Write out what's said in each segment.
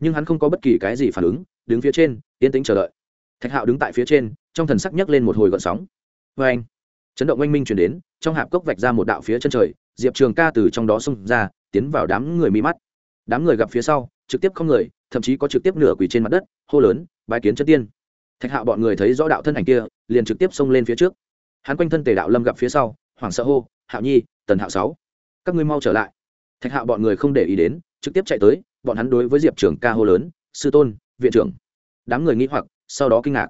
nhưng hắn không có bất kỳ cái gì phản ứng, đứng phía trên, yên tĩnh chờ đợi. Thạch hạo đứng tại phía trên, trong thần sắc nhấc lên một hồi gọn sóng. Vê anh, chấn động oanh minh chuyển đến, trong hạp cốc vạch ra một đạo phía chân trời, diệp trường ca từ trong đó xông ra, tiến vào đám người mỹ mắt. Đám người gặp phía sau, trực tiếp không người, thậm chí có trực tiếp nửa quỳ trên mặt đất, hô lớn, bái kiến chân tiên. Thạch hạo bọn người thấy rõ đạo thân ảnh kia, liền trực tiếp xông lên phía trước. Hắn quanh thân tề đạo lâm gặp phía sau, hoảng sợ hô, hạo nhi, tần hạo sáu, các ngươi mau trở lại. Thạch hạo bọn người không để ý đến, trực tiếp chạy tới bọn hắn đối với diệp trường ca hô lớn, sư tôn, viện trưởng. Đám người nghĩ hoặc, sau đó kinh ngạc.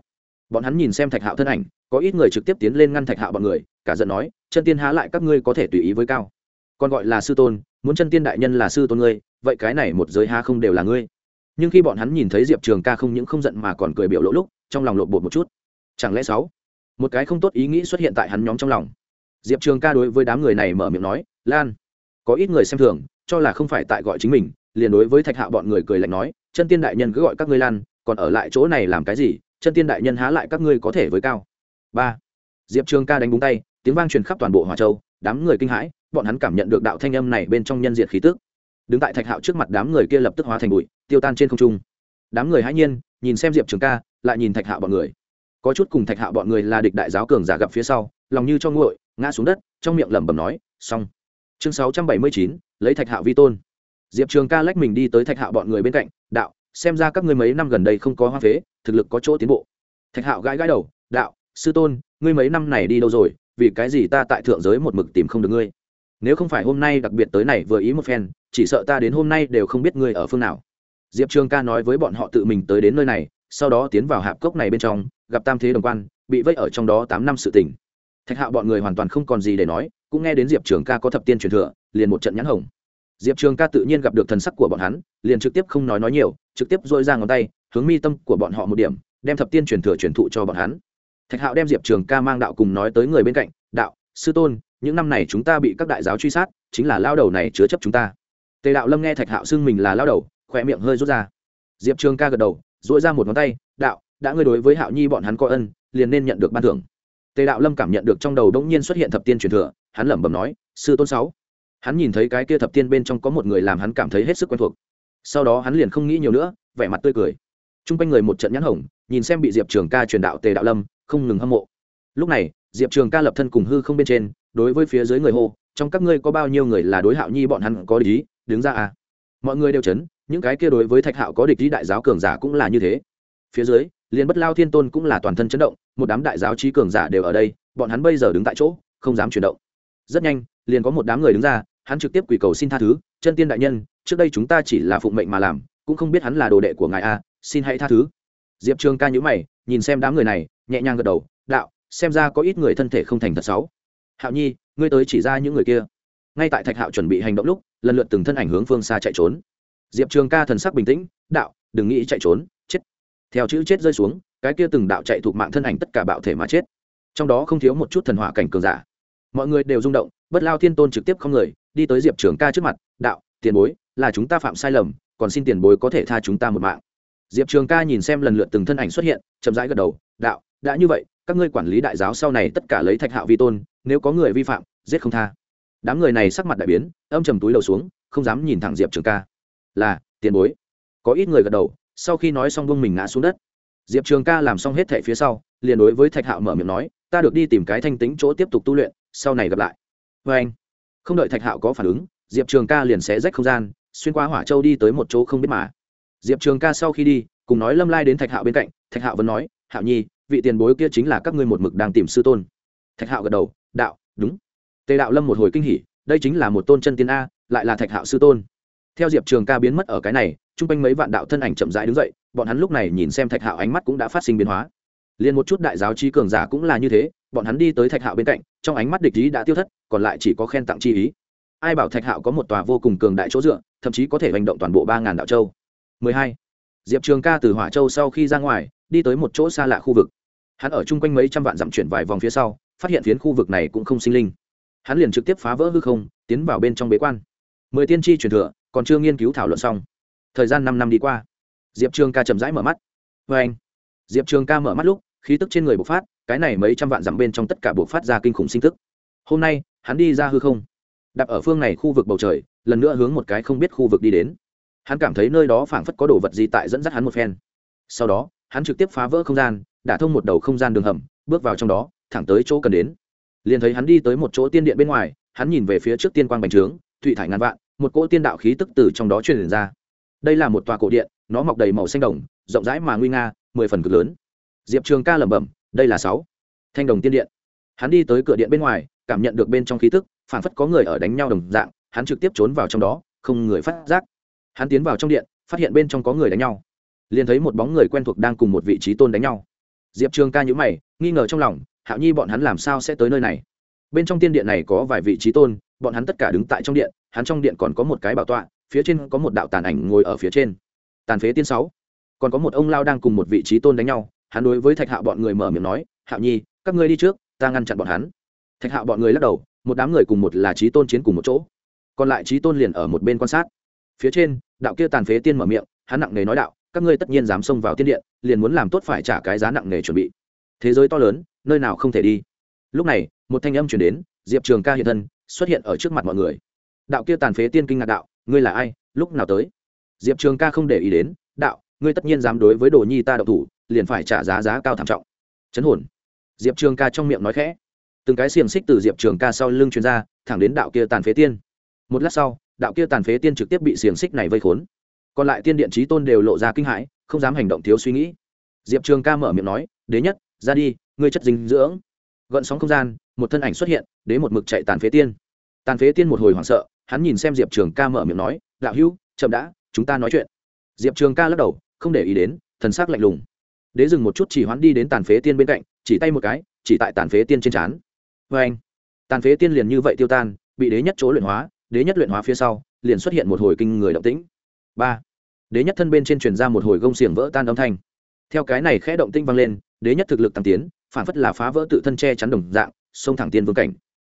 Bọn hắn nhìn xem thạch hạo thân ảnh, có ít người trực tiếp tiến lên ngăn thạch hạo bọn người, cả giận nói, chân tiên há lại các ngươi có thể tùy ý với cao? Còn gọi là sư tôn, muốn chân tiên đại nhân là sư tôn ngươi, vậy cái này một giới há không đều là ngươi? Nhưng khi bọn hắn nhìn thấy diệp trường ca không những không giận mà còn cười biểu lỗ lúc, trong lòng lộn bột một chút. Chẳng lẽ sáu? Một cái không tốt ý nghĩ xuất hiện tại hắn nhóm trong lòng. Diệp trường ca đối với đám người này mở miệng nói, lan, có ít người xem thường, cho là không phải tại gọi chính mình liền đối với thạch hạ bọn người cười lạnh nói, chân tiên đại nhân cứ gọi các ngươi lan, còn ở lại chỗ này làm cái gì? Chân tiên đại nhân há lại các ngươi có thể với cao? Ba. Diệp trường ca đánh búng tay, tiếng vang truyền khắp toàn bộ hòa châu, đám người kinh hãi, bọn hắn cảm nhận được đạo thanh âm này bên trong nhân diện khí tức. Đứng tại thạch hạo trước mặt đám người kia lập tức hóa thành bụi, tiêu tan trên không trung. Đám người hãy nhiên, nhìn xem diệp trường ca, lại nhìn thạch hạo bọn người. Có chút cùng thạch hạo bọn người là địch đại giáo cường giả gặp phía sau, lòng như cho nguội, ngã xuống đất, trong miệng lẩm bẩm nói, xong. Chương sáu trăm bảy mươi chín, lấy thạch hạo vi tôn diệp trường ca lách mình đi tới thạch hạo bọn người bên cạnh, đạo, xem ra các ngươi mấy năm gần đây không có hoa phế, thực lực có chỗ tiến bộ. Thạch hạo gãi gãi đầu, đạo, sư tôn, ngươi mấy năm này đi đâu rồi? Vì cái gì ta tại thượng giới một mực tìm không được ngươi? Nếu không phải hôm nay đặc biệt tới này vừa ý một phen, chỉ sợ ta đến hôm nay đều không biết ngươi ở phương nào. Diệp trường ca nói với bọn họ tự mình tới đến nơi này, sau đó tiến vào hạp cốc này bên trong, gặp tam thế đồng quan, bị vây ở trong đó tám năm sự tỉnh thạch hạo bọn người hoàn toàn không còn gì để nói, cũng nghe đến diệp trường ca có thập tiên truyền thừa, liền một trận nhãn hồng diệp trường ca tự nhiên gặp được thần sắc của bọn hắn, liền trực tiếp không nói nói nhiều, trực tiếp dội ra ngón tay, hướng mi tâm của bọn họ một điểm, đem thập tiên truyền thừa truyền thụ cho bọn hắn. Thạch hạo đem diệp trường ca mang đạo cùng nói tới người bên cạnh, đạo, sư tôn, những năm này chúng ta bị các đại giáo truy sát, chính là lao đầu này chứa chấp chúng ta. Tề đạo lâm nghe thạch hạo xưng mình là lao đầu khỏe miệng hơi rút ra. Diệp trường ca gật đầu dội ra một ngón tay, đạo, đã ngươi đối với hạo nhi bọn hắn có ân, liền nên nhận được ban thưởng. Tề đạo lâm cảm nhận được trong đầu đ ỗ n g nhiên xuất hiện thập tiên truyền thừa, hắn lẩm bẩm nói, sư tôn sáu hắn nhìn thấy cái kia thập tiên bên trong có một người làm hắn cảm thấy hết sức quen thuộc. Sau đó hắn liền không nghĩ nhiều nữa, vẻ mặt tươi cười. T r u n g quanh người một trận nhãn hồng, nhìn xem bị diệp trường ca truyền đạo tề đạo lâm, không ngừng hâm mộ. Lúc này, diệp trường ca lập thân cùng hư không bên trên, đối với phía dưới người hô, trong các ngươi có bao nhiêu người là đối hạo nhi bọn hắn có lý đứng ra à. Mọi người đều chấn, những cái kia đối với thạch hạo có địch ý đại giáo cường giả cũng là như thế. Phía dưới, liền bất lao thiên tôn cũng là toàn thân chấn động, một đám đại giáo trí cường giả đều ở đây, bọn hắn bây giờ đứng tại chỗ, không dám chuyển động. Rất nhanh, liền có một đám người đứng ra hắn trực tiếp quỳ cầu xin tha thứ, chân tiên đại nhân, trước đây chúng ta chỉ là phụng mệnh mà làm, cũng không biết hắn là đồ đệ của ngài a xin hãy tha thứ. Diệp trường ca nhữ mày, nhìn xem đám người này, nhẹ nhàng gật đầu, đạo, xem ra có ít người thân thể không thành thật xấu hạo nhi, ngươi tới chỉ ra những người kia. Ngay tại thạch hạo chuẩn bị hành động lúc, lần lượt từng thân ảnh hướng phương xa chạy trốn. Diệp trường ca thần sắc bình tĩnh, đạo, đừng nghĩ chạy trốn, chết. Theo chữ chết rơi xuống, cái kia từng đạo chạy thuộc mạng thân ảnh tất cả bạo thể mà chết. Trong đó không thiếu một chút thần hỏa cảnh cường giả. Mọi người đều rung động bất lao thiên tôn trực tiếp không người, đi tới diệp trường ca trước mặt, đạo, tiền bối, là chúng ta phạm sai lầm, còn xin tiền bối có thể tha chúng ta một mạng. Diệp trường ca nhìn xem lần lượt từng thân ảnh xuất hiện, chậm rãi gật đầu, đạo, đã như vậy, các ngươi quản lý đại giáo sau này tất cả lấy thạch hạo vi tôn, nếu có người vi phạm, giết không tha. Đám người này sắc mặt đại biến, âm trầm túi đầu xuống, không dám nhìn thẳng diệp trường ca. Là, tiền bối. Có ít người gật đầu, sau khi nói xong vương mình ngã xuống đất. Diệp trường ca làm xong hết thệ phía sau, liền đối với thạch hạo mở miệng nói, ta được đi tìm cái thanh tính chỗ tiếp tục tu luyện, sau này gặp lại vê anh, không đợi thạch hạo có phản ứng, diệp trường ca liền xé rách không gian, xuyên qua hỏa châu đi tới một chỗ không biết mà. Diệp trường ca sau khi đi, cùng nói lâm lai đến thạch hạo bên cạnh, thạch hạo vẫn nói, hạo nhi, vị tiền bối kia chính là các ngươi một mực đang tìm sư tôn. Thạch hạo gật đầu, đạo, đúng. Tề đạo lâm một hồi kinh hỉ, đây chính là một tôn chân tiên a, lại là thạch hạo sư tôn. Theo diệp trường ca biến mất ở cái này, chung quanh mấy vạn đạo thân ảnh chậm rãi đứng dậy, bọn hắn lúc này nhìn xem thạch hạo ánh mắt cũng đã phát sinh biến hóa liền một chút đại giáo chi cường giả cũng là như thế, bọn hắn đi tới thạch hạo bên cạnh, trong ánh mắt địch ý đã tiêu thất, còn lại chỉ có khen tặng chi ý. Ai bảo thạch hạo có một tòa vô cùng cường đại chỗ dựa, thậm chí có thể hành động toàn bộ ba ngàn đạo châu. 12. diệp trường ca từ hỏa châu sau khi ra ngoài, đi tới một chỗ xa lạ khu vực. Hắn ở chung quanh mấy trăm vạn dặm chuyển vài vòng phía sau, phát hiện phiến khu vực này cũng không sinh linh. Hắn liền trực tiếp phá vỡ hư không, tiến vào bên trong bế quan. Mười tiên tri truyền thừa, còn chưa nghiên cứu thảo luận xong. Thời gian năm năm đi qua. Diệp trường ca chậm rãi mở mắt. Vê anh diệp trường ca mở mắt lúc khí tức trên người bộc phát, cái này mấy trăm vạn dặm bên trong tất cả bộc phát ra kinh khủng sinh tức. Hôm nay, hắn đi ra hư không đặt ở phương này khu vực bầu trời, lần nữa hướng một cái không biết khu vực đi đến. Hắn cảm thấy nơi đó phảng phất có đồ vật gì tại dẫn dắt hắn một phen. Sau đó, hắn trực tiếp phá vỡ không gian, đả thông một đầu không gian đường hầm, bước vào trong đó, thẳng tới chỗ cần đến. Liền thấy hắn đi tới một chỗ tiên điện bên ngoài, hắn nhìn về phía trước tiên quang bành trướng thụy thải ngàn vạn, một cỗ tiên đạo khí tức từ trong đó truyền ra. Đây là một tòa cổ điện, nó mọc đầy màu xanh đồng, rộng rãi mà nguy nga, mười phần cực lớn diệp trường ca lẩm bẩm, đây là sáu. Thanh đồng tiên điện. Hắn đi tới cửa điện bên ngoài, cảm nhận được bên trong khí tức phản phất có người ở đánh nhau đồng dạng, hắn trực tiếp trốn vào trong đó, không người phát giác. Hắn tiến vào trong điện, phát hiện bên trong có người đánh nhau. Liền thấy một bóng người quen thuộc đang cùng một vị trí tôn đánh nhau. Diệp trường ca nhữ mày, nghi ngờ trong lòng, hạo nhi bọn hắn làm sao sẽ tới nơi này? Bên trong tiên điện này có vài vị trí tôn, bọn hắn tất cả đứng tại trong điện, hắn trong điện còn có một cái bảo tọa, phía trên có một đạo tàn ảnh ngồi ở phía trên. Tàn phế tiên sáu. Còn có một ông lao đang cùng một vị trí tôn đánh nhau hắn đối với thạch hạo bọn người mở miệng nói, hạo nhi, các ngươi đi trước, ta ngăn chặn bọn hắn. Thạch hạo bọn người lắc đầu, một đám người cùng một là trí tôn chiến cùng một chỗ. Còn lại trí tôn liền ở một bên quan sát. Phía trên, đạo kia tàn phế tiên mở miệng, hắn nặng nề nói đạo, các ngươi tất nhiên dám xông vào tiên điện, liền muốn làm tốt phải trả cái giá nặng nề chuẩn bị. Thế giới to lớn, nơi nào không thể đi. Lúc này, một thanh âm chuyển đến, diệp trường ca hiện thân, xuất hiện ở trước mặt mọi người. Đạo kia tàn phế tiên kinh ngạc đạo, ngươi là ai? Lúc nào tới? Diệp trường ca không để ý đến, đạo, ngươi tất nhiên dám đối với đồ nhi ta đậu thủ liền phải trả giá giá cao thảm trọng. Chấn hồn. Diệp trường ca trong miệng nói khẽ. Từng cái xiềng xích từ diệp trường ca sau lưng chuyên r a thẳng đến đạo kia tàn phế tiên. Một lát sau, đạo kia tàn phế tiên trực tiếp bị xiềng xích này vây khốn. Còn lại tiên điện trí tôn đều lộ ra kinh hãi, không dám hành động thiếu suy nghĩ. Diệp trường ca mở miệng nói, đế nhất, ra đi, ngươi chất dinh dưỡng. Gợn sóng không gian, một thân ảnh xuất hiện, đế một mực chạy tàn phế tiên. Tàn phế tiên một hồi hoảng sợ, hắn nhìn xem diệp trường ca mở miệng nói, đạo hữu, chậm đã, chúng ta nói chuyện. Diệp trường ca lắc đầu, không để ý đến, thần s ắ c lạnh lùng đế dừng một chút chỉ hoán đi đến tàn phế tiên bên cạnh, chỉ tay một cái, chỉ tại tàn phế tiên trên trán. Vê anh, tàn phế tiên liền như vậy tiêu tan, bị đế nhất chỗ luyện hóa, đế nhất luyện hóa phía sau, liền xuất hiện một hồi kinh người động tĩnh. Ba, đế nhất thân bên trên truyền ra một hồi gông xiềng vỡ tan âm thanh. Theo cái này khẽ động tinh vang lên, đế nhất thực lực tăng tiến, phản phất là phá vỡ tự thân che chắn đồng dạng sông thẳng tiên vương cảnh.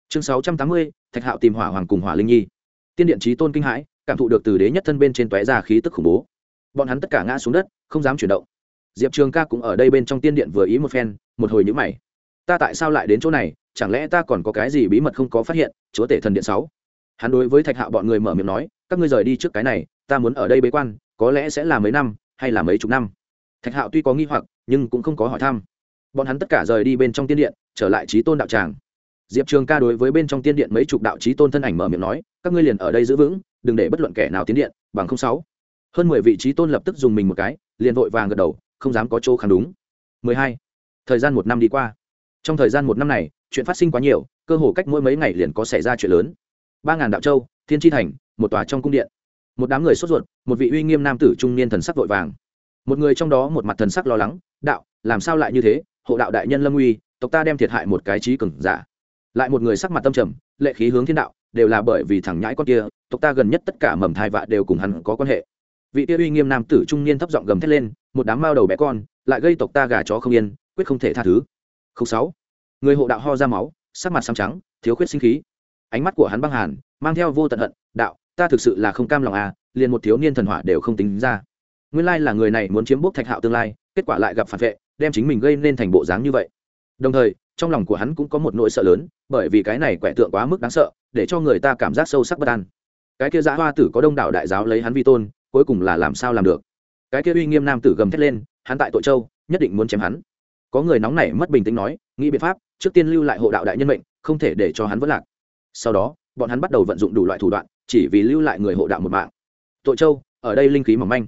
Chương sáu trăm tám mươi, thạch hạo tìm hỏa hoàng cùng hỏa linh nhi. Tiên điện trí tôn kinh hãi, cảm thụ được từ đế nhất thân bên trên tóe ra khí tức khủng bố. Bọn hắn tất cả ngã xuống đất, không dám chuyển động diệp trường ca cũng ở đây bên trong tiên điện vừa ý một phen, một hồi nhữ mày. Ta tại sao lại đến chỗ này? Chẳng lẽ ta còn có cái gì bí mật không có phát hiện? Chúa tể thần điện sáu. Hắn đối với thạch hạo bọn người mở miệng nói, các ngươi rời đi trước cái này, ta muốn ở đây bế quan, có lẽ sẽ là mấy năm, hay là mấy chục năm. Thạch hạo tuy có nghi hoặc, nhưng cũng không có hỏi thăm. Bọn hắn tất cả rời đi bên trong tiên điện, trở lại trí tôn đạo tràng. Diệp trường ca đối với bên trong tiên điện mấy chục đạo trí tôn thân ảnh mở miệng nói, các ngươi liền ở đây giữ vững, đừng để bất luận kẻ nào tiến điện, bằng không sáu. Hơn mười vị trí tôn lập tức dùng mình một cái, liền vội vàng gật đầu không dám có chỗ kháng đúng. Mười hai, thời gian một năm đi qua. Trong thời gian một năm này, chuyện phát sinh quá nhiều, cơ hồ cách mỗi mấy ngày liền có xảy ra chuyện lớn. Ba ngàn đạo châu, thiên tri thành, một tòa trong cung điện. Một đám người sốt ruột, một vị uy nghiêm nam tử trung niên thần sắc vội vàng. Một người trong đó một mặt thần sắc lo lắng, đạo, làm sao lại như thế? Hộ đạo đại nhân lâm uy, tộc ta đem thiệt hại một cái trí cường giả. Lại một người sắc mặt tâm trầm, lệ khí hướng thiên đạo, đều là bởi vì thằng nhãi con kia, tộc ta gần nhất tất cả mầm thai vạ đều cùng hắn có quan hệ. Vị kia uy nghiêm nam tử trung niên thấp giọng gầm thét lên một đám mao đầu bé con, lại gây tộc ta gà chó không yên, quyết không thể tha thứ. Không sáu. Người hộ đạo ho ra máu, sắc mặt xám trắng, thiếu khuyết sinh khí. Ánh mắt của hắn băng hàn, mang theo vô tận hận, đạo, ta thực sự là không cam lòng à liền một thiếu niên thần hỏa đều không tính ra. Nguyên lai là người này muốn chiếm bốc thạch hạo tương lai, kết quả lại gặp phản vệ, đem chính mình gây nên thành bộ dáng như vậy. Đồng thời, trong lòng của hắn cũng có một nỗi sợ lớn, bởi vì cái này quẻ tượng quá mức đáng sợ, để cho người ta cảm giác sâu sắc bất an. Cái kia giã hoa tử có đông đảo đại giáo lấy hắn vi tôn, cuối cùng là làm sao làm được? Cái kia uy nghiêm nam tử gầm thét lên, hắn tại tội châu, nhất định muốn chém hắn. Có người nóng nảy mất bình tĩnh nói, nghĩ biện pháp, trước tiên lưu lại hộ đạo đại nhân mệnh, không thể để cho hắn vất lạc. Sau đó, bọn hắn bắt đầu vận dụng đủ loại thủ đoạn, chỉ vì lưu lại người hộ đạo một mạng. Tội châu, ở đây linh khí mỏng manh.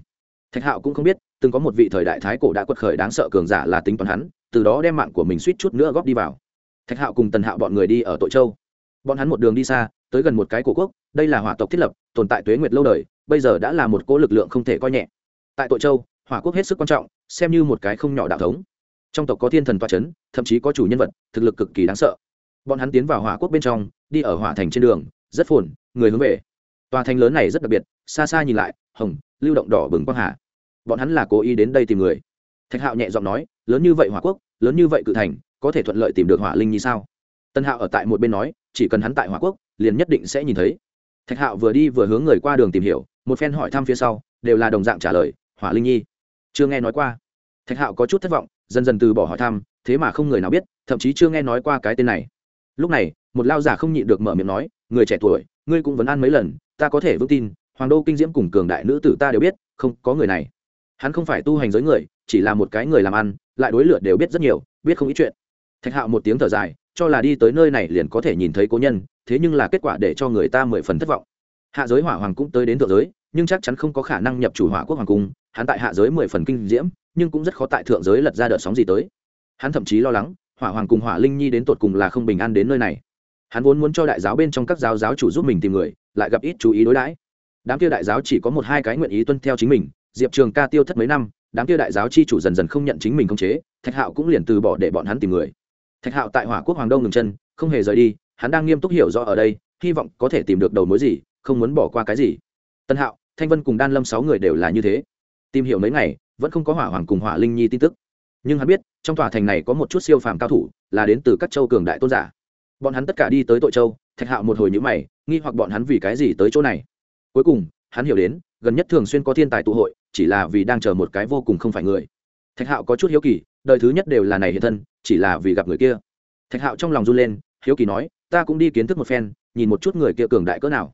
Thạch hạo cũng không biết, từng có một vị thời đại thái cổ đã quật khởi đáng sợ cường giả là tính toán hắn, từ đó đem mạng của mình suýt chút nữa góp đi vào. Thạch hạo cùng tần hạo bọn người đi ở tội châu. Bọn hắn một đường đi xa, tới gần một cái cổ quốc, đây là hỏa tộc thiết lập, tồn tại tuế nguyệt lâu đời, bây giờ đã là một cỗ lực lượng không thể coi nhẹ tại tội châu, hỏa quốc hết sức quan trọng, xem như một cái không nhỏ đạo thống. Trong tộc có thiên thần toa c h ấ n thậm chí có chủ nhân vật, thực lực cực kỳ đáng sợ. Bọn hắn tiến vào hỏa quốc bên trong, đi ở hỏa thành trên đường, rất phồn, người hướng về. Tòa thành lớn này rất đặc biệt, xa xa nhìn lại, hồng, lưu động đỏ bừng quang hà. Bọn hắn là cố ý đến đây tìm người. Thạch hạo nhẹ giọng nói, lớn như vậy hỏa quốc, lớn như vậy cự thành, có thể thuận lợi tìm được hỏa linh như sao? Tân hạo ở tại một bên nói, chỉ cần hắn tại hỏa quốc, liền nhất định sẽ nhìn thấy. Thạch hạo vừa đi vừa hướng người qua đường tìm hiểu, một phen hỏi thăm phía sau, đều là đồng dạng trả lời hỏa linh nhi chưa nghe nói qua thạch hạo có chút thất vọng dần dần từ bỏ hỏi thăm thế mà không người nào biết thậm chí chưa nghe nói qua cái tên này lúc này một lao giả không nhịn được mở miệng nói người trẻ tuổi ngươi cũng vẫn ăn mấy lần ta có thể vững tin hoàng đô kinh diễm cùng cường đại nữ tử ta đều biết không có người này hắn không phải tu hành giới người chỉ là một cái người làm ăn lại đối lửa đều biết rất nhiều biết không ít chuyện thạch hạo một tiếng thở dài cho là đi tới nơi này liền có thể nhìn thấy cố nhân thế nhưng là kết quả để cho người ta mười phần thất vọng hạ giới hỏa hoàng cũng tới đến thượng giới, nhưng chắc chắn không có khả năng nhập chủ hỏa quốc hoàng cung, hắn tại hạ giới mười phần kinh diễm, nhưng cũng rất khó tại thượng giới lật ra đợt sóng gì tới. Hắn thậm chí lo lắng, hỏa hoàng cùng hỏa linh nhi đến tột cùng là không bình an đến nơi này. Hắn vốn muốn cho đại giáo bên trong các giáo giáo chủ giúp mình tìm người, lại gặp ít chú ý đối đãi. Đám kia đại giáo chỉ có một hai cái nguyện ý tuân theo chính mình, diệp trường ca tiêu thất mấy năm, đám kia đại giáo chi chủ dần dần không nhận chính mình công chế, thạch hạo cũng liền từ bỏ để bọn hắn tìm người. Thạch hạo tại hỏa quốc hoàng đông ngừng chân, không hề rời đi, hắn đang nghiêm túc hiểu rõ ở đây, hy vọng có thể tìm được đầu mối gì không muốn bỏ qua cái gì. Tân hạo, thanh vân cùng đan lâm sáu người đều là như thế. Tìm hiểu mấy ngày, vẫn không có hỏa hoàng cùng hỏa linh nhi tin tức. Nhưng hắn biết, trong tòa thành này có một chút siêu phàm cao thủ, là đến từ các châu cường đại tôn giả. Bọn hắn tất cả đi tới tội châu, thạch hạo một hồi nhữ mày, nghi hoặc bọn hắn vì cái gì tới chỗ này. Cuối cùng, hắn hiểu đến, gần nhất thường xuyên có thiên tài tụ hội, chỉ là vì đang chờ một cái vô cùng không phải người. Thạch hạo có chút hiếu kỳ, đời thứ nhất đều là này hiện thân, chỉ là vì gặp người kia. Thạch hạo trong lòng run lên, hiếu kỳ nói, ta cũng đi kiến thức một phen, nhìn một chút người kia cường đại cỡ nào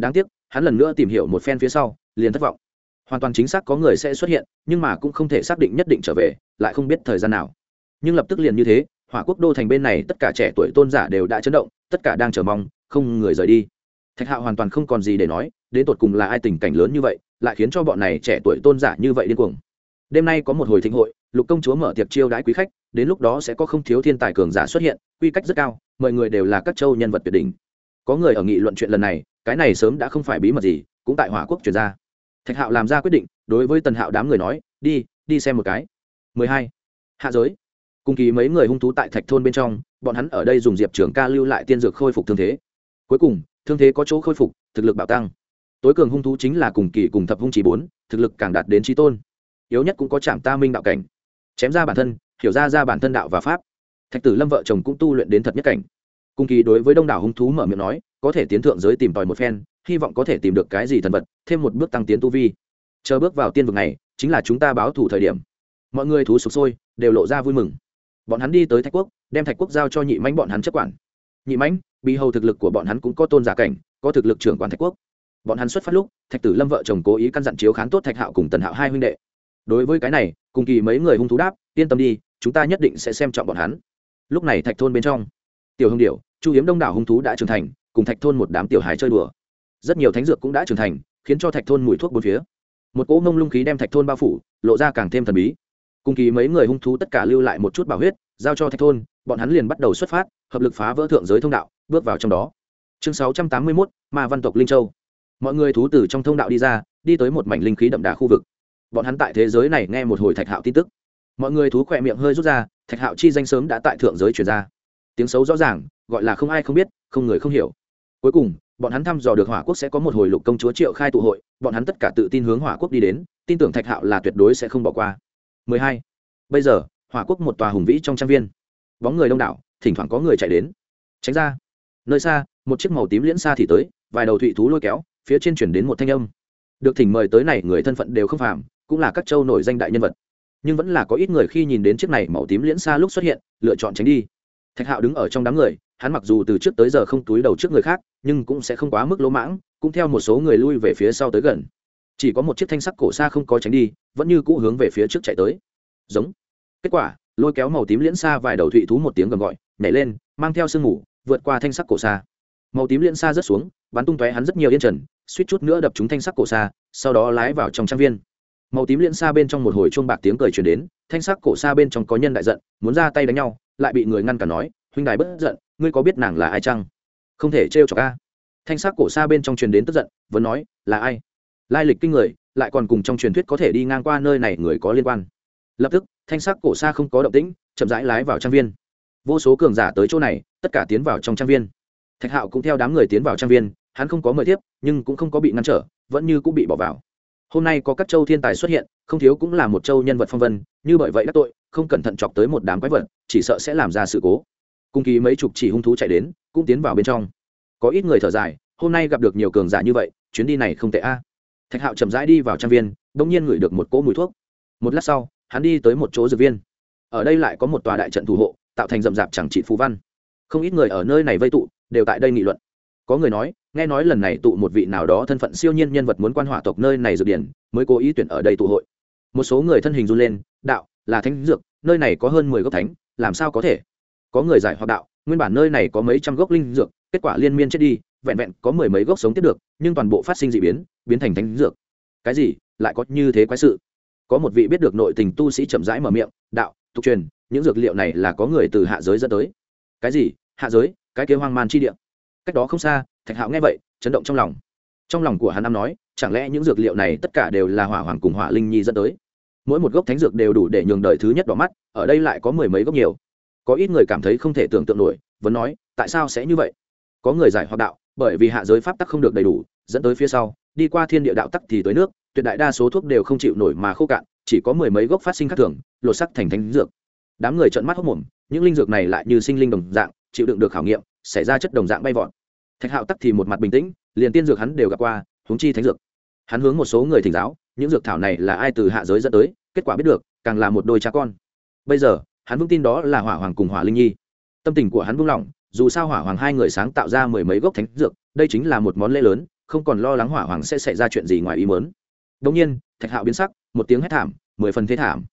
đáng tiếc, hắn lần nữa tìm hiểu một phen phía sau, liền thất vọng. Hoàn toàn chính xác có người sẽ xuất hiện, nhưng mà cũng không thể xác định nhất định trở về, lại không biết thời gian nào. Nhưng lập tức liền như thế, hỏa quốc đô thành bên này tất cả trẻ tuổi tôn giả đều đã chấn động, tất cả đang chờ mong, không người rời đi. Thạch hạo hoàn toàn không còn gì để nói, đến tột cùng là ai tình cảnh lớn như vậy, lại khiến cho bọn này trẻ tuổi tôn giả như vậy điên cuồng. Đêm nay có một hồi thịnh hội, lục công chúa mở tiệc chiêu đãi quý khách, đến lúc đó sẽ có không thiếu thiên tài cường giả xuất hiện, quy cách rất cao, mọi người đều là các châu nhân vật tuyệt đỉnh. Có người ở nghị luận chuyện lần này cái này sớm đã không phải bí mật gì, cũng tại hỏa quốc truyền ra. Thạch hạo làm ra quyết định, đối với tần hạo đám người nói, đi đi xem một cái. 12. hạ giới. Cùng kỳ mấy người hung thú tại thạch thôn bên trong, bọn hắn ở đây dùng diệp trưởng ca lưu lại tiên dược khôi phục thương thế. Cuối cùng, thương thế có chỗ khôi phục, thực lực bạo tăng. Tối cường hung thú chính là cùng kỳ cùng thập hung chỉ bốn, thực lực càng đạt đến trí tôn. Yếu nhất cũng có trạm ta minh đạo cảnh. Chém ra bản thân, hiểu ra ra bản thân đạo và pháp. Thạch tử lâm vợ chồng cũng tu luyện đến thật nhất cảnh. Cùng kỳ đối với đông đảo hung thú mở miệng nói có thể tiến thượng giới tìm tòi một phen, hy vọng có thể tìm được cái gì thần vật, thêm một bước tăng tiến tu vi. Chờ bước vào tiên vực này, chính là chúng ta báo thủ thời điểm. Mọi người thú sụp sôi, đều lộ ra vui mừng. Bọn hắn đi tới thạch quốc, đem thạch quốc giao cho nhị mánh bọn hắn chấp quản. Nhị mánh bị hầu thực lực của bọn hắn cũng có tôn giả cảnh, có thực lực trưởng quản thạch quốc. Bọn hắn xuất phát lúc, thạch tử lâm vợ chồng cố ý căn dặn chiếu khán tốt thạch hạo cùng tần hạo hai huynh đệ. Đối với cái này, cùng kỳ mấy người hung thú đáp, yên tâm đi, chúng ta nhất định sẽ xem trọng bọn hắn. Lúc này thạch thôn bên trong, tiểu hưng điệu chu hiếm đông đảo hung thú đã trưởng thành cùng thạch thôn một đám tiểu hài chơi đùa. Rất nhiều thánh dược cũng đã trưởng thành, khiến cho thạch thôn mùi thuốc bốn phía. Một cỗ mông lung khí đem thạch thôn bao phủ, lộ ra càng thêm thần bí. Cùng kỳ mấy người hung thú tất cả lưu lại một chút bảo huyết, giao cho thạch thôn, bọn hắn liền bắt đầu xuất phát, hợp lực phá vỡ thượng giới thông đạo, bước vào trong đó. Chương sáu trăm tám mươi mốt, ma văn tộc linh châu. Mọi người thú từ trong thông đạo đi ra, đi tới một mảnh linh khí đậm đà khu vực. Bọn hắn tại thế giới này nghe một hồi thạch hạo tin tức. Mọi người thú khỏe miệng hơi rút ra, thạch hạo chi danh sớm đã tại thượng giới chuyển ra tiếng xấu rõ ràng, gọi là không ai không biết, không người không hiểu. Cuối cùng, bọn hắn thăm dò được hỏa quốc sẽ có một hồi lục công chúa triệu khai tụ hội, bọn hắn tất cả tự tin hướng hỏa quốc đi đến, tin tưởng thạch hạo là tuyệt đối sẽ không bỏ qua. 12. bây giờ, hỏa quốc một tòa hùng vĩ trong trang viên. Bóng người đông đảo, thỉnh thoảng có người chạy đến. Tránh ra. Nơi xa, một chiếc màu tím liễn xa thì tới, vài đầu thụy thú lôi kéo, phía trên chuyển đến một thanh âm. Được thỉnh mời tới này, người thân phận đều không phàm, cũng là các châu nổi danh đại nhân vật. Nhưng vẫn là có ít người khi nhìn đến chiếc này màu tím liễn xa lúc xuất hiện, lựa chọn tránh đi thạch hạo đứng ở trong đám người, hắn mặc dù từ trước tới giờ không túi đầu trước người khác, nhưng cũng sẽ không quá mức lỗ mãng, cũng theo một số người lui về phía sau tới gần. Chỉ có một chiếc thanh sắc cổ xa không có tránh đi, vẫn như cũ hướng về phía trước chạy tới. Giống. Kết quả, lôi kéo màu tím liễn xa vài đầu thụy thú một tiếng gầm gọi, nhảy lên, mang theo sương mù, vượt qua thanh sắc cổ xa màu tím liễn xa rớt xuống, bắn tung tóe hắn rất nhiều yên trần, suýt chút nữa đập trúng thanh sắc cổ xa sau đó lái vào trong trang viên. Màu tím liễn xa bên trong một hồi chuông bạc tiếng cười truyền đến, thanh sắc cổ xa bên trong có nhân đại giận, muốn ra tay đánh nhau lại bị người ngăn cản nói, huynh đài bất giận, ngươi có biết nàng là ai chăng? Không thể trêu cho ca thanh sắc cổ xa bên trong truyền đến tức giận, vẫn nói, là ai? Lai lịch kinh người, lại còn cùng trong truyền thuyết có thể đi ngang qua nơi này người có liên quan. Lập tức, thanh sắc cổ xa không có động tĩnh, chậm rãi lái vào trang viên. Vô số cường giả tới chỗ này, tất cả tiến vào trong trang viên. Thạch hạo cũng theo đám người tiến vào trang viên, hắn không có mời tiếp, nhưng cũng không có bị ngăn trở, vẫn như cũng bị bỏ vào hôm nay có các châu thiên tài xuất hiện, không thiếu cũng là một châu nhân vật phong vân, như bởi vậy các tội, không cẩn thận chọc tới một đám quái vật, chỉ sợ sẽ làm ra sự cố. Cung kỳ mấy chục chỉ hung thú chạy đến, cũng tiến vào bên trong. Có ít người thở dài, hôm nay gặp được nhiều cường giả như vậy, chuyến đi này không tệ a. À. Thạch hạo chậm rãi đi vào trang viên đ ỗ n g nhiên ngửi được một cỗ mùi thuốc. Một lát sau, hắn đi tới một chỗ dược viên. Ở đây lại có một tòa đại trận thủ hộ, tạo thành rậm rạp chẳng trị phú văn. Không ít người ở nơi này vây tụ, đều tại đây nghị luận có người nói, nghe nói lần này tụ một vị nào đó thân phận siêu nhiên nhân vật muốn quan hỏa tộc nơi này dược điển, mới cố ý tuyển ở đây tụ hội. Một số người thân hình run lên, đạo, là thánh dược, nơi này có hơn mười gốc thánh, làm sao có thể? Có người giải hoặc đạo, nguyên bản nơi này có mấy trăm gốc linh dược, kết quả liên miên chết đi, vẹn vẹn có mười mấy gốc sống tiếp được, nhưng toàn bộ phát sinh d ị biến biến thành thánh dược. Cái gì? Lại có như thế quái sự? Có một vị biết được nội tình tu sĩ chậm rãi mở miệng, đạo, tục truyền, những dược liệu này là có người từ hạ giới dẫn tới. Cái gì? Hạ giới? Cái kế hoang man chi địa? Cách đó không xa, thạch hạo nghe vậy, chấn động trong lòng. Trong lòng của hắn năm nói, chẳng lẽ những dược liệu này tất cả đều là hỏa hoàng cùng hỏa linh nhi dẫn tới? Mỗi một gốc thánh dược đều đủ để nhường đời thứ nhất đỏ mắt, ở đây lại có mười mấy gốc nhiều. Có ít người cảm thấy không thể tưởng tượng nổi, vẫn nói, tại sao sẽ như vậy? Có người giải hoặc đạo, bởi vì hạ giới pháp tắc không được đầy đủ, dẫn tới phía sau, đi qua thiên địa đạo tắc thì tới nước, tuyệt đại đa số thuốc đều không chịu nổi mà khô cạn, chỉ có mười mấy gốc phát sinh khác thường, lột sắc thành thánh dược. Đám người trợn mắt hốc mồm, những linh dược này lại như sinh linh đồng dạng, chịu đựng được khảo nghiệm xảy ra chất đồng dạng bay vọt. Thạch hạo tắc thì một mặt bình tĩnh, liền tiên dược hắn đều gặp qua, huống chi thánh dược. Hắn hướng một số người thỉnh giáo, những dược thảo này là ai từ hạ giới dẫn tới, kết quả biết được, càng là một đôi cha con. Bây giờ, hắn vững tin đó là hỏa hoàng cùng hỏa linh nhi. Tâm tình của hắn vững lòng dù sao hỏa hoàng hai người sáng tạo ra mười mấy gốc thánh dược, đây chính là một món lễ lớn, không còn lo lắng hỏa hoàng sẽ xảy ra chuyện gì ngoài ý mớn đông nhiên, thạch hạo biến sắc, một tiếng hét thảm, mười phần thế thảm.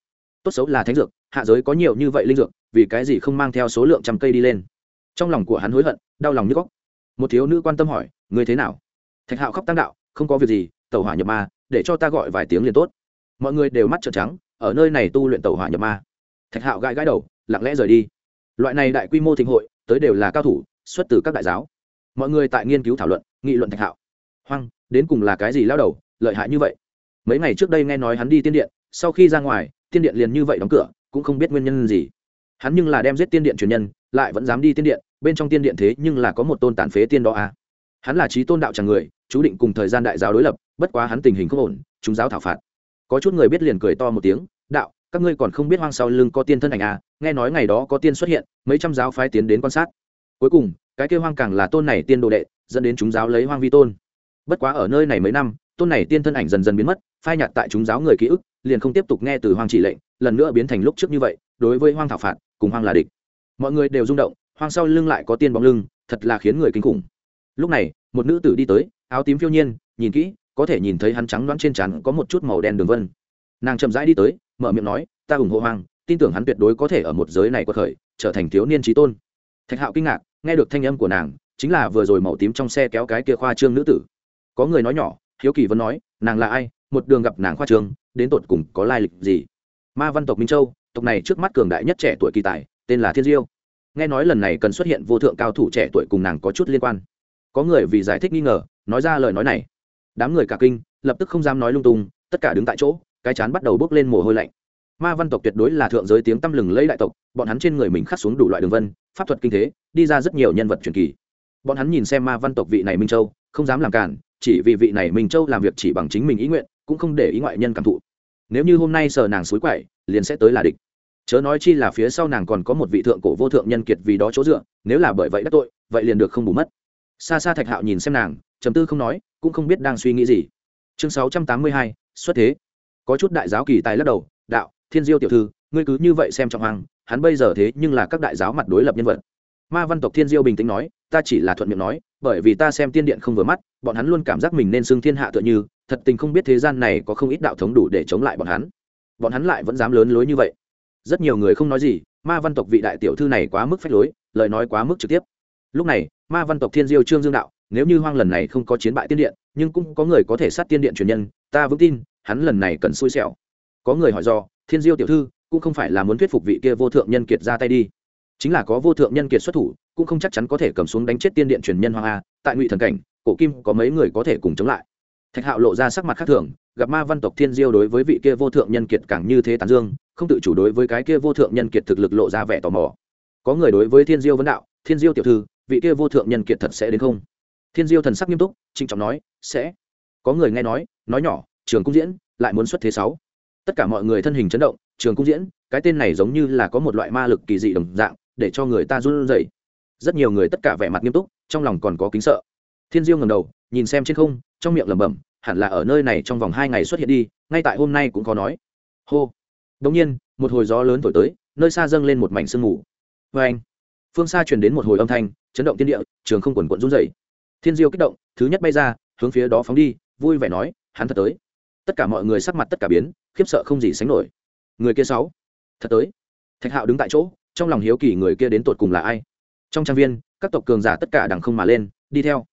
Tốt xấu là thánh dược, hạ giới có nhiều như vậy linh dược, vì cái gì không mang theo số lượng trăm cây đi lên? Trong lòng của hắn hối hận, đau lòng như góc. Một thiếu nữ quan tâm hỏi người thế nào? Thạch hạo khóc tăng đạo, không có việc gì tàu hỏa nhập ma, để cho ta gọi vài tiếng liền tốt. Mọi người đều mắt trợn trắng, ở nơi này tu luyện tàu hỏa nhập ma. Thạch hạo gãi gãi đầu, lặng lẽ rời đi. Loại này đại quy mô thịnh hội, tới đều là cao thủ, xuất từ các đại giáo. Mọi người tại nghiên cứu thảo luận, nghị luận thạch hạo. Hoang, đến cùng là cái gì lao đầu, lợi hại như vậy? Mấy ngày trước đây nghe nói hắn đi tiên điện, sau khi ra ngoài, tiên điện liền như vậy đóng cửa, cũng không biết nguyên nhân gì. Hắn nhưng là đem giết tiên điện truyền nhân lại vẫn dám đi tiên điện, bên trong tiên điện thế nhưng là có một tôn tàn phế tiên đó à. hắn là trí tôn đạo chẳng người, chú định cùng thời gian đại giáo đối lập, bất quá hắn tình hình không ổn, chúng giáo thảo phạt. Có chút người biết liền cười to một tiếng, đạo, các ngươi còn không biết hoang sau lưng có tiên thân ảnh à nghe nói ngày đó có tiên xuất hiện, mấy trăm giáo phái tiến đến quan sát. Cuối cùng, cái kêu hoang càng là tôn này tiên đồ đệ, dẫn đến chúng giáo lấy hoang vi tôn. Bất quá ở nơi này mấy năm, tôn này tiên thân ảnh dần dần biến mất, phai nhạt tại chúng giáo người ký ức, liền không tiếp tục nghe từ hoang chỉ lệnh, lần nữa biến thành lúc trước như vậy, đối với hoang thảo phạt, cùng hoang là địch mọi người đều rung động, hoang sau lưng lại có tiên bóng lưng, thật là khiến người kinh khủng. Lúc này, một nữ tử đi tới, áo tím phiêu nhiên, nhìn kỹ, có thể nhìn thấy hắn trắng đoán trên trán có một chút màu đen đường vân. Nàng chậm rãi đi tới, mở miệng nói, ta ủng hộ hoang, tin tưởng hắn tuyệt đối có thể ở một giới này quật khởi, trở thành thiếu niên trí tôn. Thạch hạo kinh ngạc, nghe được thanh âm của nàng, chính là vừa rồi màu tím trong xe kéo cái kia khoa trương nữ tử. Có người nói nhỏ, hiếu kỳ vẫn nói, nàng là ai? Một đường gặp nàng khoa trương, đến tột cùng có lai lịch gì? Ma văn tộc minh châu, tộc này trước mắt cường đại nhất trẻ tuổi kỳ tài tên là thiên diêu. Nghe nói lần này cần xuất hiện vô thượng cao thủ trẻ tuổi cùng nàng có chút liên quan. Có người vì giải thích nghi ngờ, nói ra lời nói này. Đám người cả kinh, lập tức không dám nói lung tung, tất cả đứng tại chỗ, cái chán bắt đầu bốc lên mồ hôi lạnh. Ma văn tộc tuyệt đối là thượng giới tiếng tăm lừng lấy đại tộc, bọn hắn trên người mình khắc xuống đủ loại đường vân, pháp thuật kinh thế, đi ra rất nhiều nhân vật truyền kỳ. Bọn hắn nhìn xem ma văn tộc vị này minh châu, không dám làm cản, chỉ vì vị này minh châu làm việc chỉ bằng chính mình ý nguyện, cũng không để ý ngoại nhân cảm thụ. Nếu như hôm nay sờ nàng suối quậy, liền sẽ tới là địch chớ nói chi là phía sau nàng còn có một vị thượng cổ vô thượng nhân kiệt vì đó chỗ dựa, nếu là bởi vậy đắc tội, vậy liền được không bù mất. Xa xa thạch hạo nhìn xem nàng chấm tư không nói, cũng không biết đang suy nghĩ gì. Chương sáu trăm tám mươi hai, xuất thế. Có chút đại giáo kỳ tài lắc đầu, đạo, thiên diêu tiểu thư, ngươi cứ như vậy xem trọng hoàng, hắn bây giờ thế nhưng là các đại giáo mặt đối lập nhân vật. Ma văn tộc thiên diêu bình tĩnh nói, ta chỉ là thuận miệng nói, bởi vì ta xem tiên điện không vừa mắt, bọn hắn luôn cảm giác mình nên xưng thiên hạ tựa như, thật tình không biết thế gian này có không ít đạo thống đủ để chống lại bọn hắn. Bọn hắn lại vẫn dám lớn lối như vậy rất nhiều người không nói gì, ma văn tộc vị đại tiểu thư này quá mức phách lối, lời nói quá mức trực tiếp. Lúc này, ma văn tộc thiên diêu trương dương đạo, nếu như hoang lần này không có chiến bại tiên điện, nhưng cũng có người có thể sát tiên điện truyền nhân, ta vững tin, hắn lần này cần xui xẻo. Có người hỏi do, thiên diêu tiểu thư, cũng không phải là muốn thuyết phục vị kia vô thượng nhân kiệt ra tay đi. Chính là có vô thượng nhân kiệt xuất thủ, cũng không chắc chắn có thể cầm xuống đánh chết tiên điện truyền nhân hoang a. Tại ngụy thần cảnh, cổ kim có mấy người có thể cùng chống lại. Thạch hạo lộ ra sắc mặt khác thường gặp ma văn tộc thiên diêu đối với vị kia vô thượng nhân kiệt càng như thế tán dương, không tự chủ đối với cái kia vô thượng nhân kiệt thực lực lộ ra vẻ tò mò. Có người đối với thiên diêu vấn đạo, thiên diêu tiểu thư, vị kia vô thượng nhân kiệt thật sẽ đến không? Thiên diêu thần sắc nghiêm túc, trịnh trọng nói, sẽ. Có người nghe nói nói nhỏ, trường cung diễn, lại muốn xuất thế sáu. Tất cả mọi người thân hình chấn động, trường cung diễn, cái tên này giống như là có một loại ma lực kỳ dị đồng dạng, để cho người ta run rẩy. Rất nhiều người tất cả vẻ mặt nghiêm túc, trong lòng còn có kính sợ. Thiên diêu ngầm đầu, nhìn xem trên không, trong miệng lẩm bẩm hẳn là ở nơi này trong vòng hai ngày xuất hiện đi, ngay tại hôm nay cũng có nói. Hô. Đông nhiên, một hồi gió lớn thổi tới, nơi xa dâng lên một mảnh sương mù. Vê anh, phương xa truyền đến một hồi âm thanh, chấn động tiên địa, trường không quần quận run dày thiên diêu kích động, thứ nhất bay ra, hướng phía đó phóng đi, vui vẻ nói, hắn thật tới. Tất cả mọi người sắc mặt tất cả biến, khiếp sợ không gì sánh nổi. Người kia sáu, thật tới. Thạch hạo đứng tại chỗ, trong lòng hiếu kỳ người kia đến tột cùng là ai? Trong trang viên, các tộc cường giả tất cả đằng không mà lên, đi theo.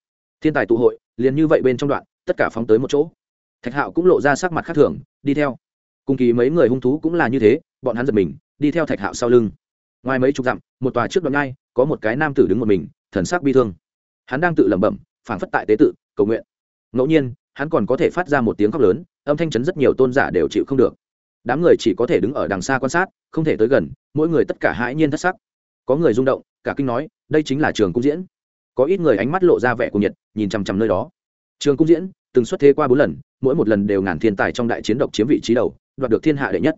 Thiên tài tụ hội, liền như vậy bên trong đoạn tất cả phóng tới một chỗ. Thạch hạo cũng lộ ra sắc mặt khác thường, đi theo. Cùng kỳ mấy người hung thú cũng là như thế, bọn hắn giật mình, đi theo thạch hạo sau lưng. Ngoài mấy chục dặm, một tòa trước đoạn nhai có một cái nam tử đứng một mình, thần sắc bi thương. Hắn đang tự lẩm bẩm, phảng phất tại tế tự, cầu nguyện. Ngẫu nhiên, hắn còn có thể phát ra một tiếng khóc lớn, âm thanh chấn rất nhiều tôn giả đều chịu không được. Đám người chỉ có thể đứng ở đằng xa quan sát, không thể tới gần, mỗi người tất cả hãi nhiên thất sắc. Có người rung động, cả kinh nói, đây chính là trường cung diễn. Có ít người ánh mắt lộ ra vẻ cuồng nhiệt, nhìn chằm chằm nơi đó trường cung diễn, từng xuất thế qua bốn lần, mỗi một lần đều ngàn thiên tài trong đại chiến độc chiếm vị trí đầu, đoạt được thiên hạ đệ nhất.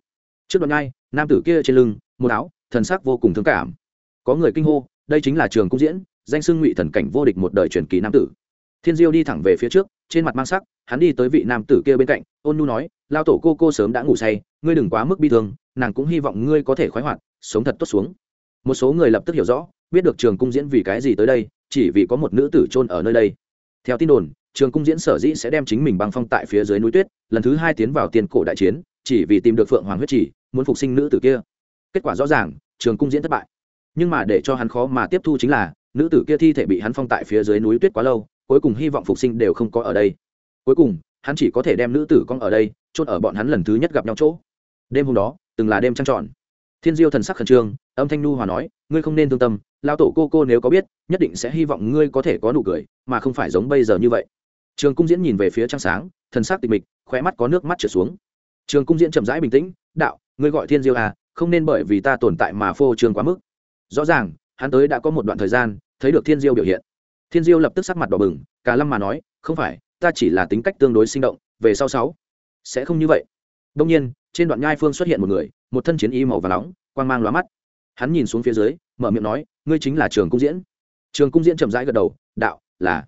Trước đoạn ngay nam tử kia trên lưng, một áo, thần sắc vô cùng thương cảm. Có người kinh hô, đây chính là trường cung diễn, danh xưng ngụy thần cảnh vô địch một đời truyền kỳ nam tử. Thiên diêu đi thẳng về phía trước, trên mặt mang sắc, hắn đi tới vị nam tử kia bên cạnh, ôn nu nói, lao tổ cô cô sớm đã ngủ say, ngươi đừng quá mức bi thương, nàng cũng hy vọng ngươi có thể khoái hoạt, sống thật tốt xuống. Một số người lập tức hiểu rõ, biết được trường cung diễn vì cái gì tới đây, chỉ vì có một nữ tử trôn ở nơi đây. Theo tin đồn trường cung diễn sở dĩ sẽ đem chính mình băng phong tại phía dưới núi tuyết, lần thứ hai tiến vào tiền cổ đại chiến, chỉ vì tìm được phượng hoàng huyết chỉ, muốn phục sinh nữ tử kia. Kết quả rõ ràng, trường cung diễn thất bại. Nhưng mà để cho hắn khó mà tiếp thu chính là, nữ tử kia thi thể bị hắn phong tại phía dưới núi tuyết quá lâu, cuối cùng hy vọng phục sinh đều không có ở đây. Cuối cùng, hắn chỉ có thể đem nữ tử con ở đây chốt ở bọn hắn lần thứ nhất gặp nhau chỗ. Đêm hôm đó, từng là đêm trăng tròn. Thiên diêu thần sắc khẩn trương, âm thanh nu hòa nói, ngươi không nên thương tâm lao tổ cô cô nếu có biết, nhất định sẽ hy vọng ngươi có thể có nụ cười, mà không phải giống bây giờ như vậy trường cung diễn nhìn về phía trăng sáng, thần sắc tịch mịch, khóe mắt có nước mắt trở xuống. Trường cung diễn chậm rãi bình tĩnh, đạo, ngươi gọi thiên diêu à không nên bởi vì ta tồn tại mà phô trương quá mức. Rõ ràng, hắn tới đã có một đoạn thời gian, thấy được thiên diêu biểu hiện. Thiên diêu lập tức sắc mặt đỏ bừng, cả lâm mà nói, không phải, ta chỉ là tính cách tương đối sinh động, về sau sáu sẽ không như vậy. Đông nhiên, trên đoạn nhai phương xuất hiện một người, một thân chiến y màu và nóng, quang mang lóa mắt. Hắn nhìn xuống phía dưới, mở miệng nói, ngươi chính là trường cung diễn. Trường cung diễn chậm rãi gật đầu, đạo, là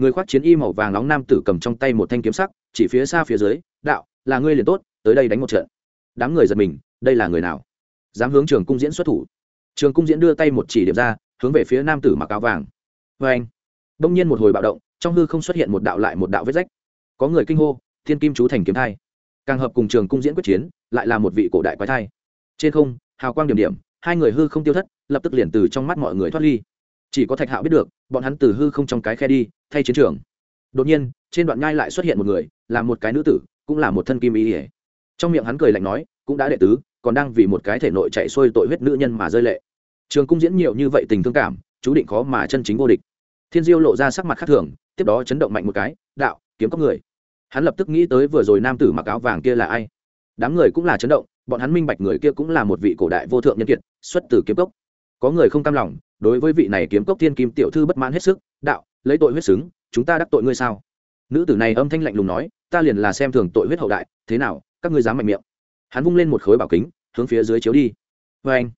người khoác chiến y màu vàng nóng nam tử cầm trong tay một thanh kiếm sắc, chỉ phía xa phía dưới, đạo, là ngươi liền tốt, tới đây đánh một trận. Đám người giật mình, đây là người nào? Dám hướng trường cung diễn xuất thủ. Trường cung diễn đưa tay một chỉ điểm ra, hướng về phía nam tử mặc áo vàng. Vê anh đông nhiên một hồi bạo động, trong hư không xuất hiện một đạo lại một đạo vết rách. Có người kinh hô, thiên kim chú thành kiếm thai. Càng hợp cùng trường cung diễn quyết chiến, lại là một vị cổ đại quái thai. Trên không, hào quang điểm điểm, hai người hư không tiêu thất, lập tức liền từ trong mắt mọi người thoát ly chỉ có thạch hạo biết được, bọn hắn từ hư không trong cái khe đi, thay chiến trường. Đột nhiên, trên đoạn nhai lại xuất hiện một người, là một cái nữ tử, cũng là một thân kim ý ỉa trong miệng hắn cười lạnh nói, cũng đã đệ tứ, còn đang vì một cái thể nội chạy xuôi tội huyết nữ nhân mà rơi lệ. Trường cung diễn nhiều như vậy tình thương cảm, chú định khó mà chân chính vô địch. Thiên diêu lộ ra sắc mặt khác thường, tiếp đó chấn động mạnh một cái, đạo, kiếm có người. Hắn lập tức nghĩ tới vừa rồi nam tử mặc áo vàng kia là ai. Đám người cũng là chấn động, bọn hắn minh bạch người kia cũng là một vị cổ đại vô thượng nhân kiệt, xuất từ kiếm cốc. Có người không cam lòng đối với vị này kiếm cốc thiên kim tiểu thư bất mãn hết sức, đạo, lấy tội huyết xứng, chúng ta đắc tội ngươi sao? Nữ tử này âm thanh lạnh lùng nói, ta liền là xem thường tội huyết hậu đại, thế nào, các ngươi dám mạnh miệng. Hắn vung lên một khối bảo kính, hướng phía dưới chiếu đi. Vê anh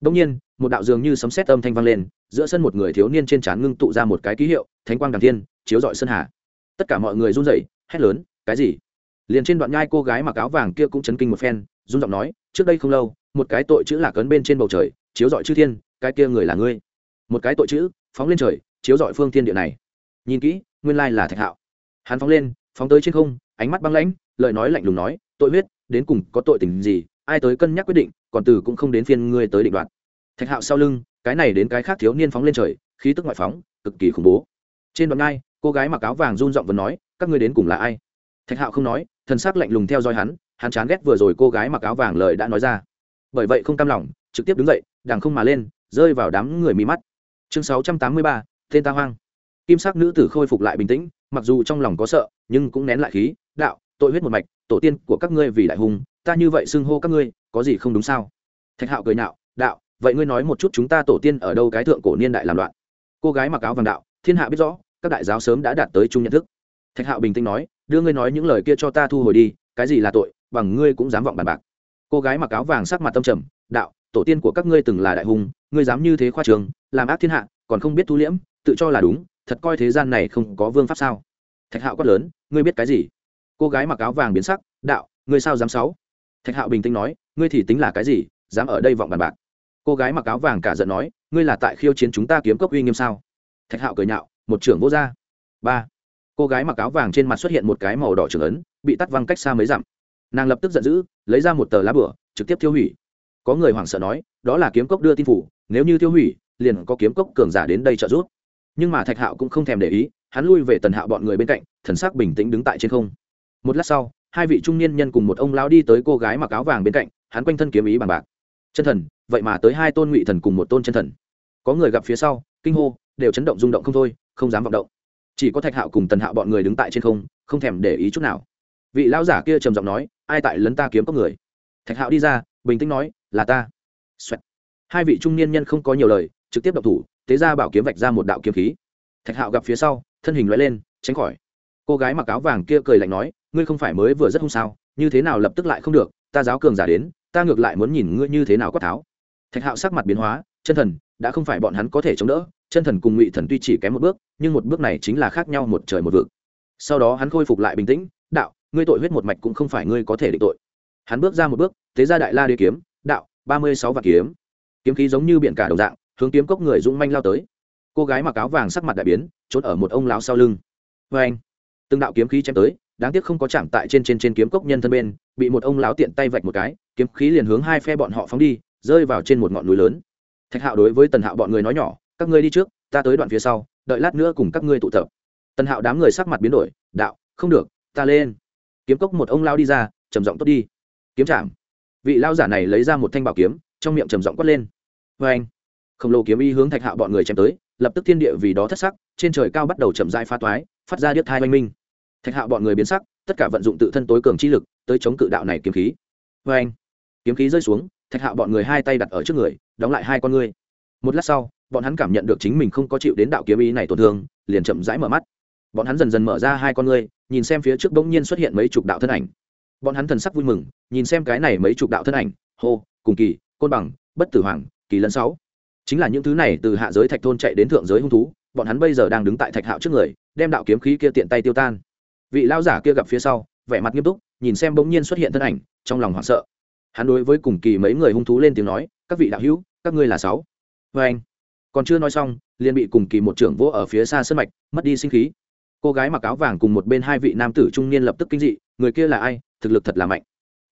đông nhiên, một đạo dường như sấm sét âm thanh vang lên, giữa sân một người thiếu niên trên trán ngưng tụ ra một cái ký hiệu, thánh quang đằng thiên, chiếu dọi sơn hà. Tất cả mọi người run rẩy, hét lớn, cái gì? Liền trên đoạn nhai cô gái mặc áo vàng kia cũng chấn kinh một phen, run giọng nói, trước đây không lâu, một cái tội chữ lạc ấn bên trên bầu trời, chiếu dọi chư thiên, cái kia người là ngươi một cái tội chữ, phóng lên trời, chiếu dọi phương thiên địa này. Nhìn kỹ, nguyên lai là thạch hạo. Hắn phóng lên, phóng tới trên không, ánh mắt băng lãnh, lời nói lạnh lùng nói, tội huyết, đến cùng có tội tình gì? Ai tới cân nhắc quyết định, còn từ cũng không đến phiên ngươi tới định đoạt. Thạch hạo sau lưng, cái này đến cái khác thiếu niên phóng lên trời, khí tức ngoại phóng, cực kỳ khủng bố. Trên đoạn ngai, cô gái mặc áo vàng run giọng vẫn nói, các ngươi đến cùng là ai? Thạch hạo không nói thân xác lạnh lùng theo dõi hắn hắn chán ghét vừa rồi cô gái mặc áo vàng lời đã nói ra. Bởi vậy không cam lòng, trực tiếp đứng dậy, đằng không mà lên, rơi vào đám người mí mắt chương sáu trăm tám mươi ba, tên ta hoang. Kim sắc nữ tử khôi phục lại bình tĩnh, mặc dù trong lòng có sợ, nhưng cũng nén lại khí, đạo, tội huyết một mạch, tổ tiên của các ngươi vì đại hùng, ta như vậy xưng hô các ngươi, có gì không đúng sao? Thạch hạo cười nạo đạo, vậy ngươi nói một chút chúng ta tổ tiên ở đâu cái thượng cổ niên đại làm loạn? Cô gái mặc áo vàng đạo, thiên hạ biết rõ, các đại giáo sớm đã đạt tới chung nhận thức. Thạch hạo bình tĩnh nói, đưa ngươi nói những lời kia cho ta thu hồi đi, cái gì là tội, bằng ngươi cũng dám vọng bàn bạc. Cô gái mặc áo vàng sắc mặt tâm trầm, đạo tổ tiên của các ngươi từng là đại hùng, ngươi dám như thế khoa trường, làm ác thiên hạ, còn không biết thu liễm, tự cho là đúng, thật coi thế gian này không có vương pháp sao? Thạch hạo quát lớn, ngươi biết cái gì? Cô gái mặc áo vàng biến sắc, đạo, ngươi sao dám sáu thạch hạo bình tĩnh nói, ngươi thì tính là cái gì, dám ở đây vọng bàn bạc? Cô gái mặc áo vàng cả giận nói, ngươi là tại khiêu chiến chúng ta kiếm cốc uy nghiêm sao? Thạch hạo cười nhạo, một trưởng vô gia. Ba. Cô gái mặc áo vàng trên mặt xuất hiện một cái màu đỏ trưởng ấn, bị tắt văng cách xa mấy dặm. Nàng lập tức giận dữ, lấy ra một tờ lá bửa, trực tiếp tiêu hủy có người hoảng sợ nói, đó là kiếm cốc đưa tin phủ, nếu như tiêu hủy, liền có kiếm cốc cường giả đến đây trợ giúp. Nhưng mà thạch hạo cũng không thèm để ý, hắn lui về tần hạo bọn người bên cạnh, thần sắc bình tĩnh đứng tại trên không. Một lát sau, hai vị trung niên nhân cùng một ông lão đi tới cô gái mặc áo vàng bên cạnh, hắn quanh thân kiếm ý bằng bạc. Chân thần, vậy mà tới hai tôn ngụy thần cùng một tôn chân thần. Có người gặp phía sau, kinh hô, đều chấn động rung động không thôi, không dám vọng động. Chỉ có thạch hạo cùng tần hạo bọn người đứng tại trên không không thèm để ý chút nào. Vị lão giả kia trầm giọng nói, ai tại lấn ta kiếm cốc người? Thạch hạo đi ra, bình tĩnh nói là ta、Xoẹt. hai vị trung niên nhân không có nhiều lời, trực tiếp động thủ, tế ra bảo kiếm vạch ra một đạo kiếm khí. Thạch hạo gặp phía sau, thân hình loại lên, tránh khỏi. Cô gái mặc áo vàng kia cười lạnh nói, ngươi không phải mới vừa rất hung sao? Như thế nào lập tức lại không được? Ta giáo cường giả đến, ta ngược lại muốn nhìn ngươi như thế nào quát tháo. Thạch hạo sắc mặt biến hóa, chân thần, đã không phải bọn hắn có thể chống đỡ. Chân thần cùng ngụy thần tuy chỉ kém một bước, nhưng một bước này chính là khác nhau một trời một vực. Sau đó hắn khôi phục lại bình tĩnh, đạo, ngươi tội huyết một mạch cũng không phải ngươi có thể định tội. Hắn bước ra một bước thế ra đại la đế kiếm ba mươi sáu vạn kiếm. Kiếm khí giống như biển cả đồng dạng, hướng kiếm cốc người dũng manh lao tới. Cô gái mặc áo vàng sắc mặt đại biến, trốn ở một ông lão sau lưng. Vê anh, từng đạo kiếm khí chém tới, đáng tiếc không có chạm tại trên trên trên kiếm cốc nhân thân bên, bị một ông lão tiện tay vạch một cái, kiếm khí liền hướng hai phe bọn họ phóng đi, rơi vào trên một ngọn núi lớn. Thạch hạo đối với tần hạo bọn người nói nhỏ, các ngươi đi trước, ta tới đoạn phía sau, đợi lát nữa cùng các ngươi tụ tập. Tần hạo đám người sắc mặt biến đổi, đạo, không được, ta lên. Kiếm cốc một ông lao đi ra, trầm giọng tốt đi. Kiếm chạm vị lao giả này lấy ra một thanh bảo kiếm, trong miệng trầm giọng quát lên. Vê anh, khổng lồ kiếm y hướng thạch hạo bọn người chém tới, lập tức thiên địa vì đó thất sắc, trên trời cao bắt đầu chậm dai pha toái, phát ra điếc thai oanh minh. Thạch hạo bọn người biến sắc, tất cả vận dụng tự thân tối cường chi lực, tới chống cự đạo này kiếm khí. Vê anh, kiếm khí rơi xuống, thạch hạo bọn người hai tay đặt ở trước người, đóng lại hai con ngươi. Một lát sau, bọn hắn cảm nhận được chính mình không có chịu đến đạo kiếm ý này tổn thương, liền chậm rãi mở mắt. Bọn hắn dần dần mở ra hai con ngươi, nhìn xem phía trước bỗng nhiên xuất hiện mấy chục đạo thân ảnh bọn hắn thần sắc vui mừng, nhìn xem cái này mấy chục đạo thân ảnh, hô, cùng kỳ, côn bằng, bất tử hoàng, kỳ lân sáu. Chính là những thứ này từ hạ giới thạch thôn chạy đến thượng giới hung thú, bọn hắn bây giờ đang đứng tại thạch hạo trước người, đem đạo kiếm khí kia tiện tay tiêu tan. Vị lao giả kia gặp phía sau, vẻ mặt nghiêm túc, nhìn xem bỗng nhiên xuất hiện thân ảnh, trong lòng hoảng sợ. Hắn đối với cùng kỳ mấy người hung thú lên tiếng nói, các vị đạo hữu, các ngươi là sáu. Vê anh, còn chưa nói xong, liền bị cùng kỳ một trưởng vỗ ở phía xa sân mạch, mất đi sinh khí. Cô gái mặc áo vàng cùng một bên hai vị nam tử trung niên lập tức kinh dị, người kia là ai? Thực lực thật là mạnh.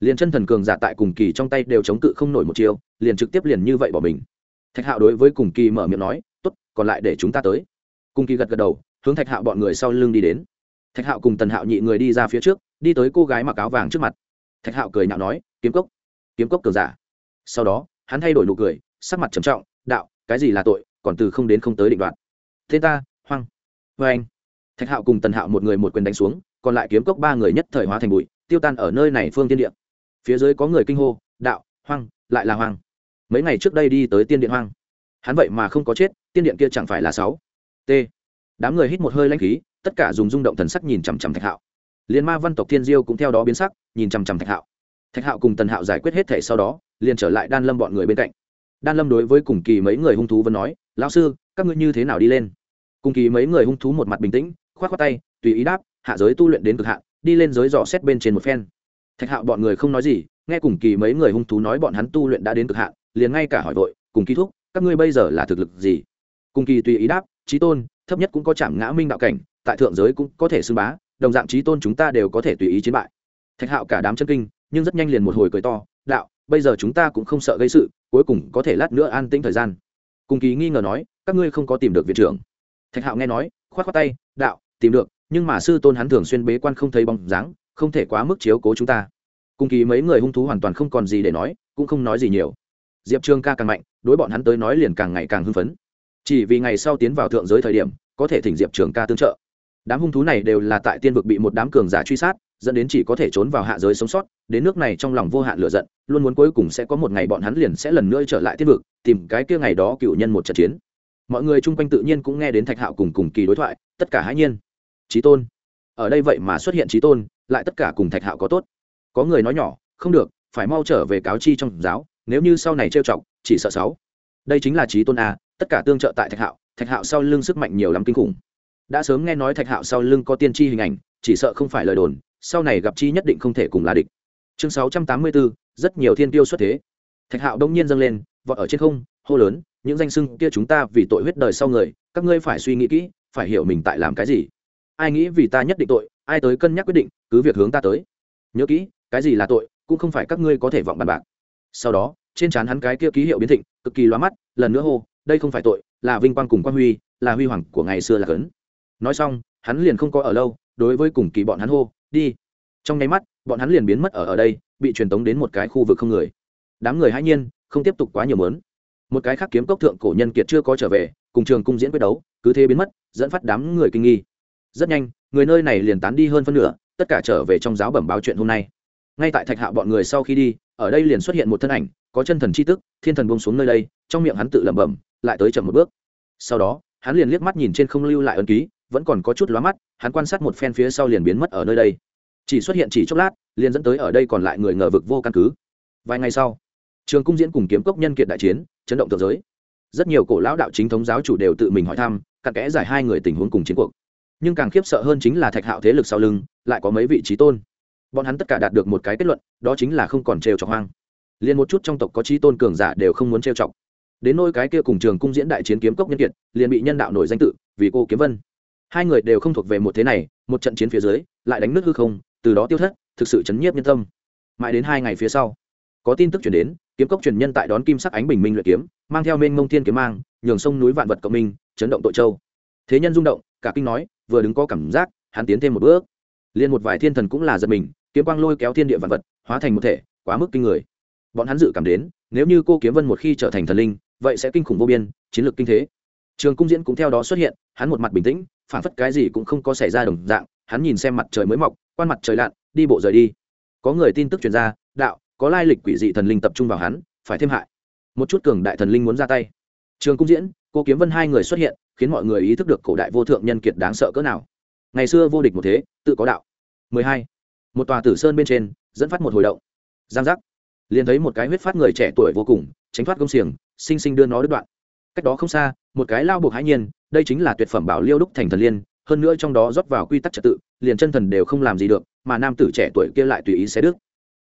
Liền chân thần cường giả tại cùng kỳ trong tay đều chống cự không nổi một chiêu, liền trực tiếp liền như vậy bỏ mình. Thạch hạo đối với cùng kỳ mở miệng nói tốt còn lại để chúng ta tới. Cùng kỳ gật gật đầu hướng thạch hạo bọn người sau lưng đi đến. Thạch hạo cùng tần hạo nhị người đi ra phía trước đi tới cô gái mặc áo vàng trước mặt. Thạch hạo cười nhạo nói kiếm cốc kiếm cốc cường giả. Sau đó hắn thay đổi nụ cười sắc mặt trầm trọng đạo cái gì là tội còn từ không đến không tới định đoạn thế ta hoang vê anh thạch hạo cùng tần hạo một người một quyền đánh xuống còn lại kiếm cốc ba người nhất thời hóa thành bụi tiêu tan ở nơi này phương tiên điện. Phía dưới có người kinh hô, đạo, hoang, lại là hoang. Mấy ngày trước đây đi tới tiên điện hoang. Hắn vậy mà không có chết, tiên điện kia chẳng phải là sáu. T. Đám người hít một hơi lanh khí, tất cả dùng rung động thần sắc nhìn chằm chằm thạch hạo. Liền ma văn tộc thiên diêu cũng theo đó biến sắc, nhìn chằm chằm thạch hạo. Thạch hạo cùng tần hạo giải quyết hết thể sau đó, liền trở lại đan lâm bọn người bên cạnh. Đan lâm đối với cùng kỳ mấy người hung thú vẫn nói, lão sư, các ngươi như thế nào đi lên? Cùng kỳ mấy người hung thú một mặt bình tĩnh k h o á t khoác tay, tùy ý đáp, hạ giới tu luyện đến cực hạn đi lên giới dò xét bên trên một phen. Thạch hạo bọn người không nói gì, nghe cùng kỳ mấy người hung thú nói bọn hắn tu luyện đã đến cực hạn, liền ngay cả hỏi vội, cùng kỳ thúc, các ngươi bây giờ là thực lực gì? Cùng kỳ tùy ý đáp trí tôn, thấp nhất cũng có chạm ngã minh đạo cảnh, tại thượng giới cũng có thể xưng bá, đồng dạng trí tôn chúng ta đều có thể tùy ý chiến bại. Thạch hạo cả đám chân kinh, nhưng rất nhanh liền một hồi cười to, đạo, bây giờ chúng ta cũng không sợ gây sự, cuối cùng có thể lát nữa an tĩnh thời gian. Cùng kỳ nghi ngờ nói, các ngươi không có tìm được viện trưởng. Thạch hạo nghe nói k h o á t tay, đạo, tìm được nhưng mà sư tôn hắn thường xuyên bế quan không thấy bóng dáng, không thể quá mức chiếu cố chúng ta. Cùng kỳ mấy người hung thú hoàn toàn không còn gì để nói, cũng không nói gì nhiều. Diệp trương ca càng mạnh, đối bọn hắn tới nói liền càng ngày càng hưng phấn. Chỉ vì ngày sau tiến vào thượng giới thời điểm, có thể thỉnh diệp trường ca tương trợ. Đám hung thú này đều là tại tiên vực bị một đám cường giả truy sát, dẫn đến chỉ có thể trốn vào hạ giới sống sót, đến nước này trong lòng vô hạn lựa giận, luôn muốn cuối cùng sẽ có một ngày bọn hắn liền sẽ lần nữa trở lại tiên vực, tìm cái kia ngày đó cựu nhân một trận chiến. Mọi người chung quanh tự nhiên cũng nghe đến thạch hạo cùng cùng kỳ đối thoại, tất cả há nhiên trí tôn. Ở đây vậy mà xuất hiện trí tôn, lại tất cả cùng thạch hạo có tốt. Có người nói nhỏ, không được, phải mau trở về cáo chi trong giáo, nếu như sau này trêu chọc, chỉ sợ sáu. Đây chính là trí tôn a, tất cả tương trợ tại thạch hạo thạch hạo sau lưng sức mạnh nhiều lắm kinh khủng. Đã sớm nghe nói thạch hạo sau lưng có tiên tri hình ảnh, chỉ sợ không phải lời đồn, sau này gặp chi nhất định không thể cùng là địch. Chương sáu trăm tám mươi bốn rất nhiều thiên tiêu xuất thế. Thạch hạo đông nhiên dâng lên, vọt ở trên không, hô lớn, những danh sưng kia chúng ta vì tội huyết đời sau người, các ngươi phải suy nghĩ kỹ, phải hiểu mình tại làm cái gì ai nghĩ vì ta nhất định tội, ai tới cân nhắc quyết định, cứ việc hướng ta tới. Nhớ kỹ, cái gì là tội, cũng không phải các ngươi có thể vọng bàn bạc. Sau đó, trên trán hắn cái kia ký hiệu biến thịnh, cực kỳ loa mắt, lần nữa hô, đây không phải tội, là vinh quang cùng quan huy, là huy hoàng của ngày xưa là cấn. Nói xong, hắn liền không có ở lâu, đối với cùng kỳ bọn hắn hô, đi. Trong nháy mắt, bọn hắn liền biến mất ở ở đây, bị truyền tống đến một cái khu vực không người. Đám người hãy nhiên, không tiếp tục quá nhiều mớn. Một cái khác kiếm cốc thượng cổ nhân kiệt chưa có trở về, cùng trường cung diễn quyết đấu, cứ thế biến mất, dẫn phát đám người kinh nghi rất nhanh, người nơi này liền tán đi hơn phân nửa, tất cả trở về trong giáo bẩm báo chuyện hôm nay. Ngay tại thạch hạ bọn người sau khi đi, ở đây liền xuất hiện một thân ảnh, có chân thần c h i tức, thiên thần bông xuống nơi đây, trong miệng hắn tự lẩm bẩm, lại tới chậm một bước. Sau đó, hắn liền liếc mắt nhìn trên không lưu lại ân ký, vẫn còn có chút lóa mắt, hắn quan sát một phen phía sau liền biến mất ở nơi đây. Chỉ xuất hiện chỉ chốc lát, liền dẫn tới ở đây còn lại người ngờ vực vô căn cứ. Vài ngày sau, trường cung diễn cùng kiếm cốc nhân kiệt đại chiến, chấn động thượng giới. Rất nhiều cổ lão đạo chính thống giáo chủ đều tự mình hỏi thăm, cặn kẽ giải hai người tình huống cùng chiến cuộc nhưng càng khiếp sợ hơn chính là thạch hạo thế lực sau lưng, lại có mấy vị trí tôn. Bọn hắn tất cả đạt được một cái kết luận, đó chính là không còn trêu chọc hoang. Liền một chút trong tộc có trí tôn cường giả đều không muốn trêu chọc. Đến nôi cái kia cùng trường cung diễn đại chiến kiếm cốc nhân kiệt, liền bị nhân đạo nổi danh tự, vì cô kiếm vân. Hai người đều không thuộc về một thế này, một trận chiến phía dưới, lại đánh nước hư không, từ đó tiêu thất, thực sự chấn nhiếp nhân tâm. Mãi đến hai ngày phía sau, có tin tức chuyển đến, kiếm cốc truyền nhân tại đón kim sắc ánh bình minh luyện kiếm, mang theo mênh mông thiên kiếm mang, nhường sông núi vạn vật cộng minh, chấn động tội châu. Thế nhân rung động, cả kinh nói vừa đứng có cảm giác, hắn tiến thêm một bước. Liền một vài thiên thần cũng là giật mình, kiếm quang lôi kéo thiên địa vạn vật, hóa thành một thể, quá mức kinh người. Bọn hắn dự cảm đến, nếu như cô kiếm vân một khi trở thành thần linh, vậy sẽ kinh khủng vô biên, chiến lược kinh thế. Trường cung diễn cũng theo đó xuất hiện, hắn một mặt bình tĩnh, phản phất cái gì cũng không có xảy ra đồng dạng, hắn nhìn xem mặt trời mới mọc, quan mặt trời lặn, đi bộ rời đi. Có người tin tức truyền ra, đạo, có lai lịch quỷ dị thần linh tập trung vào hắn, phải thêm hại. Một chút cường đại thần linh muốn ra tay trường cung diễn, cô kiếm vân hai người xuất hiện, khiến mọi người ý thức được cổ đại vô thượng nhân kiệt đáng sợ cỡ nào. Ngày xưa vô địch một thế, tự có đạo. 12. một tòa tử sơn bên trên, dẫn phát một hồi động. Giang giác. Liền thấy một cái huyết phát người trẻ tuổi vô cùng, tránh thoát công xiềng sinh sinh đưa nó đứt đoạn. Cách đó không xa, một cái lao buộc hãi nhiên, đây chính là tuyệt phẩm bảo liêu đúc thành thần liên, hơn nữa trong đó rót vào quy tắc trật tự, liền chân thần đều không làm gì được, mà nam tử trẻ tuổi kia lại tùy ý xé đứt.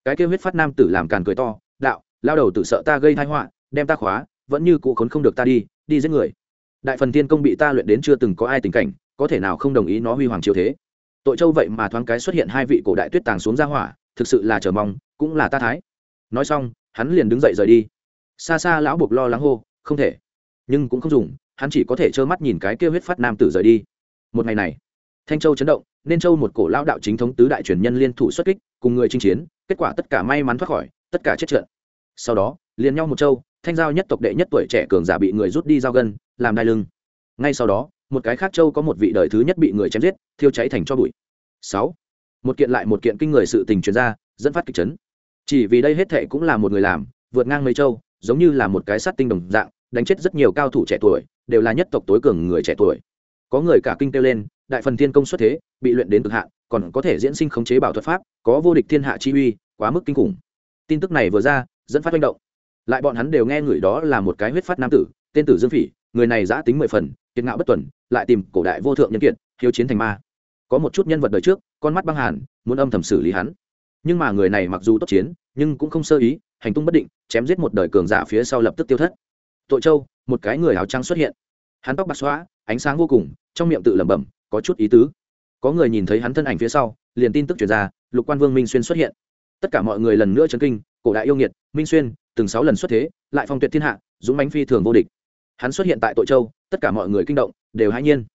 Cái kia huyết phát nam tử làm càn cười to, đạo, lao đầu tự sợ ta gây thai họa, đem ta khóa vẫn như cụ khốn không được ta đi đi giết người. Đại phần thiên công bị ta luyện đến chưa từng có ai tình cảnh, có thể nào không đồng ý nó huy hoàng triều thế? Tội châu vậy mà thoáng cái xuất hiện hai vị cổ đại tuyết tàng xuống ra hỏa, thực sự là chờ mong, cũng là ta thái. Nói xong, hắn liền đứng dậy rời đi. Xa xa lão buộc lo lắng hô, không thể. Nhưng cũng không dùng, hắn chỉ có thể trơ mắt nhìn cái kêu huyết phát nam tử rời đi. Một ngày này, thanh châu chấn động, nên châu một cổ lao đạo chính thống tứ đại truyền nhân liên thủ xuất kích, cùng người chinh chiến, kết quả tất cả may mắn thoát khỏi, tất cả chết trận sau đó, liền nhau một châu thanh giao nhất tộc đệ nhất tuổi trẻ cường giả bị người rút đi giao gân, làm đai lưng. Ngay sau đó, một cái khác châu có một vị đời thứ nhất bị người chém giết, thiêu cháy thành cho bụi. Sáu. Một kiện lại một kiện kinh người sự tình truyền ra, dẫn phát kịch chấn. Chỉ vì đây hết thệ cũng là một người làm, vượt ngang mấy châu, giống như là một cái sát tinh đồng dạng, đánh chết rất nhiều cao thủ trẻ tuổi, đều là nhất tộc tối cường người trẻ tuổi. Có người cả kinh kêu lên, đại phần thiên công xuất thế, bị luyện đến cực hạn, còn có thể diễn sinh khống chế bảo thuật pháp, có vô địch thiên hạ chi uy, quá mức kinh khủng. Tin tức này vừa ra, dẫn phát manh động lại bọn hắn đều nghe người đó là một cái huyết phát nam tử, tên tử dương phỉ, người này giã tính mười phần, kiệt ngạo bất tuần, lại tìm cổ đại vô thượng nhân kiệt, hiếu chiến thành ma. Có một chút nhân vật đời trước, con mắt băng hàn, muốn âm thầm xử lý hắn. Nhưng mà người này mặc dù tốt chiến, nhưng cũng không sơ ý, hành tung bất định, chém giết một đời cường giả phía sau lập tức tiêu thất. Tội châu, một cái người áo trắng xuất hiện. Hắn tóc bạc xóa ánh sáng vô cùng, trong miệng tự lẩm bẩm, có chút ý tứ. Có người nhìn thấy hắn thân ảnh phía sau, liền tin tức chuyển ra, lục quan vương minh xuyên xuất hiện. Tất cả mọi người lần nữa chấn kinh, cổ đại yêu nghiệt, minh xuyên từng sáu lần xuất thế, lại phong tuyệt thiên hạ, dũng bánh phi thường vô địch. Hắn xuất hiện tại tội châu, tất cả mọi người kinh động, đều hãi nhiên.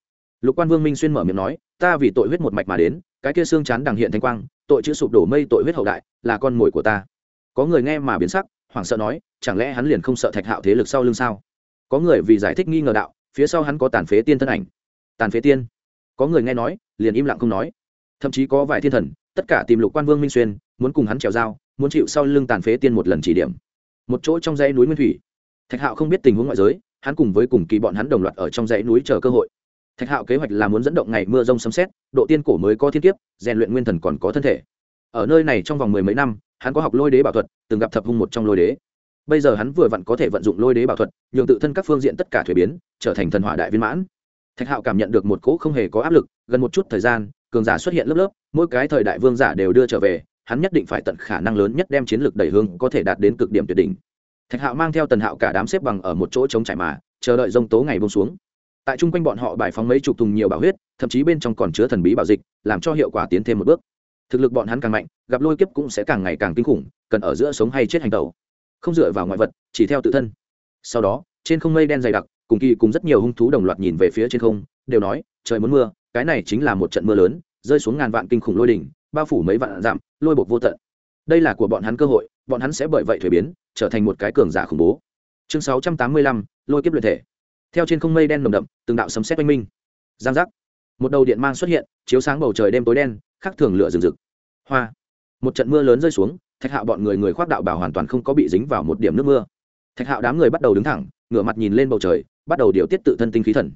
Lục quan vương minh xuyên mở miệng nói, ta vì tội huyết một mạch mà đến, cái kia xương chán đằng hiện thanh quang, tội chữ sụp đổ mây tội huyết hậu đại, là con mồi của ta. Có người nghe mà biến sắc, hoảng sợ nói, chẳng lẽ hắn liền không sợ thạch hạo thế lực sau lưng sao? Có người vì giải thích nghi ngờ đạo, phía sau hắn có tàn phế tiên thân ảnh. Tàn phế tiên? Có người nghe nói, liền im lặng không nói. Thậm chí có vài thiên thần, tất cả tìm lục quan vương minh xuyên, muốn cùng hắn trèo dao, muốn chịu sau lưng tàn phế tiên một lần chỉ điểm một chỗ trong dãy núi nguyên thủy. Thạch hạo không biết tình huống ngoại giới, hắn cùng với cùng kỳ bọn hắn đồng loạt ở trong dãy núi chờ cơ hội. Thạch hạo kế hoạch là muốn dẫn động ngày mưa rông sấm xét độ tiên cổ mới có thiên kiếp, rèn luyện nguyên thần còn có thân thể. Ở nơi này trong vòng mười mấy năm, hắn có học lôi đế bảo thuật, từng gặp thập hung một trong lôi đế. Bây giờ hắn vừa vặn có thể vận dụng lôi đế bảo thuật, nhường tự thân các phương diện tất cả thuế biến, trở thành thần hỏa đại viên mãn. Thạch hạo cảm nhận được một cỗ không hề có áp lực, gần một chút thời gian, cường giả xuất hiện lớp lớp, mỗi cái thời đại vương giả đều đưa trở về hắn nhất định phải tận khả năng lớn nhất đem chiến lược đẩy hướng có thể đạt đến cực điểm tuyệt đỉnh. Thạch hạo mang theo tần hạo cả đám xếp bằng ở một chỗ chống trải mà, chờ đợi dông tố ngày bông xuống. Tại chung quanh bọn họ bài phóng mấy chục thùng nhiều bảo huyết, thậm chí bên trong còn chứa thần bí bảo dịch, làm cho hiệu quả tiến thêm một bước. Thực lực bọn hắn càng mạnh, gặp lôi kiếp cũng sẽ càng ngày càng kinh khủng, cần ở giữa sống hay chết hành tẩu. Không dựa vào ngoại vật, chỉ theo tự thân. Sau đó, trên không mây đen dày đặc, cùng kỳ cùng rất nhiều hung thú đồng loạt nhìn về phía trên không, đều nói, trời muốn mưa, cái này chính là một trận mưa lớn, rơi xuống ngàn vạn kinh khủng lôi đỉnh bao phủ mấy vạn dặm, lôi bột vô tận. Đây là của bọn hắn cơ hội, bọn hắn sẽ bởi vậy thuế biến, trở thành một cái cường giả khủng bố. Chương sáu trăm tám mươi lăm, lôi kiếp luyện thể. Theo trên không mây đen nồng đậm, từng đạo sấm xét oanh minh. Giang giác. Một đầu điện mang xuất hiện, chiếu sáng bầu trời đêm tối đen, khắc thường lửa rừng rực. Hoa. Một trận mưa lớn rơi xuống, thạch hạo bọn người người khoác đạo bảo hoàn toàn không có bị dính vào một điểm nước mưa. Thạch hạo đám người bắt đầu đứng thẳng, ngửa mặt nhìn lên bầu trời, bắt đầu điều tiết tự thân tinh khí thần.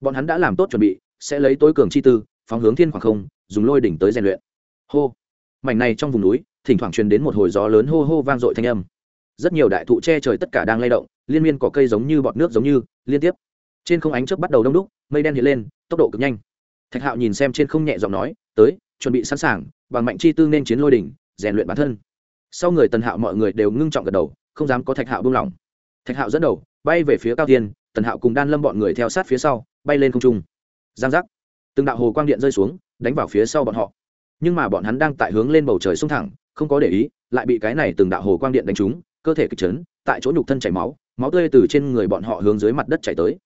Bọn hắn đã làm tốt chuẩn bị, sẽ lấy tối cường chi tư, phóng hướng thiên khoảng không, dùng lôi đỉnh tới rèn luyện hô. Mảnh này trong vùng núi, thỉnh thoảng truyền đến một hồi gió lớn hô hô vang dội thanh âm. Rất nhiều đại thụ che trời tất cả đang lay động, liên miên cỏ cây giống như bọt nước giống như, liên tiếp. Trên không ánh chớp bắt đầu đông đúc, mây đen hiện lên, tốc độ cực nhanh. Thạch hạo nhìn xem trên không nhẹ giọng nói, tới, chuẩn bị sẵn sàng, bằng mạnh chi tư nên chiến lôi đỉnh, rèn luyện bản thân. Sau người tần hạo mọi người đều ngưng trọng gật đầu, không dám có thạch hạo buông lỏng. Thạch hạo dẫn đầu, bay về phía cao tiên tần hạo cùng đan lâm bọn người theo sát phía sau, bay lên không trung. Giang giác. Từng đạo hồ quang điện rơi xuống, đánh vào phía sau bọn họ nhưng mà bọn hắn đang tại hướng lên bầu trời xông thẳng, không có để ý, lại bị cái này từng đạo hồ quang điện đánh trúng, cơ thể kịch chấn, tại chỗ nhục thân chảy máu máu tươi từ trên người bọn họ hướng dưới mặt đất chảy tới.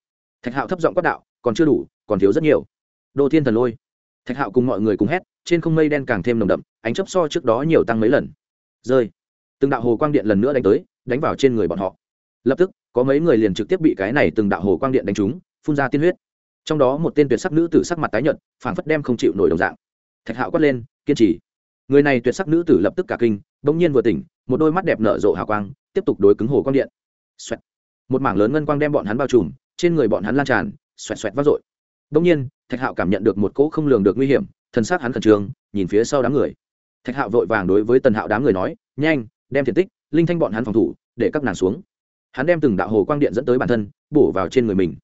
Thạch hạo thấp giọng quát đạo, còn chưa đủ, còn thiếu rất nhiều. Đô thiên thần lôi. Thạch hạo cùng mọi người cùng hét, trên không mây đen càng thêm nồng đậm, ánh chấp so trước đó nhiều tăng mấy lần. Rơi. Từng đạo hồ quang điện lần nữa đánh tới, đánh vào trên người bọn họ. Lập tức, có mấy người liền trực tiếp bị cái này từng đạo hồ quang điện đánh trúng, phun ra tiên huyết. Trong đó một tên tuyệt sắc nữ tử sắc mặt tái nhợt, phảng phất đem không chịu nổi đồng dạng thạch hạo quát lên, kiên trì. Người này tuyệt sắc nữ tử lập tức cả kinh, bỗng nhiên vừa tỉnh, một đôi mắt đẹp nở rộ hào quang, tiếp tục đối cứng hồ quang điện、Xoẹt. một mảng lớn ngân quang đem bọn hắn bao trùm, trên người bọn hắn lan tràn, xoẹt xoẹt vác rội bỗng nhiên, thạch hạo cảm nhận được một cỗ không lường được nguy hiểm thân xác hắn khẩn trương, nhìn phía sau đám người. Thạch hạo vội vàng đối với tần hạo đám người nói, nhanh, đem thiện tích, linh thanh bọn hắn phòng thủ, để các nàng xuống. Hắn đem từng đạo hồ quang điện dẫn tới bản thân, bổ vào trên người mình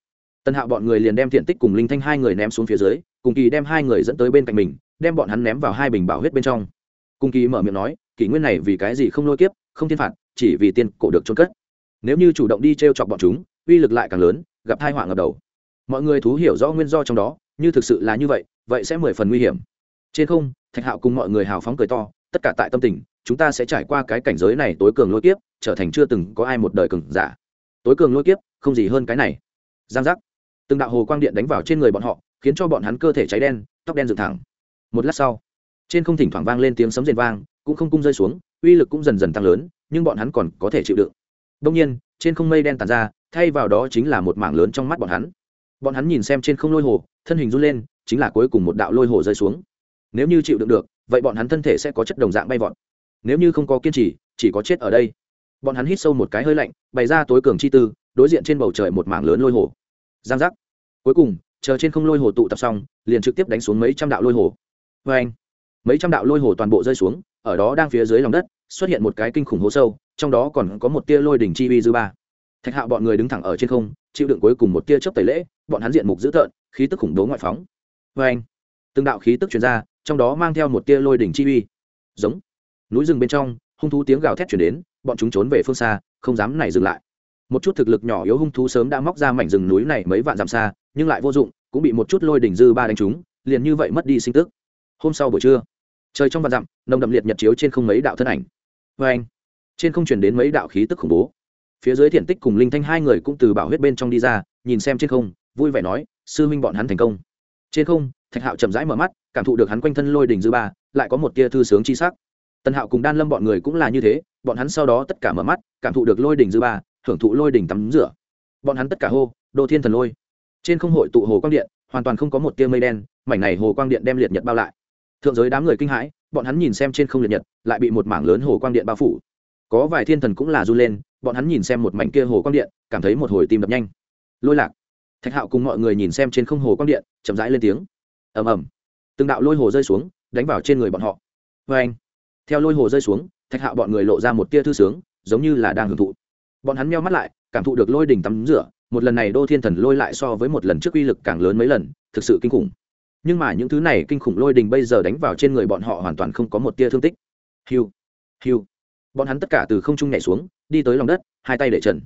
tần hạo bọn người liền đem thiện tích cùng linh thanh hai người ném xuống phía dưới, cùng kỳ đem hai người dẫn tới bên cạnh mình, đem bọn hắn ném vào hai bình bảo huyết bên trong. Cùng kỳ mở miệng nói kỷ nguyên này vì cái gì không lôi kiếp, không thiên phạt, chỉ vì tiên cổ được trôn cất. Nếu như chủ động đi t r e o chọc bọn chúng, uy lực lại càng lớn, gặp hai họa ngập đầu. Mọi người thú hiểu rõ nguyên do trong đó, như thực sự là như vậy vậy sẽ mười phần nguy hiểm. Trên không, thạch hạo cùng mọi người hào phóng cười to, tất cả tại tâm tình, chúng ta sẽ trải qua cái cảnh giới này tối cường lôi kiếp, trở thành chưa từng có ai một đời cường giả. Tối cường lôi kiếp, không gì hơn cái này. Giang giác từng đạo hồ quang điện đánh vào trên người bọn họ, khiến cho bọn hắn cơ thể cháy đen, tóc đen dựng thẳng. Một lát sau, trên không thỉnh thoảng vang lên tiếng sấm rền vang, cũng không cung rơi xuống, uy lực cũng dần dần tăng lớn, nhưng bọn hắn còn có thể chịu đựng. Đông nhiên, trên không mây đen tàn ra, thay vào đó chính là một mảng lớn trong mắt bọn hắn. Bọn hắn nhìn xem trên không lôi hồ, thân hình run lên, chính là cuối cùng một đạo lôi hồ rơi xuống. Nếu như chịu đựng được, vậy bọn hắn thân thể sẽ có chất đồng dạng bay vọt. Nếu như không có kiên trì, chỉ có chết ở đây. Bọn hắn hít sâu một cái hơi lạnh, bày ra tối cường chi tư, đối diện trên bầu trời một mảng lớn lôi hồ giang giác. Cuối cùng, chờ trên không lôi hồ tụ tập xong, liền trực tiếp đánh xuống mấy trăm đạo lôi hồ. Vê anh, mấy trăm đạo lôi hồ toàn bộ rơi xuống, ở đó đang phía dưới lòng đất, xuất hiện một cái kinh khủng hố sâu, trong đó còn có một tia lôi đỉnh chi uy dư ba. Thạch hạo bọn người đứng thẳng ở trên không, chịu đựng cuối cùng một tia chớp tẩy lễ, bọn hắn diện mục dữ tợn, khí tức khủng bố ngoại phóng. Vê anh, từng đạo khí tức chuyển ra, trong đó mang theo một tia lôi đỉnh chi uy giống. Núi rừng bên trong, hung thú tiếng gào thét chuyển đến, bọn chúng trốn về phương xa, không dám này dừng lại một chút thực lực nhỏ yếu hung thú sớm đã móc ra mảnh rừng núi này mấy vạn dặm xa, nhưng lại vô dụng, cũng bị một chút lôi đỉnh dư ba đánh trúng, liền như vậy mất đi sinh tức. Hôm sau buổi trưa, trời trong vạn dặm, nồng đậm liệt nhật chiếu trên không mấy đạo thân ảnh. Vê anh, trên không chuyển đến mấy đạo khí tức khủng bố. Phía dưới thiện tích cùng linh thanh hai người cũng từ bảo huyết bên trong đi ra, nhìn xem trên không, vui vẻ nói, sư minh bọn hắn thành công. Trên không, thạch hạo chậm rãi mở mắt, cảm thụ được hắn quanh thân lôi đỉnh dư ba, lại có một tia thư sướng chi sắc. Tần hạo cùng đan lâm bọn người cũng là như thế, bọn hắn sau đó tất cả mở mắt, cảm thụ được lôi đỉnh dư ba hưởng thụ lôi đỉnh tắm rửa. Bọn hắn tất cả hô, đô thiên thần lôi. Trên không hội tụ hồ quang điện, hoàn toàn không có một tia mây đen, mảnh này hồ quang điện đem liệt nhật bao lại. Thượng giới đám người kinh hãi, bọn hắn nhìn xem trên không liệt nhật, lại bị một mảng lớn hồ quang điện bao phủ. Có vài thiên thần cũng là run lên, bọn hắn nhìn xem một mảnh kia hồ quang điện, cảm thấy một hồi tim đập nhanh. Lôi lạc, thạch hạo cùng mọi người nhìn xem trên không hồ quang điện, chậm rãi lên tiếng. Ầm ầm. Từng đạo lôi hồ rơi xuống, đánh vào trên người bọn họ. Vê anh theo lôi hồ rơi xuống, thạch hạo bọn người lộ ra một tia thư sướng, giống như là đang hưởng thụ bọn hắn meo mắt lại, cảm thụ được lôi đỉnh tắm rửa, một lần này đô thiên thần lôi lại so với một lần trước uy lực càng lớn mấy lần, thực sự kinh khủng. Nhưng mà những thứ này kinh khủng lôi đình bây giờ đánh vào trên người bọn họ hoàn toàn không có một tia thương tích. Hiu hiu. Bọn hắn tất cả từ không trung nhảy xuống, đi tới lòng đất, hai tay để trần.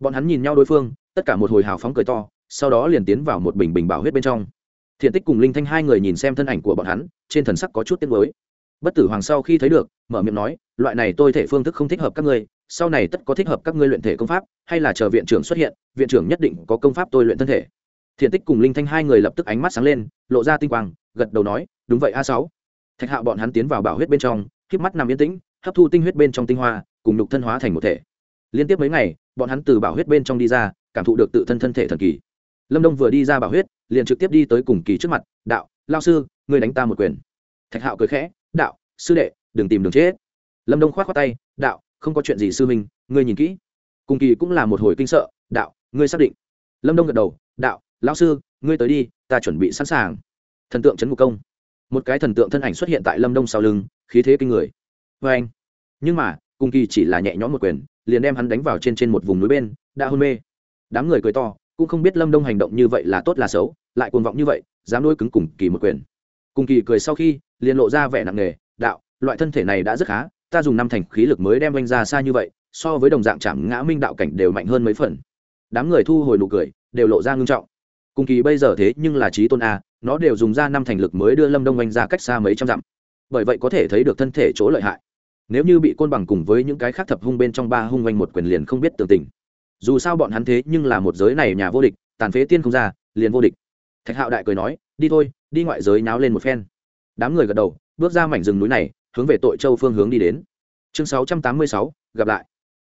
Bọn hắn nhìn nhau đối phương, tất cả một hồi hào phóng cười to, sau đó liền tiến vào một bình bình bảo huyết bên trong. Thiện tích cùng linh thanh hai người nhìn xem thân ảnh của bọn hắn, trên thần sắc có chút tiếng mới bất tử hoàng sau khi thấy được, mở miệng nói, loại này tôi thể phương thức không thích hợp các ngươi sau này tất có thích hợp các ngươi luyện thể công pháp, hay là chờ viện trưởng xuất hiện, viện trưởng nhất định có công pháp tôi luyện thân thể. Thiện tích cùng linh thanh hai người lập tức ánh mắt sáng lên, lộ ra tinh quang, gật đầu nói, đúng vậy a sáu. Thạch hạo bọn hắn tiến vào bảo huyết bên trong, khiếp mắt nằm yên tĩnh, hấp thu tinh huyết bên trong tinh hoa, cùng nhục thân hóa thành một thể. Liên tiếp mấy ngày, bọn hắn từ bảo huyết bên trong đi ra, cảm thụ được tự thân thân thể thần kỳ. Lâm đông vừa đi ra bảo huyết, liền trực tiếp đi tới cùng kỳ trước mặt, đạo, lao sư, ngươi đánh ta một quyền. Thạch hạo cười khẽ, đạo, sư đệ, đừng tìm đường chết. Lâm đông k h o á t khoác tay, đạo không có chuyện gì sư minh, ngươi nhìn kỹ. Cùng kỳ cũng là một hồi kinh sợ, đạo, ngươi xác định. Lâm đông gật đầu, đạo, lão sư, ngươi tới đi, ta chuẩn bị sẵn sàng. Thần tượng trấn ngục công. Một cái thần tượng thân ảnh xuất hiện tại lâm đông sau lưng, khí thế kinh người. Vê anh. Nhưng mà, cùng kỳ chỉ là nhẹ nhõm một quyền, liền đem hắn đánh vào trên trên một vùng núi bên, đã hôn mê. Đám người cười to, cũng không biết lâm đông hành động như vậy là tốt là xấu, lại cuồng vọng như vậy, dám nuôi cứng cùng kỳ một quyền. Cùng kỳ cười sau khi, liền lộ ra vẻ nặng nề, đạo, loại thân thể này đã rất khá ta dùng năm thành khí lực mới đem anh ra xa như vậy, so với đồng dạng chạm ngã minh đạo cảnh đều mạnh hơn mấy phần. Đám người thu hồi nụ cười, đều lộ ra ngưng trọng. Cùng kỳ bây giờ thế nhưng là trí tôn a, nó đều dùng ra năm thành lực mới đưa lâm đông anh ra cách xa mấy trăm dặm. Bởi vậy có thể thấy được thân thể chỗ lợi hại. Nếu như bị côn bằng cùng với những cái khác thập hung bên trong ba hung oanh một quyền liền không biết tường tình. Dù sao bọn hắn thế nhưng là một giới này nhà vô địch, tàn phế tiên không ra, liền vô địch. Thạch hạo đại cười nói, đi thôi, đi ngoại giới náo lên một phen. Đám người gật đầu, bước ra mảnh rừng núi này hướng về tội châu phương hướng đi đến. Chương sáu trăm tám mươi sáu, gặp lại.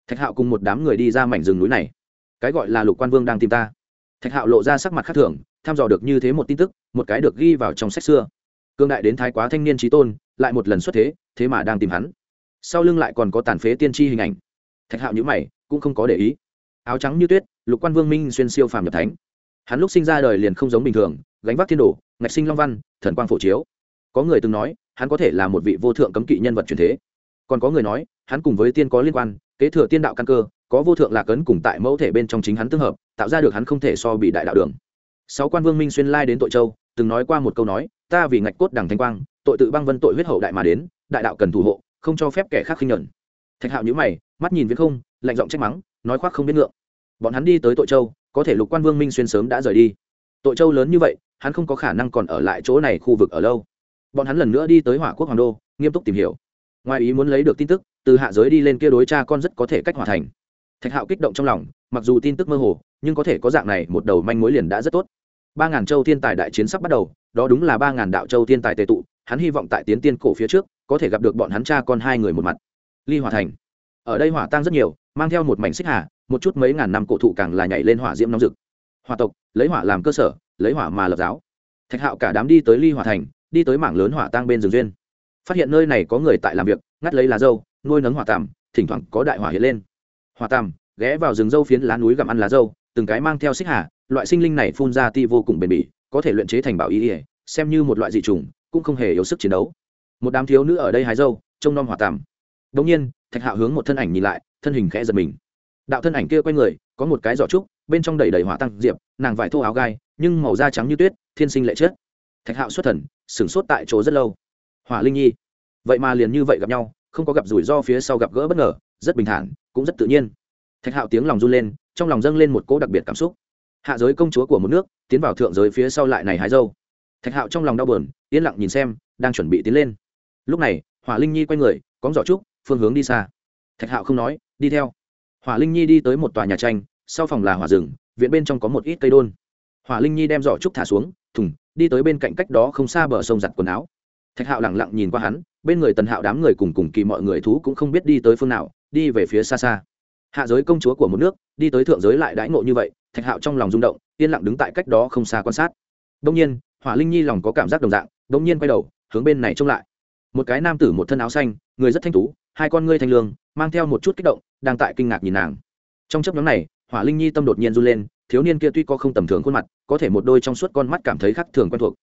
Thạch hạo cùng một đám người đi ra mảnh rừng núi này. Cái gọi là lục quan vương đang tìm ta. Thạch hạo lộ ra sắc mặt khác thường thăm dò được như thế một tin tức, một cái được ghi vào trong sách xưa. Cương đại đến thái quá thanh niên trí tôn, lại một lần xuất thế thế mà đang tìm hắn. Sau lưng lại còn có tàn phế tiên tri hình ảnh. Thạch hạo nhữ mày, cũng không có để ý. Áo trắng như tuyết, lục quan vương minh xuyên siêu phàm nhập thánh. Hắn lúc sinh ra đời liền không giống bình thường, gánh vác thiên đồ, ngạch sinh long văn, thần quang phổ chiếu. Có người từng nói hắn có thể là một vị vô thượng cấm kỵ nhân vật truyền thế. Còn có người nói, hắn cùng với tiên có liên quan, kế thừa tiên đạo căn cơ, có vô thượng lạc ấn cùng tại mẫu thể bên trong chính hắn tương hợp, tạo ra được hắn không thể so bị đại đạo đường. Sáu quan vương minh xuyên lai đến tội châu, từng nói qua một câu nói, ta vì ngạch cốt đằng thanh quang, tội tự băng vân tội huyết hậu đại mà đến, đại đạo cần thủ hộ, không cho phép kẻ khác khinh nhẫn thạch hạo nhíu mày, mắt nhìn viễn không, lạnh giọng trách mắng, nói khoác không biết ngượng. Bọn hắn đi tới tội châu, có thể lục quan vương minh xuyên sớm đã rời đi. Tội châu lớn như vậy, hắn không có khả năng còn ở lại chỗ này khu vực ở lâu bọn hắn lần nữa đi tới hỏa quốc hoàng đô, nghiêm túc tìm hiểu. Ngoài ý muốn lấy được tin tức, từ hạ giới đi lên kia đối cha con rất có thể cách hòa thành. Thạch hạo kích động trong lòng, mặc dù tin tức mơ hồ, nhưng có thể có dạng này, một đầu manh mối liền đã rất tốt. Ba ngàn châu thiên tài đại chiến sắp bắt đầu, đó đúng là ba ngàn đạo châu thiên tài tệ tụ, hắn hy vọng tại tiến tiên cổ phía trước, có thể gặp được bọn hắn cha con hai người một mặt. Ly hỏa thành. Ở đây hỏa tang rất nhiều, mang theo một mảnh xích hà, một chút mấy ngàn năm cổ thụ càng là nhảy lên hỏa diễm nóng rực. Hòa tộc, lấy hỏa làm cơ sở, lấy hỏa mà lập giáo. Thạch hạo cả đám đi tới ly hỏa thành đi tới mảng lớn hỏa tang bên rừng duyên. Phát hiện nơi này có người tại làm việc, ngắt lấy lá dâu, nuôi nấng hỏa tàm thỉnh thoảng có đại hỏa hiện lên. Hỏa tàm ghé vào rừng dâu phiến lá núi gặm ăn lá dâu, từng cái mang theo xích hà, loại sinh linh này phun ra ti vô cùng bền bỉ, có thể luyện chế thành bảo ý ỉa xem như một loại dị trùng cũng không hề yếu sức chiến đấu. Một đám thiếu nữ ở đây hái dâu, trông nom hỏa tằm. Đống nhiên, thạch hạo hướng một thân ảnh nhìn lại, thân hình khẽ giật mình. Đạo thân ảnh kia quay người, có một cái giỏ trúc, bên trong đầy đầy hỏa tăng diệp, nàng vải thô áo gai, nhưng màu da trắng như tuyết, thiên sinh lệ chết thạch hạo xuất thần sửng sốt tại chỗ rất lâu. Hỏa linh nhi, vậy mà liền như vậy gặp nhau, không có gặp rủi ro phía sau gặp gỡ bất ngờ, rất bình thản, cũng rất tự nhiên. Thạch hạo tiếng lòng run lên, trong lòng dâng lên một cỗ đặc biệt cảm xúc. Hạ giới công chúa của một nước, tiến vào thượng giới phía sau lại này hái dâu. Thạch hạo trong lòng đau bờn yên lặng nhìn xem, đang chuẩn bị tiến lên. Lúc này, hỏa linh nhi quay người cóng giỏ trúc, phương hướng đi xa. Thạch hạo không nói, đi theo. Hỏa linh nhi đi tới một tòa nhà tranh, sau phòng là hỏa rừng, viện bên trong có một ít cây đôn hỏa linh nhi đem giỏ trúc thả xuống, thùng, đi tới bên cạnh cách đó không xa bờ sông giặt quần áo. Thạch hạo lẳng lặng nhìn qua hắn, bên người tần hạo đám người cùng cùng kỳ mọi người thú cũng không biết đi tới phương nào, đi về phía xa xa. Hạ giới công chúa của một nước, đi tới thượng giới lại đãi ngộ như vậy, thạch hạo trong lòng rung động, yên lặng đứng tại cách đó không xa quan sát. Đông nhiên, hỏa linh nhi lòng có cảm giác đồng dạng đông nhiên quay đầu, hướng bên này trông lại. Một cái nam tử một thân áo xanh, người rất thanh tú, hai con ngươi thanh lương, mang theo một chút kích động, đang tại kinh ngạc nhìn nàng. Trong chấp nhóm này, hỏa linh nhi tâm đột nhiên run lên thiếu niên kia tuy có không tầm thường khuôn mặt, có thể một đôi trong suốt con mắt cảm thấy khắc thường quen thuộc.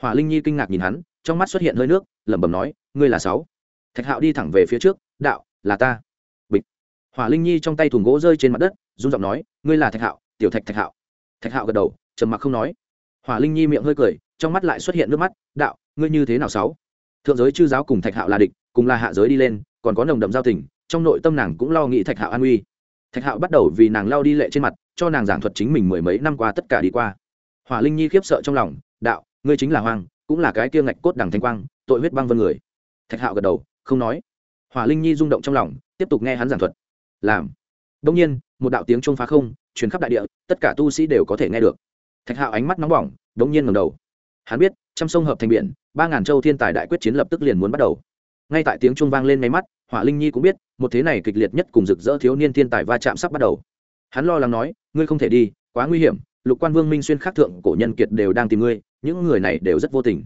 Hỏa linh nhi kinh ngạc nhìn hắn, trong mắt xuất hiện hơi nước, lẩm bẩm nói, ngươi là sáu. Thạch hạo đi thẳng về phía trước, đạo, là ta. Bịch. Hỏa linh nhi trong tay thùng gỗ rơi trên mặt đất, run giọng nói, ngươi là thạch hạo, tiểu thạch thạch hạo. Thạch hạo gật đầu, trầm mặc không nói. Hỏa linh nhi miệng hơi cười, trong mắt lại xuất hiện nước mắt, đạo, ngươi như thế nào sáu? Thượng giới chư giáo cùng thạch hạo là địch, cùng là hạ giới đi lên, còn có nồng đậm giao tình, trong nội tâm nàng cũng lo nghĩ thạch hạo an uy thạch hạo bắt đầu vì nàng lao đi lệ trên mặt, cho nàng giảng thuật chính mình mười mấy năm qua tất cả đi qua. Hỏa linh nhi khiếp sợ trong lòng, đạo, ngươi chính là hoàng cũng là cái kia ngạch cốt đằng thanh quang, tội huyết băng vân người. Thạch hạo gật đầu, không nói. Hỏa linh nhi rung động trong lòng, tiếp tục nghe hắn giảng thuật. Làm. Đông nhiên, một đạo tiếng chuông phá không, truyền khắp đại địa, tất cả tu sĩ đều có thể nghe được. Thạch hạo ánh mắt nóng bỏng đông nhiên ngầm đầu. Hắn biết, trăm sông hợp thành biển, ba ngàn châu thiên tài đại quyết chiến lập tức liền muốn bắt đầu ngay tại tiếng chuông vang lên máy mắt, hỏa linh nhi cũng biết, một thế này kịch liệt nhất cùng rực rỡ thiếu niên thiên tài va chạm sắp bắt đầu. Hắn lo lắng nói, ngươi không thể đi, quá nguy hiểm, lục quan vương minh xuyên khắc thượng cổ nhân kiệt đều đang tìm ngươi, những người này đều rất vô tình.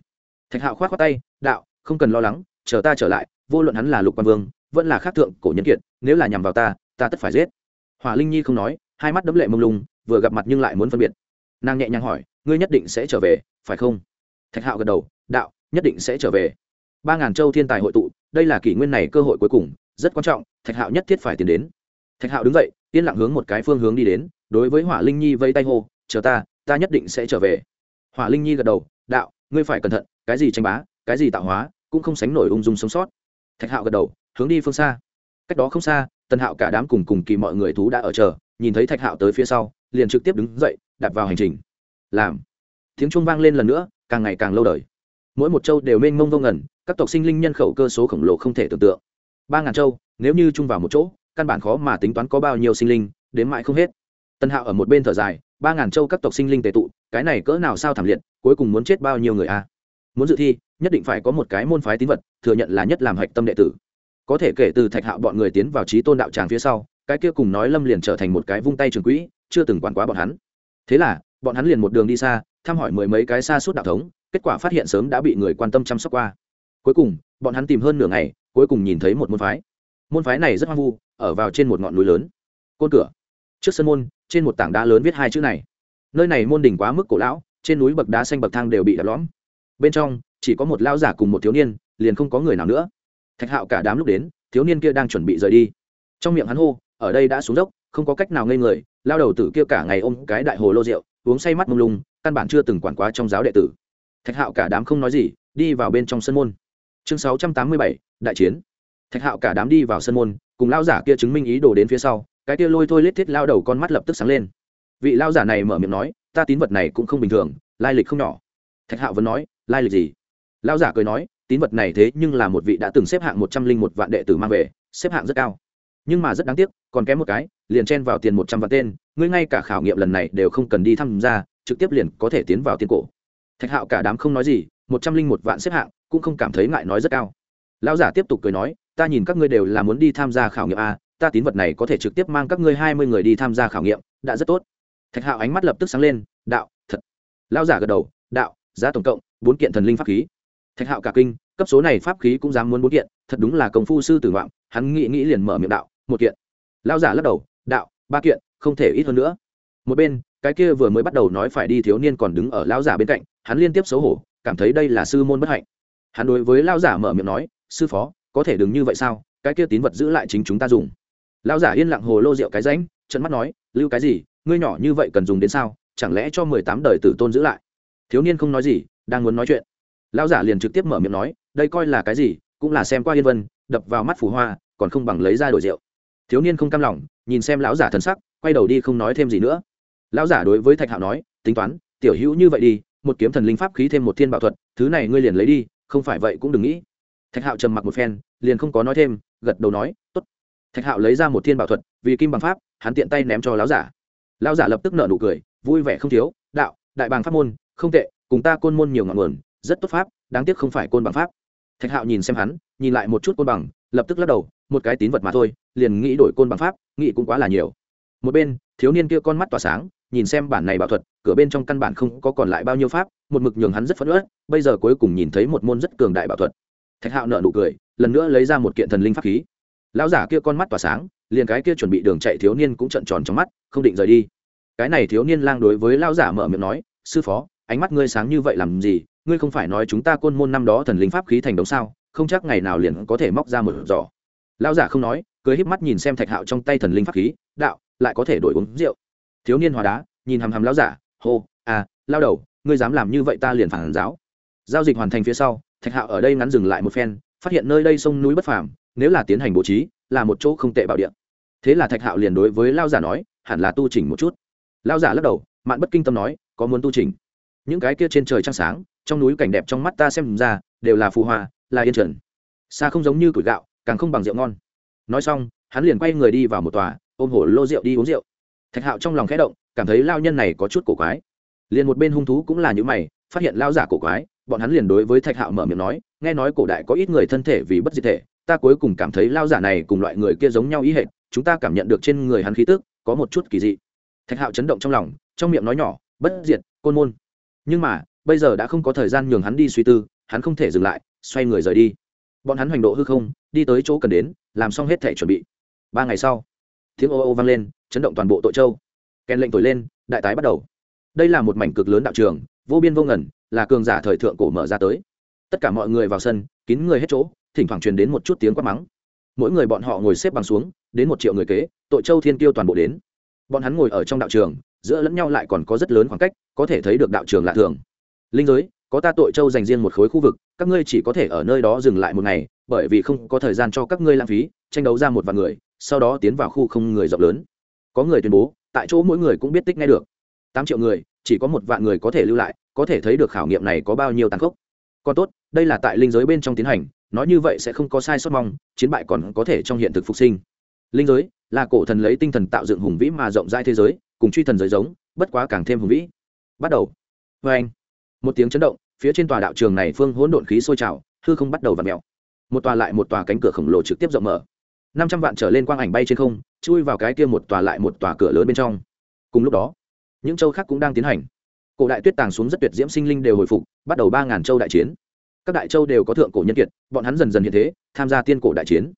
Thạch hạo k h o á t khoác tay, đạo, không cần lo lắng, chờ ta trở lại, vô luận hắn là lục quan vương, vẫn là khắc thượng cổ nhân kiệt, nếu là nhằm vào ta ta tất phải giết. Hỏa linh nhi không nói, hai mắt đấm lệ mông lung, vừa gặp mặt nhưng lại muốn phân biệt. Nàng nhẹ nhàng hỏi, ngươi nhất định sẽ trở về, phải không? Thạch hạo gật đầu, đạo, nhất định sẽ trở về ba ngàn châu thiên tài hội tụ, đây là kỷ nguyên này cơ hội cuối cùng, rất quan trọng, thạch hạo nhất thiết phải tiến đến. Thạch hạo đứng dậy, yên lặng hướng một cái phương hướng đi đến, đối với hỏa linh nhi vây tay hô, chờ ta ta nhất định sẽ trở về. Hỏa linh nhi gật đầu, đạo, ngươi phải cẩn thận, cái gì tranh bá, cái gì tạo hóa, cũng không sánh nổi ung dung sống sót. Thạch hạo gật đầu, hướng đi phương xa. Cách đó không xa, tần hạo cả đám cùng cùng kỳ mọi người thú đã ở chờ, nhìn thấy thạch hạo tới phía sau, liền trực tiếp đứng dậy đặt vào hành trình. Làm. Tiếng trung vang lên lần nữa, càng ngày càng lâu đời. Mỗi một châu đều mênh mông vô ngẩn các tộc sinh linh nhân khẩu cơ số khổng lồ không thể tưởng tượng. Ba ngàn châu, nếu như chung vào một chỗ, căn bản khó mà tính toán có bao nhiêu sinh linh, đến mãi không hết. Tân hạo ở một bên thở dài, ba ngàn châu các tộc sinh linh tệ tụ, cái này cỡ nào sao thảm liệt, cuối cùng muốn chết bao nhiêu người a? Muốn dự thi, nhất định phải có một cái môn phái tín vật, thừa nhận là nhất làm hạch tâm đệ tử. Có thể kể từ thạch hạo bọn người tiến vào trí tôn đạo tràng phía sau, cái kia cùng nói lâm liền trở thành một cái vung tay trường quỹ, chưa từng quản quá bọn hắn. Thế là, bọn hắn liền một đường đi xa, thăm hỏi mười mấy cái xa suốt đạo thống, kết quả phát hiện sớm đã bị người quan tâm chăm sóc qua cuối cùng, bọn hắn tìm hơn nửa ngày, cuối cùng nhìn thấy một môn phái. Môn phái này rất hoang vu, ở vào trên một ngọn núi lớn. Côn cửa. Trước sân môn, trên một tảng đá lớn viết hai chữ này. Nơi này môn đỉnh quá mức cổ lão, trên núi bậc đá xanh bậc thang đều bị đập lõm. Bên trong, chỉ có một lão giả cùng một thiếu niên, liền không có người nào nữa. Thạch hạo cả đám lúc đến, thiếu niên kia đang chuẩn bị rời đi. Trong miệng hắn hô, ở đây đã xuống dốc, không có cách nào ngây người. Lao đầu tử kia cả ngày ôm cái đại hồ lô rượu, uống say mắt mông lung, căn bản chưa từng quản quá trong giáo đệ tử. Thạch hạo cả đám không nói gì, đi vào bên trong sân môn chương sáu trăm tám mươi bảy, đại chiến. Thạch hạo cả đám đi vào sân môn, cùng lao giả kia chứng minh ý đồ đến phía sau, cái kia lôi thôi lết thiết lao đầu con mắt lập tức sáng lên. Vị lao giả này mở miệng nói, ta tín vật này cũng không bình thường, lai lịch không nhỏ. Thạch hạo vẫn nói, lai lịch gì? Lao giả cười nói, tín vật này thế nhưng là một vị đã từng xếp hạng một trăm linh một vạn đệ tử mang về, xếp hạng rất cao. Nhưng mà rất đáng tiếc, còn kém một cái, liền chen vào tiền một trăm vạn tên, ngươi ngay cả khảo nghiệm lần này đều không cần đi tham gia, trực tiếp liền có thể tiến vào tiên cổ. Thạch hạo cả đám không nói gì, một trăm linh một vạn xếp hạng cũng không cảm thấy ngại nói rất cao. Lão giả tiếp tục cười nói, ta nhìn các ngươi đều là muốn đi tham gia khảo nghiệm a, ta tín vật này có thể trực tiếp mang các ngươi hai mươi người đi tham gia khảo nghiệm, đã rất tốt. Thạch hạo ánh mắt lập tức sáng lên, đạo, thật. Lão giả gật đầu, đạo, giá tổng cộng bốn kiện thần linh pháp khí. Thạch hạo cả kinh, cấp số này pháp khí cũng dám muốn bốn kiện, thật đúng là công phu sư tử ngoạm hắn nghĩ nghĩ liền mở miệng đạo, một kiện. Lão giả lắc đầu, đạo, ba kiện, không thể ít hơn nữa. Một bên, cái kia vừa mới bắt đầu nói phải đi thiếu niên còn đứng ở lão giả bên cạnh, hắn liên tiếp xấu hổ, cảm thấy đây là sư môn bất hạnh hắn đối với lão giả mở miệng nói, sư phó, có thể đừng như vậy sao? Cái kia tín vật giữ lại chính chúng ta dùng. Lão giả yên lặng hồ lô rượu cái ránh trận mắt nói, lưu cái gì? Ngươi nhỏ như vậy cần dùng đến sao? Chẳng lẽ cho mười tám đời tử tôn giữ lại? Thiếu niên không nói gì, đang muốn nói chuyện. Lão giả liền trực tiếp mở miệng nói, đây coi là cái gì? Cũng là xem qua yên vân, đập vào mắt phù hoa, còn không bằng lấy ra đổi rượu. Thiếu niên không cam lòng, nhìn xem lão giả thân sắc, quay đầu đi không nói thêm gì nữa. Lão giả đối với thạch hạo nói, tính toán, tiểu hữu như vậy đi, một kiếm thần linh pháp khí thêm một thiên bảo thuật, thứ này ngươi liền lấy đi không phải vậy cũng đừng nghĩ. Thạch hạo trầm mặc một phen, liền không có nói thêm, gật đầu nói, tốt. Thạch hạo lấy ra một thiên bảo thuật, vì kim bằng pháp, hắn tiện tay ném cho lão giả. Lão giả lập tức nợ nụ cười, vui vẻ không thiếu, đạo, đại bàng pháp môn, không tệ, cùng ta côn môn nhiều ngọn nguồn, rất tốt pháp, đáng tiếc không phải côn bằng pháp. Thạch hạo nhìn xem hắn, nhìn lại một chút côn bằng, lập tức lắc đầu, một cái tín vật mà thôi, liền nghĩ đổi côn bằng pháp, nghĩ cũng quá là nhiều. Một bên, thiếu niên kia con mắt tỏa sáng nhìn xem bản này bảo thuật, cửa bên trong căn bản không có còn lại bao nhiêu pháp, một mực nhường hắn rất phấn uất, bây giờ cuối cùng nhìn thấy một môn rất cường đại bảo thuật. Thạch hạo nợ nụ cười, lần nữa lấy ra một kiện thần linh pháp khí. Lão giả kia con mắt tỏa sáng, liền cái kia chuẩn bị đường chạy thiếu niên cũng trận tròn trong mắt, không định rời đi. Cái này thiếu niên lang đối với lão giả mở miệng nói, sư phó, ánh mắt ngươi sáng như vậy làm gì? Ngươi không phải nói chúng ta côn môn năm đó thần linh pháp khí thành đống sao? Không chắc ngày nào liền có thể móc ra một giỏ. Lão giả không nói, cười híp mắt nhìn xem thạch hạo trong tay thần linh pháp khí, đạo, lại có thể đổi uống rượu thiếu niên hòa đá, nhìn hàm hàm lão giả, hô à lao đầu, ngươi dám làm như vậy ta liền phản giáo. Giao dịch hoàn thành phía sau, thạch hạo ở đây ngắn dừng lại một phen, phát hiện nơi đây sông núi bất phàm, nếu là tiến hành bố trí, là một chỗ không tệ bảo địa. Thế là thạch hạo liền đối với lao giả nói, hẳn là tu chỉnh một chút. Lao giả lắc đầu, mạn bất kinh tâm nói, có muốn tu chỉnh? Những cái kia trên trời trăng sáng, trong núi cảnh đẹp trong mắt ta xem ra, đều là phù hòa là yên trần. Xa không giống như củi gạo, càng không bằng rượu ngon. Nói xong, hắn liền quay người đi vào một tòa, ôm hổ lô rượu đi uống rượu thạch hạo trong lòng khẽ động, cảm thấy lao nhân này có chút cổ quái. Liền một bên hung thú cũng là những mày, phát hiện lao giả cổ quái, bọn hắn liền đối với thạch hạo mở miệng nói, nghe nói cổ đại có ít người thân thể vì bất diệt thể, ta cuối cùng cảm thấy lao giả này cùng loại người kia giống nhau ý hệ chúng ta cảm nhận được trên người hắn khí tức, có một chút kỳ dị. Thạch hạo chấn động trong lòng, trong miệng nói nhỏ, bất diệt, côn môn. Nhưng mà, bây giờ đã không có thời gian nhường hắn đi suy tư, hắn không thể dừng lại, xoay người rời đi. Bọn hắn hoành độ hư không, đi tới chỗ cần đến, làm xong hết thể chuẩn bị. Ba ngày sau tiếng ô ô vang lên, chấn động toàn bộ tội châu. Kèn lệnh thổi lên, đại tái bắt đầu. Đây là một mảnh cực lớn đạo trường, vô biên vô ngần, là cường giả thời thượng cổ mở ra tới. Tất cả mọi người vào sân, kín người hết chỗ, thỉnh thoảng truyền đến một chút tiếng quát mắng. Mỗi người bọn họ ngồi xếp bằng xuống, đến một triệu người kế, tội châu thiên tiêu toàn bộ đến. Bọn hắn ngồi ở trong đạo trường, giữa lẫn nhau lại còn có rất lớn khoảng cách, có thể thấy được đạo trường lạ thường. Linh giới, có ta tội châu dành riêng một khối khu vực, các ngươi chỉ có thể ở nơi đó dừng lại một ngày, bởi vì không có thời gian cho các ngươi lãng phí, tranh đấu ra một vài người sau đó tiến vào khu không người rộng lớn. Có người tuyên bố, tại chỗ mỗi người cũng biết tích nghe được. Tám triệu người, chỉ có một vạn người có thể lưu lại, có thể thấy được khảo nghiệm này có bao nhiêu tàn khốc. Còn tốt, đây là tại linh giới bên trong tiến hành, nói như vậy sẽ không có sai sót mong, chiến bại còn có thể trong hiện thực phục sinh. Linh giới là cổ thần lấy tinh thần tạo dựng hùng vĩ mà rộng rãi thế giới, cùng truy thần giới giống, bất quá càng thêm hùng vĩ. Bắt đầu. Vê anh, một tiếng chấn động, phía trên tòa đạo trường này phương hỗn độn khí sôi trào, hư không bắt đầu và mèo. Một tòa lại một tòa cánh cửa khổng lồ trực tiếp rộng mở năm trăm vạn trở lên quang ảnh bay trên không, chui vào cái kia một tòa lại một tòa cửa lớn bên trong. Cùng lúc đó, những châu khác cũng đang tiến hành. Cổ đại tuyết tàng xuống rất tuyệt diễm sinh linh đều hồi phục, bắt đầu ba ngàn châu đại chiến. Các đại châu đều có thượng cổ nhân kiệt, bọn hắn dần dần hiện thế, tham gia tiên cổ đại chiến.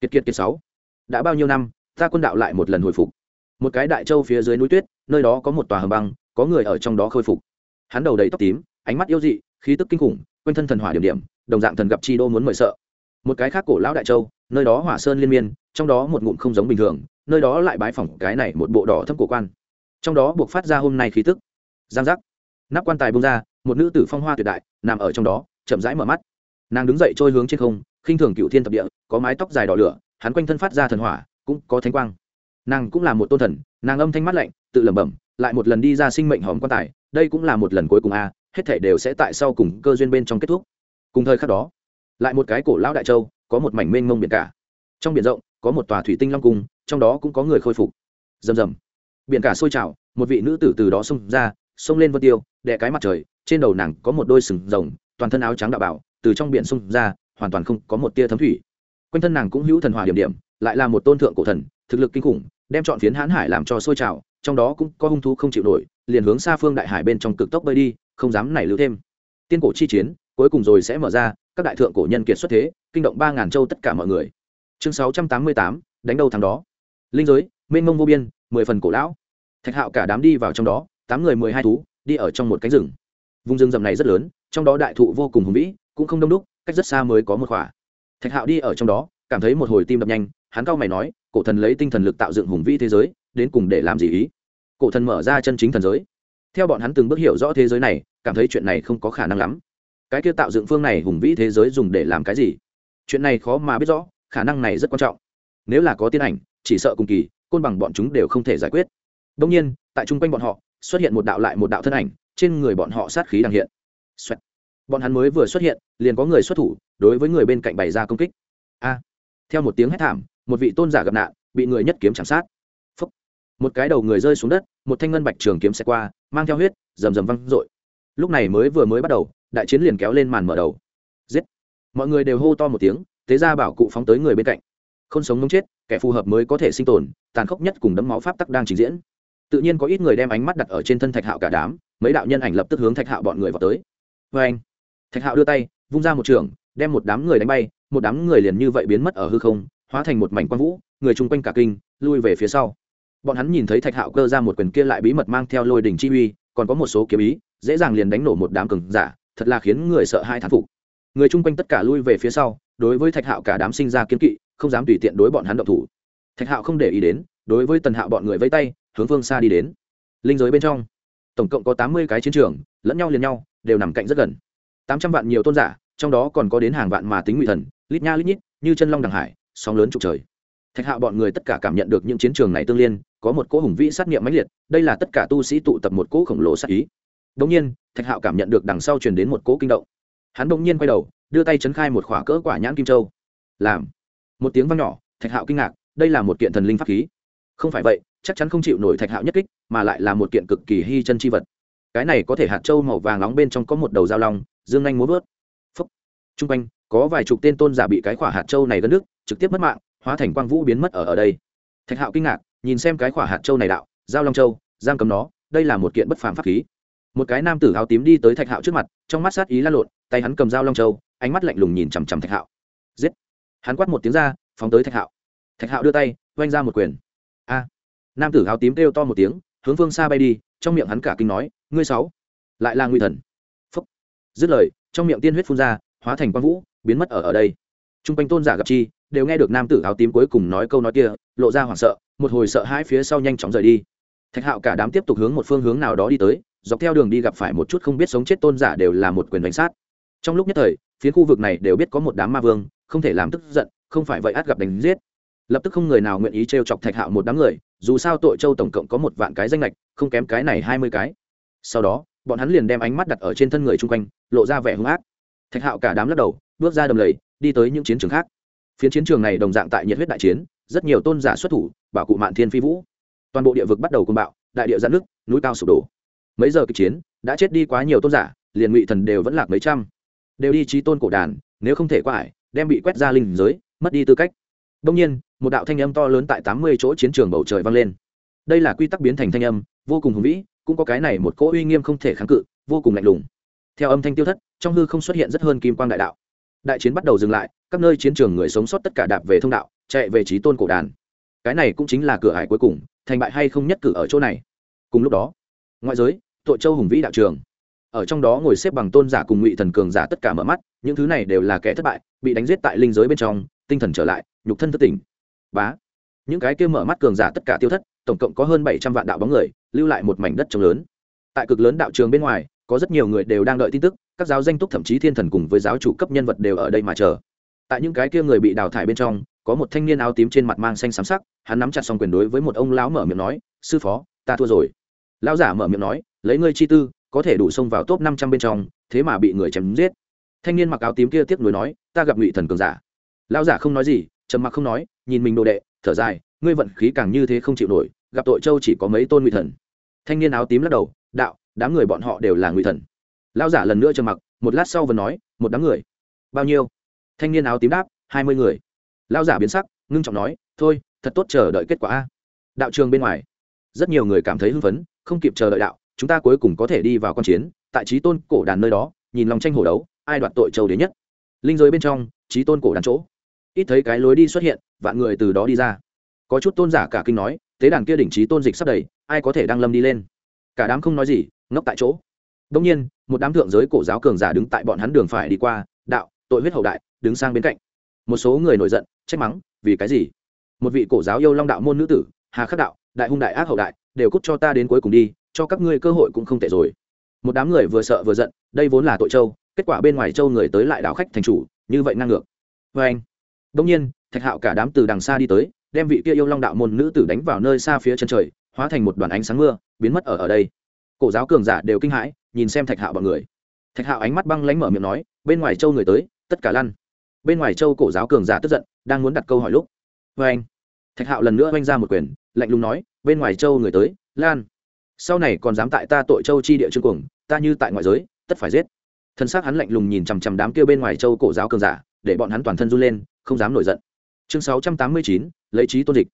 Kiệt kiệt kiệt sáu. Đã bao nhiêu năm, ta quân đạo lại một lần hồi phục. Một cái đại châu phía dưới núi tuyết, nơi đó có một tòa hầm băng, có người ở trong đó khôi phục. Hắn đầu đầy tóc tím, ánh mắt yêu dị, khí tức kinh khủng, quanh thân thần hỏa điểm điểm, đồng dạng thần gặp chi đô muốn mời sợ một cái khác cổ lão đại châu, nơi đó hỏa sơn liên miên, trong đó một ngụm không giống bình thường, nơi đó lại bái phỏng cái này một bộ đỏ thâm cổ quan. Trong đó buộc phát ra hôm nay khí tức. Giang giác. Nắp quan tài bông ra, một nữ tử phong hoa tuyệt đại, nằm ở trong đó, chậm rãi mở mắt. Nàng đứng dậy trôi hướng trên không, khinh thường cựu thiên thập địa, có mái tóc dài đỏ lửa, hắn quanh thân phát ra thần hỏa, cũng có thánh quang. Nàng cũng là một tôn thần, nàng âm thanh mắt lạnh, tự lẩm bẩm, lại một lần đi ra sinh mệnh hòm quan tài, đây cũng là một lần cuối cùng a, hết thể đều sẽ tại sau cùng cơ duyên bên trong kết thúc. Cùng thời khắc đó lại một cái cổ lão đại châu, có một mảnh mênh mông biển cả. Trong biển rộng, có một tòa thủy tinh long cung, trong đó cũng có người khôi phục. Rầm rầm. Biển cả sôi trào, một vị nữ tử từ đó xông ra, xông lên vân tiêu, đè cái mặt trời, trên đầu nàng có một đôi sừng rồng, toàn thân áo trắng đạo bảo, từ trong biển xông ra, hoàn toàn không có một tia thấm thủy. Quanh thân nàng cũng hữu thần hòa điểm điểm, lại là một tôn thượng cổ thần, thực lực kinh khủng, đem chọn phiến hãn hải làm cho sôi trào, trong đó cũng có hung thú không chịu nổi, liền hướng xa phương đại hải bên trong cực tốc bơi đi, không dám nảy lưu thêm. Tiên cổ chi chiến, cuối cùng rồi sẽ mở ra các đại thượng cổ nhân kiệt xuất thế, kinh động ba ngàn châu tất cả mọi người. Chương sáu trăm tám mươi tám, đánh đầu thằng đó. Linh giới, mênh mông vô biên, mười phần cổ lão. Thạch hạo cả đám đi vào trong đó, tám người mười hai thú, đi ở trong một cánh rừng. Vùng rừng rậm này rất lớn, trong đó đại thụ vô cùng hùng vĩ, cũng không đông đúc, cách rất xa mới có một khỏa. Thạch hạo đi ở trong đó, cảm thấy một hồi tim đập nhanh, hắn cao mày nói, cổ thần lấy tinh thần lực tạo dựng hùng vĩ thế giới, đến cùng để làm gì ý? Cổ thần mở ra chân chính thần giới. Theo bọn hắn từng bước hiểu rõ thế giới này, cảm thấy chuyện này không có khả năng lắm cái kia tạo dựng phương này hùng vĩ thế giới dùng để làm cái gì? Chuyện này khó mà biết rõ, khả năng này rất quan trọng. Nếu là có tiên ảnh, chỉ sợ cùng kỳ, côn bằng bọn chúng đều không thể giải quyết. Đông nhiên, tại chung quanh bọn họ, xuất hiện một đạo lại một đạo thân ảnh, trên người bọn họ sát khí đang hiện、Xoẹt. bọn hắn mới vừa xuất hiện, liền có người xuất thủ, đối với người bên cạnh bày ra công kích. A. Theo một tiếng hét thảm, một vị tôn giả gặp nạn, bị người nhất kiếm chạm sát. Phúc. một cái đầu người rơi xuống đất, một thanh ngân bạch trường kiếm xe qua, mang theo huyết, rầm rầm văng r lúc này mới vừa mới bắt đầu đại chiến liền kéo lên màn mở đầu. Giết. Mọi người đều hô to một tiếng Tế ra bảo cụ phóng tới người bên cạnh. Không sống mống chết, kẻ phù hợp mới có thể sinh tồn, tàn khốc nhất cùng đấm máu pháp tắc đang trình diễn. Tự nhiên có ít người đem ánh mắt đặt ở trên thân thạch hạo cả đám, mấy đạo nhân ảnh lập tức hướng thạch hạo bọn người vào tới. Vê anh, thạch hạo đưa tay, vung ra một trường, đem một đám người đánh bay, một đám người liền như vậy biến mất ở hư không, hóa thành một mảnh quang vũ, người chung quanh cả kinh, lui về phía sau. Bọn hắn nhìn thấy thạch hạo cơ ra một quyền kia lại bí mật mang theo lôi đình chi uy, còn có một số kiếm ý, dễ dàng liền đánh nổ một đám cường giả thật là khiến người sợ hai thán phục. Người chung quanh tất cả lui về phía sau, đối với thạch hạo cả đám sinh ra kiến kỵ, không dám tùy tiện đối bọn hắn động thủ. Thạch hạo không để ý đến, đối với tần hạo bọn người vây tay, hướng phương xa đi đến. Linh giới bên trong, tổng cộng có tám mươi cái chiến trường, lẫn nhau liền nhau, đều nằm cạnh rất gần. Tám trăm vạn nhiều tôn giả, trong đó còn có đến hàng vạn mà tính ngụy thần, lít nha lít nhít, như chân long đằng hải, sóng lớn trục trời. Thạch hạo bọn người tất cả cảm nhận được những chiến trường này tương liên, có một cỗ hùng vĩ sát nghiệm mãnh liệt, đây là tất cả tu sĩ tụ tập một cỗ khổng lồ sát ý đống nhiên, thạch hạo cảm nhận được đằng sau truyền đến một cỗ kinh động. Hắn đống nhiên quay đầu, đưa tay chấn khai một khỏa cỡ quả nhãn kim châu. Làm một tiếng vang nhỏ, thạch hạo kinh ngạc, đây là một kiện thần linh pháp khí. Không phải vậy, chắc chắn không chịu nổi thạch hạo nhất kích, mà lại là một kiện cực kỳ hy chân chi vật. Cái này có thể hạt châu màu vàng nóng bên trong có một đầu dao long, dương anh múa vớt. Phúc. Trung quanh, có vài chục tên tôn giả bị cái khỏa hạt châu này gân nước trực tiếp mất mạng, hóa thành quang vũ biến mất ở ở đây. Thạch hạo kinh ngạc, nhìn xem cái khỏa hạt châu này đạo, dao long châu, giam cấm nó, đây là một kiện bất phàm pháp khí một cái nam tử áo tím đi tới thạch hạo trước mặt, trong mắt sát ý lan lộn, tay hắn cầm dao long châu, ánh mắt lạnh lùng nhìn chằm chằm thạch hạo. Giết! Hắn quát một tiếng ra, phóng tới thạch hạo. Thạch hạo đưa tay, oanh ra một quyền. A! Nam tử áo tím kêu to một tiếng, hướng phương xa bay đi, trong miệng hắn cả kinh nói, ngươi sáu, lại là nguy thần. Phúc! Dứt lời, trong miệng tiên huyết phun ra, hóa thành quang vũ, biến mất ở ở đây. T r u n g quanh tôn giả gặp chi, đều nghe được nam tử áo tím cuối cùng nói câu nói kia, lộ ra hoảng sợ, một hồi sợ hai phía sau nhanh chóng rời đi thạch hạo cả đám tiếp tục hướng một phương hướng nào đó đi tới, dọc theo đường đi gặp phải một chút không biết sống chết tôn giả đều là một quyền đánh sát. Trong lúc nhất thời, phía khu vực này đều biết có một đám ma vương, không thể làm tức giận, không phải vậy át gặp đánh giết. Lập tức không người nào nguyện ý t r e o chọc thạch hạo một đám người, dù sao tội châu tổng cộng có một vạn cái danh lệch không kém cái này hai mươi cái. Sau đó, bọn hắn liền đem ánh mắt đặt ở trên thân người chung quanh, lộ ra vẻ hung ác. Thạch hạo cả đám lắc đầu, bước ra đầm lầy, đi tới những chiến trường khác. Phiến chiến trường này đồng dạng tại nhiệt huyết đại chiến, rất nhiều tôn giả xuất thủ, bảo cụ mạn thiên phi vũ toàn bộ địa vực bắt đầu côn bạo, đại địa giãn nước núi cao sụp đổ. Mấy giờ kịch chiến, đã chết đi quá nhiều tôn giả, liền ngụy thần đều vẫn lạc mấy trăm. Đều đi trí tôn cổ đàn, nếu không thể qua ải, đem bị quét ra linh giới, mất đi tư cách. Đông nhiên, một đạo thanh âm to lớn tại tám mươi chỗ chiến trường bầu trời vang lên. Đây là quy tắc biến thành thanh âm, vô cùng hùng vĩ, cũng có cái này một cỗ uy nghiêm không thể kháng cự, vô cùng lạnh lùng. Theo âm thanh tiêu thất, trong hư không xuất hiện rất hơn kim quang đại đạo. Đại chiến bắt đầu dừng lại, các nơi chiến trường người sống sót tất cả đạp về thông đạo, chạy về trí tôn cổ đàn. Cái này cũng chính là cửa hải cuối cùng thành bại hay không nhất cử ở chỗ này. Cùng lúc đó, ngoại giới, tội châu hùng vĩ đạo trường. Ở trong đó ngồi xếp bằng tôn giả cùng ngụy thần cường giả tất cả mở mắt, những thứ này đều là kẻ thất bại, bị đánh giết tại linh giới bên trong, tinh thần trở lại, nhục thân thất tỉnh. Bá. Những cái kia mở mắt cường giả tất cả tiêu thất, tổng cộng có hơn bảy trăm vạn đạo bóng người, lưu lại một mảnh đất trống lớn. Tại cực lớn đạo trường bên ngoài, có rất nhiều người đều đang đợi tin tức, các giáo danh túc thậm chí thiên thần cùng với giáo chủ cấp nhân vật đều ở đây mà chờ. Tại những cái kia người bị đào thải bên trong có một thanh niên áo tím trên mặt mang xanh xám sắc, hắn nắm chặt xong quyền đối với một ông lão mở miệng nói, sư phó, ta thua rồi. Lão giả mở miệng nói, lấy ngươi chi tư, có thể đủ xông vào top năm trăm bên trong, thế mà bị người chém giết. Thanh niên mặc áo tím kia tiếp nối nói, ta gặp ngụy thần cường giả. Lão giả không nói gì, trầm mặc không nói, nhìn mình đồ đệ, thở dài, ngươi vận khí càng như thế không chịu nổi, gặp tội châu chỉ có mấy tôn ngụy thần. Thanh niên áo tím lắc đầu, đạo, đám người bọn họ đều là ngụy thần. Lão giả lần nữa trầm mặc, một lát sau vừa nói, một đám người. Bao nhiêu? Thanh niên áo tím đáp, hai mươi người lao giả biến sắc, ngưng trọng nói, thôi, thật tốt chờ đợi kết quả a. Đạo trường bên ngoài, rất nhiều người cảm thấy hưng phấn, không kịp chờ đợi đạo, chúng ta cuối cùng có thể đi vào con chiến, tại trí tôn cổ đàn nơi đó, nhìn lòng tranh hổ đấu, ai đoạt tội châu đến nhất? Linh giới bên trong trí tôn cổ đàn chỗ. Ít thấy cái lối đi xuất hiện, vạn người từ đó đi ra. Có chút tôn giả cả kinh nói tế đàn kia đỉnh trí tôn dịch sắp đầy, ai có thể đang lâm đi lên? Cả đám không nói gì, ngốc tại chỗ. Đông nhiên, một đám thượng giới cổ giáo cường giả đứng tại bọn hắn đường phải đi qua, đạo, tội huyết hậu đại, đứng sang bên cạnh một số người nổi giận, trách mắng, vì cái gì? Một vị cổ giáo yêu long đạo môn nữ tử, hà khắc đạo, đại hung đại ác hậu đại, đều cút cho ta đến cuối cùng đi, cho các ngươi cơ hội cũng không tệ rồi. Một đám người vừa sợ vừa giận, đây vốn là tội châu, kết quả bên ngoài châu người tới lại đảo khách thành chủ, như vậy ngang ngược. Vê anh đông nhiên, thạch hạo cả đám từ đằng xa đi tới, đem vị kia yêu long đạo môn nữ tử đánh vào nơi xa phía chân trời, hóa thành một đoàn ánh sáng mưa, biến mất ở ở đây. Cổ giáo cường giả đều kinh hãi, nhìn xem thạch hạo bọn người. Thạch hạo ánh mắt băng lánh mở miệng nói, bên ngoài châu người tới, tất cả lăn bên ngoài châu cổ giáo cường giả tức giận, đang muốn đặt câu hỏi lúc vê anh. Thạch hạo lần nữa oanh ra một quyền, lạnh lùng nói, bên ngoài châu người tới, lan. Sau này còn dám tại ta tội châu chi địa trương cuồng, ta như tại ngoại giới, tất phải giết. Thân xác hắn lạnh lùng nhìn chằm chằm đám kia bên ngoài châu cổ giáo cường giả, để bọn hắn toàn thân run lên, không dám nổi giận. Chương sáu trăm tám mươi chín, lấy trí tôn dịch.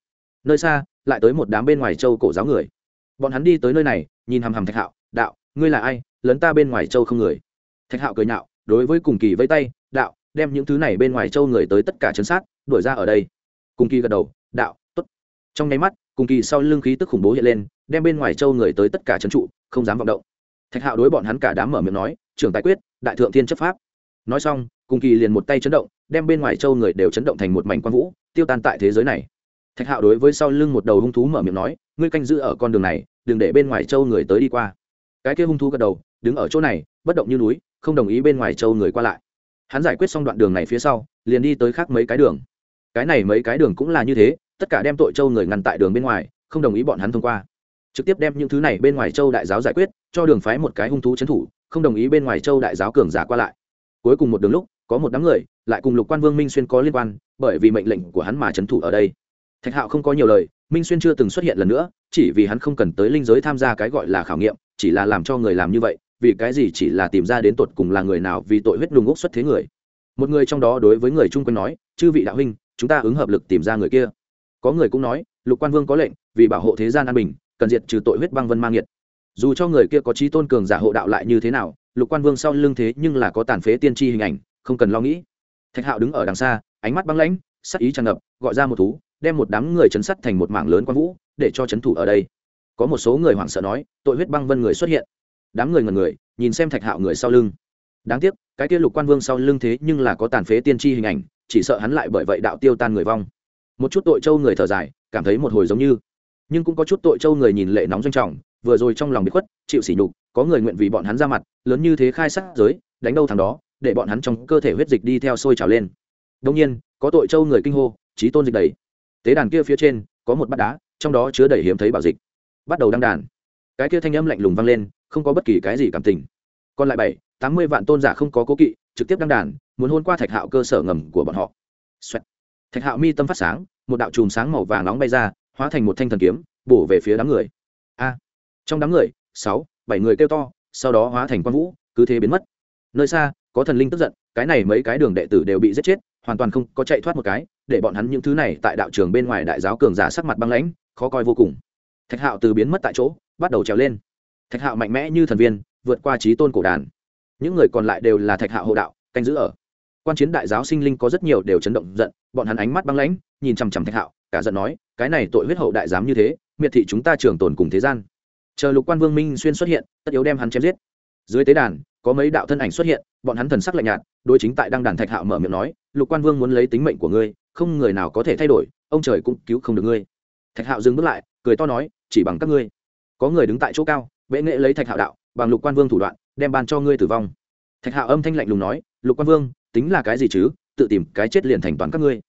Nơi xa, lại tới một đám bên ngoài châu cổ giáo người. Bọn hắn đi tới nơi này, nhìn hằm hằm thạch hạo, đạo, ngươi là ai? Lấn ta bên ngoài châu không người. Thạch hạo cười nhạo, đối với cùng kỳ vây tay đem những thứ này bên ngoài châu người tới tất cả chấn sát, đuổi ra ở đây. Cùng kỳ gật đầu, đạo t ố t trong nháy mắt, cùng kỳ sau lưng khí tức khủng bố hiện lên, đem bên ngoài châu người tới tất cả trấn trụ, không dám vọng động. Thạch hạo đối bọn hắn cả đám mở miệng nói, trưởng tài quyết, đại thượng thiên chấp pháp. Nói xong, cùng kỳ liền một tay chấn động, đem bên ngoài châu người đều chấn động thành một mảnh quang vũ, tiêu tan tại thế giới này. Thạch hạo đối với sau lưng một đầu hung thú mở miệng nói, ngươi canh giữ ở con đường này, đừng để bên ngoài châu người tới đi qua. Cái kia hung thú gật đầu, đứng ở chỗ này, bất động như núi, không đồng ý bên ngoài châu người qua lại hắn giải quyết xong đoạn đường này phía sau, liền đi tới khác mấy cái đường. Cái này mấy cái đường cũng là như thế, tất cả đem tội châu người ngăn tại đường bên ngoài, không đồng ý bọn hắn thông qua. Trực tiếp đem những thứ này bên ngoài châu đại giáo giải quyết, cho đường phái một cái hung thú trấn thủ, không đồng ý bên ngoài châu đại giáo cường giả qua lại. Cuối cùng một đường lúc, có một đám người, lại cùng lục quan vương minh xuyên có liên quan, bởi vì mệnh lệnh của hắn mà trấn thủ ở đây. Thạch hạo không có nhiều lời, minh xuyên chưa từng xuất hiện lần nữa, chỉ vì hắn không cần tới linh giới tham gia cái gọi là khảo nghiệm, chỉ là làm cho người làm như vậy vì cái gì chỉ là tìm ra đến tột cùng là người nào vì tội huyết lùng úc xuất thế người? Một người trong đó đối với người chung quanh nói, chư vị đạo huynh, chúng ta ứng hợp lực tìm ra người kia. Có người cũng nói, lục quan vương có lệnh, vì bảo hộ thế gian an bình, cần diệt trừ tội huyết băng vân mang nghiệt. Dù cho người kia có trí tôn cường giả hộ đạo lại như thế nào, lục quan vương sau lưng thế nhưng là có tàn phế tiên tri hình ảnh, không cần lo nghĩ. Thạch hạo đứng ở đằng xa, ánh mắt băng lãnh, sắc ý tràn ngập, gọi ra một thú, đem một đám người chấn sắt thành một mảng lớn quan vũ, để cho chấn thủ ở đây. Có một số người hoảng sợ nói, tội huyết băng vân người xuất hiện đám người ngần người, nhìn xem thạch hạo người sau lưng. Đáng tiếc, cái kia lục quan vương sau lưng thế nhưng là có tàn phế tiên tri hình ảnh, chỉ sợ hắn lại bởi vậy đạo tiêu tan người vong. Một chút tội châu người thở dài, cảm thấy một hồi giống như. Nhưng cũng có chút tội châu người nhìn lệ nóng doanh trọng, vừa rồi trong lòng bị khuất, chịu sỉ nhục, có người nguyện vì bọn hắn ra mặt, lớn như thế khai sát giới, đánh đâu thằng đó, để bọn hắn trong cơ thể huyết dịch đi theo sôi trào lên. Đông nhiên, có tội châu người kinh hô trí tôn dịch đầy. Tế đàn kia phía trên, có một bát đá, trong đó chứa đầy hiếm thấy bảo dịch. Bắt đầu đăng đàn. Cái kia thanh âm lạnh lùng vang lên không có bất kỳ cái gì cảm tình. Còn lại bảy, tám mươi vạn tôn giả không có cố kỵ, trực tiếp đăng đàn, muốn hôn qua thạch hạo cơ sở ngầm của bọn họ. Xoẹt. thạch hạo mi tâm phát sáng, một đạo chùm sáng màu vàng nóng bay ra, hóa thành một thanh thần kiếm, bổ về phía đám người. A. Trong đám người, sáu, bảy người kêu to, sau đó hóa thành quan vũ, cứ thế biến mất. Nơi xa, có thần linh tức giận, cái này mấy cái đường đệ tử đều bị giết chết, hoàn toàn không có chạy thoát một cái, để bọn hắn những thứ này tại đạo trường bên ngoài đại giáo cường giả sắc mặt băng lãnh, khó coi vô cùng. Thạch hạo từ biến mất tại chỗ, bắt đầu trèo lên thạch hạo mạnh mẽ như thần viên, vượt qua trí tôn cổ đàn. Những người còn lại đều là thạch hạo hộ đạo, canh giữ ở. Quan chiến đại giáo sinh linh có rất nhiều đều chấn động giận, bọn hắn ánh mắt băng lãnh, nhìn chằm chằm thạch hạo, cả giận nói, cái này tội huyết hậu đại giám như thế, miệt thị chúng ta trường tồn cùng thế gian. Chờ lục quan vương minh xuyên xuất hiện, tất yếu đem hắn chém giết. Dưới tế đàn, có mấy đạo thân ảnh xuất hiện, bọn hắn thần sắc lạnh nhạt, đối chính tại đăng đàn thạch hạo mở miệng nói, lục quan vương muốn lấy tính mệnh của ngươi, không người nào có thể thay đổi, ông trời cũng cứu không được ngươi. Thạch hạo dừng bước lại, cười to nói, chỉ bằng các ngươi. Có người đứng tại chỗ cao bệ nghệ lấy thạch hạo đạo, bằng lục quan vương thủ đoạn, đem ban cho ngươi tử vong. Thạch hạo âm thanh lạnh lùng nói, lục quan vương, tính là cái gì chứ? Tự tìm cái chết liền thành toàn các ngươi.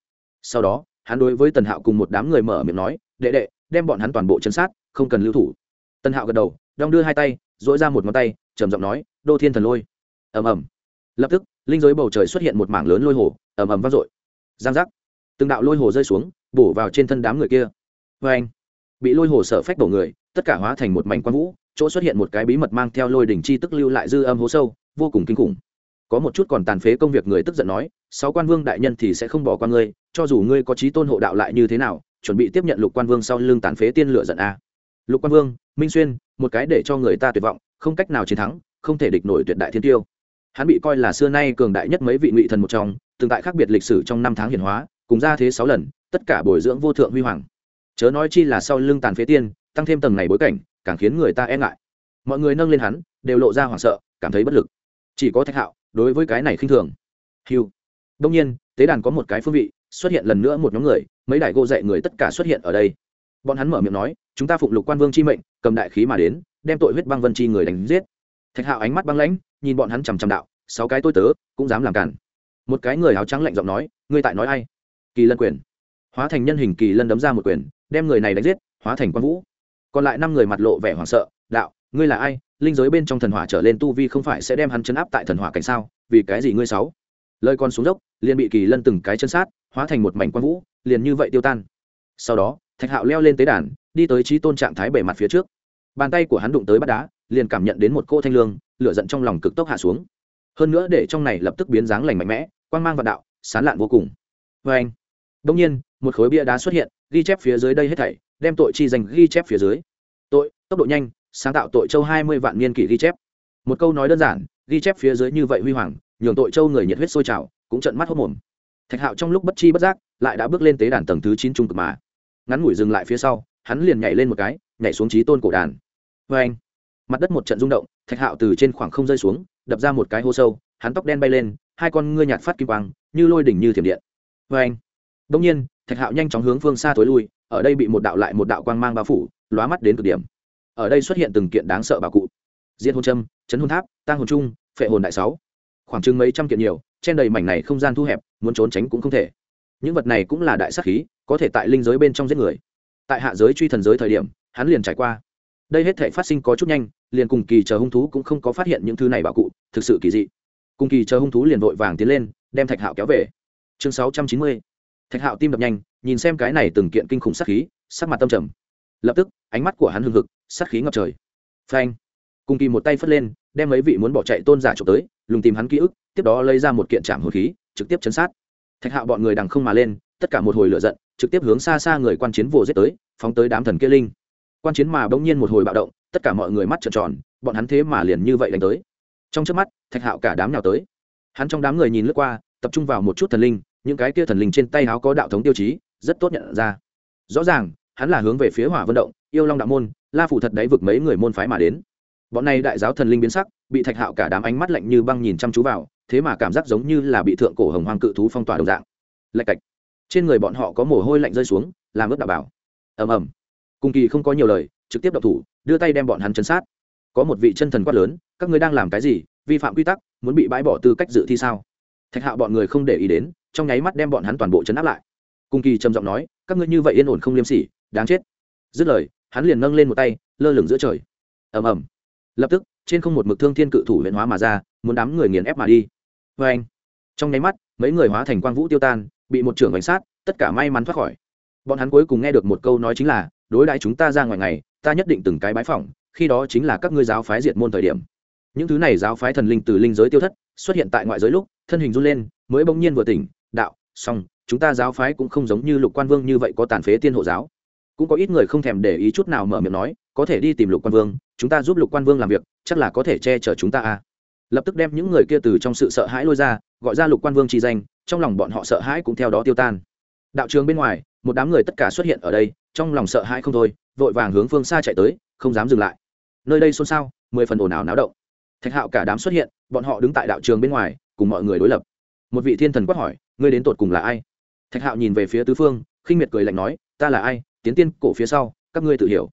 Sau đó, hắn đối với tần hạo cùng một đám người mở miệng nói, đệ đệ, đem bọn hắn toàn bộ chân sát, không cần lưu thủ. Tần hạo gật đầu, đong đưa hai tay dỗi ra một ngón tay, trầm giọng nói, đô thiên thần lôi. Ầm ầm. Lập tức, linh giới bầu trời xuất hiện một mảng lớn lôi hồ, ầm ầm vang dội. Giang giác. Từng đạo lôi hồ rơi xuống, bổ vào trên thân đám người kia. Vê anh bị lôi hồ sợ phách đổ người, tất cả hóa thành một mảnh quan vũ chỗ xuất hiện một cái bí mật mang theo lôi đỉnh chi tức lưu lại dư âm hố sâu, vô cùng kinh khủng. Có một chút còn tàn phế công việc người tức giận nói, sáu quan vương đại nhân thì sẽ không bỏ qua ngươi, cho dù ngươi có trí tôn hộ đạo lại như thế nào, chuẩn bị tiếp nhận lục quan vương sau lưng tàn phế tiên lửa giận a. Lục quan vương, minh xuyên, một cái để cho người ta tuyệt vọng, không cách nào chiến thắng, không thể địch nổi tuyệt đại thiên tiêu. Hắn bị coi là xưa nay cường đại nhất mấy vị ngụy thần một trong, từng tại khác biệt lịch sử trong năm tháng hiển hóa, cùng ra thế sáu lần, tất cả bồi dưỡng vô thượng huy hoàng. Chớ nói chi là sau lưng tàn phế tiên, tăng thêm tầng này bối cảnh càng khiến người ta e ngại. Mọi người nâng lên hắn, đều lộ ra hoảng sợ, cảm thấy bất lực. Chỉ có thạch hạo, đối với cái này khinh thường. Hiu đông nhiên, tế đàn có một cái phương vị, xuất hiện lần nữa một nhóm người, mấy đại gỗ dạy người tất cả xuất hiện ở đây. Bọn hắn mở miệng nói, chúng ta phụng lục quan vương chi mệnh, cầm đại khí mà đến, đem tội huyết băng vân chi người đánh giết. Thạch hạo ánh mắt băng lãnh, nhìn bọn hắn chằm chằm đạo, sáu cái tôi tớ, cũng dám làm cản một cái người áo trắng lạnh giọng nói, ngươi tại nói ai? Kỳ lân quyền. Hóa thành nhân hình kỳ lân đấm ra một quyền, đem người này đánh giết, hóa thành quan vũ còn lại năm người mặt lộ vẻ hoảng sợ, đạo, ngươi là ai? Linh giới bên trong thần hỏa trở lên tu vi không phải sẽ đem hắn chấn áp tại thần hỏa cảnh sao? Vì cái gì ngươi sáu? Lời con xuống dốc, liền bị kỳ lân từng cái chân sát, hóa thành một mảnh quan vũ, liền như vậy tiêu tan. Sau đó, thạch hạo leo lên tế đàn, đi tới trí tôn trạng thái bề mặt phía trước. Bàn tay của hắn đụng tới bắt đá, liền cảm nhận đến một cô thanh lương, lửa giận trong lòng cực tốc hạ xuống. Hơn nữa để trong này lập tức biến dáng lành mạnh mẽ, quang mang vạn đạo, sán lạn vô cùng. Vê anh đông nhiên, một khối bia đá xuất hiện, ghi chép phía dưới đây hết thảy đem tội chi dành ghi chép phía dưới. Tội, tốc độ nhanh, sáng tạo tội châu hai mươi vạn niên kỷ ghi chép. Một câu nói đơn giản, ghi chép phía dưới như vậy huy hoàng, nhường tội châu người nhiệt huyết sôi trào, cũng trận mắt hốc mồm. Thạch hạo trong lúc bất chi bất giác, lại đã bước lên tế đàn tầng thứ chín trung cực mà. Ngắn ngủi dừng lại phía sau, hắn liền nhảy lên một cái, nhảy xuống trí tôn cổ đàn. Vê anh, mặt đất một trận rung động, thạch hạo từ trên khoảng không rơi xuống, đập ra một cái hô sâu, hắn tóc đen bay lên, hai con ngươi nhạt phát kim quang, như lôi đỉnh như thiểm điện. Vê anh đông nhiên, thạch hạo nhanh chóng hướng phương xa tối lui ở đây bị một đạo lại một đạo quang mang bao phủ, lóa mắt đến cực điểm. Ở đây xuất hiện từng kiện đáng sợ bà cụ. Diễn hồn trâm chấn hồn tháp tăng hồn trung, phệ hồn đại sáu. Khoảng chừng mấy trăm kiện nhiều, trên đầy mảnh này không gian thu hẹp, muốn trốn tránh cũng không thể. Những vật này cũng là đại sắc khí, có thể tại linh giới bên trong giết người. Tại hạ giới truy thần giới thời điểm, hắn liền trải qua. Đây hết thể phát sinh có chút nhanh, liền cùng kỳ chờ hung thú cũng không có phát hiện những thứ này bảo cụ, thực sự kỳ dị. Cùng kỳ chờ hung thú liền vội vàng tiến lên, đem thạch hạo kéo về. Chương sáu trăm chín mươi thạch hạo tim đập nhanh, nhìn xem cái này từng kiện kinh khủng sát khí, sắc mặt tâm trầm. Lập tức, ánh mắt của hắn hưng hực, sát khí ngập trời. Phanh! Cùng kỳ một tay phất lên, đem mấy vị muốn bỏ chạy tôn giả trộm tới, lùng tìm hắn ký ức, tiếp đó lấy ra một kiện trạm hồn khí, trực tiếp chấn sát. Thạch hạo bọn người đằng không mà lên, tất cả một hồi lửa giận, trực tiếp hướng xa xa người quan chiến vồ giết tới, phóng tới đám thần kia linh. Quan chiến mà bỗng nhiên một hồi bạo động, tất cả mọi người mắt trợn tròn, bọn hắn thế mà liền như vậy đánh tới. Trong trước mắt, thạch hạo cả đám nhào tới. Hắn trong đám người nhìn lướt qua, tập trung vào một chút thần linh những cái kia thần linh trên tay áo có đạo thống tiêu chí, rất tốt nhận ra. Rõ ràng, hắn là hướng về phía hỏa vận động, yêu long đạo môn, la phủ thật đáy vực mấy người môn phái mà đến. Bọn này đại giáo thần linh biến sắc, bị thạch hạo cả đám ánh mắt lạnh như băng nhìn chăm chú vào, thế mà cảm giác giống như là bị thượng cổ hồng hoang cự thú phong tỏa đồng dạng. Lạch cạch. Trên người bọn họ có mồ hôi lạnh rơi xuống, làm ướt đạo bảo ầm ầm. Cùng kỳ không có nhiều lời, trực tiếp đập thủ, đưa tay đem bọn hắn chấn sát. Có một vị chân thần quát lớn, các ngươi đang làm cái gì? Vi phạm quy tắc, muốn bị bãi bỏ tư cách dự thi sao? Thạch hạo bọn người không để ý đến trong nháy mắt đem bọn hắn toàn bộ chấn áp lại. Cung kỳ trầm giọng nói, các ngươi như vậy yên ổn không liêm sỉ, đáng chết. Dứt lời, hắn liền nâng lên một tay, lơ lửng giữa trời. Ầm ầm. Lập tức, trên không một mực thương thiên cự thủ huyện hóa mà ra, muốn đám người nghiền ép mà đi. Vê anh. Trong nháy mắt, mấy người hóa thành quang vũ tiêu tan, bị một trưởng cảnh sát, tất cả may mắn thoát khỏi. Bọn hắn cuối cùng nghe được một câu nói chính là, đối đãi chúng ta ra ngoài ngày, ta nhất định từng cái bái phỏng, khi đó chính là các ngươi giáo phái diệt môn thời điểm. Những thứ này giáo phái thần linh từ linh giới tiêu thất, xuất hiện tại ngoại giới lúc, thân hình run lên, mới bỗng nhiên vừa tỉnh đạo song chúng ta giáo phái cũng không giống như lục quan vương như vậy có tàn phế tiên hộ giáo. Cũng có ít người không thèm để ý chút nào mở miệng nói, có thể đi tìm lục quan vương, chúng ta giúp lục quan vương làm việc, chắc là có thể che chở chúng ta à. Lập tức đem những người kia từ trong sự sợ hãi lôi ra, gọi ra lục quan vương chỉ danh, trong lòng bọn họ sợ hãi cũng theo đó tiêu tan. Đạo trường bên ngoài, một đám người tất cả xuất hiện ở đây, trong lòng sợ hãi không thôi, vội vàng hướng phương xa chạy tới, không dám dừng lại. Nơi đây xôn xao, mười phần ồn ào náo động. Thạch hạo cả đám xuất hiện, bọn họ đứng tại đạo trường bên ngoài, cùng mọi người đối lập. Một vị thiên thần quát hỏi ngươi đến tột cùng là ai? Thạch hạo nhìn về phía tứ phương, khinh miệt cười lạnh nói, ta là ai? Tiến tiên cổ phía sau, các ngươi tự hiểu.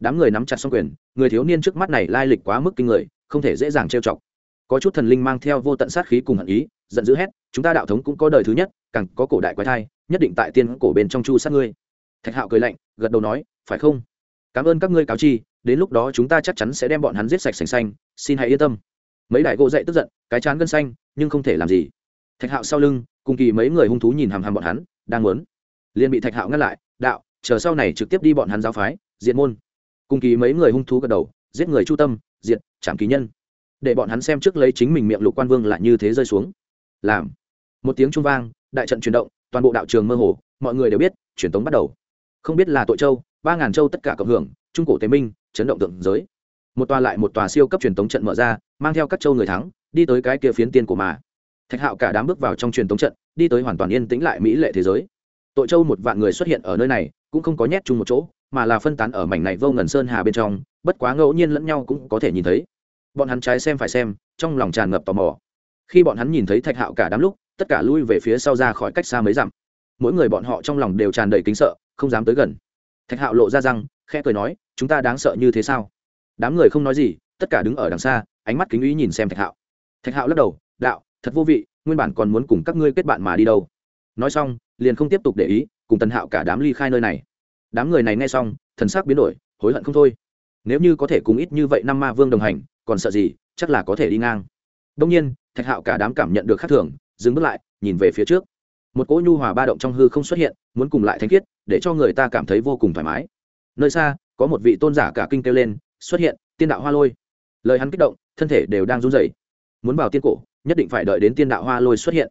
Đám người nắm chặt xong quyền, người thiếu niên trước mắt này lai lịch quá mức kinh người, không thể dễ dàng trêu chọc. Có chút thần linh mang theo vô tận sát khí cùng hận ý, giận dữ hét, chúng ta đạo thống cũng có đời thứ nhất, càng có cổ đại quái thai, nhất định tại tiên cổ bên trong chu sát ngươi. Thạch hạo cười lạnh, gật đầu nói, phải không? Cảm ơn các ngươi cáo chi, đến lúc đó chúng ta chắc chắn sẽ đem bọn hắn giết sạch sành xanh, xin hãy yên tâm. Mấy đại gỗ dậy tức giận, cái chán gân xanh, nhưng không thể làm gì thạch hạo sau lưng, cùng kỳ mấy người hung thú nhìn hàm hàm bọn hắn, đang muốn. Liền bị thạch hạo ngăn lại, đạo, chờ sau này trực tiếp đi bọn hắn giáo phái diện môn. Cùng kỳ mấy người hung thú gật đầu, giết người chu tâm, diệt, trảm kỳ nhân. Để bọn hắn xem trước lấy chính mình miệng lục quan vương lại như thế rơi xuống. Làm. Một tiếng trung vang, đại trận chuyển động, toàn bộ đạo trường mơ hồ, mọi người đều biết, truyền tống bắt đầu. Không biết là tội châu, ba ngàn châu tất cả cộng hưởng, trung cổ tế minh, chấn động tượng giới. Một tòa lại một tòa siêu cấp truyền tống trận mở ra, mang theo các châu người thắng, đi tới cái kia phiến tiên của mà thạch hạo cả đám bước vào trong truyền tống trận, đi tới hoàn toàn yên tĩnh lại mỹ lệ thế giới. Tội châu một vạn người xuất hiện ở nơi này, cũng không có nhét chung một chỗ, mà là phân tán ở mảnh này vô ngần sơn hà bên trong, bất quá ngẫu nhiên lẫn nhau cũng có thể nhìn thấy. Bọn hắn trái xem phải xem, trong lòng tràn ngập tò mò. Khi bọn hắn nhìn thấy thạch hạo cả đám lúc, tất cả lui về phía sau ra khỏi cách xa mấy dặm. Mỗi người bọn họ trong lòng đều tràn đầy kính sợ, không dám tới gần. Thạch hạo lộ ra răng, khẽ cười nói, chúng ta đáng sợ như thế sao? Đám người không nói gì, tất cả đứng ở đằng xa, ánh mắt kính ý nhìn xem thạch hạo. Thạch hạo lắc đầu, đạo thật vô vị, nguyên bản còn muốn cùng các ngươi kết bạn mà đi đâu. Nói xong, liền không tiếp tục để ý, cùng tần hạo cả đám ly khai nơi này. Đám người này nghe xong, thần sắc biến đổi, hối hận không thôi. Nếu như có thể cùng ít như vậy năm ma vương đồng hành, còn sợ gì, chắc là có thể đi ngang. Đông nhiên, thạch hạo cả đám cảm nhận được khác thường, dừng bước lại, nhìn về phía trước. Một cỗ nhu hòa ba động trong hư không xuất hiện, muốn cùng lại thanh khiết, để cho người ta cảm thấy vô cùng thoải mái. Nơi xa, có một vị tôn giả cả kinh kêu lên, xuất hiện, tiên đạo hoa lôi. Lời hắn kích động, thân thể đều đang run rẩy. Muốn vào tiên cổ nhất định phải đợi đến tiên đạo hoa lôi xuất hiện.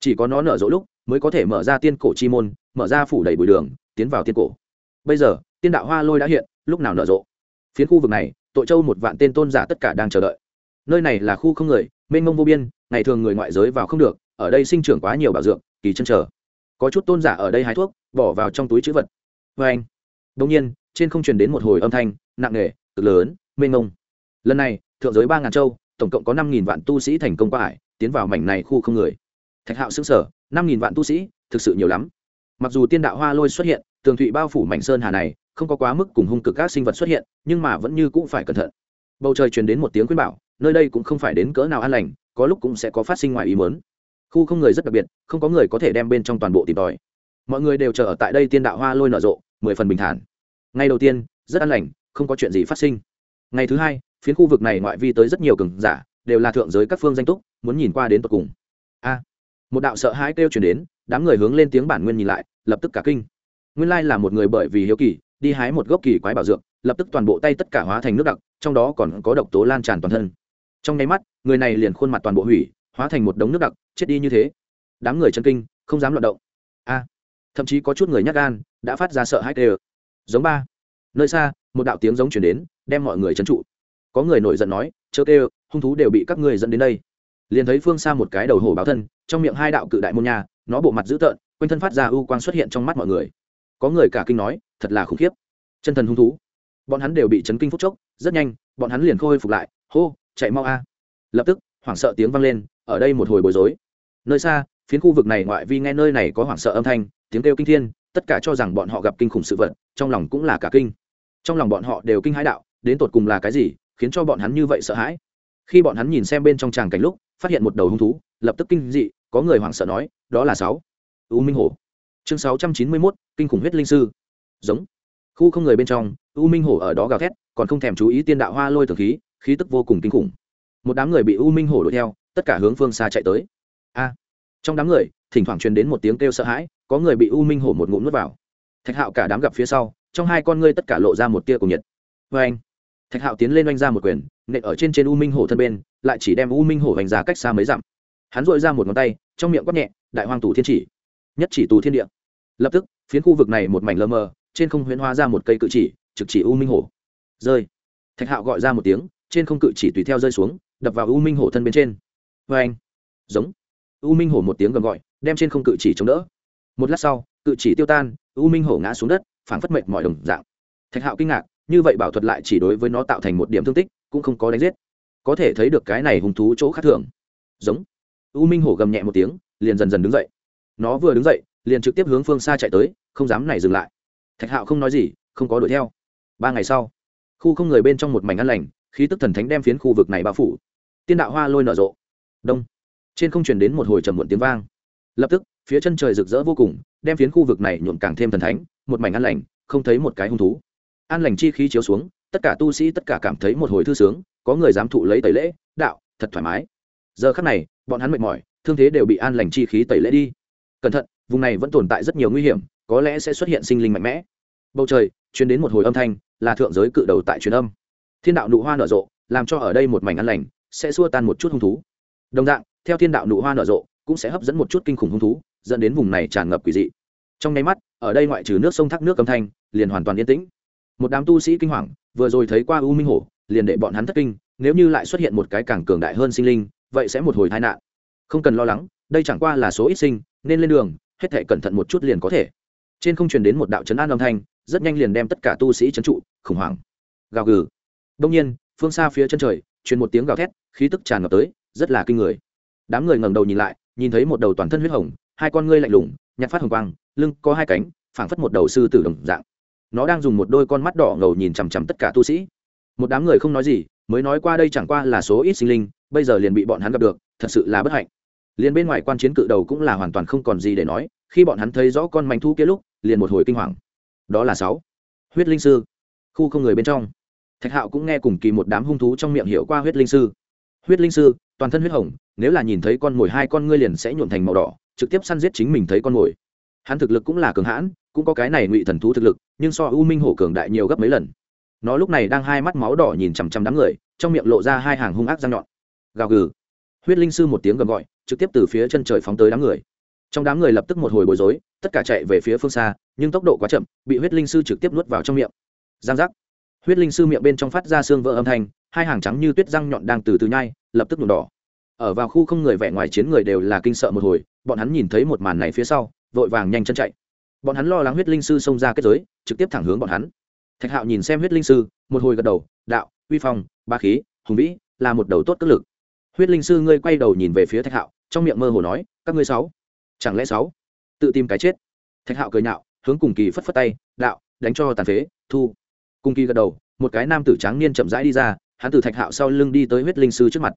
Chỉ có nó nở rộ lúc mới có thể mở ra tiên cổ chi môn, mở ra phủ đầy bụi đường, tiến vào tiên cổ. Bây giờ, tiên đạo hoa lôi đã hiện, lúc nào nở rộ? Phiến khu vực này, tội châu một vạn tên tôn giả tất cả đang chờ đợi. Nơi này là khu không người, mênh mông vô biên, ngày thường người ngoại giới vào không được, ở đây sinh trưởng quá nhiều bảo dưỡng kỳ chân trở. Có chút tôn giả ở đây hái thuốc, bỏ vào trong túi chữ vật. Vê anh đông nhiên, trên không truyền đến một hồi âm thanh, nặng nề, cực lớn, mênh mông. Lần này, thượng giới ba ngàn châu tổng cộng có năm nghìn vạn tu sĩ thành công qua hải tiến vào mảnh này khu không người. Thạch hạo xứng sở năm nghìn vạn tu sĩ, thực sự nhiều lắm. Mặc dù tiên đạo hoa lôi xuất hiện, tường thụy bao phủ mảnh sơn hà này, không có quá mức cùng hung cực các sinh vật xuất hiện, nhưng mà vẫn như cũng phải cẩn thận. Bầu trời truyền đến một tiếng khuyên bảo, nơi đây cũng không phải đến cỡ nào an lành, có lúc cũng sẽ có phát sinh ngoài ý mớn khu không người rất đặc biệt, không có người có thể đem bên trong toàn bộ tìm tòi. Mọi người đều chờ ở tại đây tiên đạo hoa lôi nở rộ, mười phần bình thản. Ngày đầu tiên, rất an lành, không có chuyện gì phát sinh. Ngày thứ hai phiến khu vực này ngoại vi tới rất nhiều cường giả, đều là thượng giới các phương danh túc, muốn nhìn qua đến tận cùng. A, một đạo sợ hãi kêu chuyển đến, đám người hướng lên tiếng bản nguyên nhìn lại, lập tức cả kinh. Nguyên lai là một người bởi vì hiếu kỳ, đi hái một gốc kỳ quái bảo dược, lập tức toàn bộ tay tất cả hóa thành nước đặc, trong đó còn có độc tố lan tràn toàn thân. Trong nháy mắt, người này liền khuôn mặt toàn bộ hủy, hóa thành một đống nước đặc, chết đi như thế. Đám người chân kinh, không dám loạt động. A, thậm chí có chút người nhát gan, đã phát ra sợ hãi tê giống ba. Nơi xa, một đạo tiếng giống chuyển đến, đem mọi người trấn trụ có người nổi giận nói, chớ kêu, hung thú đều bị các ngươi dẫn đến đây. Liền thấy phương xa một cái đầu hổ báo thân, trong miệng hai đạo cự đại môn nhà nó bộ mặt dữ tợn, quanh thân phát ra ưu quang xuất hiện trong mắt mọi người. Có người cả kinh nói, thật là khủng khiếp. Chân thần hung thú. Bọn hắn đều bị chấn kinh phúc chốc, rất nhanh, bọn hắn liền khôi phục lại. Hô, chạy mau a. Lập tức, hoảng sợ tiếng vang lên, ở đây một hồi bối rối. Nơi xa, phiến khu vực này ngoại vi nghe nơi này có hoảng sợ âm thanh, tiếng kêu kinh thiên, tất cả cho rằng bọn họ gặp kinh khủng sự vật, trong lòng cũng là cả kinh. Trong lòng bọn họ đều kinh hãi đạo, đến tột cùng là cái gì khiến cho bọn hắn như vậy sợ hãi. Khi bọn hắn nhìn xem bên trong tràng cảnh lúc, phát hiện một đầu hung thú, lập tức kinh dị, có người hoảng sợ nói, đó là sáu. U minh hổ. Chương sáu trăm chín mươi mốt, kinh khủng huyết linh sư. Giống. Khu không người bên trong, u minh hổ ở đó gào thét, còn không thèm chú ý tiên đạo hoa lôi thường khí khí tức vô cùng kinh khủng. Một đám người bị u minh hổ đuổi theo, tất cả hướng phương xa chạy tới. A. Trong đám người, thỉnh thoảng truyền đến một tiếng kêu sợ hãi, có người bị u minh hổ một ngụm nuốt vào. Thạch hạo cả đám gặp phía sau, trong hai con ngươi tất cả lộ ra một tia cùng nhiệt. Vê anh thạch hạo tiến lên oanh ra một quyền, nện ở trên trên u minh hổ thân bên, lại chỉ đem u minh hổ hoành ra cách xa mấy dặm. Hắn dội ra một ngón tay, trong miệng quát nhẹ, đại hoang tù thiên chỉ, nhất chỉ tù thiên địa. Lập tức, phiến khu vực này một mảnh lơ mờ, trên không huyễn hóa ra một cây cự chỉ, trực chỉ u minh hổ. Rơi. Thạch hạo gọi ra một tiếng, trên không cự chỉ tùy theo rơi xuống, đập vào u minh hổ thân bên trên. Vê anh giống. U minh hổ một tiếng gầm gọi, đem trên không cự chỉ chống đỡ. Một lát sau, cự chỉ tiêu tan, u minh hổ ngã xuống đất, phảng phất mệt mọi đồng dạng. Thạch hạo kinh ngạc như vậy bảo thuật lại chỉ đối với nó tạo thành một điểm thương tích, cũng không có đánh giết. Có thể thấy được cái này hùng thú chỗ khác thường. Giống. U minh hổ gầm nhẹ một tiếng, liền dần dần đứng dậy. Nó vừa đứng dậy, liền trực tiếp hướng phương xa chạy tới, không dám này dừng lại. Thạch hạo không nói gì, không có đuổi theo. Ba ngày sau, khu không người bên trong một mảnh ăn lành, khí tức thần thánh đem phiến khu vực này bao phủ. Tiên đạo hoa lôi nở rộ. Đông. Trên không truyền đến một hồi trầm muộn tiếng vang. Lập tức, phía chân trời rực rỡ vô cùng, đem phiến khu vực này nhuộm càng thêm thần thánh, một mảnh ăn lành, không thấy một cái hung thú an lành chi khí chiếu xuống, tất cả tu sĩ, tất cả cảm thấy một hồi thư sướng, có người dám thụ lấy tẩy lễ, đạo, thật thoải mái. Giờ khắc này, bọn hắn mệt mỏi, thương thế đều bị an lành chi khí tẩy lễ đi. Cẩn thận, vùng này vẫn tồn tại rất nhiều nguy hiểm, có lẽ sẽ xuất hiện sinh linh mạnh mẽ. Bầu trời chuyến đến một hồi âm thanh, là thượng giới cự đầu tại truyền âm. Thiên đạo nụ hoa nở rộ, làm cho ở đây một mảnh an lành, sẽ xua tan một chút hung thú. Đồng dạng, theo thiên đạo nụ hoa nở rộ, cũng sẽ hấp dẫn một chút kinh khủng hung thú, dẫn đến vùng này tràn ngập quỷ dị. Trong nháy mắt, ở đây ngoại trừ nước sông thác nước âm thanh, liền hoàn toàn yên tĩnh một đám tu sĩ kinh hoàng, vừa rồi thấy qua u minh hổ, liền để bọn hắn thất kinh, nếu như lại xuất hiện một cái càng cường đại hơn sinh linh, vậy sẽ một hồi tai nạn. Không cần lo lắng, đây chẳng qua là số ít sinh, nên lên đường, hết thể cẩn thận một chút liền có thể. Trên không truyền đến một đạo chấn an âm thanh, rất nhanh liền đem tất cả tu sĩ trấn trụ, khủng hoảng. Gào gừ. Đông nhiên, phương xa phía chân trời, truyền một tiếng gào thét, khí tức tràn ngập tới, rất là kinh người. Đám người ngẩng đầu nhìn lại, nhìn thấy một đầu toàn thân huyết hồng, hai con ngươi lạnh lùng nhặt phát hồng quang, lưng có hai cánh, phảng phất một đầu sư tử đồng dạng nó đang dùng một đôi con mắt đỏ ngầu nhìn chằm chằm tất cả tu sĩ. Một đám người không nói gì, mới nói qua đây chẳng qua là số ít sinh linh, bây giờ liền bị bọn hắn gặp được, thật sự là bất hạnh. Liền bên ngoài quan chiến cự đầu cũng là hoàn toàn không còn gì để nói, khi bọn hắn thấy rõ con manh thu kia lúc, liền một hồi kinh hoàng. Đó là sáu. Huyết linh sư. Khu không người bên trong. Thạch hạo cũng nghe cùng kỳ một đám hung thú trong miệng hiểu qua huyết linh sư. Huyết linh sư, toàn thân huyết hồng, nếu là nhìn thấy con mồi hai con ngươi liền sẽ nhuộn thành màu đỏ, trực tiếp săn giết chính mình thấy con mồi hắn thực lực cũng là cường hãn, cũng có cái này ngụy thần thú thực lực, nhưng so u minh hổ cường đại nhiều gấp mấy lần. Nó lúc này đang hai mắt máu đỏ nhìn chằm chằm đám người, trong miệng lộ ra hai hàng hung ác răng nhọn. Gào gừ. Huyết linh sư một tiếng gầm gọi, trực tiếp từ phía chân trời phóng tới đám người. Trong đám người lập tức một hồi bối rối, tất cả chạy về phía phương xa, nhưng tốc độ quá chậm, bị huyết linh sư trực tiếp nuốt vào trong miệng. Giang giác. Huyết linh sư miệng bên trong phát ra xương vỡ âm thanh, hai hàng trắng như tuyết răng nhọn đang từ từ nhai, lập tức nhuộm đỏ. Ở vào khu không người vẻ ngoài chiến người đều là kinh sợ một hồi, bọn hắn nhìn thấy một màn này phía sau vội vàng nhanh chân chạy. Bọn hắn lo lắng huyết linh sư xông ra kết giới, trực tiếp thẳng hướng bọn hắn. Thạch hạo nhìn xem huyết linh sư, một hồi gật đầu, đạo, uy phong, ba khí, hùng vĩ, là một đầu tốt cất lực. Huyết linh sư ngươi quay đầu nhìn về phía thạch hạo, trong miệng mơ hồ nói, các ngươi sáu, chẳng lẽ sáu, tự tìm cái chết? Thạch hạo cười nhạo, hướng cùng kỳ phất phất tay, đạo, đánh cho tàn phế, thu. Cùng kỳ gật đầu, một cái nam tử tráng niên chậm rãi đi ra, hắn từ thạch hạo sau lưng đi tới huyết linh sư trước mặt.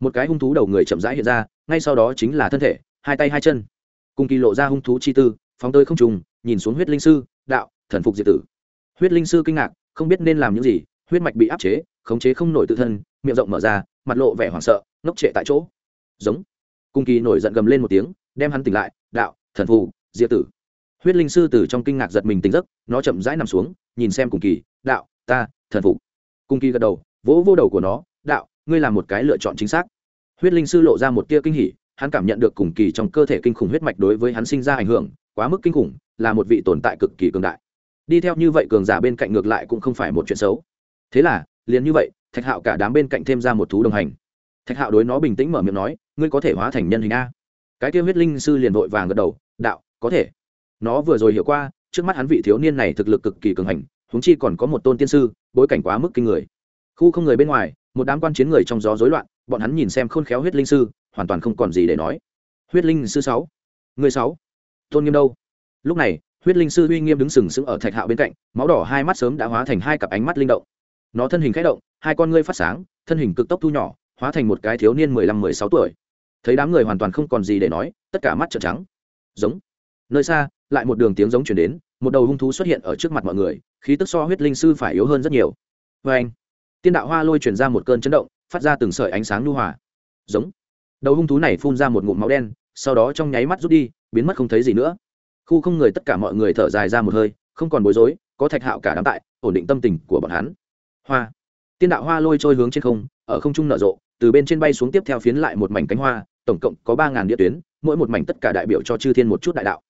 Một cái hung thú đầu người chậm rãi hiện ra, ngay sau đó chính là thân thể, hai tay hai chân cùng kỳ lộ ra hung thú chi tư, phóng tới không trùng nhìn xuống huyết linh sư, đạo, thần phục diệt tử. Huyết linh sư kinh ngạc, không biết nên làm những gì, huyết mạch bị áp chế, khống chế không nổi tự thân, miệng rộng mở ra, mặt lộ vẻ hoảng sợ, ngốc trệ tại chỗ. Giống. Cung kỳ nổi giận gầm lên một tiếng, đem hắn tỉnh lại, đạo, thần phù diệt tử. Huyết linh sư từ trong kinh ngạc giật mình tỉnh giấc, nó chậm rãi nằm xuống, nhìn xem cùng kỳ, đạo, ta, thần phục. Cung kỳ gật đầu, vỗ vô đầu của nó, đạo, ngươi làm một cái lựa chọn chính xác. Huyết linh sư lộ ra một tia kinh hỉ hắn cảm nhận được cùng kỳ trong cơ thể kinh khủng huyết mạch đối với hắn sinh ra ảnh hưởng, quá mức kinh khủng, là một vị tồn tại cực kỳ cường đại. Đi theo như vậy cường giả bên cạnh ngược lại cũng không phải một chuyện xấu. Thế là, liền như vậy, thạch hạo cả đám bên cạnh thêm ra một thú đồng hành. Thạch hạo đối nó bình tĩnh mở miệng nói, ngươi có thể hóa thành nhân hình a? Cái kia huyết linh sư liền vội vàng gật đầu, đạo, có thể. Nó vừa rồi hiểu qua, trước mắt hắn vị thiếu niên này thực lực cực kỳ cường hành húng chi còn có một tôn tiên sư, bối cảnh quá mức kinh người. Khu không người bên ngoài, một đám quan chiến người trong gió rối loạn, bọn hắn nhìn xem khôn khéo huyết linh sư hoàn toàn không còn gì để nói. Huyết linh sư sáu. Người sáu. Tôn nghiêm đâu? Lúc này, huyết linh sư uy nghiêm đứng sừng sững ở thạch hạo bên cạnh, máu đỏ hai mắt sớm đã hóa thành hai cặp ánh mắt linh động. Nó thân hình khẽ động, hai con ngươi phát sáng, thân hình cực tốc thu nhỏ, hóa thành một cái thiếu niên mười lăm, mười sáu tuổi. Thấy đám người hoàn toàn không còn gì để nói, tất cả mắt trợn trắng. Giống. Nơi xa, lại một đường tiếng giống chuyển đến, một đầu hung thú xuất hiện ở trước mặt mọi người, khí tức so huyết linh sư phải yếu hơn rất nhiều. Vê anh, tiên đạo hoa lôi chuyển ra một cơn chấn động, phát ra từng sợi ánh sáng nhu hòa. Giống đầu hung thú này phun ra một ngụm máu đen, sau đó trong nháy mắt rút đi, biến mất không thấy gì nữa. Khu không người tất cả mọi người thở dài ra một hơi, không còn bối rối, có thạch hạo cả đám tại, ổn định tâm tình của bọn hắn. Hoa. Tiên đạo hoa lôi trôi hướng trên không, ở không trung nở rộ, từ bên trên bay xuống tiếp theo phiến lại một mảnh cánh hoa, tổng cộng có ba ngàn địa tuyến, mỗi một mảnh tất cả đại biểu cho chư thiên một chút đại đạo.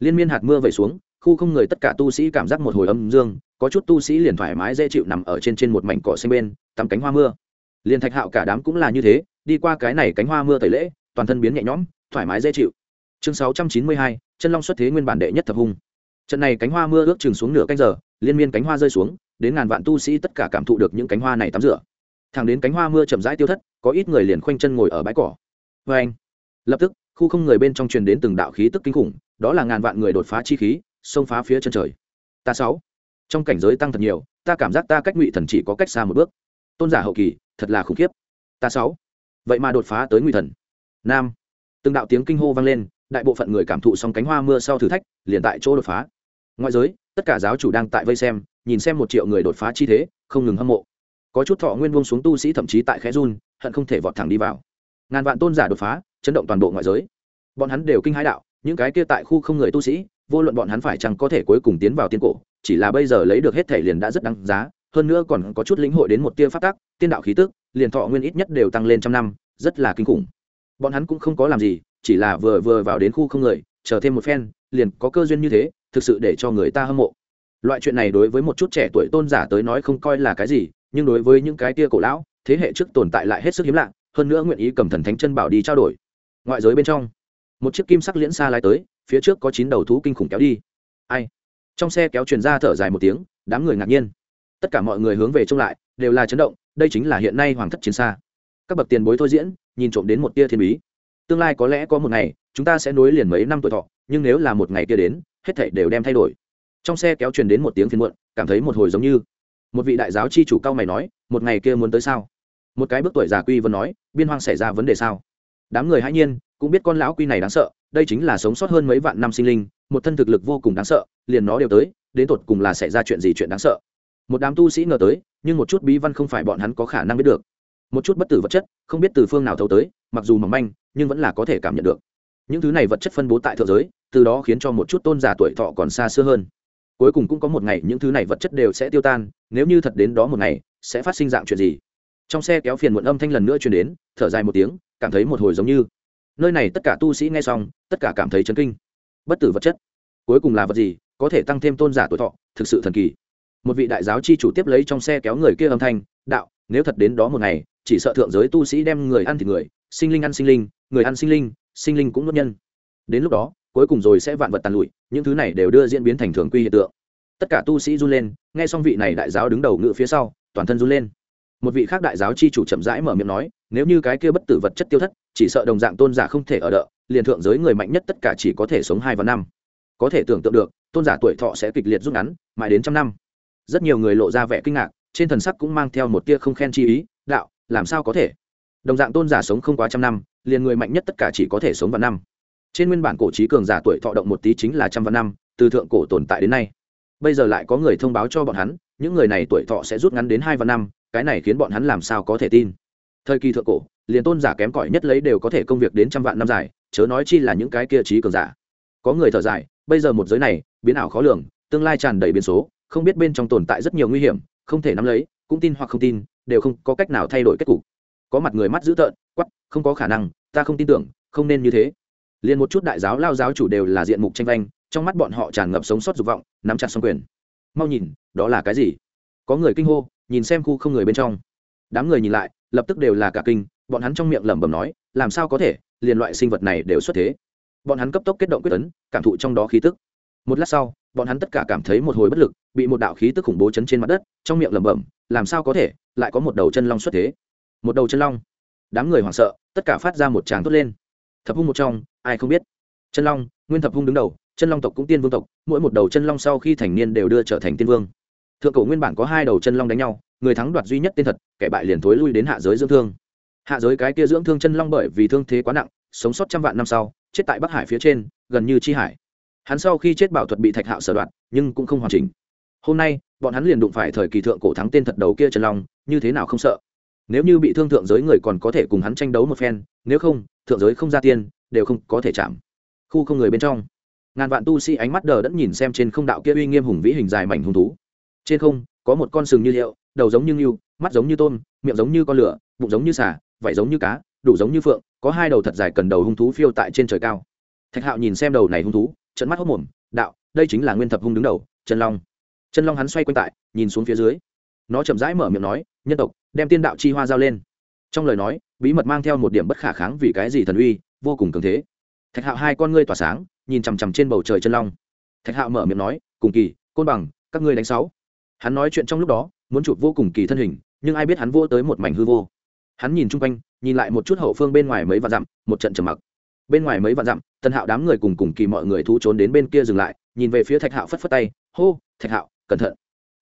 Liên miên hạt mưa vẩy xuống, khu không người tất cả tu sĩ cảm giác một hồi âm dương, có chút tu sĩ liền thoải mái dễ chịu nằm ở trên trên một mảnh cỏ xanh bên, tắm cánh hoa mưa. Liền thạch hạo cả đám cũng là như thế đi qua cái này cánh hoa mưa tẩy lễ, toàn thân biến nhẹ nhõm, thoải mái dễ chịu. Chương sáu trăm chín mươi hai, chân long xuất thế nguyên bản đệ nhất thập hung. Trận này cánh hoa mưa ước chừng xuống nửa canh giờ, liên miên cánh hoa rơi xuống, đến ngàn vạn tu sĩ tất cả cảm thụ được những cánh hoa này tắm rửa. Thẳng đến cánh hoa mưa chậm rãi tiêu thất, có ít người liền khoanh chân ngồi ở bãi cỏ. Vê anh, lập tức, khu không người bên trong truyền đến từng đạo khí tức kinh khủng, đó là ngàn vạn người đột phá chi khí, xông phá phía chân trời. Ta sáu, trong cảnh giới tăng thật nhiều, ta cảm giác ta cách ngụy thần chỉ có cách xa một bước. Tôn giả hậu kỳ, thật là khủng khiếp. Ta sáu vậy mà đột phá tới nguy thần. Nam. Từng đạo tiếng kinh hô vang lên, đại bộ phận người cảm thụ xong cánh hoa mưa sau thử thách, liền tại chỗ đột phá. Ngoại giới, tất cả giáo chủ đang tại vây xem, nhìn xem một triệu người đột phá chi thế, không ngừng hâm mộ. Có chút thọ nguyên buông xuống tu sĩ thậm chí tại khẽ run, hận không thể vọt thẳng đi vào. Ngàn vạn tôn giả đột phá, chấn động toàn bộ ngoại giới. Bọn hắn đều kinh hãi đạo, những cái kia tại khu không người tu sĩ, vô luận bọn hắn phải chăng có thể cuối cùng tiến vào tiên cổ, chỉ là bây giờ lấy được hết thể liền đã rất đáng giá, hơn nữa còn có chút lĩnh hội đến một tia phát tác tiên đạo khí tức liền thọ nguyên ít nhất đều tăng lên trăm năm, rất là kinh khủng. Bọn hắn cũng không có làm gì, chỉ là vừa vừa vào đến khu không người, chờ thêm một phen, liền có cơ duyên như thế, thực sự để cho người ta hâm mộ. Loại chuyện này đối với một chút trẻ tuổi tôn giả tới nói không coi là cái gì, nhưng đối với những cái tia cổ lão, thế hệ trước tồn tại lại hết sức hiếm lạ, hơn nữa nguyện ý cầm thần thánh chân bảo đi trao đổi. Ngoại giới bên trong, một chiếc kim sắc liễn xa lái tới, phía trước có chín đầu thú kinh khủng kéo đi. Ai? Trong xe kéo truyền ra thở dài một tiếng, đám người ngạc nhiên. Tất cả mọi người hướng về trông lại, đều là chấn động đây chính là hiện nay hoàng thất chiến xa. Các bậc tiền bối thôi diễn, nhìn trộm đến một tia thiên bí. Tương lai có lẽ có một ngày, chúng ta sẽ nối liền mấy năm tuổi thọ, nhưng nếu là một ngày kia đến, hết thảy đều đem thay đổi. Trong xe kéo truyền đến một tiếng phiền muộn, cảm thấy một hồi giống như một vị đại giáo chi chủ cao mày nói, một ngày kia muốn tới sao? Một cái bước tuổi già quy vân nói, biên hoang xảy ra vấn đề sao? Đám người hãy nhiên, cũng biết con lão quy này đáng sợ, đây chính là sống sót hơn mấy vạn năm sinh linh, một thân thực lực vô cùng đáng sợ, liền nó đều tới, đến tột cùng là xảy ra chuyện gì chuyện đáng sợ? Một đám tu sĩ ngờ tới, nhưng một chút bí văn không phải bọn hắn có khả năng biết được. Một chút bất tử vật chất, không biết từ phương nào thấu tới, mặc dù mỏng manh, nhưng vẫn là có thể cảm nhận được. Những thứ này vật chất phân bố tại thượng giới, từ đó khiến cho một chút tôn giả tuổi thọ còn xa xưa hơn. Cuối cùng cũng có một ngày những thứ này vật chất đều sẽ tiêu tan, nếu như thật đến đó một ngày, sẽ phát sinh dạng chuyện gì? Trong xe kéo phiền muộn âm thanh lần nữa truyền đến, thở dài một tiếng, cảm thấy một hồi giống như. Nơi này tất cả tu sĩ nghe xong, tất cả cảm thấy chấn kinh. Bất tử vật chất, cuối cùng là vật gì, có thể tăng thêm tôn giả tuổi thọ, thực sự thần kỳ một vị đại giáo chi chủ tiếp lấy trong xe kéo người kia âm thanh, đạo, nếu thật đến đó một ngày, chỉ sợ thượng giới tu sĩ đem người ăn thịt người, sinh linh ăn sinh linh, người ăn sinh linh sinh linh cũng nuốt nhân. Đến lúc đó, cuối cùng rồi sẽ vạn vật tàn lụi, những thứ này đều đưa diễn biến thành thường quy hiện tượng. Tất cả tu sĩ run lên, nghe xong vị này đại giáo đứng đầu ngự phía sau, toàn thân run lên. Một vị khác đại giáo chi chủ chậm rãi mở miệng nói, nếu như cái kia bất tử vật chất tiêu thất, chỉ sợ đồng dạng tôn giả không thể ở đợi liền thượng giới người mạnh nhất tất cả chỉ có thể sống hai và năm. Có thể tưởng tượng được, tôn giả tuổi thọ sẽ kịch liệt rút ngắn, mãi đến trăm năm rất nhiều người lộ ra vẻ kinh ngạc, trên thần sắc cũng mang theo một tia không khen chi ý, đạo, làm sao có thể? Đồng dạng tôn giả sống không quá trăm năm, liền người mạnh nhất tất cả chỉ có thể sống vào năm. Trên nguyên bản cổ trí cường giả tuổi thọ động một tí chính là trăm vạn năm, từ thượng cổ tồn tại đến nay. Bây giờ lại có người thông báo cho bọn hắn, những người này tuổi thọ sẽ rút ngắn đến hai vạn năm, cái này khiến bọn hắn làm sao có thể tin? Thời kỳ thượng cổ, liền tôn giả kém cỏi nhất lấy đều có thể công việc đến trăm vạn năm dài, chớ nói chi là những cái kia trí cường giả. Có người thở dài, bây giờ một giới này, biến ảo khó lường, tương lai tràn đầy biến số không biết bên trong tồn tại rất nhiều nguy hiểm, không thể nắm lấy, cũng tin hoặc không tin, đều không có cách nào thay đổi kết cục. Có mặt người mắt dữ tợn quắp không có khả năng, ta không tin tưởng, không nên như thế. Liền một chút đại giáo lao giáo chủ đều là diện mục tranh vanh, trong mắt bọn họ tràn ngập sống sót dục vọng, nắm chặt xong quyền. Mau nhìn, đó là cái gì? Có người kinh hô, nhìn xem khu không người bên trong. Đám người nhìn lại, lập tức đều là cả kinh, bọn hắn trong miệng lẩm bẩm nói, làm sao có thể, liền loại sinh vật này đều xuất thế. Bọn hắn cấp tốc kết động quyết tấn, cảm thụ trong đó khí tức một lát sau, bọn hắn tất cả cảm thấy một hồi bất lực, bị một đạo khí tức khủng bố chấn trên mặt đất, trong miệng lẩm bẩm, làm sao có thể, lại có một đầu chân long xuất thế? Một đầu chân long. Đám người hoảng sợ, tất cả phát ra một tràng thốt lên. Thập hung một trong, ai không biết. Chân long, nguyên thập hung đứng đầu, chân long tộc cũng tiên vương tộc, mỗi một đầu chân long sau khi thành niên đều đưa trở thành tiên vương. Thượng cổ nguyên bản có hai đầu chân long đánh nhau, người thắng đoạt duy nhất tên thật, kẻ bại liền thối lui đến hạ giới dưỡng thương. Hạ giới cái kia dưỡng thương chân long bởi vì thương thế quá nặng, sống sót trăm vạn năm sau, chết tại bắc hải phía trên, gần như chi hải hắn sau khi chết bảo thuật bị thạch hạo sở đoạt, nhưng cũng không hoàn chỉnh. Hôm nay, bọn hắn liền đụng phải thời kỳ thượng cổ thắng tên thật đầu kia trần long, như thế nào không sợ? Nếu như bị thương thượng giới người còn có thể cùng hắn tranh đấu một phen, nếu không, thượng giới không ra tiên đều không có thể chạm. Khu không người bên trong. Ngàn vạn tu sĩ ánh mắt đờ đẫn nhìn xem trên không đạo kia uy nghiêm hùng vĩ hình dài mảnh hung thú. Trên không, có một con sừng như liệu đầu giống như ngưu, mắt giống như tôm, miệng giống như con lửa, bụng giống như xà, vảy giống như cá, đủ giống như phượng, có hai đầu thật dài cần đầu hung thú phiêu tại trên trời cao. Thạch hạo nhìn xem đầu này hung thú trận mắt hốc mồm, đạo, đây chính là nguyên thập hung đứng đầu chân long. Chân long hắn xoay quanh tại, nhìn xuống phía dưới. Nó chậm rãi mở miệng nói, nhân tộc, đem tiên đạo chi hoa giao lên. Trong lời nói, bí mật mang theo một điểm bất khả kháng vì cái gì thần uy, vô cùng cường thế. Thạch hạo hai con ngươi tỏa sáng, nhìn chằm chằm trên bầu trời chân long. Thạch hạo mở miệng nói, cùng kỳ, côn bằng, các ngươi đánh sáu. Hắn nói chuyện trong lúc đó, muốn chụp vô cùng kỳ thân hình, nhưng ai biết hắn vô tới một mảnh hư vô. Hắn nhìn chung quanh, nhìn lại một chút hậu phương bên ngoài mấy vạn dặm, một trận trầm mặc bên ngoài mấy vạn dặm, tần hạo đám người cùng cùng kỳ mọi người thu trốn đến bên kia dừng lại, nhìn về phía thạch hạo phất phất tay, hô, thạch hạo, cẩn thận.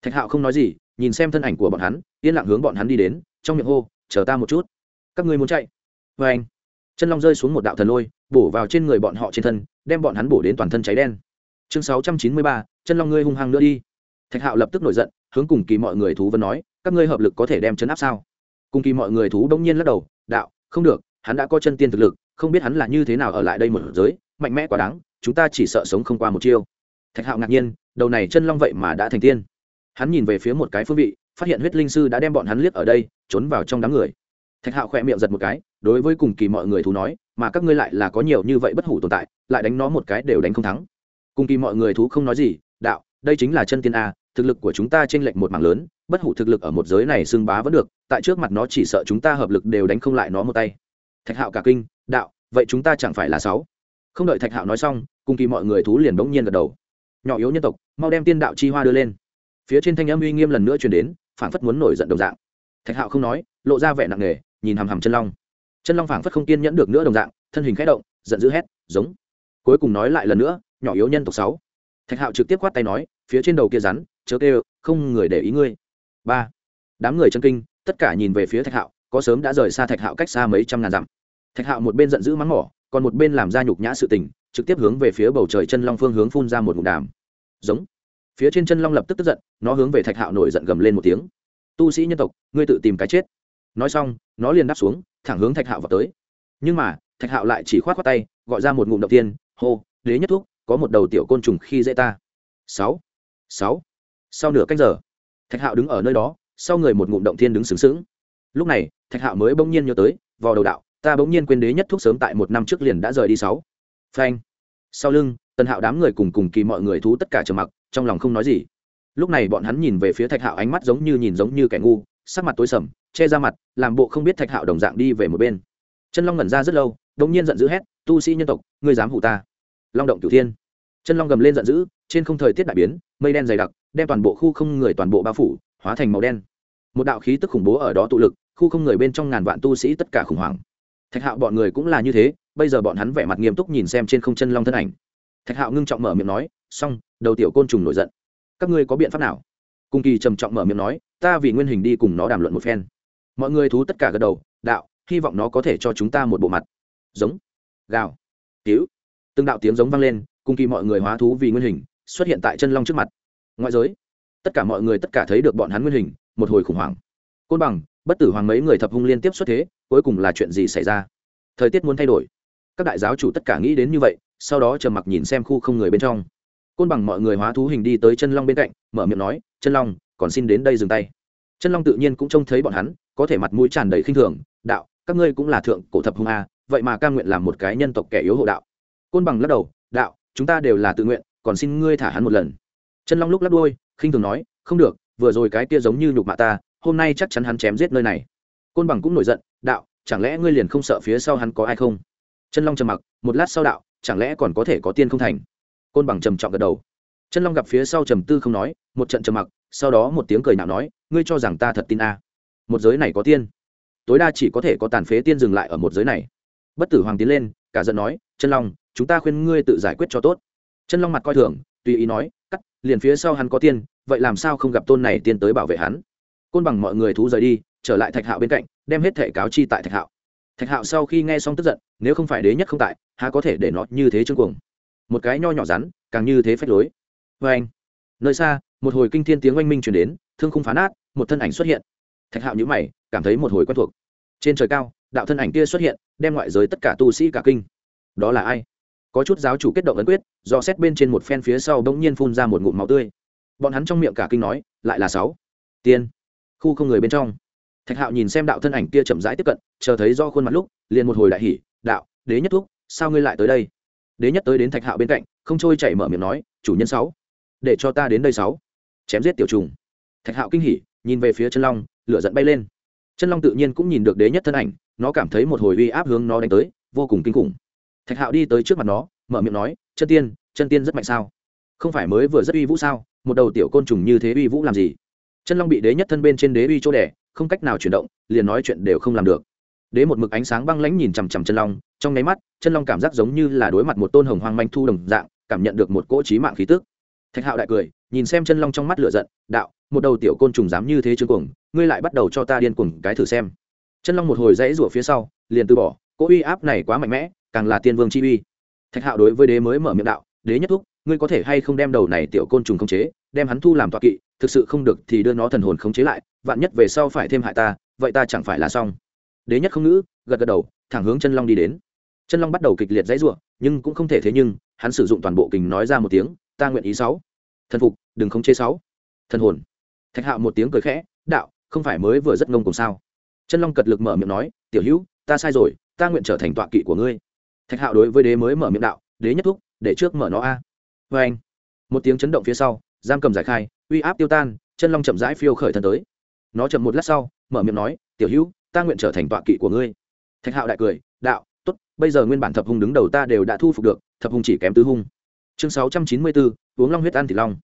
Thạch hạo không nói gì, nhìn xem thân ảnh của bọn hắn, yên lặng hướng bọn hắn đi đến, trong miệng hô, chờ ta một chút. Các ngươi muốn chạy. Vê anh, chân long rơi xuống một đạo thần lôi, bổ vào trên người bọn họ trên thân, đem bọn hắn bổ đến toàn thân cháy đen. Chương sáu trăm chín mươi ba, chân long ngươi hung hăng nữa đi. Thạch hạo lập tức nổi giận, hướng cùng kỳ mọi người thú vẫn nói, các ngươi hợp lực có thể đem chấn áp sao? Cùng kỳ mọi người thú đông nhiên lắc đầu, đạo, không được, hắn đã có chân tiên thực lực không biết hắn là như thế nào ở lại đây một giới, mạnh mẽ quá đáng, chúng ta chỉ sợ sống không qua một chiêu. Thạch hạo ngạc nhiên, đầu này chân long vậy mà đã thành tiên. Hắn nhìn về phía một cái phương vị, phát hiện huyết linh sư đã đem bọn hắn liếc ở đây, trốn vào trong đám người. Thạch hạo khỏe miệng giật một cái, đối với cùng kỳ mọi người thú nói, mà các ngươi lại là có nhiều như vậy bất hủ tồn tại, lại đánh nó một cái đều đánh không thắng. Cùng kỳ mọi người thú không nói gì, đạo, đây chính là chân tiên a, thực lực của chúng ta t r ê n lệch một mảng lớn, bất hủ thực lực ở một giới này xưng bá vẫn được, tại trước mặt nó chỉ sợ chúng ta hợp lực đều đánh không lại nó một tay. Thạch hạo cả kinh đạo, vậy chúng ta chẳng phải là sáu? Không đợi thạch hạo nói xong, cùng kỳ mọi người thú liền bỗng nhiên gật đầu. Nhỏ yếu nhân tộc, mau đem tiên đạo chi hoa đưa lên. Phía trên thanh âm uy nghiêm lần nữa chuyển đến phản phất muốn nổi giận đồng dạng. Thạch hạo không nói, lộ ra vẻ nặng nề, nhìn hằm hằm chân long. Chân long phảng phất không kiên nhẫn được nữa đồng dạng, thân hình khẽ động, giận dữ hét, giống. Cuối cùng nói lại lần nữa, nhỏ yếu nhân tộc sáu. Thạch hạo trực tiếp quát tay nói, phía trên đầu kia rắn, chớ kêu, không người để ý ngươi. Ba. Đám người chân kinh, tất cả nhìn về phía thạch hạo, có sớm đã rời xa thạch hạo cách xa mấy trăm ngàn dặm thạch hạo một bên giận dữ mắng mỏ, còn một bên làm ra nhục nhã sự tình, trực tiếp hướng về phía bầu trời chân long phương hướng phun ra một ngụm đàm. Giống. Phía trên chân long lập tức tức giận, nó hướng về thạch hạo nổi giận gầm lên một tiếng. Tu sĩ nhân tộc, ngươi tự tìm cái chết. Nói xong, nó liền đáp xuống, thẳng hướng thạch hạo vào tới. Nhưng mà, thạch hạo lại chỉ k h o á t khoác tay, gọi ra một ngụm đầu tiên, hô, đế nhất thuốc có một đầu tiểu côn trùng khi dễ ta. Sáu. Sáu. Sau nửa cách giờ, thạch hạo đứng ở nơi đó, sau người một ngụm động thiên đứng sướng sướng lúc này, thạch hạo mới bỗng nhiên nhớ tới, vò đầu đạo ta bỗng nhiên quên đế nhất thuốc sớm tại một năm trước liền đã rời đi sáu. Phanh. Sau lưng, tần hạo đám người cùng cùng kỳ mọi người thú tất cả trầm mặc, trong lòng không nói gì. Lúc này bọn hắn nhìn về phía thạch hạo ánh mắt giống như nhìn giống như kẻ ngu, sắc mặt tối sầm, che ra mặt, làm bộ không biết thạch hạo đồng dạng đi về một bên. Chân long ngẩn ra rất lâu đống nhiên giận dữ hét, tu sĩ nhân tộc, ngươi dám hụ ta? Long động cửu thiên. Chân long gầm lên giận dữ, trên không thời tiết đại biến, mây đen dày đặc, đem toàn bộ khu không người toàn bộ bao phủ, hóa thành màu đen. Một đạo khí tức khủng bố ở đó tụ lực, khu không người bên trong ngàn vạn tu sĩ tất cả khủng hoảng thạch hạo bọn người cũng là như thế, bây giờ bọn hắn vẻ mặt nghiêm túc nhìn xem trên không chân long thân ảnh. Thạch hạo ngưng trọng mở miệng nói, xong, đầu tiểu côn trùng nổi giận. Các ngươi có biện pháp nào? Cung kỳ trầm trọng mở miệng nói, ta vì nguyên hình đi cùng nó đàm luận một phen. Mọi người thú tất cả gật đầu, đạo, hy vọng nó có thể cho chúng ta một bộ mặt. Giống. Gào. Cứu từng đạo tiếng giống vang lên cùng kỳ mọi người hóa thú vì nguyên hình, xuất hiện tại chân long trước mặt. Ngoại giới. Tất cả mọi người tất cả thấy được bọn hắn nguyên hình, một hồi khủng hoảng. Côn bằng bất tử hoàng mấy người thập hung liên tiếp xuất thế, cuối cùng là chuyện gì xảy ra? Thời tiết muốn thay đổi. Các đại giáo chủ tất cả nghĩ đến như vậy, sau đó trầm mặc nhìn xem khu không người bên trong. Côn bằng mọi người hóa thú hình đi tới chân long bên cạnh, mở miệng nói, chân long, còn xin đến đây dừng tay. Chân long tự nhiên cũng trông thấy bọn hắn, có thể mặt mũi tràn đầy khinh thường, đạo, các ngươi cũng là thượng cổ thập hung a, vậy mà ca nguyện làm một cái nhân tộc kẻ yếu hộ đạo. Côn bằng lắc đầu, đạo, chúng ta đều là tự nguyện, còn xin ngươi thả hắn một lần. Chân long lúc lắc đuôi, khinh thường nói, không được, vừa rồi cái kia giống như nhục mạ ta hôm nay chắc chắn hắn chém giết nơi này. Côn bằng cũng nổi giận, đạo, chẳng lẽ ngươi liền không sợ phía sau hắn có ai không? Chân long trầm mặc, một lát sau đạo, chẳng lẽ còn có thể có tiên không thành? Côn bằng trầm trọng gật đầu. Chân long gặp phía sau trầm tư không nói, một trận trầm mặc, sau đó một tiếng cười nào nói, ngươi cho rằng ta thật tin a? À. một giới này có tiên. Tối đa chỉ có thể có tàn phế tiên dừng lại ở một giới này. Bất tử hoàng tiến lên, cả giận nói, chân long, chúng ta khuyên ngươi tự giải quyết cho tốt. Chân long mặt coi thường, tùy ý nói, cắt, liền phía sau hắn có tiên, vậy làm sao không gặp tôn này tiên tới bảo vệ hắn? Côn bằng mọi người thú rời đi, trở lại thạch hạo bên cạnh, đem hết thẻ cáo chi tại thạch hạo. Thạch hạo sau khi nghe xong tức giận, nếu không phải đế nhất không tại, há có thể để nó như thế chương cuồng? Một cái nho nhỏ rắn, càng như thế phách lối. Vê anh, nơi xa, một hồi kinh thiên tiếng oanh minh chuyển đến, thương khung phá nát, một thân ảnh xuất hiện. Thạch hạo nhữ mày, cảm thấy một hồi quen thuộc. Trên trời cao, đạo thân ảnh kia xuất hiện, đem ngoại giới tất cả tu sĩ cả kinh. Đó là ai? Có chút giáo chủ kết động ấn quyết, do xét bên trên một phen phía sau bỗng nhiên phun ra một ngụm máu tươi. Bọn hắn trong miệng cả kinh nói, lại là sáu. Tiên khu không người bên trong. Thạch hạo nhìn xem đạo thân ảnh kia chậm rãi tiếp cận, chờ thấy do khuôn mặt lúc, liền một hồi đại hỉ, đạo, đế nhất thúc, sao ngươi lại tới đây? Đế nhất tới đến thạch hạo bên cạnh, không trôi chảy mở miệng nói, chủ nhân sáu, để cho ta đến đây sáu. Chém giết tiểu trùng. Thạch hạo kinh hỉ, nhìn về phía chân long, lửa giận bay lên. Chân long tự nhiên cũng nhìn được đế nhất thân ảnh, nó cảm thấy một hồi uy áp hướng nó đánh tới, vô cùng kinh khủng. Thạch hạo đi tới trước mặt nó, mở miệng nói, chân tiên chân tiên rất mạnh sao? Không phải mới vừa rất uy vũ sao? Một đầu tiểu côn trùng như thế uy vũ làm gì? Chân long bị đế nhất thân bên trên đế uy chỗ đẻ không cách nào chuyển động, liền nói chuyện đều không làm được. Đế một mực ánh sáng băng lãnh nhìn chằm chằm chân long, trong nháy mắt, chân long cảm giác giống như là đối mặt một tôn hồng hoang manh thu đồng dạng, cảm nhận được một cỗ trí mạng khí tức. Thạch hạo đại cười, nhìn xem chân long trong mắt lửa giận, đạo, một đầu tiểu côn trùng dám như thế chứ cuồng, ngươi lại bắt đầu cho ta điên cuồng cái thử xem. Chân long một hồi dãy rủa phía sau, liền từ bỏ, cỗ uy áp này quá mạnh mẽ, càng là tiên vương chi uy. Thạch hạo đối với đế mới mở miệng đạo, đế nhất thúc, ngươi có thể hay không đem đầu này tiểu côn trùng khống chế, đem hắn thu làm tọa kỵ thực sự không được thì đưa nó thần hồn khống chế lại, vạn nhất về sau phải thêm hại ta, vậy ta chẳng phải là xong. Đế nhất không ngữ, gật gật đầu, thẳng hướng chân long đi đến. Chân long bắt đầu kịch liệt dãy ruộng nhưng cũng không thể thế nhưng, hắn sử dụng toàn bộ kình nói ra một tiếng, ta nguyện ý sáu. Thần phục, đừng khống chế sáu. Thần hồn. Thạch hạo một tiếng cười khẽ, đạo, không phải mới vừa rất ngông cùng sao? Chân long cật lực mở miệng nói, tiểu hữu, ta sai rồi, ta nguyện trở thành tọa kỵ của ngươi. Thạch hạo đối với đế mới mở miệng đạo, đế nhất thúc, để trước mở nó a. Vê anh một tiếng chấn động phía sau, giam cầm giải khai uy áp tiêu tan, chân long chậm rãi phiêu khởi thân tới. Nó chậm một lát sau, mở miệng nói, tiểu hữu, ta nguyện trở thành tọa kỵ của ngươi. Thạch hạo đại cười, đạo t ố t bây giờ nguyên bản thập hung đứng đầu ta đều đã thu phục được, thập hung chỉ kém tứ hung. Chương sáu trăm chín mươi bốn uống long huyết ăn thịt long.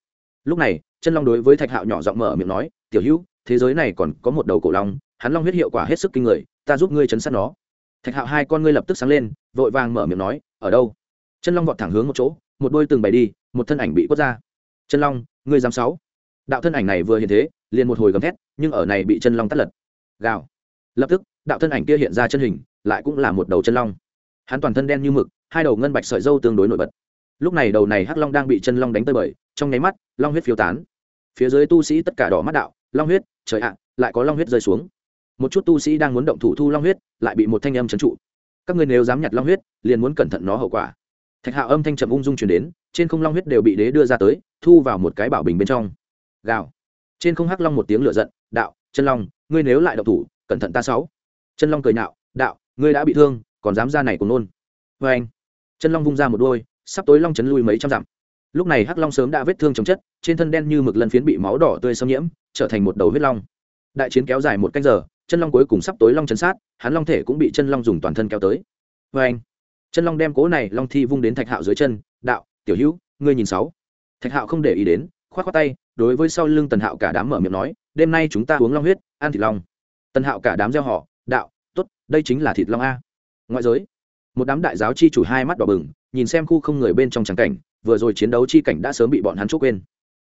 Lúc này, chân long đối với thạch hạo nhỏ giọng mở miệng nói, tiểu hữu, thế giới này còn có một đầu cổ long, hắn long huyết hiệu quả hết sức kinh người, ta giúp ngươi chấn sát nó. Thạch hạo hai con ngươi lập tức sáng lên, vội vàng mở miệng nói, ở đâu? Chân long vọt thẳng hướng một chỗ, một đôi từng bày đi, một thân ảnh bị quất ra. Chân long, ngươi dám sáu? Đạo thân ảnh này vừa hiện thế, liền một hồi gầm thét, nhưng ở này bị chân long tắt lật. Gào. Lập tức, đạo thân ảnh kia hiện ra chân hình, lại cũng là một đầu chân long. Hắn toàn thân đen như mực, hai đầu ngân bạch sợi dâu tương đối nổi bật. Lúc này đầu này hắc long đang bị chân long đánh tơi bời, trong nháy mắt, long huyết phiêu tán. Phía dưới tu sĩ tất cả đỏ mắt đạo, long huyết, trời ạ, lại có long huyết rơi xuống. Một chút tu sĩ đang muốn động thủ thu long huyết, lại bị một thanh âm trấn trụ. Các người nếu dám nhặt long huyết, liền muốn cẩn thận nó hậu quả. Thạch Hạ âm thanh trầm ung dung chuyển đến, trên không long huyết đều bị đế đưa ra tới, thu vào một cái bảo bình bên trong gào. Trên không hắc long một tiếng lửa giận, đạo, chân long, ngươi nếu lại động thủ, cẩn thận ta sáu. Chân long cười nạo đạo, ngươi đã bị thương, còn dám ra này cùng nôn. Vê anh, chân long vung ra một đôi, sắp tối long chấn lui mấy trăm dặm. Lúc này hắc long sớm đã vết thương chồng chất, trên thân đen như mực lân phiến bị máu đỏ tươi xâm nhiễm, trở thành một đầu huyết long. Đại chiến kéo dài một canh giờ, chân long cuối cùng sắp tối long chấn sát, hắn long thể cũng bị chân long dùng toàn thân kéo tới. Vê anh, chân long đem cố này long thi vung đến thạch hạo dưới chân, đạo, tiểu hữu, ngươi nhìn sáu. Thạch hạo không để ý đến khoát khoát tay, đối với sau lưng tần hạo cả đám mở miệng nói, đêm nay chúng ta uống long huyết, ăn thịt long. Tần hạo cả đám gieo họ, đạo t ố t đây chính là thịt long a. Ngoại giới, một đám đại giáo chi chủ hai mắt đỏ bừng, nhìn xem khu không người bên trong tràng cảnh, vừa rồi chiến đấu chi cảnh đã sớm bị bọn hắn chốt quên.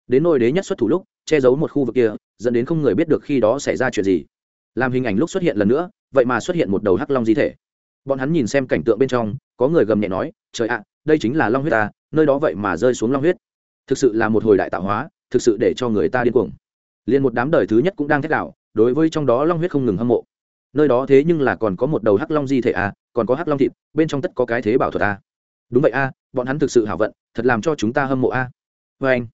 Đến nôi đế nhất xuất thủ lúc, che giấu một khu vực kia, dẫn đến không người biết được khi đó xảy ra chuyện gì. Làm hình ảnh lúc xuất hiện lần nữa, vậy mà xuất hiện một đầu hắc long di thể. Bọn hắn nhìn xem cảnh tượng bên trong, có người gầm nhẹ nói, trời ạ, đây chính là long huyết ta, nơi đó vậy mà rơi xuống long huyết thực sự là một hồi đại tạo hóa, thực sự để cho người ta điên cuồng. Liền một đám đời thứ nhất cũng đang thét đảo. đối với trong đó long huyết không ngừng hâm mộ. Nơi đó thế nhưng là còn có một đầu hắc long di thể a, còn có hắc long thịt, bên trong tất có cái thế bảo thuật a. Đúng vậy a, bọn hắn thực sự hảo vận, thật làm cho chúng ta hâm mộ a. Vê anh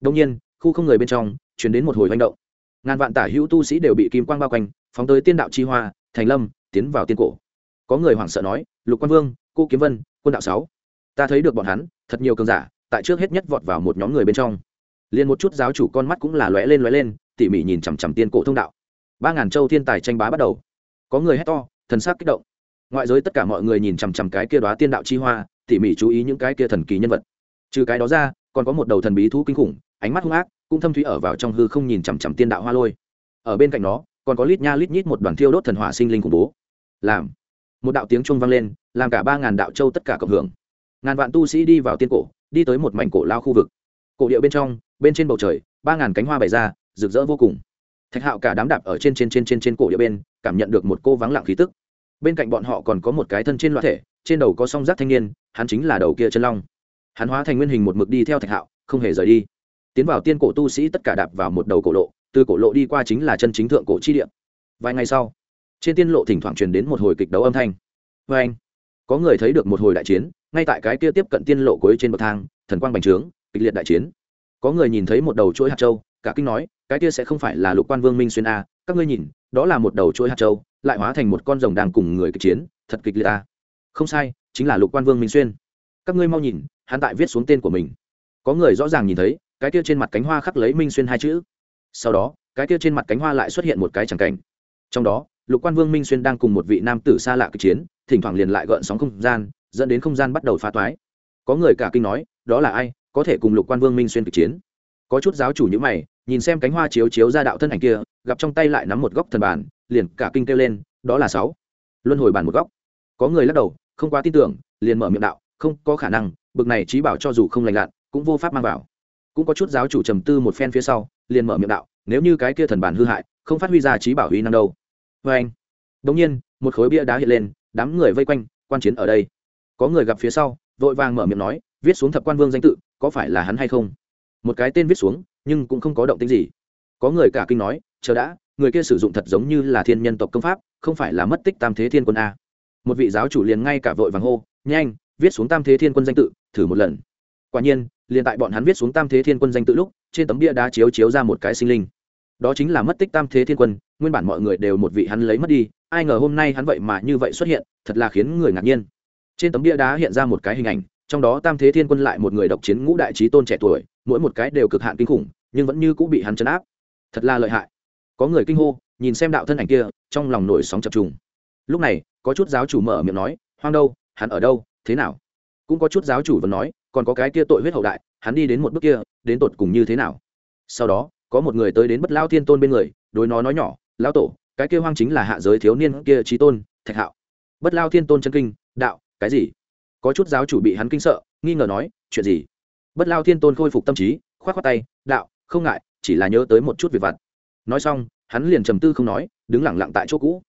đông nhiên, khu không người bên trong chuyển đến một hồi manh động. Ngàn vạn tả hữu tu sĩ đều bị kim quang bao quanh, phóng tới tiên đạo chi hoa, thành lâm, tiến vào tiên cổ. Có người hoảng sợ nói, lục quan vương, cô kiếm vân, quân đạo sáu, ta thấy được bọn hắn, thật nhiều cường giả tại trước hết nhất vọt vào một nhóm người bên trong. Liền một chút giáo chủ con mắt cũng là lóe lên lóe lên, tỉ mỉ nhìn chằm chằm tiên cổ thông đạo. Ba ngàn châu thiên tài tranh bá bắt đầu. Có người hét to, thần sắc kích động. Ngoại giới tất cả mọi người nhìn chằm chằm cái kia đoá tiên đạo chi hoa, tỉ mỉ chú ý những cái kia thần kỳ nhân vật. Trừ cái đó ra, còn có một đầu thần bí thú kinh khủng, ánh mắt hung ác, cũng thâm thúy ở vào trong hư không nhìn chằm chằm tiên đạo hoa lôi. Ở bên cạnh nó, còn có lít nha lít nhít một đoàn thiêu đốt thần hỏa sinh linh khủng bố. Làm. Một đạo tiếng chuông vang lên, làm cả ba ngàn đạo châu tất cả cộng hưởng. Ngàn vạn tu sĩ đi vào tiên cổ đi tới một mảnh cổ lao khu vực. Cổ điệu bên trong, bên trên bầu trời, ba ngàn cánh hoa bày ra, rực rỡ vô cùng. Thạch hạo cả đám đạp ở trên trên trên trên trên cổ điệu bên, cảm nhận được một cô vắng lặng khí tức. Bên cạnh bọn họ còn có một cái thân trên loạn thể, trên đầu có song giác thanh niên, hắn chính là đầu kia chân long. Hắn hóa thành nguyên hình một mực đi theo thạch hạo, không hề rời đi. Tiến vào tiên cổ tu sĩ tất cả đạp vào một đầu cổ lộ, từ cổ lộ đi qua chính là chân chính thượng cổ chi địa. Vài ngày sau, trên tiên lộ thỉnh thoảng truyền đến một hồi kịch đấu âm thanh. Vê anh có người thấy được một hồi đại chiến, ngay tại cái kia tiếp cận tiên lộ cuối trên bậc thang, thần quang bành trướng, kịch liệt đại chiến. Có người nhìn thấy một đầu chuỗi hạt châu, cả kinh nói, cái kia sẽ không phải là lục quan vương minh xuyên a, các ngươi nhìn, đó là một đầu chuỗi hạt châu, lại hóa thành một con rồng đang cùng người kịch chiến, thật kịch liệt a. Không sai, chính là lục quan vương minh xuyên. Các ngươi mau nhìn, hắn tại viết xuống tên của mình. Có người rõ ràng nhìn thấy, cái kia trên mặt cánh hoa khắc lấy minh xuyên hai chữ. Sau đó, cái kia trên mặt cánh hoa lại xuất hiện một cái chẳng cảnh. Trong đó lục quan vương minh xuyên đang cùng một vị nam tử xa lạ kịch chiến, thỉnh thoảng liền lại gợn sóng không gian, dẫn đến không gian bắt đầu phá toái. Có người cả kinh nói, đó là ai, có thể cùng lục quan vương minh xuyên kịch chiến? Có chút giáo chủ như mày, nhìn xem cánh hoa chiếu chiếu ra đạo thân ảnh kia, gặp trong tay lại nắm một góc thần bản liền cả kinh kêu lên, đó là sáu. Luân hồi bản một góc. Có người lắc đầu, không quá tin tưởng, liền mở miệng đạo, không, có khả năng, bực này trí bảo cho dù không lành lặn, cũng vô pháp mang vào. Cũng có chút giáo chủ trầm tư một phen phía sau, liền mở miệng đạo, nếu như cái kia thần bản hư hại, không phát huy ra trí bảo huy năng đâu vê anh. Đống nhiên, một khối bia đá hiện lên, đám người vây quanh, quan chiến ở đây. Có người gặp phía sau, vội vàng mở miệng nói, viết xuống thập quan vương danh tự, có phải là hắn hay không? Một cái tên viết xuống, nhưng cũng không có động tính gì. Có người cả kinh nói, chờ đã, người kia sử dụng thật giống như là thiên nhân tộc công pháp, không phải là mất tích tam thế thiên quân a. Một vị giáo chủ liền ngay cả vội vàng hô, nhanh, viết xuống tam thế thiên quân danh tự, thử một lần. Quả nhiên, liền tại bọn hắn viết xuống tam thế thiên quân danh tự lúc, trên tấm bia đá chiếu chiếu ra một cái sinh linh. Đó chính là mất tích tam thế thiên quân nguyên bản mọi người đều một vị hắn lấy mất đi, ai ngờ hôm nay hắn vậy mà như vậy xuất hiện, thật là khiến người ngạc nhiên. Trên tấm bia đá hiện ra một cái hình ảnh, trong đó tam thế thiên quân lại một người độc chiến ngũ đại trí tôn trẻ tuổi, mỗi một cái đều cực hạn kinh khủng, nhưng vẫn như cũng bị hắn chấn áp. Thật là lợi hại. Có người kinh hô, nhìn xem đạo thân ảnh kia, trong lòng nổi sóng chập trùng. Lúc này, có chút giáo chủ mở miệng nói, hoang đâu, hắn ở đâu, thế nào? Cũng có chút giáo chủ vẫn nói, còn có cái kia tội huyết hậu đại, hắn đi đến một bước kia, đến tột cùng như thế nào? Sau đó, có một người tới đến bất lao thiên tôn bên người, đối nó nói nhỏ Lão tổ, cái kia hoang chính là hạ giới thiếu niên kia trí tôn, thạch hạo. Bất lao thiên tôn chân kinh, đạo, cái gì? Có chút giáo chủ bị hắn kinh sợ, nghi ngờ nói, chuyện gì? Bất lao thiên tôn khôi phục tâm trí k h o á t k tay, đạo, không ngại, chỉ là nhớ tới một chút việc vặt. Nói xong, hắn liền trầm tư không nói, đứng lẳng lặng tại chỗ cũ.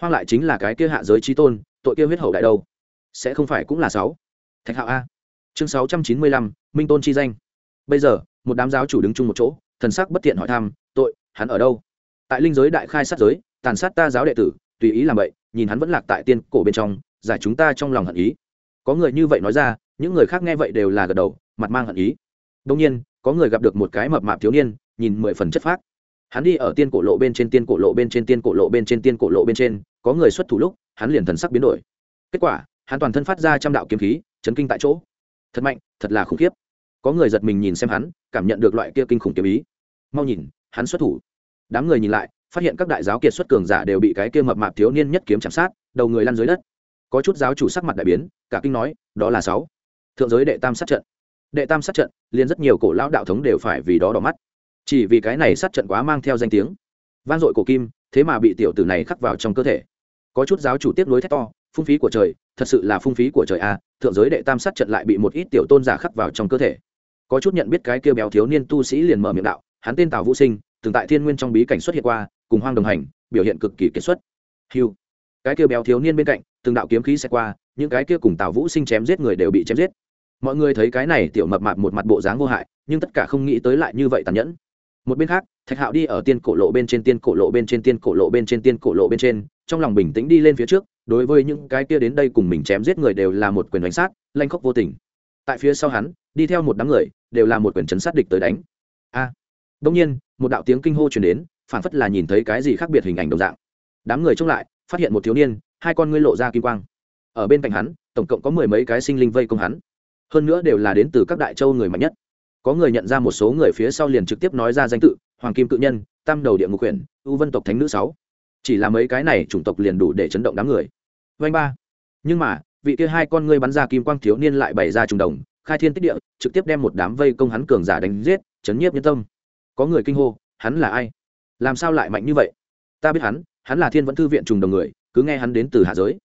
Hoang lại chính là cái kia hạ giới trí tôn, tội kia huyết hậu đại đâu? Sẽ không phải cũng là sáu? Thạch hạo a. Chương sáu trăm chín mươi lăm, minh tôn chi danh. Bây giờ, một đám giáo chủ đứng chung một chỗ, thần sắc bất tiện hỏi thăm, tội, hắn ở đâu? Tại linh giới đại khai sát giới, tàn sát ta giáo đệ tử, tùy ý làm vậy nhìn hắn vẫn lạc tại tiên cổ bên trong, giải chúng ta trong lòng hận ý. Có người như vậy nói ra, những người khác nghe vậy đều là gật đầu, mặt mang hận ý. Đông nhiên, có người gặp được một cái mập mạp thiếu niên, nhìn mười phần chất phác. Hắn đi ở tiên cổ lộ bên trên, tiên cổ lộ bên trên, tiên cổ lộ bên trên, tiên cổ lộ bên trên, có người xuất thủ lúc, hắn liền thần sắc biến đổi. Kết quả, hắn toàn thân phát ra trăm đạo kiếm khí, chấn kinh tại chỗ. Thật mạnh, thật là khủng khiếp. Có người giật mình nhìn xem hắn, cảm nhận được loại kia kinh khủng kiếm ý. Mau nhìn, hắn xuất thủ đám người nhìn lại phát hiện các đại giáo kiệt xuất cường giả đều bị cái kia mập mạp thiếu niên nhất kiếm chạm sát đầu người lăn dưới đất. Có chút giáo chủ sắc mặt đại biến cả kinh nói đó là sáu. Thượng giới đệ tam sát trận. Đệ tam sát trận liền rất nhiều cổ lão đạo thống đều phải vì đó đỏ mắt. Chỉ vì cái này sát trận quá mang theo danh tiếng. Vang dội cổ kim thế mà bị tiểu tử này khắc vào trong cơ thể. Có chút giáo chủ tiếp nối thét to phung phí của trời thật sự là phung phí của trời a à, thượng giới đệ tam sát trận lại bị một ít tiểu tôn giả khắc vào trong cơ thể. Có chút nhận biết cái kia béo thiếu niên tu sĩ liền mở miệng đạo hắn tên tào vũ sinh từng tại thiên nguyên trong bí cảnh xuất hiện qua cùng hoang đồng hành biểu hiện cực kỳ kiệt xuất. Hiu cái kia béo thiếu niên bên cạnh từng đạo kiếm khí sẽ qua những cái kia cùng tào vũ sinh chém giết người đều bị chém giết. Mọi người thấy cái này tiểu mập mạp một mặt bộ dáng vô hại nhưng tất cả không nghĩ tới lại như vậy tàn nhẫn. Một bên khác thạch hạo đi ở tiên cổ lộ bên trên tiên cổ lộ bên trên tiên cổ lộ bên trên tiên cổ lộ bên trên trong lòng bình tĩnh đi lên phía trước đối với những cái kia đến đây cùng mình chém giết người đều là một quyền đánh sát lanh khóc vô tình. Tại phía sau hắn đi theo một đám người đều là một quyền chấn sát địch tới đánh. A. À, đông nhiên một đạo tiếng kinh hô truyền đến phản phất là nhìn thấy cái gì khác biệt hình ảnh đồng dạng. Đám người trông lại, phát hiện một thiếu niên, hai con ngươi lộ ra kim quang. Ở bên cạnh hắn, tổng cộng có mười mấy cái sinh linh vây công hắn. Hơn nữa đều là đến từ các đại châu người mạnh nhất. Có người nhận ra một số người phía sau liền trực tiếp nói ra danh tự, hoàng kim cự nhân, tam đầu địa ngục quyển ưu vân tộc thánh nữ sáu. Chỉ là mấy cái này chủng tộc liền đủ để chấn động đám người. Vanh ba. Nhưng mà, vị kia hai con ngươi bắn ra kim quang thiếu niên lại bày ra trùng đồng, khai thiên tích địa, trực tiếp đem một đám vây công hắn cường giả đánh giết, chấn nhiếp nhân tâm có người kinh hô, hắn là ai? Làm sao lại mạnh như vậy? Ta biết hắn hắn là thiên vẫn thư viện trùng đồng người, cứ nghe hắn đến từ hạ giới.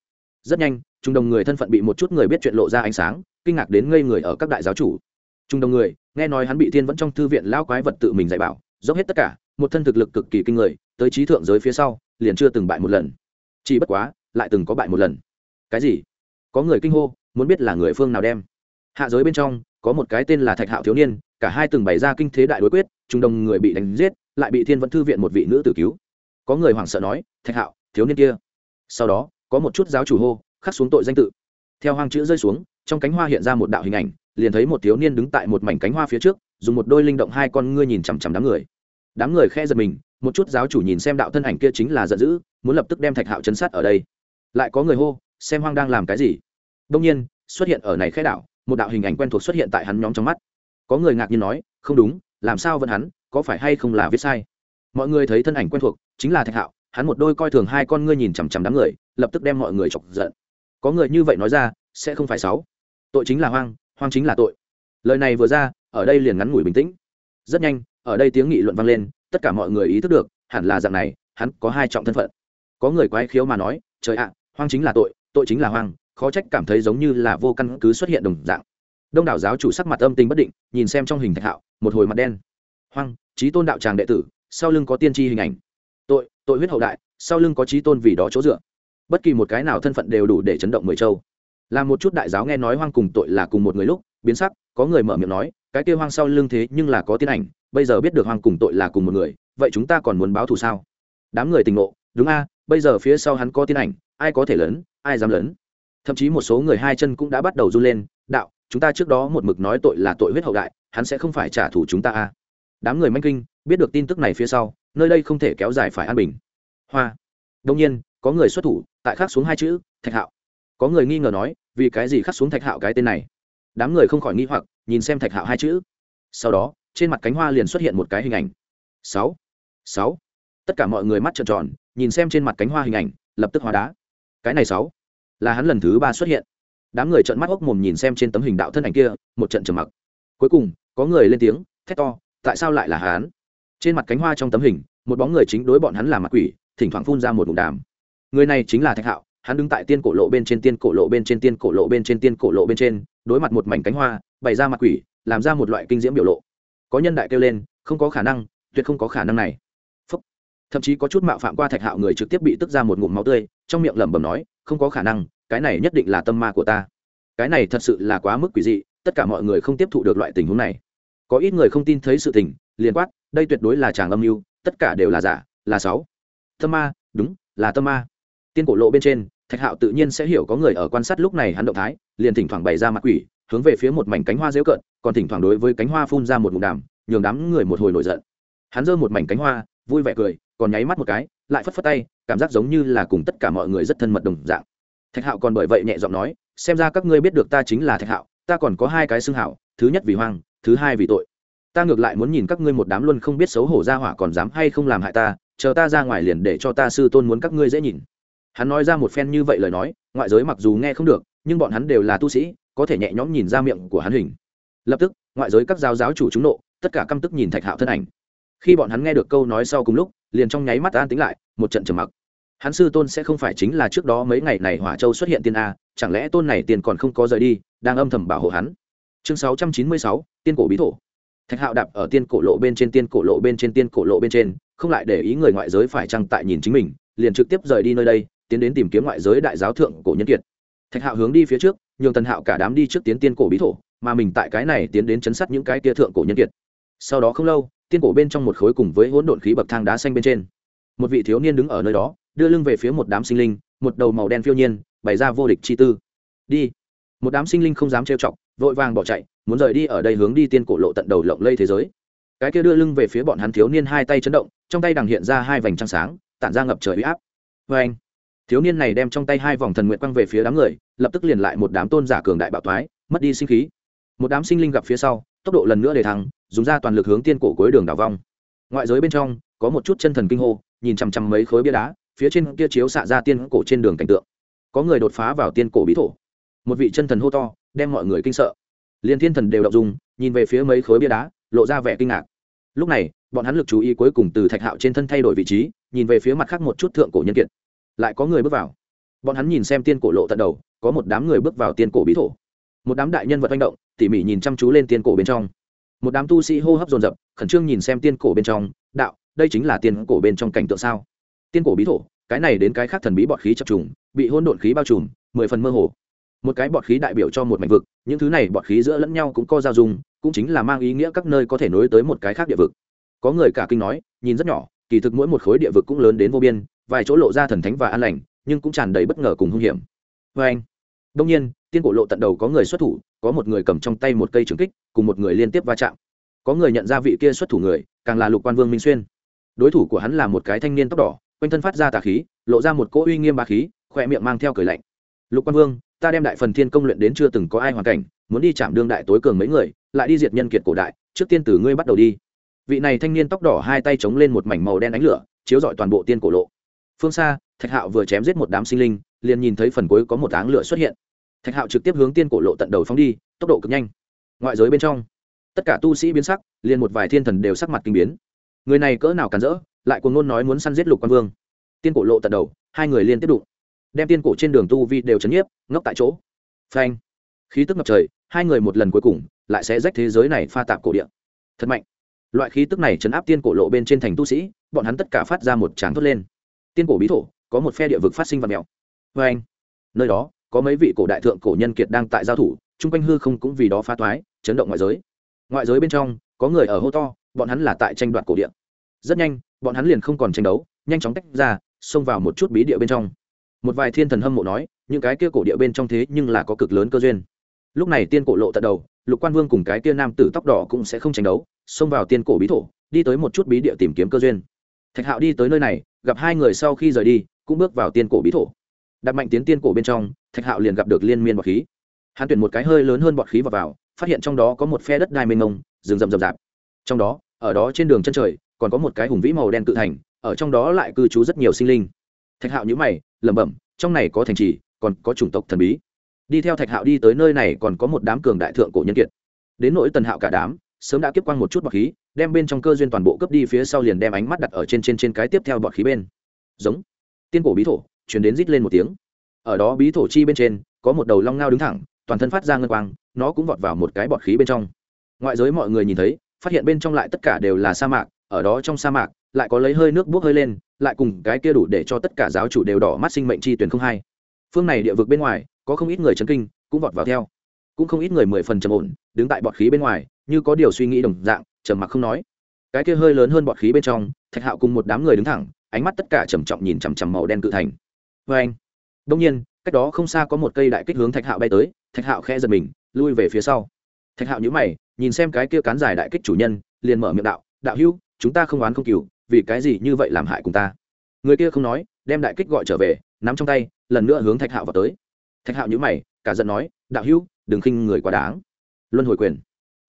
Rất nhanh, trùng đồng người thân phận bị một chút người biết chuyện lộ ra ánh sáng, kinh ngạc đến ngây người ở các đại giáo chủ. Trùng đồng người, nghe nói hắn bị thiên vẫn trong thư viện lao quái vật tự mình dạy bảo, dốc hết tất cả, một thân thực lực cực kỳ kinh người, tới trí thượng giới phía sau, liền chưa từng bại một lần. Chỉ bất quá, lại từng có bại một lần. Cái gì? Có người kinh hô, muốn biết là người phương nào đem hạ giới bên trong, có một cái tên là thạch hạo thiếu niên, cả hai từng bày ra kinh thế đại đối quyết trung đồng người bị đánh giết, lại bị thiên vẫn thư viện một vị nữ tử cứu. Có người hoảng sợ nói, thạch hạo, thiếu niên kia. Sau đó, có một chút giáo chủ hô, khắc xuống tội danh tự. Theo hoang chữ rơi xuống, trong cánh hoa hiện ra một đạo hình ảnh, liền thấy một thiếu niên đứng tại một mảnh cánh hoa phía trước, dùng một đôi linh động hai con ngươi nhìn chằm chằm đám người. Đám người khe giật mình, một chút giáo chủ nhìn xem đạo thân ảnh kia chính là giận dữ, muốn lập tức đem thạch hạo chấn sát ở đây. Lại có người hô, xem hoang đang làm cái gì? Đông nhiên, xuất hiện ở này khe đạo một đạo hình ảnh quen thuộc xuất hiện tại hắn nhóm trong mắt. Có người ngạc nhiên nói, không đúng, làm sao vẫn hắn, có phải hay không là viết sai? Mọi người thấy thân ảnh quen thuộc, chính là thạch hạo, hắn một đôi coi thường hai con ngươi nhìn chằm chằm đám người, lập tức đem mọi người chọc giận. Có người như vậy nói ra, sẽ không phải sáu. Tội chính là hoang hoang chính là tội. Lời này vừa ra, ở đây liền ngắn ngủi bình tĩnh. Rất nhanh, ở đây tiếng nghị luận vang lên, tất cả mọi người ý thức được, hẳn là dạng này, hắn có hai trọng thân phận. Có người quái khiếu mà nói, trời ạ, hoang chính là tội tội chính là hoang khó trách cảm thấy giống như là vô căn cứ xuất hiện đồng dạng. Đông đảo giáo chủ sắc mặt âm tình bất định, nhìn xem trong hình thạch hạo, một hồi mặt đen. Hoang trí tôn đạo tràng đệ tử, sau lưng có tiên tri hình ảnh. Tội tội huyết hậu đại, sau lưng có trí tôn vì đó chỗ dựa. Bất kỳ một cái nào thân phận đều đủ để chấn động mười châu. Là một chút đại giáo nghe nói hoang cùng tội là cùng một người lúc, biến sắc, có người mở miệng nói, cái kia hoang sau lưng thế nhưng là có tiên ảnh, bây giờ biết được hoang cùng tội là cùng một người, vậy chúng ta còn muốn báo thù sao? Đám người tình ngộ, đúng a, bây giờ phía sau hắn có tiên ảnh, ai có thể lớn, ai dám lớn? Thậm chí một số người hai chân cũng đã bắt đầu run lên, đạo, chúng ta trước đó một mực nói tội là tội huyết hậu đại, hắn sẽ không phải trả thù chúng ta a đám người manh kinh, biết được tin tức này phía sau, nơi đây không thể kéo dài phải an bình. Hoa. Đông nhiên, có người xuất thủ, tại khắc xuống hai chữ, thạch hạo. Có người nghi ngờ nói, vì cái gì khắc xuống thạch hạo cái tên này? Đám người không khỏi nghi hoặc, nhìn xem thạch hạo hai chữ. Sau đó, trên mặt cánh hoa liền xuất hiện một cái hình ảnh. Sáu. Sáu. Tất cả mọi người mắt trợn tròn, nhìn xem trên mặt cánh hoa hình ảnh, lập tức hóa đá. Cái này sáu là hắn lần thứ ba xuất hiện. Đám người trợn mắt hốc mồm nhìn xem trên tấm hình đạo thân ảnh kia, một trận trầm mặc. Cuối cùng, có người lên tiếng, thét to, tại sao lại là hắn? Trên mặt cánh hoa trong tấm hình, một bóng người chính đối bọn hắn là mặt quỷ, thỉnh thoảng phun ra một ngụm đàm. Người này chính là thạch hạo, hắn đứng tại tiên cổ lộ bên trên, tiên cổ lộ bên trên, tiên cổ lộ bên trên, tiên cổ lộ bên trên, đối mặt một mảnh cánh hoa, bày ra mặt quỷ, làm ra một loại kinh diễm biểu lộ. Có nhân đại kêu lên, không có khả năng, tuyệt không có khả năng này thậm chí có chút mạo phạm qua thạch hạo người trực tiếp bị tức ra một ngụm máu tươi, trong miệng lẩm bẩm nói, không có khả năng, cái này nhất định là tâm ma của ta. Cái này thật sự là quá mức quỷ dị, tất cả mọi người không tiếp thụ được loại tình huống này. Có ít người không tin thấy sự tình, liền quát, đây tuyệt đối là chàng âm mưu, tất cả đều là giả, là sáu. Tâm ma, đúng, là tâm ma. Tiên cổ lộ bên trên, thạch hạo tự nhiên sẽ hiểu có người ở quan sát lúc này hắn động thái, liền thỉnh thoảng bày ra mặt quỷ, hướng về phía một mảnh cánh hoa dễu cợt, còn thỉnh thoảng đối với cánh hoa phun ra một ngụm đàm, nhường đám người một hồi nổi giận. Hắn giơ một mảnh cánh hoa vui vẻ cười, còn nháy mắt một cái, lại phất phất tay, cảm giác giống như là cùng tất cả mọi người rất thân mật đồng dạng. Thạch hạo còn bởi vậy nhẹ giọng nói, xem ra các ngươi biết được ta chính là thạch hạo, ta còn có hai cái xưng hảo, thứ nhất vì hoang, thứ hai vì tội. Ta ngược lại muốn nhìn các ngươi một đám luôn không biết xấu hổ ra hỏa còn dám hay không làm hại ta, chờ ta ra ngoài liền để cho ta sư tôn muốn các ngươi dễ nhìn. Hắn nói ra một phen như vậy lời nói, ngoại giới mặc dù nghe không được, nhưng bọn hắn đều là tu sĩ, có thể nhẹ nhõm nhìn ra miệng của hắn hình. Lập tức, ngoại giới các giáo giáo chủ trúng nộ, tất cả căm tức nhìn thạch hạo thân ảnh khi bọn hắn nghe được câu nói sau cùng lúc, liền trong nháy mắt an tính lại, một trận trầm mặc. Hắn sư tôn sẽ không phải chính là trước đó mấy ngày này hỏa châu xuất hiện tiên a, chẳng lẽ tôn này tiền còn không có rời đi, đang âm thầm bảo hộ hắn? Chương sáu trăm chín mươi sáu, tiên cổ bí thổ. Thạch hạo đạp ở tiên cổ lộ bên trên, tiên cổ lộ bên trên, tiên cổ lộ bên trên, không lại để ý người ngoại giới phải chăng tại nhìn chính mình, liền trực tiếp rời đi nơi đây, tiến đến tìm kiếm ngoại giới đại giáo thượng cổ nhân kiệt. Thạch hạo hướng đi phía trước, nhường tần hạo cả đám đi trước tiến tiên cổ bí thổ, mà mình tại cái này tiến đến chấn sát những cái kia thượng cổ nhân kiệt sau đó không lâu, tiên cổ bên trong một khối cùng với hỗn độn khí bậc thang đá xanh bên trên. Một vị thiếu niên đứng ở nơi đó, đưa lưng về phía một đám sinh linh, một đầu màu đen phiêu nhiên, bày ra vô địch chi tư. Đi. Một đám sinh linh không dám trêu chọc, vội vàng bỏ chạy, muốn rời đi ở đây hướng đi tiên cổ lộ tận đầu lộng lây thế giới. Cái kia đưa lưng về phía bọn hắn thiếu niên hai tay chấn động, trong tay đằng hiện ra hai vành trăng sáng, tản ra ngập trời huy áp. Vê anh. Thiếu niên này đem trong tay hai vòng thần nguyện quăng về phía đám người, lập tức liền lại một đám tôn giả cường đại bạo thoái, mất đi sinh khí. Một đám sinh linh gặp phía sau tốc độ lần nữa để thắng dùng ra toàn lực hướng tiên cổ cuối đường đảo vong. Ngoại giới bên trong, có một chút chân thần kinh hô, nhìn chằm chằm mấy khối bia đá, phía trên kia chiếu xạ ra tiên cổ trên đường cảnh tượng. Có người đột phá vào tiên cổ bí thổ. Một vị chân thần hô to, đem mọi người kinh sợ. Liên thiên thần đều đọc dùng nhìn về phía mấy khối bia đá, lộ ra vẻ kinh ngạc. Lúc này, bọn hắn lực chú ý cuối cùng từ thạch hạo trên thân thay đổi vị trí, nhìn về phía mặt khác một chút thượng cổ nhân kiện. Lại có người bước vào. Bọn hắn nhìn xem tiên cổ lộ tận đầu, có một đám người bước vào tiên cổ bí thổ. Một đám đại nhân vật manh động tỉ mỉ nhìn chăm chú lên tiên cổ bên trong. Một đám tu sĩ hô hấp dồn dập, khẩn trương nhìn xem tiên cổ bên trong, đạo, đây chính là tiên cổ bên trong cảnh tượng sao? Tiên cổ bí thổ, cái này đến cái khác thần bí bọt khí chập trùng, bị hỗn độn khí bao trùm, mười phần mơ hồ. Một cái bọt khí đại biểu cho một mảnh vực, những thứ này bọt khí giữa lẫn nhau cũng có giao dung, cũng chính là mang ý nghĩa các nơi có thể nối tới một cái khác địa vực. Có người cả kinh nói, nhìn rất nhỏ, kỳ thực mỗi một khối địa vực cũng lớn đến vô biên, vài chỗ lộ ra thần thánh và an lành, nhưng cũng tràn đầy bất ngờ cùng hung hiểm. Vê anh đông nhiên, tiên cổ lộ tận đầu có người xuất thủ có một người cầm trong tay một cây trường kích, cùng một người liên tiếp va chạm. Có người nhận ra vị kia xuất thủ người, càng là lục quan vương minh xuyên. Đối thủ của hắn là một cái thanh niên tóc đỏ, quanh thân phát ra tà khí, lộ ra một cỗ uy nghiêm ba khí khoe miệng mang theo cười lạnh. Lục quan vương, ta đem đại phần thiên công luyện đến chưa từng có ai hoàn cảnh, muốn đi chạm đương đại tối cường mấy người, lại đi diệt nhân kiệt cổ đại, trước tiên từ ngươi bắt đầu đi. Vị này thanh niên tóc đỏ hai tay chống lên một mảnh màu đen ánh lửa, chiếu rọi toàn bộ tiên cổ lộ. Phương xa, thạch hạo vừa chém giết một đám sinh linh, liền nhìn thấy phần cuối có một áng lửa xuất hiện thạch hạo trực tiếp hướng tiên cổ lộ tận đầu phóng đi, tốc độ cực nhanh. Ngoại giới bên trong, tất cả tu sĩ biến sắc, liền một vài thiên thần đều sắc mặt kinh biến. Người này cỡ nào cản rỡ, lại cuồng ngôn nói muốn săn giết lục quan vương. Tiên cổ lộ tận đầu, hai người liên tiếp đụng. Đem tiên cổ trên đường tu vi đều chấn nhiếp, ngốc tại chỗ. Phanh. Khí tức ngập trời, hai người một lần cuối cùng, lại sẽ rách thế giới này pha tạp cổ điện thật mạnh. Loại khí tức này chấn áp tiên cổ lộ bên trên thành tu sĩ, bọn hắn tất cả phát ra một tràng thốt lên. Tiên cổ bí thổ, có một phe địa vực phát sinh vật mèo vê anh nơi đó có mấy vị cổ đại thượng cổ nhân kiệt đang tại giao thủ, chung quanh hư không cũng vì đó phá toái chấn động ngoại giới. Ngoại giới bên trong, có người ở hô to, bọn hắn là tại tranh đoạt cổ điện rất nhanh, bọn hắn liền không còn tranh đấu, nhanh chóng tách ra, xông vào một chút bí địa bên trong. Một vài thiên thần hâm mộ nói, những cái kia cổ địa bên trong thế nhưng là có cực lớn cơ duyên. Lúc này tiên cổ lộ tận đầu, lục quan vương cùng cái kia nam tử tóc đỏ cũng sẽ không tranh đấu, xông vào tiên cổ bí thổ, đi tới một chút bí địa tìm kiếm cơ duyên. Thạch hạo đi tới nơi này, gặp hai người sau khi rời đi, cũng bước vào tiên cổ bí thổ đặt mạnh tiến tiên cổ bên trong thạch hạo liền gặp được liên miên bọt khí. Hắn tuyển một cái hơi lớn hơn bọt khí vào, vào phát hiện trong đó có một phe đất đai mênh mông rừng rậm rậm rạp. Trong đó ở đó trên đường chân trời còn có một cái hùng vĩ màu đen tự thành ở trong đó lại cư trú rất nhiều sinh linh. Thạch hạo nhữ mày lẩm bẩm trong này có thành trì còn có chủng tộc thần bí. Đi theo thạch hạo đi tới nơi này còn có một đám cường đại thượng cổ nhân kiệt. Đến nỗi tần hạo cả đám sớm đã kiếp quang một chút bọt khí đem bên trong cơ duyên toàn bộ cướp đi phía sau liền đem ánh mắt đặt ở trên trên trên cái tiếp theo bọt khí bên. Giống. Tiên cổ bí thổ chuyển đến rít lên một tiếng. Ở đó bí thổ chi bên trên, có một đầu long ngao đứng thẳng, toàn thân phát ra ngân quang, nó cũng vọt vào một cái bọt khí bên trong. Ngoại giới mọi người nhìn thấy, phát hiện bên trong lại tất cả đều là sa mạc, ở đó trong sa mạc, lại có lấy hơi nước buốc hơi lên, lại cùng cái kia đủ để cho tất cả giáo chủ đều đỏ mắt sinh mệnh chi tuyển không hai. Phương này địa vực bên ngoài, có không ít người chấn kinh, cũng vọt vào theo. Cũng không ít người mười phần trầm ổn, đứng tại bọt khí bên ngoài, như có điều suy nghĩ đồng dạng, trầm mặc không nói. Cái kia hơi lớn hơn bọt khí bên trong, thạch hạo cùng một đám người đứng thẳng, ánh mắt tất cả trầm trọng nhìn chằm chằm màu đen cự thành vê anh. Đông nhiên, cách đó không xa có một cây đại kích hướng thạch hạo bay tới, thạch hạo khẽ giật mình, lui về phía sau. Thạch hạo nhữ mày, nhìn xem cái kia cán dài đại kích chủ nhân, liền mở miệng đạo đạo hữu, chúng ta không oán không cừu, vì cái gì như vậy làm hại cùng ta? Người kia không nói, đem đại kích gọi trở về, nắm trong tay, lần nữa hướng thạch hạo vào tới. Thạch hạo nhữ mày, cả giận nói, đạo hữu, đừng khinh người quá đáng. Luân hồi quyền.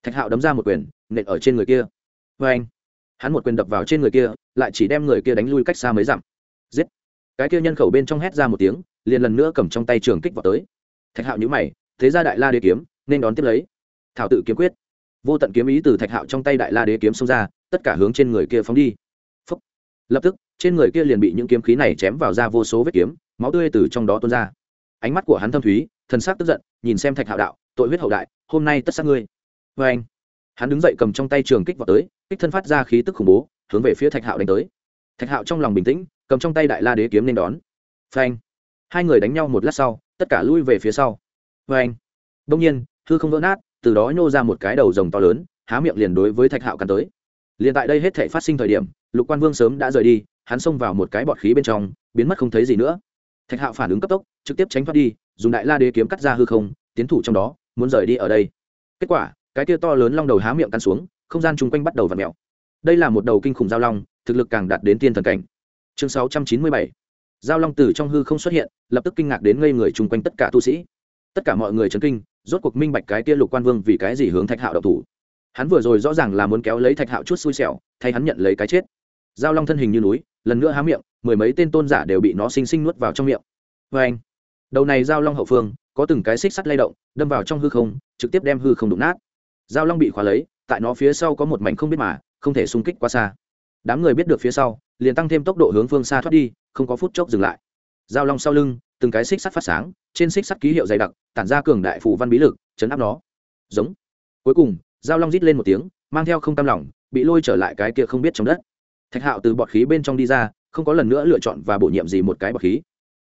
Thạch hạo đấm ra một quyền, nện ở trên người kia. Vê anh. Hắn một quyền đập vào trên người kia, lại chỉ đem người kia đánh lui cách xa mấy dặm. Giết cái kia nhân khẩu bên trong hét ra một tiếng, liền lần nữa cầm trong tay trường kích vào tới. Thạch hạo nhữ mày, thế ra đại la đế kiếm, nên đón tiếp lấy. Thảo tự kiếm quyết. Vô tận kiếm ý từ thạch hạo trong tay đại la đế kiếm xông ra, tất cả hướng trên người kia phóng đi. Phúc. lập tức, trên người kia liền bị những kiếm khí này chém vào ra vô số vết kiếm, máu tươi từ trong đó tuôn ra. Ánh mắt của hắn thâm thúy, thần sắc tức giận, nhìn xem thạch hạo đạo, tội huyết hậu đại, hôm nay tất sát ngươi. Vê anh, hắn đứng dậy cầm trong tay trường kích vào tới, kích thân phát ra khí tức khủng bố, hướng về phía thạch hạo đánh tới. Thạch hạo trong lòng bình tĩnh cầm trong tay đại la đế kiếm nên đón. Phanh. Hai người đánh nhau một lát sau, tất cả lui về phía sau. Phanh. Anh đông nhiên, hư không vỡ nát, từ đó nhô ra một cái đầu rồng to lớn, há miệng liền đối với thạch hạo cắn tới. Liền tại đây hết thể phát sinh thời điểm, lục quan vương sớm đã rời đi, hắn xông vào một cái bọt khí bên trong, biến mất không thấy gì nữa. Thạch hạo phản ứng cấp tốc, trực tiếp tránh thoát đi, dùng đại la đế kiếm cắt ra hư không, tiến thủ trong đó, muốn rời đi ở đây. Kết quả, cái tia to lớn long đầu há miệng cắn xuống, không gian chung quanh bắt đầu v ặ mẹo đây là một đầu kinh khủng giao long, thực lực càng đạt đến tiên thần cảnh chương sáu trăm chín mươi bảy. Giao long từ trong hư không xuất hiện, lập tức kinh ngạc đến ngây người chung quanh tất cả tu sĩ. Tất cả mọi người chấn kinh, rốt cuộc minh bạch cái kia lục quan vương vì cái gì hướng thạch hạo độc thủ. Hắn vừa rồi rõ ràng là muốn kéo lấy thạch hạo chút xui xẻo, thay hắn nhận lấy cái chết. Giao long thân hình như núi, lần nữa há miệng, mười mấy tên tôn giả đều bị nó xinh xinh nuốt vào trong miệng. Vê anh, đầu này giao long hậu phương, có từng cái xích sắt lay động, đâm vào trong hư không, trực tiếp đem hư không đụng nát. Giao long bị khóa lấy, tại nó phía sau có một mảnh không biết mà, không thể xung kích quá xa. Đám người biết được phía sau liền tăng thêm tốc độ hướng phương xa thoát đi, không có phút chốc dừng lại. Giao long sau lưng, từng cái xích sắt phát sáng, trên xích sắt ký hiệu dày đặc, tản ra cường đại phù văn bí lực, chấn áp nó. Giống. Cuối cùng, giao long rít lên một tiếng, mang theo không tam lỏng bị lôi trở lại cái kia không biết trong đất. Thạch hạo từ bọt khí bên trong đi ra, không có lần nữa lựa chọn và bổ nhiệm gì một cái bọt khí.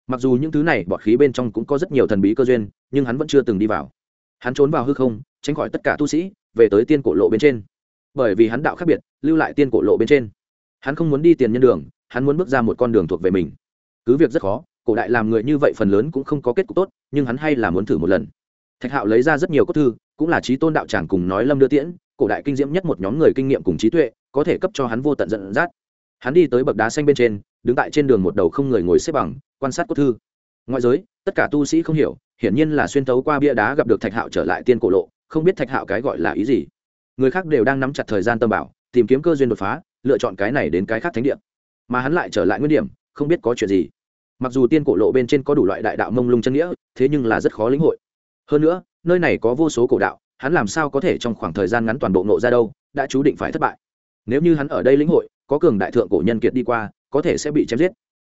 Mặc dù những thứ này bọt khí bên trong cũng có rất nhiều thần bí cơ duyên, nhưng hắn vẫn chưa từng đi vào. Hắn trốn vào hư không, tránh khỏi tất cả tu sĩ, về tới tiên cổ lộ bên trên. Bởi vì hắn đạo khác biệt, lưu lại tiên cổ lộ bên trên hắn không muốn đi tiền nhân đường, hắn muốn bước ra một con đường thuộc về mình. Cứ việc rất khó, cổ đại làm người như vậy phần lớn cũng không có kết cục tốt, nhưng hắn hay là muốn thử một lần. Thạch hạo lấy ra rất nhiều cốt thư, cũng là trí tôn đạo tràng cùng nói lâm đưa tiễn, cổ đại kinh diễm nhất một nhóm người kinh nghiệm cùng trí tuệ, có thể cấp cho hắn vô tận dẫn dắt. Hắn đi tới bậc đá xanh bên trên, đứng tại trên đường một đầu không người ngồi xếp bằng, quan sát cốt thư. Ngoại giới, tất cả tu sĩ không hiểu, hiển nhiên là xuyên tấu qua bia đá gặp được thạch hạo trở lại tiên cổ lộ, không biết thạch hạo cái gọi là ý gì. Người khác đều đang nắm chặt thời gian tâm bảo, tìm kiếm cơ duyên đột phá lựa chọn cái này đến cái khác thánh địa. Mà hắn lại trở lại nguyên điểm, không biết có chuyện gì. Mặc dù tiên cổ lộ bên trên có đủ loại đại đạo mông lung chân nghĩa, thế nhưng là rất khó lĩnh hội. Hơn nữa, nơi này có vô số cổ đạo, hắn làm sao có thể trong khoảng thời gian ngắn toàn bộ nộ ra đâu, đã chú định phải thất bại. Nếu như hắn ở đây lĩnh hội, có cường đại thượng cổ nhân kiệt đi qua, có thể sẽ bị chém giết.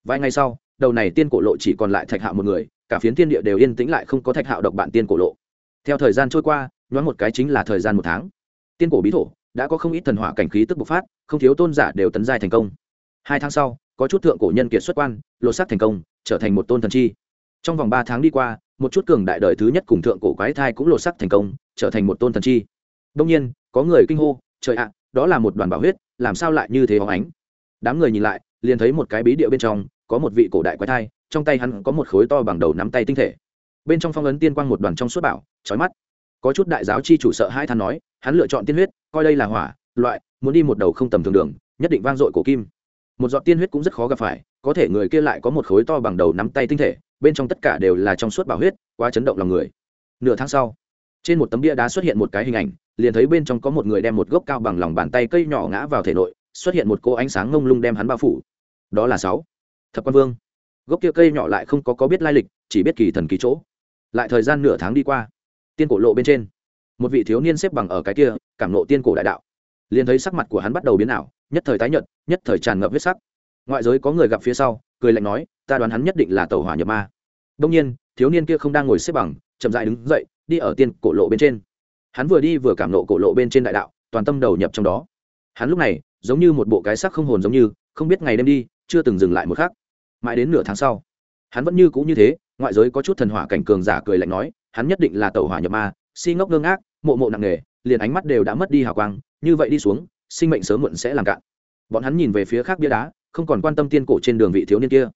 Vài ngày sau, đầu này tiên cổ lộ chỉ còn lại thạch hạo một người, cả phiến tiên địa đều yên tĩnh lại không có thạch hạo độc bạn tiên cổ lộ. Theo thời gian trôi qua, nhoáng một cái chính là thời gian một tháng. Tiên cổ bí thổ đã có không ít thần hỏa cảnh khí tức bộc phát, không thiếu tôn giả đều tấn giai thành công. Hai tháng sau, có chút thượng cổ nhân kiệt xuất quan, lột xác thành công, trở thành một tôn thần chi. Trong vòng ba tháng đi qua, một chút cường đại đời thứ nhất cùng thượng cổ quái thai cũng lột xác thành công, trở thành một tôn thần chi. Đông nhiên, có người kinh hô, trời ạ, đó là một đoàn bảo huyết, làm sao lại như thế hóng ánh? Đám người nhìn lại, liền thấy một cái bí địa bên trong, có một vị cổ đại quái thai, trong tay hắn có một khối to bằng đầu nắm tay tinh thể. Bên trong phong ấn tiên quang một đoàn trong suốt bảo trói mắt có chút đại giáo chi chủ sợ hai than nói, hắn lựa chọn tiên huyết, coi đây là hỏa, loại, muốn đi một đầu không tầm thường đường, nhất định vang dội cổ kim. Một giọt tiên huyết cũng rất khó gặp phải, có thể người kia lại có một khối to bằng đầu nắm tay tinh thể, bên trong tất cả đều là trong suốt bảo huyết, quá chấn động lòng người. Nửa tháng sau, trên một tấm bia đá xuất hiện một cái hình ảnh, liền thấy bên trong có một người đem một gốc cao bằng lòng bàn tay cây nhỏ ngã vào thể nội, xuất hiện một cô ánh sáng ngông lung đem hắn bao phủ. Đó là sáu. Thập quan vương. Gốc kia cây nhỏ lại không có có biết lai lịch, chỉ biết kỳ thần kỳ chỗ. Lại thời gian nửa tháng đi qua tiên cổ lộ bên trên. Một vị thiếu niên xếp bằng ở cái kia, cảm nộ tiên cổ đại đạo. Liền thấy sắc mặt của hắn bắt đầu biến ảo, nhất thời tái nhợt, nhất thời tràn ngập huyết sắc. Ngoại giới có người gặp phía sau, cười lạnh nói, ta đoán hắn nhất định là tàu hỏa nhập ma. Đông nhiên, thiếu niên kia không đang ngồi xếp bằng, chậm dại đứng dậy, đi ở tiên cổ lộ bên trên. Hắn vừa đi vừa cảm nộ cổ lộ bên trên đại đạo, toàn tâm đầu nhập trong đó. Hắn lúc này, giống như một bộ cái sắc không hồn giống như, không biết ngày đêm đi, chưa từng dừng lại một khắc. Mãi đến nửa tháng sau, hắn vẫn như cũ như thế, ngoại giới có chút thần hỏa cảnh cường giả cười lạnh nói hắn nhất định là tẩu hỏa nhập ma, si ngốc ngơ ngác, mộ mộ nặng nề, liền ánh mắt đều đã mất đi hào quang, như vậy đi xuống, sinh mệnh sớm muộn sẽ làm cạn. Bọn hắn nhìn về phía khác bia đá, không còn quan tâm tiên cổ trên đường vị thiếu niên kia.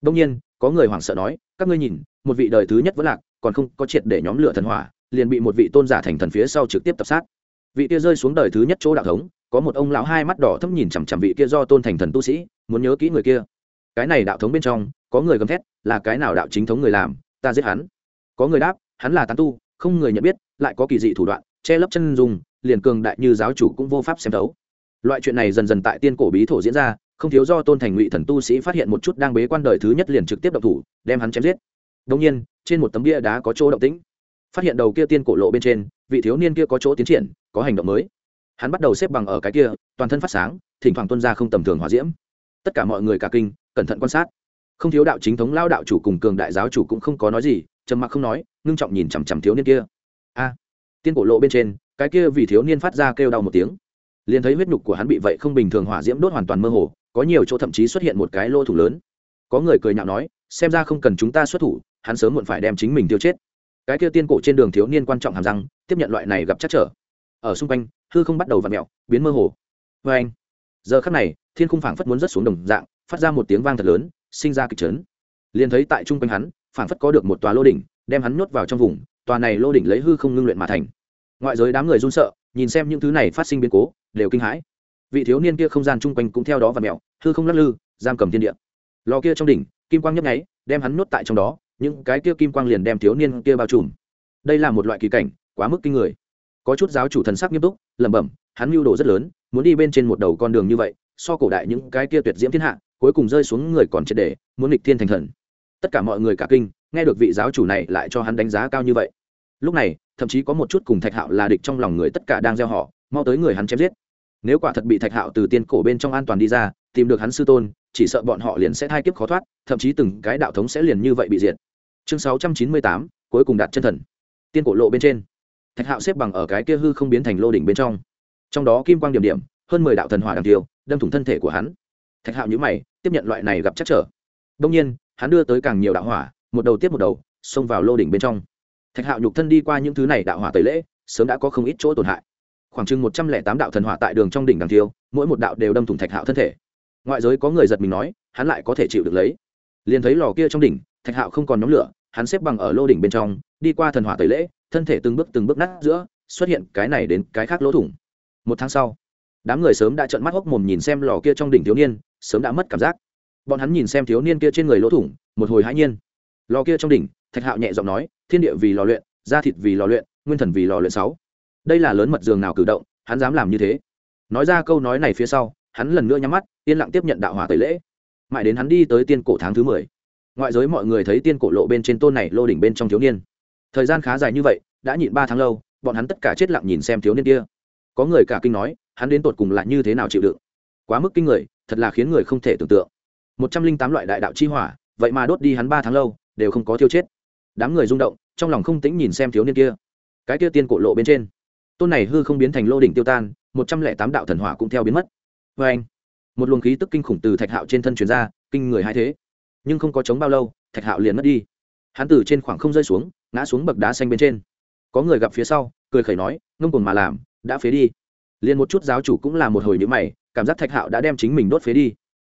Đông nhiên, có người hoảng sợ nói, các ngươi nhìn, một vị đời thứ nhất vẫn lạc, còn không có triệt để nhóm lửa thần hỏa, liền bị một vị tôn giả thành thần phía sau trực tiếp tập sát. Vị kia rơi xuống đời thứ nhất chỗ đạo thống, có một ông lão hai mắt đỏ thấp nhìn chằm chằm vị kia do tôn thành thần tu sĩ, muốn nhớ kỹ người kia. Cái này đạo thống bên trong, có người gầm thét, là cái nào đạo chính thống người làm? Ta giết hắn. Có người đáp hắn là tán tu, không người nhận biết, lại có kỳ dị thủ đoạn, che lấp chân dùng liền cường đại như giáo chủ cũng vô pháp xem thấu. Loại chuyện này dần dần tại tiên cổ bí thổ diễn ra, không thiếu do tôn thành ngụy thần tu sĩ phát hiện một chút đang bế quan đời thứ nhất liền trực tiếp động thủ, đem hắn chém giết. Đông nhiên, trên một tấm bia đá có chỗ động tĩnh. Phát hiện đầu kia tiên cổ lộ bên trên, vị thiếu niên kia có chỗ tiến triển, có hành động mới. Hắn bắt đầu xếp bằng ở cái kia, toàn thân phát sáng, thỉnh thoảng tuân ra không tầm thường hòa diễm. Tất cả mọi người cả kinh, cẩn thận quan sát. Không thiếu đạo chính thống lao đạo chủ cùng cường đại giáo chủ cũng không có nói gì trầm mặc không nói, ngưng trọng nhìn chằm chằm thiếu niên kia. A, tiên cổ lộ bên trên, cái kia vì thiếu niên phát ra kêu đau một tiếng. Liền thấy huyết nhục của hắn bị vậy không bình thường hỏa diễm đốt hoàn toàn mơ hồ, có nhiều chỗ thậm chí xuất hiện một cái lô thủ lớn. Có người cười nhạo nói, xem ra không cần chúng ta xuất thủ, hắn sớm muộn phải đem chính mình tiêu chết. Cái kia tiên cổ trên đường thiếu niên quan trọng hàm răng, tiếp nhận loại này gặp chắc trở. Ở xung quanh, hư không bắt đầu v ặ mẹo biến mơ hồ. Vê anh, giờ khắc này, thiên khung phảng phất muốn rớt xuống đồng dạng, phát ra một tiếng vang thật lớn, sinh ra kịch trấn liền thấy tại chung quanh hắn phảng phất có được một tòa lô đỉnh, đem hắn nhốt vào trong vùng, tòa này lô đỉnh lấy hư không ngưng luyện mà thành. Ngoại giới đám người run sợ, nhìn xem những thứ này phát sinh biến cố, đều kinh hãi. Vị thiếu niên kia không gian chung quanh cũng theo đó và mẹo hư không lắc lư, giam cầm thiên địa. Lò kia trong đỉnh, kim quang nhấp nháy, đem hắn nhốt tại trong đó, những cái kia kim quang liền đem thiếu niên kia bao trùm. Đây là một loại kỳ cảnh, quá mức kinh người. Có chút giáo chủ thần sắc nghiêm túc, lẩm bẩm, hắn mưu đồ rất lớn, muốn đi bên trên một đầu con đường như vậy, so cổ đại những cái kia tuyệt diễm thiên hạ, cuối cùng rơi xuống người còn triệt để, muốn nghịch thiên thành thần tất cả mọi người cả kinh, nghe được vị giáo chủ này lại cho hắn đánh giá cao như vậy. Lúc này, thậm chí có một chút cùng thạch hạo là địch trong lòng người tất cả đang gieo họ, mau tới người hắn chém giết. Nếu quả thật bị thạch hạo từ tiên cổ bên trong an toàn đi ra, tìm được hắn sư tôn, chỉ sợ bọn họ liền sẽ thai kiếp khó thoát, thậm chí từng cái đạo thống sẽ liền như vậy bị diệt. Chương sáu trăm chín mươi tám, cuối cùng đạt chân thần. Tiên cổ lộ bên trên. Thạch hạo xếp bằng ở cái kia hư không biến thành lô đỉnh bên trong. Trong đó kim quang điểm điểm, hơn mười đạo thần hỏa đằng tiêu, đâm thủng thân thể của hắn. Thạch hạo nhữ mày, tiếp nhận loại này gặp chắc trở. Đông nhiên hắn đưa tới càng nhiều đạo hỏa, một đầu tiếp một đầu, xông vào lô đỉnh bên trong. Thạch hạo nhục thân đi qua những thứ này đạo hỏa tẩy lễ, sớm đã có không ít chỗ tổn hại. Khoảng chừng một trăm lẻ tám đạo thần hỏa tại đường trong đỉnh đằng tiêu, mỗi một đạo đều đâm thủng thạch hạo thân thể. Ngoại giới có người giật mình nói, hắn lại có thể chịu được lấy. Liền thấy lò kia trong đỉnh, thạch hạo không còn nhóm lửa, hắn xếp bằng ở lô đỉnh bên trong, đi qua thần hỏa tẩy lễ, thân thể từng bước từng bước nát giữa, xuất hiện cái này đến cái khác lỗ thủng. Một tháng sau, đám người sớm đã trợn mắt hốc mồm nhìn xem lò kia trong đỉnh thiếu niên, sớm đã mất cảm giác bọn hắn nhìn xem thiếu niên kia trên người lỗ thủng, một hồi hãi nhiên. Lò kia trong đỉnh, thạch hạo nhẹ giọng nói, thiên địa vì lò luyện, da thịt vì lò luyện, nguyên thần vì lò luyện sáu. Đây là lớn mật giường nào cử động, hắn dám làm như thế. Nói ra câu nói này phía sau, hắn lần nữa nhắm mắt, yên lặng tiếp nhận đạo hỏa tẩy lễ. Mãi đến hắn đi tới tiên cổ tháng thứ mười, ngoại giới mọi người thấy tiên cổ lộ bên trên tôn này lô đỉnh bên trong thiếu niên. Thời gian khá dài như vậy, đã nhịn ba tháng lâu, bọn hắn tất cả chết lặng nhìn xem thiếu niên kia. Có người cả kinh nói, hắn đến tột cùng là như thế nào chịu đựng? Quá mức kinh người, thật là khiến người không thể tưởng tượng một trăm linh tám loại đại đạo chi hỏa, vậy mà đốt đi hắn ba tháng lâu, đều không có thiêu chết. Đám người rung động, trong lòng không tĩnh nhìn xem thiếu niên kia. Cái kia tiên cổ lộ bên trên, tôn này hư không biến thành lô đỉnh tiêu tan, một trăm lẻ tám đạo thần hỏa cũng theo biến mất. Vê anh, một luồng khí tức kinh khủng từ thạch hạo trên thân truyền ra, kinh người hai thế. Nhưng không có chống bao lâu, thạch hạo liền mất đi. Hắn từ trên khoảng không rơi xuống, ngã xuống bậc đá xanh bên trên. Có người gặp phía sau, cười khẩy nói, ngông cùng mà làm, đã phế đi. Liền một chút giáo chủ cũng là một hồi nhữ mày, cảm giác thạch hạo đã đem chính mình đốt phế đi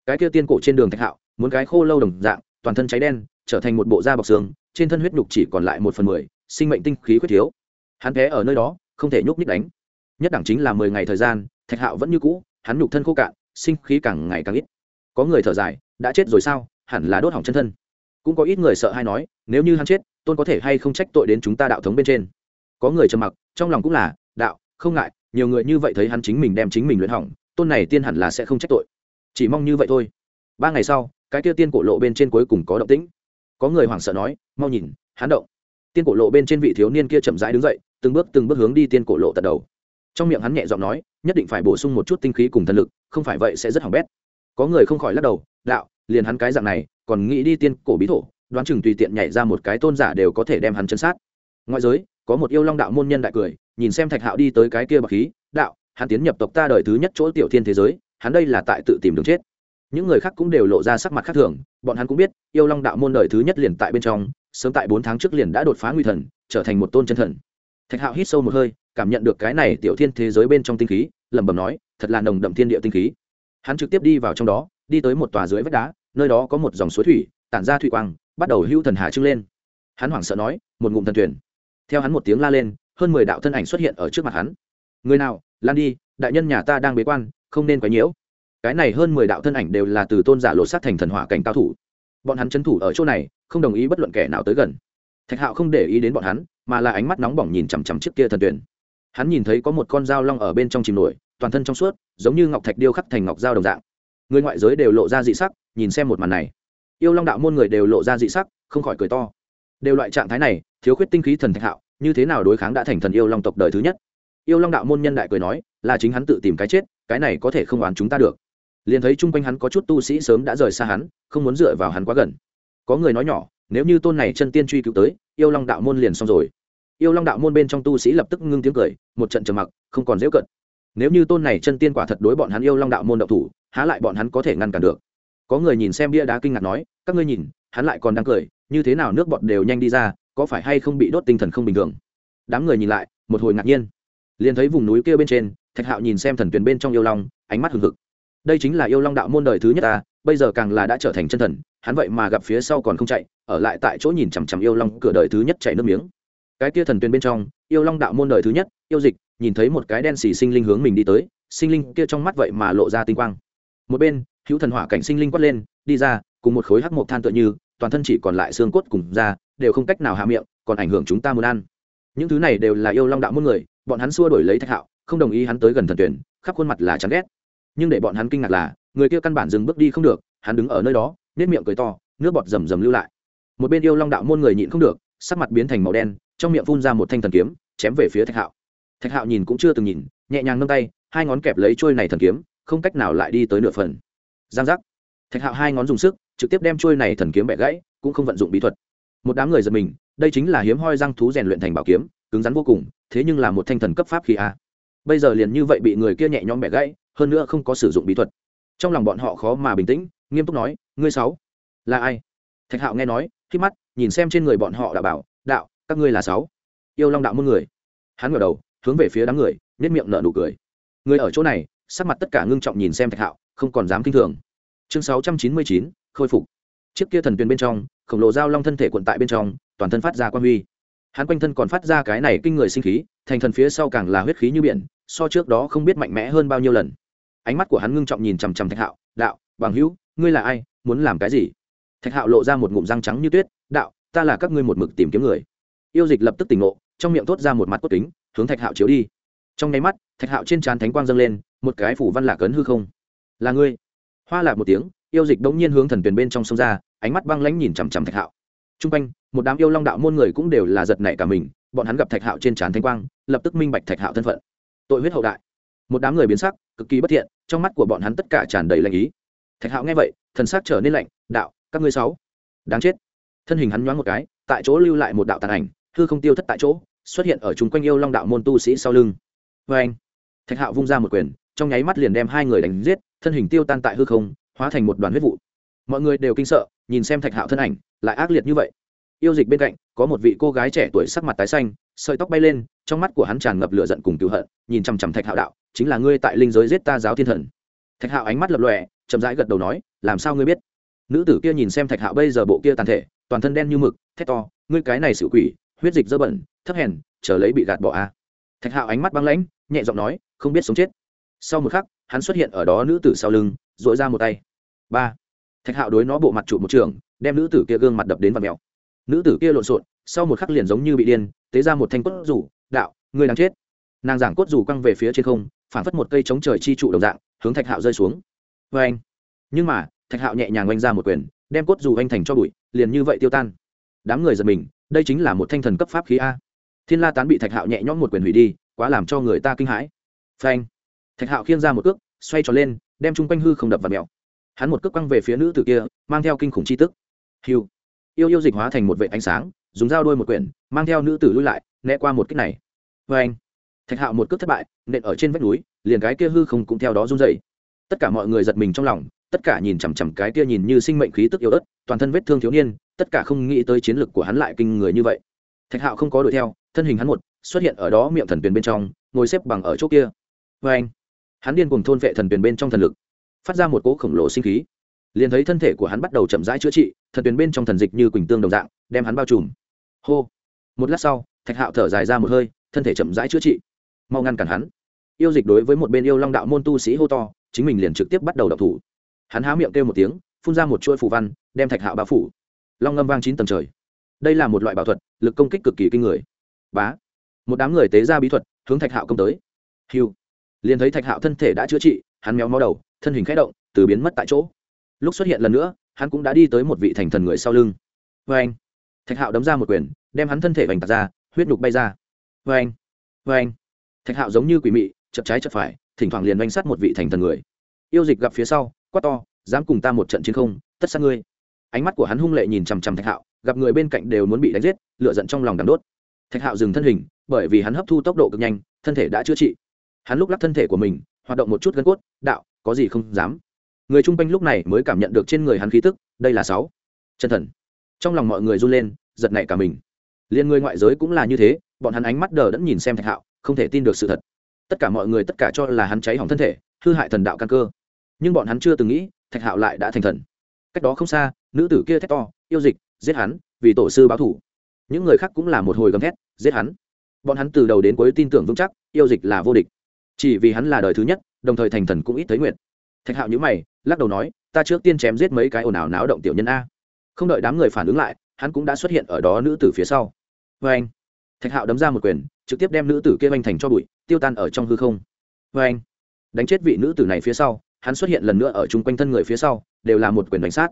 cái kia tiên cổ trên đường thạch hạo, muốn cái khô lâu đồng dạng, toàn thân cháy đen, trở thành một bộ da bọc xương, trên thân huyết nhục chỉ còn lại một phần mười, sinh mệnh tinh khí quyết thiếu. Hắn té ở nơi đó, không thể nhúc nhích đánh. Nhất đẳng chính là mười ngày thời gian, thạch hạo vẫn như cũ, hắn nhục thân khô cạn, sinh khí càng ngày càng ít. Có người thở dài, đã chết rồi sao? Hẳn là đốt hỏng chân thân. Cũng có ít người sợ hay nói, nếu như hắn chết, tôn có thể hay không trách tội đến chúng ta đạo thống bên trên? Có người trầm mặc, trong lòng cũng là, đạo, không ngại, nhiều người như vậy thấy hắn chính mình đem chính mình luyện hỏng, tôn này tiên hẳn là sẽ không trách tội chỉ mong như vậy thôi. Ba ngày sau, cái kia tiên cổ lộ bên trên cuối cùng có động tĩnh. Có người hoảng sợ nói, mau nhìn, hắn động. Tiên cổ lộ bên trên vị thiếu niên kia chậm rãi đứng dậy, từng bước từng bước hướng đi tiên cổ lộ tận đầu. Trong miệng hắn nhẹ giọng nói, nhất định phải bổ sung một chút tinh khí cùng thần lực, không phải vậy sẽ rất hỏng bét. Có người không khỏi lắc đầu, đạo, liền hắn cái dạng này, còn nghĩ đi tiên cổ bí thổ, đoán chừng tùy tiện nhảy ra một cái tôn giả đều có thể đem hắn chân sát. Ngoại giới, có một yêu long đạo môn nhân đại cười, nhìn xem thạch hạo đi tới cái kia bậc khí, đạo, hắn tiến nhập tộc ta đời thứ nhất chỗ tiểu thiên thế giới hắn đây là tại tự tìm đường chết. Những người khác cũng đều lộ ra sắc mặt khác thường, bọn hắn cũng biết, yêu long đạo môn đời thứ nhất liền tại bên trong, sớm tại bốn tháng trước liền đã đột phá nguy thần, trở thành một tôn chân thần. Thạch hạo hít sâu một hơi, cảm nhận được cái này tiểu thiên thế giới bên trong tinh khí, lẩm bẩm nói, thật là nồng đậm thiên địa tinh khí. Hắn trực tiếp đi vào trong đó, đi tới một tòa dưới vách đá, nơi đó có một dòng suối thủy, tản ra thủy quang, bắt đầu hưu thần hà trưng lên. Hắn hoảng sợ nói, một ngụm thần thuyền theo hắn một tiếng la lên, hơn mười đạo thân ảnh xuất hiện ở trước mặt hắn. Người nào? Lan đi, đại nhân nhà ta đang bế quan không nên quấy nhiễu. Cái này hơn mười đạo thân ảnh đều là từ tôn giả lột sát thành thần hỏa cảnh cao thủ. Bọn hắn c thủ ở chỗ này, không đồng ý bất luận kẻ nào tới gần. Thạch hạo không để ý đến bọn hắn, mà là ánh mắt nóng bỏng nhìn chằm chằm trước kia thần tuyển. Hắn nhìn thấy có một con dao long ở bên trong chìm nổi, toàn thân trong suốt, giống như ngọc thạch điêu khắc thành ngọc dao đồng dạng. Người ngoại giới đều lộ ra dị sắc, nhìn xem một màn này. Yêu long đạo môn người đều lộ ra dị sắc, không khỏi cười to. Đều loại trạng thái này, thiếu khuyết tinh khí thần thạch hạo, như thế nào đối kháng đã thành thần yêu long tộc đời thứ nhất? Yêu long đạo môn nhân đại cười nói, là chính hắn tự tìm cái chết, cái này có thể không oán chúng ta được. Liền thấy chung quanh hắn có chút tu sĩ sớm đã rời xa hắn, không muốn dựa vào hắn quá gần. Có người nói nhỏ, nếu như tôn này chân tiên truy cứu tới, yêu long đạo môn liền xong rồi. Yêu long đạo môn bên trong tu sĩ lập tức ngưng tiếng cười, một trận trầm mặc, không còn dễ cận. Nếu như tôn này chân tiên quả thật đối bọn hắn yêu long đạo môn đậu thủ, há lại bọn hắn có thể ngăn cản được. Có người nhìn xem bia đá kinh ngạc nói, các ngươi nhìn, hắn lại còn đang cười, như thế nào nước bọt đều nhanh đi ra, có phải hay không bị đốt tinh thần không bình thường? Đám người nhìn lại, một hồi ngạc nhiên liền thấy vùng núi kia bên trên, thạch hạo nhìn xem thần tuyền bên trong yêu long, ánh mắt hừng hực. Đây chính là yêu long đạo môn đời thứ nhất ta, bây giờ càng là đã trở thành chân thần, hắn vậy mà gặp phía sau còn không chạy, ở lại tại chỗ nhìn chằm chằm yêu long cửa đời thứ nhất chạy nước miếng. Cái kia thần tuyền bên trong, yêu long đạo môn đời thứ nhất, yêu dịch, nhìn thấy một cái đen xì sinh linh hướng mình đi tới, sinh linh kia trong mắt vậy mà lộ ra tinh quang. Một bên, hữu thần hỏa cảnh sinh linh quát lên, đi ra, cùng một khối hắc mộc than tựa như, toàn thân chỉ còn lại xương cốt cùng da, đều không cách nào hạ miệng, còn ảnh hưởng chúng ta muốn ăn. Những thứ này đều là yêu long đạo môn người bọn hắn xua đổi lấy thạch hạo, không đồng ý hắn tới gần thần tuyển, khắp khuôn mặt là chán ghét. Nhưng để bọn hắn kinh ngạc là, người kia căn bản dừng bước đi không được, hắn đứng ở nơi đó nếp miệng cười to, nước bọt rầm rầm lưu lại. Một bên yêu long đạo môn người nhịn không được, sắc mặt biến thành màu đen, trong miệng phun ra một thanh thần kiếm, chém về phía thạch hạo. Thạch hạo nhìn cũng chưa từng nhìn, nhẹ nhàng nâng tay, hai ngón kẹp lấy trôi này thần kiếm, không cách nào lại đi tới nửa phần. Giang giác. Thạch hạo hai ngón dùng sức, trực tiếp đem trôi này thần kiếm bẻ gãy, cũng không vận dụng bí thuật. Một đám người giật mình, đây chính là hiếm hoi răng thú rèn luyện thành bảo kiếm, cứng rắn vô cùng thế nhưng là một thanh thần cấp pháp khí a bây giờ liền như vậy bị người kia nhẹ nhõm bẻ gãy, hơn nữa không có sử dụng bí thuật. Trong lòng bọn họ khó mà bình tĩnh, nghiêm túc nói, ngươi sáu, là ai? Thạch hạo nghe nói khi mắt, nhìn xem trên người bọn họ đã bảo, đạo, các ngươi là sáu. Yêu long đạo muôn người. Hắn ngửa đầu, hướng về phía đám người nếp miệng nở nụ cười. Người ở chỗ này, sắc mặt tất cả ngưng trọng nhìn xem thạch hạo, không còn dám kinh thường. Chương sáu trăm chín mươi chín, khôi phục. Chiếc kia thần tuyền bên trong, khổng lồ dao long thân thể quận tại bên trong, toàn thân phát ra quan huy hắn quanh thân còn phát ra cái này kinh người sinh khí, thành thần phía sau càng là huyết khí như biển, so trước đó không biết mạnh mẽ hơn bao nhiêu lần. Ánh mắt của hắn ngưng trọng nhìn chằm chằm thạch hạo, đạo, bằng hữu, ngươi là ai, muốn làm cái gì? Thạch hạo lộ ra một ngụm răng trắng như tuyết, đạo, ta là các ngươi một mực tìm kiếm người. Yêu dịch lập tức tỉnh ngộ, trong miệng thốt ra một mặt cốt kính, hướng thạch hạo chiếu đi. Trong nháy mắt, thạch hạo trên trán thánh quang dâng lên, một cái phủ văn lạc ấn hư không. Là ngươi. Hoa lạc một tiếng, yêu dịch đống nhiên hướng thần tuyền bên trong sông ra, ánh mắt băng lãnh nhìn chằm chằm thạch hạo. T r u n g quanh một đám yêu long đạo môn người cũng đều là giật nảy cả mình, bọn hắn gặp thạch hạo trên trán thanh quang, lập tức minh bạch thạch hạo thân phận. Tội huyết hậu đại. Một đám người biến sắc, cực kỳ bất thiện, trong mắt của bọn hắn tất cả tràn đầy lạnh ý. Thạch hạo nghe vậy, thần sắc trở nên lạnh, đạo, các ngươi sáu, đáng chết. Thân hình hắn nhoáng một cái, tại chỗ lưu lại một đạo tàn ảnh, hư không tiêu thất tại chỗ, xuất hiện ở chung quanh yêu long đạo môn tu sĩ sau lưng. Vê anh, thạch hạo vung ra một quyền, trong nháy mắt liền đem hai người đánh giết, thân hình tiêu tan tại hư không, hóa thành một đoàn huyết vụ. Mọi người đều kinh sợ, nhìn xem thạch hạo thân ảnh, lại ác liệt như vậy yêu dịch bên cạnh, có một vị cô gái trẻ tuổi sắc mặt tái xanh, sợi tóc bay lên, trong mắt của hắn tràn ngập lửa giận cùng cựu hận, nhìn chằm chằm thạch hạo đạo, chính là ngươi tại linh giới giết ta giáo thiên thần. Thạch hạo ánh mắt lập lòe, chậm rãi gật đầu nói, làm sao ngươi biết? Nữ tử kia nhìn xem thạch hạo bây giờ bộ kia tàn thể, toàn thân đen như mực, thét to, ngươi cái này xử quỷ, huyết dịch dơ bẩn, thấp hèn, chờ lấy bị gạt bỏ a à. thạch hạo ánh mắt băng lãnh, nhẹ giọng nói, không biết sống chết. Sau một khắc, hắn xuất hiện ở đó nữ tử sau lưng dội ra một tay. Ba. Thạch hạo đối nó bộ mặt trụ một trường, đem nữ tử kia gương mặt đập đến vật mèo nữ tử kia lộn xộn, sau một khắc liền giống như bị điên, tế ra một thanh cốt rủ, đạo người đang chết. Nàng giảng cốt rủ quăng về phía trên không phản phất một cây chống trời chi trụ đồng dạng, hướng thạch hạo rơi xuống. Vê anh. Nhưng mà, thạch hạo nhẹ nhàng oanh ra một quyền, đem cốt rủ anh thành cho bụi, liền như vậy tiêu tan. Đám người giật mình, đây chính là một thanh thần cấp pháp khí a. Thiên la tán bị thạch hạo nhẹ nhõm một quyền hủy đi, quá làm cho người ta kinh hãi. Phanh thạch hạo khiêng ra một cước, xoay tròn lên, đem chung quanh hư không đập vào mèo hắn một cước quăng về phía nữ tử kia, mang theo kinh khủng chi tức. Hiu yêu yêu dịch hóa thành một vệ ánh sáng, dùng dao đôi một quyển, mang theo nữ tử lui lại, né qua một kích này. Vê anh, thạch hạo một cước thất bại, nện ở trên vách núi, liền cái kia hư không cũng theo đó run dày tất cả mọi người giật mình trong lòng, tất cả nhìn chằm chằm cái kia nhìn như sinh mệnh khí tức yếu ớt, toàn thân vết thương thiếu niên, tất cả không nghĩ tới chiến lược của hắn lại kinh người như vậy. Thạch hạo không có đuổi theo, thân hình hắn một xuất hiện ở đó miệng thần tuyền bên trong, ngồi xếp bằng ở chỗ kia. Vê anh, hắn điên cùng thôn vệ thần tuyền bên trong thần lực, phát ra một cỗ khổng lồ sinh khí liền thấy thân thể của hắn bắt đầu chậm rãi chữa trị, thần tuyến bên trong thần dịch như quỳnh tương đồng dạng, đem hắn bao trùm. Hô. Một lát sau, thạch hạo thở dài ra một hơi, thân thể chậm rãi chữa trị. Mau ngăn cản hắn. Yêu dịch đối với một bên yêu long đạo môn tu sĩ hô to, chính mình liền trực tiếp bắt đầu đập thủ. Hắn há miệng kêu một tiếng, phun ra một chuỗi phù văn, đem thạch hạo bao phủ. Long ngâm vang chín tầng trời. Đây là một loại bảo thuật, lực công kích cực kỳ kinh người. Bá. Một đám người tế ra bí thuật, hướng thạch hạo công tới. Hiu liền thấy thạch hạo thân thể đã chữa trị, hắn méo mó đầu, thân hình k h ẽ động, từ biến mất tại chỗ lúc xuất hiện lần nữa, hắn cũng đã đi tới một vị thành thần người sau lưng. Vê anh, thạch hạo đấm ra một quyền, đem hắn thân thể vành tạt ra, huyết nhục bay ra. Vê anh vê anh, thạch hạo giống như quỷ mị chập trái chập phải, thỉnh thoảng liền oanh sát một vị thành thần người. Yêu dịch gặp phía sau, quát to, dám cùng ta một trận chiến không? Tất sát ngươi. Ánh mắt của hắn hung lệ nhìn chằm chằm thạch hạo, gặp người bên cạnh đều muốn bị đánh giết lựa giận trong lòng đắm đốt. Thạch hạo dừng thân hình, bởi vì hắn hấp thu tốc độ cực nhanh, thân thể đã chữa trị. Hắn lúc lắc thân thể của mình, hoạt động một chút gân cốt, đạo, có gì không dám? Người chung quanh lúc này mới cảm nhận được trên người hắn khí tức, đây là sáu. Chân thần. Trong lòng mọi người run lên, giật nảy cả mình. Liên người ngoại giới cũng là như thế, bọn hắn ánh mắt đờ đẫn nhìn xem thạch hạo, không thể tin được sự thật. Tất cả mọi người tất cả cho là hắn cháy hỏng thân thể, hư hại thần đạo căn cơ. Nhưng bọn hắn chưa từng nghĩ, thạch hạo lại đã thành thần. Cách đó không xa, nữ tử kia thét to, yêu dịch, giết hắn, vì tổ sư báo thủ. Những người khác cũng là một hồi gầm thét, giết hắn. Bọn hắn từ đầu đến cuối tin tưởng vững chắc, yêu dịch là vô địch. Chỉ vì hắn là đời thứ nhất, đồng thời thành thần cũng ít thấy nguyện thạch hạo nhữ mày lắc đầu nói, ta trước tiên chém giết mấy cái ồn ào náo động tiểu nhân a. Không đợi đám người phản ứng lại, hắn cũng đã xuất hiện ở đó nữ tử phía sau. Vê anh, thạch hạo đấm ra một quyền, trực tiếp đem nữ tử kia oanh thành cho bụi, tiêu tan ở trong hư không. Vê anh, đánh chết vị nữ tử này phía sau, hắn xuất hiện lần nữa ở chung quanh thân người phía sau, đều là một quyền đánh sát.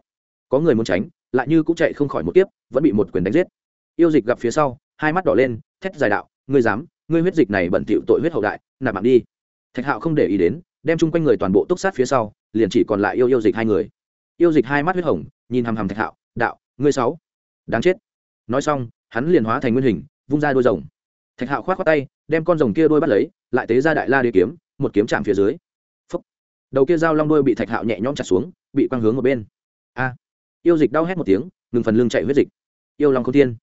Có người muốn tránh, lại như cũng chạy không khỏi một kiếp, vẫn bị một quyền đánh giết. Yêu dịch gặp phía sau, hai mắt đỏ lên, thét dài đạo, ngươi dám, ngươi huyết dịch này bẩn thỉu tội huyết hậu đại, nạp mạng đi. Thạch hạo không để ý đến, đem chung quanh người toàn bộ túc sát phía sau liền chỉ còn lại yêu yêu dịch hai người. Yêu dịch hai mắt huyết hồng, nhìn hằm hằm thạch hạo, đạo, ngươi sáu, đáng chết. Nói xong, hắn liền hóa thành nguyên hình, vung ra đôi rồng. Thạch hạo khoát khoát tay, đem con rồng kia đôi bắt lấy, lại tế ra đại la đế kiếm, một kiếm chạm phía dưới. Phúc. đầu kia dao long đôi bị thạch hạo nhẹ nhõm chặt xuống, bị quăng hướng một bên. A. Yêu dịch đau hét một tiếng, ngừng phần lưng chạy huyết dịch. Yêu long không thiên.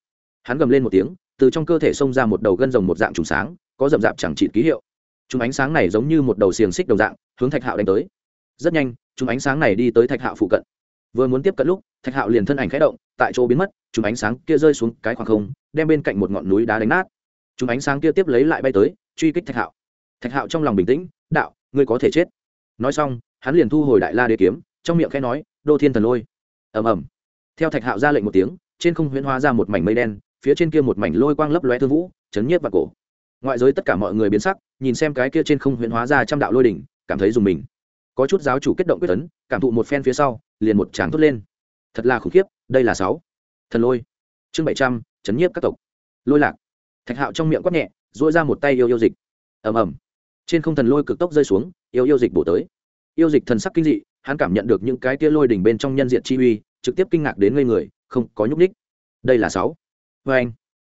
Hắn gầm lên một tiếng, từ trong cơ thể xông ra một đầu gân rồng một dạng trùng sáng, có rậm rạp chẳng trị ký hiệu. Chúng ánh sáng này giống như một đầu xiềng xích đồng dạng, hướng thạch hạo đánh tới rất nhanh, chúng ánh sáng này đi tới thạch hạo phụ cận. Vừa muốn tiếp cận lúc, thạch hạo liền thân ảnh khẽ động, tại chỗ biến mất, chúng ánh sáng kia rơi xuống cái khoảng không, đem bên cạnh một ngọn núi đá đánh nát. Chúng ánh sáng kia tiếp lấy lại bay tới, truy kích thạch hạo. Thạch hạo trong lòng bình tĩnh, đạo, ngươi có thể chết. Nói xong, hắn liền thu hồi đại la đế kiếm, trong miệng khẽ nói, đô thiên thần lôi. Ầm ầm. Theo thạch hạo ra lệnh một tiếng, trên không huyễn hóa ra một mảnh mây đen, phía trên kia một mảnh lôi quang lấp lóe thương vũ, chấn nhiếp và cổ. Ngoại giới tất cả mọi người biến sắc, nhìn xem cái kia trên không huyễn hóa ra trăm đạo lôi đỉnh, cảm thấy dùng mình có chút giáo chủ kết động quyết tấn, cảm thụ một phen phía sau, liền một tràng thốt lên. Thật là khủng khiếp, đây là sáu. Thần lôi. Chương bảy trăm, chấn nhiếp các tộc. Lôi lạc. Thạch hạo trong miệng quát nhẹ dỗi ra một tay yêu yêu dịch. Ầm ầm. Trên không thần lôi cực tốc rơi xuống, yêu yêu dịch bổ tới. Yêu dịch thần sắc kinh dị, hắn cảm nhận được những cái tia lôi đỉnh bên trong nhân diện chi uy, trực tiếp kinh ngạc đến ngây người, không có nhúc ních đây là sáu. Vê anh,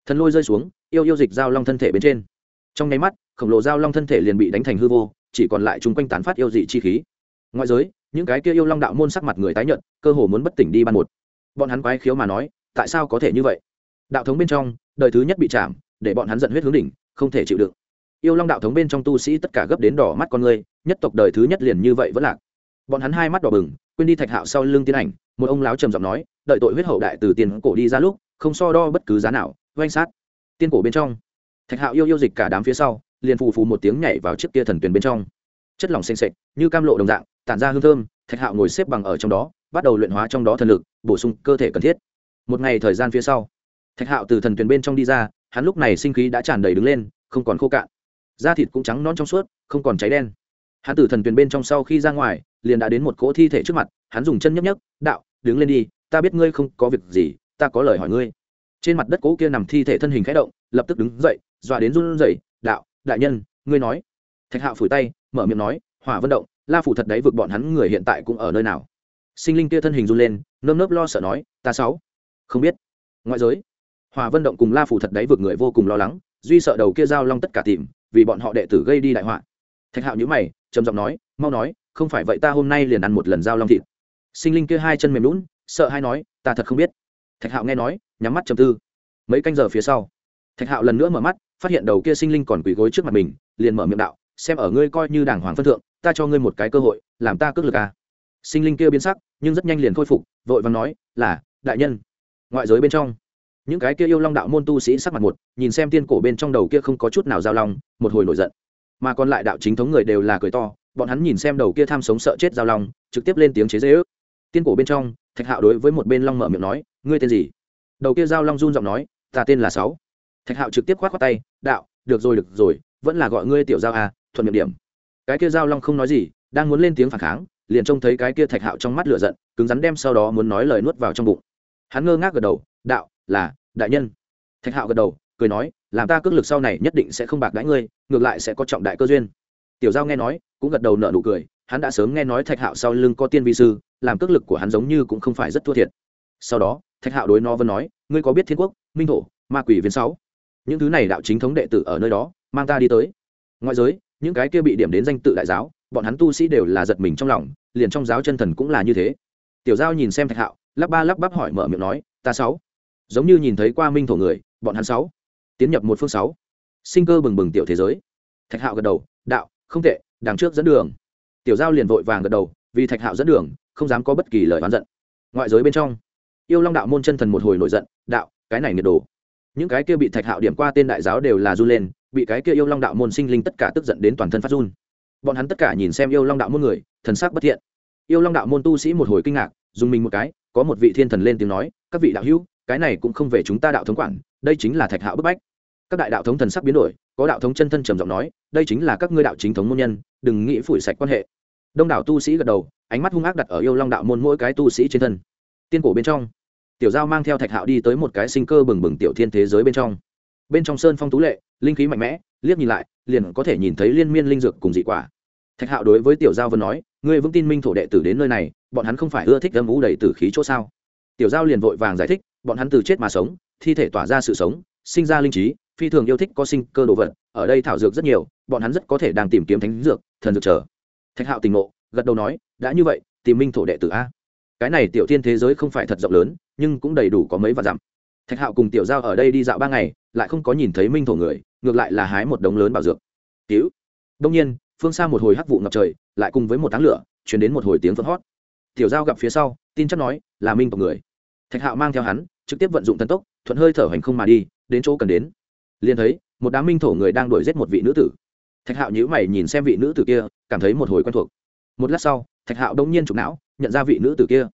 thần lôi rơi xuống, yêu yêu dịch giao long thân thể bên trên. Trong nháy mắt, khổng lồ giao long thân thể liền bị đánh thành hư vô chỉ còn lại chung quanh tán phát yêu dị chi khí. Ngoại giới, những cái kia yêu long đạo môn sắc mặt người tái nhận cơ hồ muốn bất tỉnh đi ban một. Bọn hắn quái khiếu mà nói, tại sao có thể như vậy? Đạo thống bên trong, đời thứ nhất bị chạm, để bọn hắn giận huyết hướng đỉnh, không thể chịu đựng. Yêu long đạo thống bên trong tu sĩ tất cả gấp đến đỏ mắt con người, nhất tộc đời thứ nhất liền như vậy vẫn lạc. Bọn hắn hai mắt đỏ bừng, quên đi thạch hạo sau lưng tiến ảnh, một ông lão trầm giọng nói, đợi tội huyết hậu đại từ tiền cổ đi ra lúc, không so đo bất cứ giá nào, oanh sát. Tiên cổ bên trong, thạch hạo yêu yêu dịch cả đám phía sau liền phù phù một tiếng nhảy vào chiếc kia thần tuyền bên trong. Chất lỏng xanh sệt, như cam lộ đồng dạng, tản ra hương thơm, thạch hạo ngồi xếp bằng ở trong đó, bắt đầu luyện hóa trong đó thần lực, bổ sung cơ thể cần thiết. Một ngày thời gian phía sau, thạch hạo từ thần tuyền bên trong đi ra, hắn lúc này sinh khí đã tràn đầy đứng lên, không còn khô cạn. Da thịt cũng trắng non trong suốt, không còn cháy đen. Hắn từ thần tuyền bên trong sau khi ra ngoài, liền đã đến một cỗ thi thể trước mặt, hắn dùng chân nhấp nhấp, đạo, đứng lên đi, ta biết ngươi không có việc gì, ta có lời hỏi ngươi. Trên mặt đất cỗ kia nằm thi thể thân hình khẽ động, lập tức đứng dậy, dọa đến run rẩy, đạo đại nhân, ngươi nói. Thạch hạo phủi tay, mở miệng nói, hỏa vận động, la phủ thật đấy vượt bọn hắn người hiện tại cũng ở nơi nào? Sinh linh kia thân hình run lên, nơm nớp lo sợ nói, ta sáu. Không biết. Ngoại giới. Hòa vân động cùng la phủ thật đấy vượt người vô cùng lo lắng, duy sợ đầu kia giao long tất cả tìm, vì bọn họ đệ tử gây đi đại họa. Thạch hạo nhữ mày, trầm giọng nói, mau nói, không phải vậy ta hôm nay liền ăn một lần giao long thịt. Sinh linh kia hai chân mềm lún sợ hay nói, ta thật không biết. Thạch hạo nghe nói, nhắm mắt trầm tư. Mấy canh giờ phía sau, thạch hạo lần nữa mở mắt phát hiện đầu kia sinh linh còn quỳ gối trước mặt mình, liền mở miệng đạo, xem ở ngươi coi như đảng hoàng phân thượng, ta cho ngươi một cái cơ hội, làm ta cước lực à. sinh linh kia biến sắc, nhưng rất nhanh liền khôi phục, vội và nói, là, đại nhân. Ngoại giới bên trong, những cái kia yêu long đạo môn tu sĩ sắc mặt một, nhìn xem tiên cổ bên trong đầu kia không có chút nào giao long, một hồi nổi giận. Mà còn lại đạo chính thống người đều là cười to, bọn hắn nhìn xem đầu kia tham sống sợ chết giao long, trực tiếp lên tiếng chế dễ ước. Tiên cổ bên trong, thạch hạo đối với một bên long mở miệng nói, ngươi tên gì? Đầu kia giao long run giọng nói, ta tên là sáu. Thạch hạo trực tiếp khoát khoát tay đạo, được rồi được rồi, vẫn là gọi ngươi tiểu giao à thuận miệng điểm. Cái kia giao long không nói gì, đang muốn lên tiếng phản kháng, liền trông thấy cái kia thạch hạo trong mắt lửa giận, cứng rắn đem sau đó muốn nói lời nuốt vào trong bụng. Hắn ngơ ngác gật đầu, đạo, là đại nhân. Thạch hạo gật đầu, cười nói, làm ta cước lực sau này nhất định sẽ không bạc đãi ngươi, ngược lại sẽ có trọng đại cơ duyên. Tiểu giao nghe nói, cũng gật đầu nợ nụ cười, hắn đã sớm nghe nói thạch hạo sau lưng có tiên vi sư, làm cước lực của hắn giống như cũng không phải rất thua thiệt. Sau đó, thạch hạo đối nó vẫn nói, ngươi có biết thiên quốc, minh thổ, ma quỷ viên sáu? Những thứ này đạo chính thống đệ tử ở nơi đó, mang ta đi tới. Ngoại giới, những cái kia bị điểm đến danh tự đại giáo, bọn hắn tu sĩ đều là giật mình trong lòng, liền trong giáo chân thần cũng là như thế. Tiểu giao nhìn xem thạch hạo, lắp ba lắp bắp hỏi mở miệng nói, ta sáu. Giống như nhìn thấy qua minh thổ người, bọn hắn sáu. Tiến nhập một phương sáu. Sinh cơ bừng bừng tiểu thế giới. Thạch hạo gật đầu, đạo, không tệ, đằng trước dẫn đường. Tiểu giao liền vội vàng gật đầu, vì thạch hạo dẫn đường, không dám có bất kỳ lời oán giận. Ngoại giới bên trong, yêu long đạo môn chân thần một hồi nổi giận, đạo, cái này nhiệt đồ những cái kia bị thạch hạo điểm qua tên đại giáo đều là run lên, bị cái kia yêu long đạo môn sinh linh tất cả tức giận đến toàn thân phát run. Bọn hắn tất cả nhìn xem yêu long đạo môn người, thần sắc bất thiện. Yêu long đạo môn tu sĩ một hồi kinh ngạc, dùng mình một cái, có một vị thiên thần lên tiếng nói, các vị đạo hữu, cái này cũng không về chúng ta đạo thống quản, đây chính là thạch hạo bức bách. Các đại đạo thống thần sắc biến đổi, có đạo thống chân thân trầm giọng nói, đây chính là các ngươi đạo chính thống môn nhân, đừng nghĩ phủi sạch quan hệ. Đông đảo tu sĩ gật đầu, ánh mắt hung ác đặt ở yêu long đạo môn mỗi cái tu sĩ trên thân. Tiên cổ bên trong tiểu giao mang theo thạch hạo đi tới một cái sinh cơ bừng bừng tiểu thiên thế giới bên trong. Bên trong sơn phong tú lệ, linh khí mạnh mẽ, liếc nhìn lại, liền có thể nhìn thấy liên miên linh dược cùng dị quả. Thạch hạo đối với tiểu giao vân nói, ngươi vững tin minh thổ đệ tử đến nơi này, bọn hắn không phải ưa thích âm vũ đầy tử khí chỗ sao? Tiểu giao liền vội vàng giải thích, bọn hắn từ chết mà sống, thi thể tỏa ra sự sống, sinh ra linh trí, phi thường yêu thích có sinh cơ đồ vật, ở đây thảo dược rất nhiều, bọn hắn rất có thể đang tìm kiếm thánh dược, thần dược chờ. Thạch hạo tình ngộ, gật đầu nói, đã như vậy, tìm minh thổ đệ tử a. Cái này tiểu thiên thế giới không phải thật rộng lớn nhưng cũng đầy đủ có mấy vạn dặm. Thạch hạo cùng tiểu giao ở đây đi dạo ba ngày, lại không có nhìn thấy minh thổ người, ngược lại là hái một đống lớn bảo dược. Cứu. Đông nhiên, phương xa một hồi hắc vụ ngập trời, lại cùng với một tháng lửa, chuyển đến một hồi tiếng phật hót tiểu giao gặp phía sau, tin chắc nói, là minh tộc người. Thạch hạo mang theo hắn, trực tiếp vận dụng thần tốc, thuận hơi thở hành không mà đi, đến chỗ cần đến. Liền thấy, một đám minh thổ người đang đuổi giết một vị nữ tử. Thạch hạo nhữ mày nhìn xem vị nữ tử kia, cảm thấy một hồi quen thuộc. Một lát sau, thạch hạo đông nhiên trục não, nhận ra vị nữ tử kia.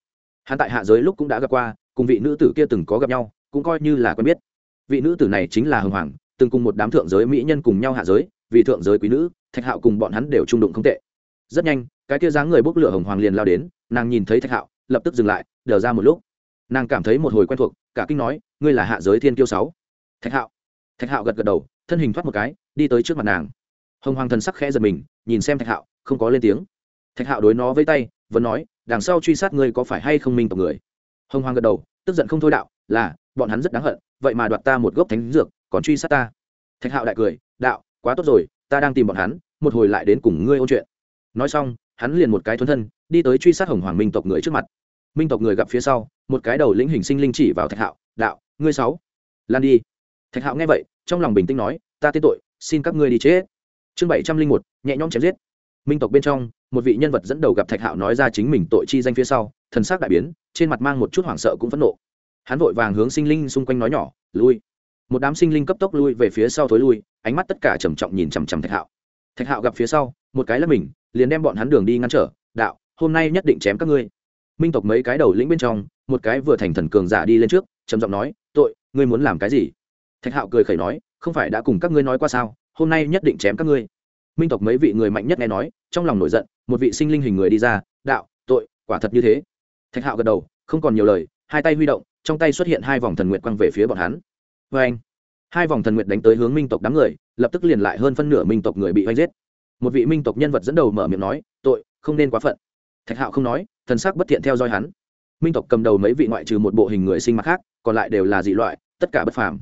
Hắn tại hạ giới lúc cũng đã gặp qua cùng vị nữ tử kia từng có gặp nhau, cũng coi như là quen biết. Vị nữ tử này chính là hồng hoàng, từng cùng một đám thượng giới mỹ nhân cùng nhau hạ giới, vì thượng giới quý nữ, thạch hạo cùng bọn hắn đều trung đụng không tệ. Rất nhanh, cái kia dáng người bốc lửa hồng hoàng liền lao đến, nàng nhìn thấy thạch hạo, lập tức dừng lại, đờ ra một lúc. Nàng cảm thấy một hồi quen thuộc, cả kinh nói, ngươi là hạ giới thiên kiêu sáu. Thạch hạo thạch hạo gật gật đầu, thân hình thoát một cái, đi tới trước mặt nàng. Hồng hoàng thần sắc khẽ giật mình, nhìn xem thạch hạo, không có lên tiếng. Thạch hạo đối nó với tay, vẫn nói, đằng sau truy sát ngươi có phải hay không minh tộc người? Hồng hoàng gật đầu, tức giận không thôi đạo, là, bọn hắn rất đáng hận, vậy mà đoạt ta một gốc thánh dược, còn truy sát ta. Thạch hạo đại cười, đạo, quá tốt rồi, ta đang tìm bọn hắn, một hồi lại đến cùng ngươi ôn chuyện. Nói xong, hắn liền một cái thuấn thân, đi tới truy sát hồng hoàng minh tộc người trước mặt. Minh tộc người gặp phía sau, một cái đầu lĩnh hình sinh linh chỉ vào thạch hạo, đạo, ngươi sáu, lan đi. Thạch hạo nghe vậy, trong lòng bình tĩnh nói, ta tên tội, xin các ngươi đi chết. Chương bảy trăm linh một, nhẹ nhõm chém giết. Minh tộc bên trong, một vị nhân vật dẫn đầu gặp thạch hạo nói ra chính mình tội chi danh phía sau thần sắc đại biến, trên mặt mang một chút hoảng sợ cũng phẫn nộ. Hắn vội vàng hướng sinh linh xung quanh nói nhỏ, lui. Một đám sinh linh cấp tốc lui về phía sau thối lui, ánh mắt tất cả trầm trọng nhìn chằm chằm thạch hạo. Thạch hạo gặp phía sau, một cái là mình, liền đem bọn hắn đường đi ngăn trở, đạo, hôm nay nhất định chém các ngươi. Minh tộc mấy cái đầu lĩnh bên trong, một cái vừa thành thần cường giả đi lên trước, trầm giọng nói, tội, ngươi muốn làm cái gì? Thạch hạo cười khẩy nói, không phải đã cùng các ngươi nói qua sao, hôm nay nhất định chém các ngươi. Minh tộc mấy vị người mạnh nhất nghe nói, trong lòng nổi giận, một vị sinh linh hình người đi ra, đạo, tội, quả thật như thế thạch hạo gật đầu, không còn nhiều lời, hai tay huy động, trong tay xuất hiện hai vòng thần nguyện quăng về phía bọn hắn. Vê anh, hai vòng thần nguyện đánh tới hướng minh tộc đám người, lập tức liền lại hơn phân nửa minh tộc người bị oanh giết. Một vị minh tộc nhân vật dẫn đầu mở miệng nói, tội, không nên quá phận. Thạch hạo không nói, thần sắc bất thiện theo dõi hắn. Minh tộc cầm đầu mấy vị ngoại trừ một bộ hình người sinh mặt khác, còn lại đều là dị loại, tất cả bất phàm.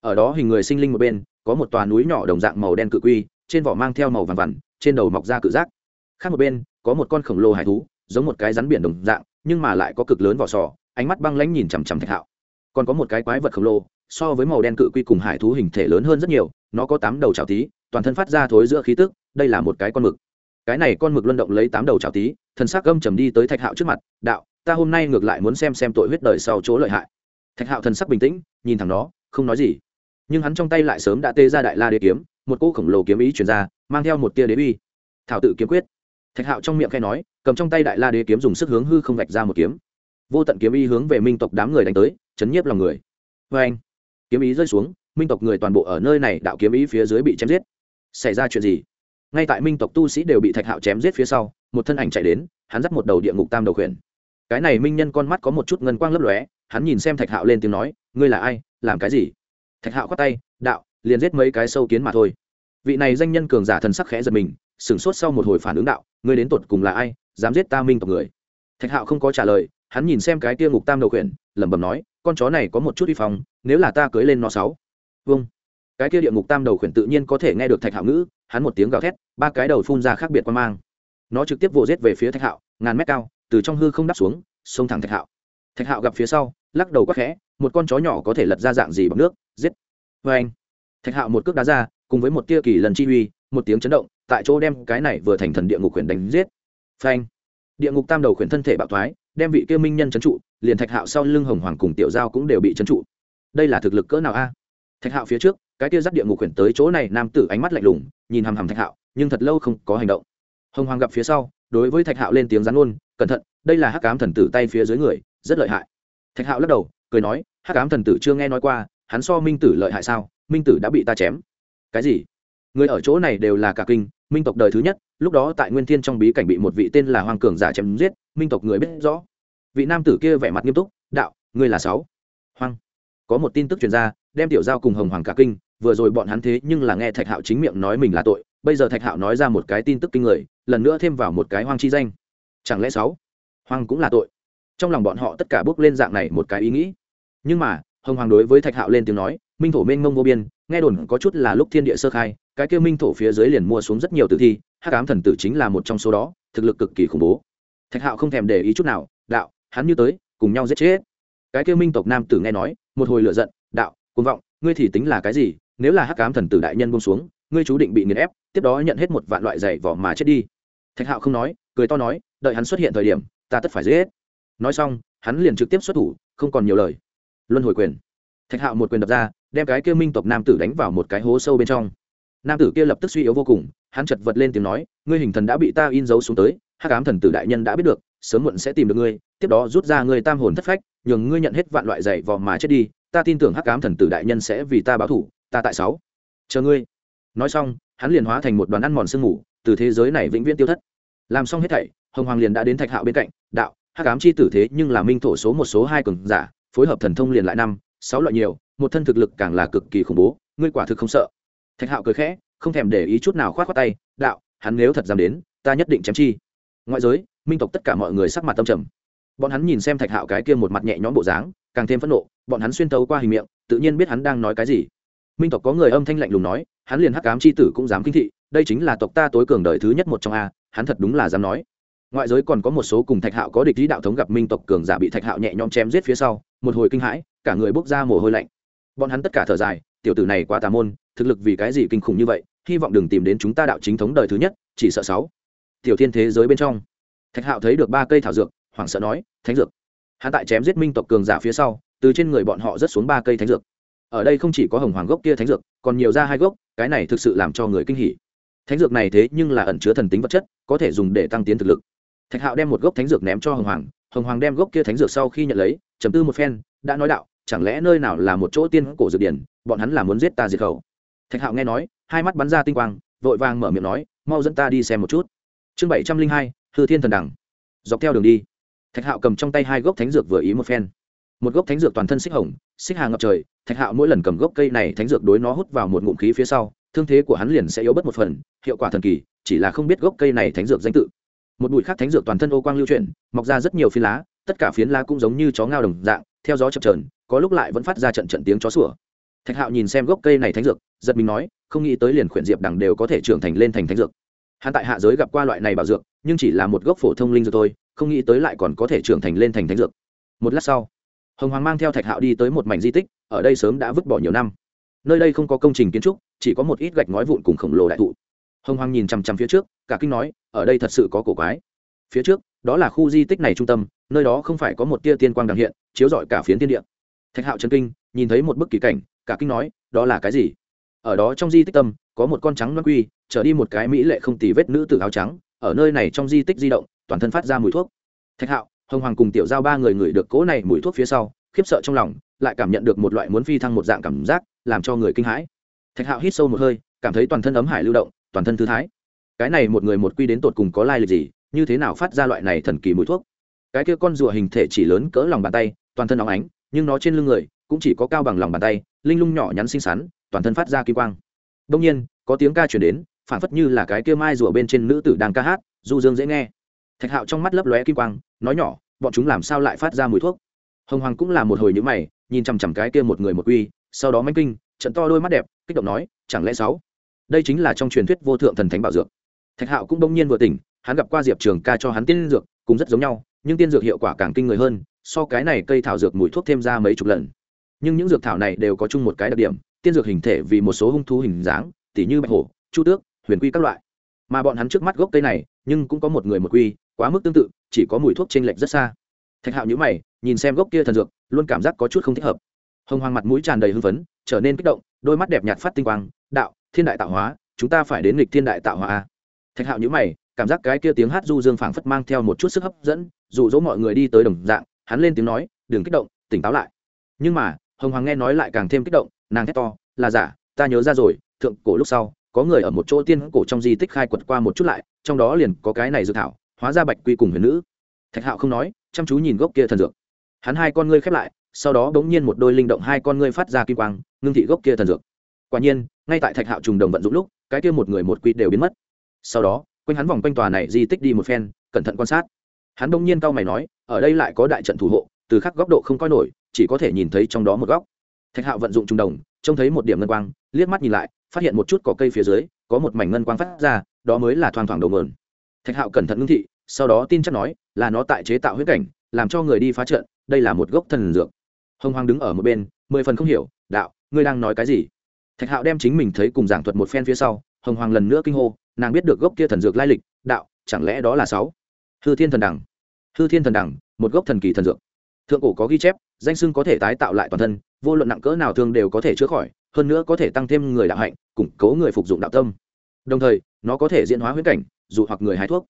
Ở đó hình người sinh linh một bên, có một tòa núi nhỏ đồng dạng màu đen cự quy, trên vỏ mang theo màu vàng vằn, trên đầu mọc ra cự giác. Khác một bên, có một con khổng lồ hải thú, giống một cái rắn biển đồng dạng nhưng mà lại có cực lớn vỏ sò, ánh mắt băng lãnh nhìn chằm chằm thạch hạo. Còn có một cái quái vật khổng lồ, so với màu đen cự quy cùng hải thú hình thể lớn hơn rất nhiều, nó có tám đầu trào tí toàn thân phát ra thối giữa khí tức, đây là một cái con mực. Cái này con mực luân động lấy tám đầu trào tí thần s ắ c gâm trầm đi tới thạch hạo trước mặt, đạo, ta hôm nay ngược lại muốn xem xem tội huyết đời sau chỗ lợi hại. Thạch hạo thần sắc bình tĩnh, nhìn thẳng nó, không nói gì. Nhưng hắn trong tay lại sớm đã tê ra đại la đế kiếm, một cỗ khổng lồ kiếm ý chuyển ra, mang theo một tia đế uy. Thảo tự kiếm quyết. Thạch hạo trong miệng khai nói cầm trong tay đại la đế kiếm dùng sức hướng hư không vạch ra một kiếm. Vô tận kiếm ý hướng về minh tộc đám người đánh tới, chấn nhiếp lòng người. Vê anh, kiếm ý rơi xuống, minh tộc người toàn bộ ở nơi này đạo kiếm ý phía dưới bị chém giết. Xảy ra chuyện gì? Ngay tại minh tộc tu sĩ đều bị thạch hạo chém giết phía sau, một thân ảnh chạy đến, hắn dắt một đầu địa ngục tam đầu khuyển. Cái này minh nhân con mắt có một chút ngân quang lấp lóe, hắn nhìn xem thạch hạo lên tiếng nói, ngươi là ai? Làm cái gì? Thạch hạo khoát tay, đạo, liền giết mấy cái sâu kiến mà thôi. Vị này danh nhân cường giả thần sắc khẽ giật mình, sửng sốt sau một hồi phản ứng đạo, ngươi đến tột cùng là ai? Dám giết ta minh tộc người. Thạch hạo không có trả lời, hắn nhìn xem cái tia ngục tam đầu khuyển, lẩm bẩm nói, con chó này có một chút uy phong, nếu là ta cưới lên nó sáu. Vâng. Cái kia địa ngục tam đầu khuyển tự nhiên có thể nghe được thạch hạo ngữ, hắn một tiếng gào thét, ba cái đầu phun ra khác biệt quan mang. Nó trực tiếp vồ giết về phía thạch hạo, ngàn mét cao, từ trong hư không đắp xuống, xông thẳng thạch hạo. Thạch hạo gặp phía sau, lắc đầu quắc khẽ, một con chó nhỏ có thể lật ra dạng gì bằng nước, giết. Vê anh. Thạch hạo một cước đá ra, cùng với một tia kỳ lần chi uy, một tiếng chấn động, tại chỗ đem cái này vừa thành thần địa ngục khuyển đánh giết phanh. Địa ngục tam đầu khuyển thân thể bạo thoái, đem vị kia minh nhân trấn trụ, liền thạch hạo sau lưng hồng hoàng cùng tiểu giao cũng đều bị trấn trụ. Đây là thực lực cỡ nào a? Thạch hạo phía trước, cái kia dắt địa ngục khuyển tới chỗ này, nam tử ánh mắt lạnh lùng, nhìn hằm hằm thạch hạo, nhưng thật lâu không có hành động. Hồng hoàng gặp phía sau, đối với thạch hạo lên tiếng rắn ôn cẩn thận, đây là hắc cám thần tử tay phía dưới người, rất lợi hại. Thạch hạo lắc đầu, cười nói, hắc cám thần tử chưa nghe nói qua, hắn so minh tử lợi hại sao? Minh tử đã bị ta chém. Cái gì? Người ở chỗ này đều là cả kinh minh tộc đời thứ nhất, lúc đó tại nguyên thiên trong bí cảnh bị một vị tên là hoàng cường giả chém giết, minh tộc người biết rõ. Vị nam tử kia vẻ mặt nghiêm túc, đạo, ngươi là sáu. Hoang. Có một tin tức truyền ra, đem tiểu giao cùng hồng hoàng cả kinh, vừa rồi bọn hắn thế nhưng là nghe thạch hạo chính miệng nói mình là tội, bây giờ thạch hạo nói ra một cái tin tức kinh người, lần nữa thêm vào một cái hoang chi danh. Chẳng lẽ sáu? Hoang cũng là tội. Trong lòng bọn họ tất cả bước lên dạng này một cái ý nghĩ. Nhưng mà, hồng hoàng đối với thạch hạo lên tiếng nói, minh thổ mênh mông vô biên nghe đồn có chút là lúc thiên địa sơ khai, cái kêu minh thổ phía dưới liền mua xuống rất nhiều tử thi, hắc ám thần tử chính là một trong số đó, thực lực cực kỳ khủng bố. Thạch hạo không thèm để ý chút nào, đạo, hắn như tới, cùng nhau giết chết. Cái kêu minh tộc nam tử nghe nói, một hồi lựa giận, đạo côn vọng, ngươi thì tính là cái gì? Nếu là hắc ám thần tử đại nhân bông xuống, ngươi chú định bị nghiền ép, tiếp đó nhận hết một vạn loại giày vỏ mà chết đi. Thạch hạo không nói, cười to nói, đợi hắn xuất hiện thời điểm, ta tất phải giết nói xong, hắn liền trực tiếp xuất thủ, không còn nhiều lời. Luân hồi quyền. Thạch hạo một quyền đập ra đem cái kia minh tộc nam tử đánh vào một cái hố sâu bên trong. Nam tử kia lập tức suy yếu vô cùng, hắn chật vật lên tiếng nói, ngươi hình thần đã bị ta in dấu xuống tới, hắc ám thần tử đại nhân đã biết được, sớm muộn sẽ tìm được ngươi, tiếp đó rút ra ngươi tam hồn thất phách, nhường ngươi nhận hết vạn loại dày vò mà chết đi, ta tin tưởng hắc ám thần tử đại nhân sẽ vì ta báo thủ ta tại sáu. Chờ ngươi. Nói xong, hắn liền hóa thành một đoàn ăn mòn sương mù, từ thế giới này vĩnh viễn tiêu thất. Làm xong hết thảy, hồng hoàng liền đã đến thạch hạo bên cạnh, đạo, hắc ám chi tử thế nhưng là minh thổ số một số hai cường giả, phối hợp thần thông liền lại năm, sáu loại nhiều một thân thực lực càng là cực kỳ khủng bố, ngươi quả thực không sợ. Thạch hạo cười khẽ, không thèm để ý chút nào khoát khoát tay, đạo, hắn nếu thật dám đến, ta nhất định chém chi. Ngoại giới, minh tộc tất cả mọi người sắc mặt tâm trầm. Bọn hắn nhìn xem thạch hạo cái kia một mặt nhẹ nhõm bộ dáng, càng thêm phẫn nộ, bọn hắn xuyên tấu qua hình miệng, tự nhiên biết hắn đang nói cái gì. Minh tộc có người âm thanh lạnh lùng nói, hắn liền hắc cám c h i tử cũng dám kinh thị, đây chính là tộc ta tối cường đời thứ nhất một trong a, hắn thật đúng là dám nói. Ngoại giới còn có một số cùng thạch hạo có địch lý đạo thống gặp minh tộc cường giả bị thạch hạo nhẹ nhõm chém giết phía sau, một hồi kinh hãi, cả người bốc ra mồ hôi lạnh bọn hắn tất cả thở dài, tiểu tử này quá tà môn, thực lực vì cái gì kinh khủng như vậy, hy vọng đừng tìm đến chúng ta đạo chính thống đời thứ nhất, chỉ sợ sáu. Tiểu thiên thế giới bên trong, thạch hạo thấy được ba cây thảo dược, hoảng sợ nói, thánh dược. Hắn tại chém giết minh tộc cường giả phía sau, từ trên người bọn họ rất xuống ba cây thánh dược. Ở đây không chỉ có hồng hoàng gốc kia thánh dược, còn nhiều ra hai gốc, cái này thực sự làm cho người kinh hỉ. Thánh dược này thế nhưng là ẩn chứa thần tính vật chất, có thể dùng để tăng tiến thực lực. Thạch hạo đem một gốc thánh dược ném cho hồng hoàng hồng hoàng đem gốc kia thánh dược sau khi nhận lấy chấm tư một phen, đã nói đạo chẳng lẽ nơi nào là một chỗ tiên cổ dược điển, bọn hắn là muốn giết ta diệt khẩu. Thạch hạo nghe nói, hai mắt bắn ra tinh quang, vội vàng mở miệng nói, mau dẫn ta đi xem một chút. Chương bảy trăm linh hai, hư thiên thần đẳng dọc theo đường đi, thạch hạo cầm trong tay hai gốc thánh dược vừa ý một phen. Một gốc thánh dược toàn thân xích hồng, xích hà ngập trời, thạch hạo mỗi lần cầm gốc cây này thánh dược đối nó hút vào một ngụm khí phía sau, thương thế của hắn liền sẽ yếu bớt một phần, hiệu quả thần kỳ, chỉ là không biết gốc cây này thánh dược danh tự. Một bụi khác thánh dược toàn thân ô quang lưu chuyển, mọc ra rất nhiều phiến lá, tất cả phiến lá cũng giống như chó ngao đồng dạng, theo gió chập trờn có lúc lại vẫn phát ra trận trận tiếng chó sủa. Thạch hạo nhìn xem gốc cây này thánh dược, giật mình nói, không nghĩ tới liền khuyển diệp đằng đều có thể trưởng thành lên thành thánh dược. Hắn tại hạ giới gặp qua loại này bảo dược, nhưng chỉ là một gốc phổ thông linh dược thôi, không nghĩ tới lại còn có thể trưởng thành lên thành thánh dược. Một lát sau, hồng hoàng mang theo thạch hạo đi tới một mảnh di tích, ở đây sớm đã vứt bỏ nhiều năm. Nơi đây không có công trình kiến trúc, chỉ có một ít gạch ngói vụn cùng khổng lồ đại thụ. Hồng hoàng nhìn chằm chằm phía trước, cả kinh nói, ở đây thật sự có cổ quái. Phía trước, đó là khu di tích này trung tâm, nơi đó không phải có một tia tiên quang đằng hiện, chiếu rọi cả phiến tiên địa thạch hạo trấn kinh, nhìn thấy một bức kỳ cảnh, cả kinh nói, đó là cái gì? Ở đó trong di tích tâm, có một con trắng loan quy, trở đi một cái mỹ lệ không tì vết nữ tử áo trắng, ở nơi này trong di tích di động, toàn thân phát ra mùi thuốc. Thạch hạo, hồng hoàng cùng tiểu giao ba người ngửi được cỗ này mùi thuốc phía sau, khiếp sợ trong lòng, lại cảm nhận được một loại muốn phi thăng một dạng cảm giác, làm cho người kinh hãi. Thạch hạo hít sâu một hơi, cảm thấy toàn thân ấm hải lưu động, toàn thân thư thái. Cái này một người một quy đến tột cùng có lai lịch gì, như thế nào phát ra loại này thần kỳ mùi thuốc? Cái kia con rùa hình thể chỉ lớn cỡ lòng bàn tay, toàn thân óng ánh nhưng nó trên lưng người cũng chỉ có cao bằng lòng bàn tay, linh lung nhỏ nhắn xinh xắn, toàn thân phát ra kim quang. Đông nhiên, có tiếng ca chuyển đến, phản phất như là cái kia mai rùa bên trên nữ tử đang ca hát, du dương dễ nghe. Thạch hạo trong mắt lấp lóe kim quang, nói nhỏ, bọn chúng làm sao lại phát ra mùi thuốc? Hồng hoàng cũng là một hồi nhữ mày, nhìn chằm chằm cái kia một người một quy sau đó manh kinh, trận to đôi mắt đẹp, kích động nói, chẳng lẽ sáu? Đây chính là trong truyền thuyết vô thượng thần thánh bảo dược. Thạch hạo cũng đông nhiên vừa tỉnh, hắn gặp qua diệp trường ca cho hắn tiên dược cũng rất giống nhau, nhưng tiên dược hiệu quả càng kinh người hơn so cái này cây thảo dược mùi thuốc thêm ra mấy chục lần. Nhưng những dược thảo này đều có chung một cái đặc điểm, tiên dược hình thể vì một số hung thú hình dáng, tỉ như bạch hổ, chu tước, huyền quy các loại. Mà bọn hắn trước mắt gốc cây này, nhưng cũng có một người một quy, quá mức tương tự, chỉ có mùi thuốc t r ê n lệch rất xa. Thạch hạo nhữ mày, nhìn xem gốc kia thần dược, luôn cảm giác có chút không thích hợp. Hồng hoàng mặt mũi tràn đầy hưng phấn, trở nên kích động, đôi mắt đẹp nhạt phát tinh quang, đạo, thiên đại tạo hóa, chúng ta phải đến nghịch thiên đại tạo hóa thạch hạo nhữ mày, cảm giác cái kia tiếng hát du dương phảng phất mang theo một chút sức hấp dẫn, dụ dỗ mọi người đi tới đồng dạng hắn lên tiếng nói, đừng kích động, tỉnh táo lại. Nhưng mà, hồng hoàng nghe nói lại càng thêm kích động, nàng thét to, là giả, ta nhớ ra rồi, thượng cổ lúc sau, có người ở một chỗ tiên cổ trong di tích khai quật qua một chút lại, trong đó liền có cái này dự thảo, hóa ra bạch quy cùng huyền nữ. Thạch hạo không nói, chăm chú nhìn gốc kia thần dược. Hắn hai con ngươi khép lại, sau đó bỗng nhiên một đôi linh động hai con ngươi phát ra kim quang, ngưng thị gốc kia thần dược. Quả nhiên, ngay tại thạch hạo trùng đồng vận dụng lúc, cái kia một người một quy đều biến mất. Sau đó, quanh hắn vòng quanh tòa này di tích đi một phen, cẩn thận quan sát hắn đông nhiên cau mày nói, ở đây lại có đại trận thủ hộ, từ khắc góc độ không coi nổi, chỉ có thể nhìn thấy trong đó một góc. Thạch hạo vận dụng trung đồng, trông thấy một điểm ngân quang, liếc mắt nhìn lại, phát hiện một chút cỏ cây phía dưới, có một mảnh ngân quang phát ra, đó mới là thoang thoảng đầu mờn thạch hạo cẩn thận ngưng thị, sau đó tin chắc nói, là nó tại chế tạo huyết cảnh, làm cho người đi phá trận, đây là một gốc thần dược. Hồng hoàng đứng ở một bên, mười phần không hiểu, đạo, ngươi đang nói cái gì? Thạch hạo đem chính mình thấy cùng giảng thuật một phen phía sau, hồng hoàng lần nữa kinh hô, nàng biết được gốc kia thần dược lai lịch, đạo, chẳng lẽ đó là sáu? Hư thiên thần đẳng. Hư thiên thần đẳng, một gốc thần kỳ thần dược. Thượng cổ có ghi chép, danh sưng có thể tái tạo lại toàn thân, vô luận nặng cỡ nào thương đều có thể chữa khỏi, hơn nữa có thể tăng thêm người đạo hạnh, củng cố người phục dụng đạo tâm. Đồng thời, nó có thể diễn hóa huyết cảnh, dụ hoặc người hái thuốc.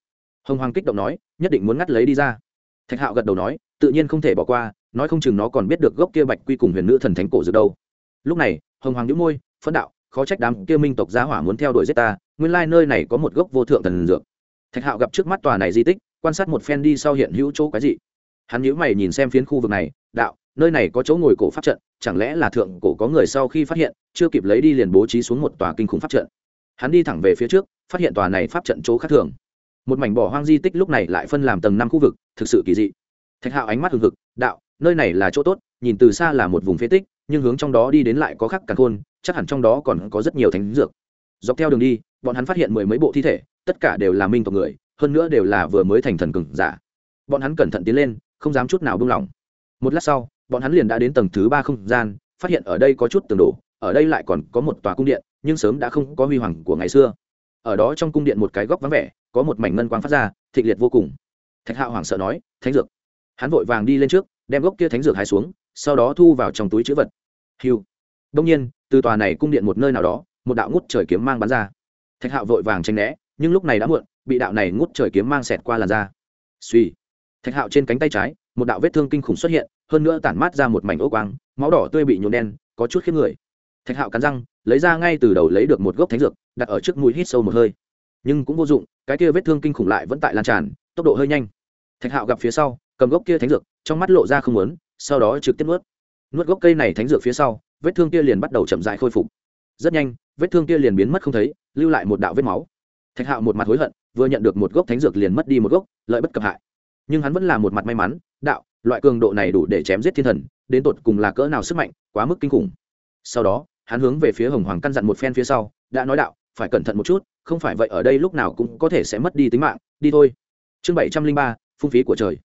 Hồng hoàng kích động nói, nhất định muốn ngắt lấy đi ra. Thạch hạo gật đầu nói, tự nhiên không thể bỏ qua, nói không chừng nó còn biết được gốc kia bạch quy cùng huyền nữ thần thánh cổ dược đâu. Lúc này, hồng hoàng nhũ môi phấn đạo, khó trách đám kia minh tộc gia hỏa muốn theo đuổi giết ta, nguyên lai nơi này có một gốc vô thượng thần dược. Thạch hạo gặp trước mắt tòa này di tích quan sát một phen đi sau hiện hữu chỗ cái gì hắn nhíu mày nhìn xem phiến khu vực này, đạo, nơi này có chỗ ngồi cổ pháp trận, chẳng lẽ là thượng cổ có người sau khi phát hiện, chưa kịp lấy đi liền bố trí xuống một tòa kinh khủng pháp trận. Hắn đi thẳng về phía trước, phát hiện tòa này pháp trận chỗ khác thường. Một mảnh bỏ hoang di tích lúc này lại phân làm tầng năm khu vực, thực sự kỳ dị. Thạch hạo ánh mắt hừng hực, đạo, nơi này là chỗ tốt, nhìn từ xa là một vùng phế tích, nhưng hướng trong đó đi đến lại có khắc cả khôn, chắc hẳn trong đó còn có rất nhiều thánh dược. Dọc theo đường đi, bọn hắn phát hiện mười mấy bộ thi thể, tất cả đều là minh tộc người hơn nữa đều là vừa mới thành thần cường giả. Bọn hắn cẩn thận tiến lên, không dám chút nào buông lỏng. Một lát sau, bọn hắn liền đã đến tầng thứ ba không gian, phát hiện ở đây có chút tường đổ, ở đây lại còn có một tòa cung điện, nhưng sớm đã không có huy hoàng của ngày xưa. Ở đó trong cung điện một cái góc vắng vẻ, có một mảnh ngân quang phát ra, thịnh liệt vô cùng. Thạch hạo hoảng sợ nói, thánh dược. Hắn vội vàng đi lên trước, đem gốc kia thánh dược hái xuống, sau đó thu vào trong túi chữ vật. Hiu đông nhiên, từ tòa này cung điện một nơi nào đó, một đạo ngút trời kiếm mang bắn ra. Thạch hạo vội vàng tranh né, nhưng lúc này đã muộn bị đạo này ngút trời kiếm mang xẹt qua làn da. Suy thạch hạo trên cánh tay trái, một đạo vết thương kinh khủng xuất hiện, hơn nữa tản mát ra một mảnh ố quang, máu đỏ tươi bị nhuộn đen, có chút khiếp người. Thạch hạo cắn răng, lấy ra ngay từ đầu lấy được một gốc thánh dược, đặt ở trước mũi hít sâu một hơi. Nhưng cũng vô dụng, cái kia vết thương kinh khủng lại vẫn tại lan tràn, tốc độ hơi nhanh. Thạch hạo gặp phía sau, cầm gốc kia thánh dược, trong mắt lộ ra không lớn sau đó trực tiếp nuốt. Nuốt gốc cây này thánh dược phía sau, vết thương kia liền bắt đầu chậm dại khôi phục. Rất nhanh, vết thương kia liền biến mất không thấy, lưu lại một đạo vết máu. Thạch hạo một mặt hối hận vừa nhận được một gốc thánh dược liền mất đi một gốc, lợi bất cập hại. Nhưng hắn vẫn là một mặt may mắn, đạo, loại cường độ này đủ để chém giết thiên thần, đến tột cùng là cỡ nào sức mạnh, quá mức kinh khủng. Sau đó, hắn hướng về phía hồng hoàng căn dặn một phen phía sau, đã nói đạo, phải cẩn thận một chút, không phải vậy ở đây lúc nào cũng có thể sẽ mất đi tính mạng, đi thôi. Chương bảy trăm linh ba, phung phí của trời.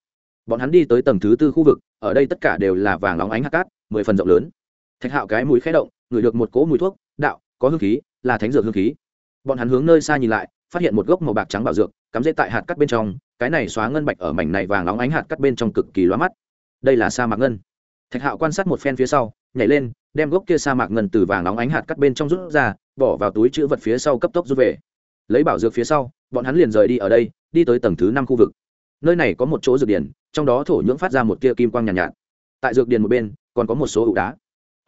Bọn hắn đi tới tầng thứ tư khu vực, ở đây tất cả đều là vàng óng ánh hạt cát, mười phần rộng lớn. Thạch hạo cái mũi khé động, ngửi được một cỗ mùi thuốc, đạo, có hương khí, là thánh dược hương khí. Bọn hắn hướng nơi xa nhìn lại phát hiện một gốc màu bạc trắng bảo dược cắm dễ tại hạt cắt bên trong cái này xóa ngân bạch ở mảnh này vàng óng ánh hạt cắt bên trong cực kỳ loa mắt. Đây là sa mạc ngân. Thạch hạo quan sát một phen phía sau nhảy lên đem gốc kia sa mạc ngân từ vàng óng ánh hạt cắt bên trong rút ra bỏ vào túi chữ vật phía sau cấp tốc rút về. Lấy bảo dược phía sau bọn hắn liền rời đi ở đây đi tới tầng thứ năm khu vực. Nơi này có một chỗ dược điển trong đó thổ nhưỡng phát ra một tia kim quang nhàn nhạt, nhạt. Tại dược điển một bên còn có một số ụ đá.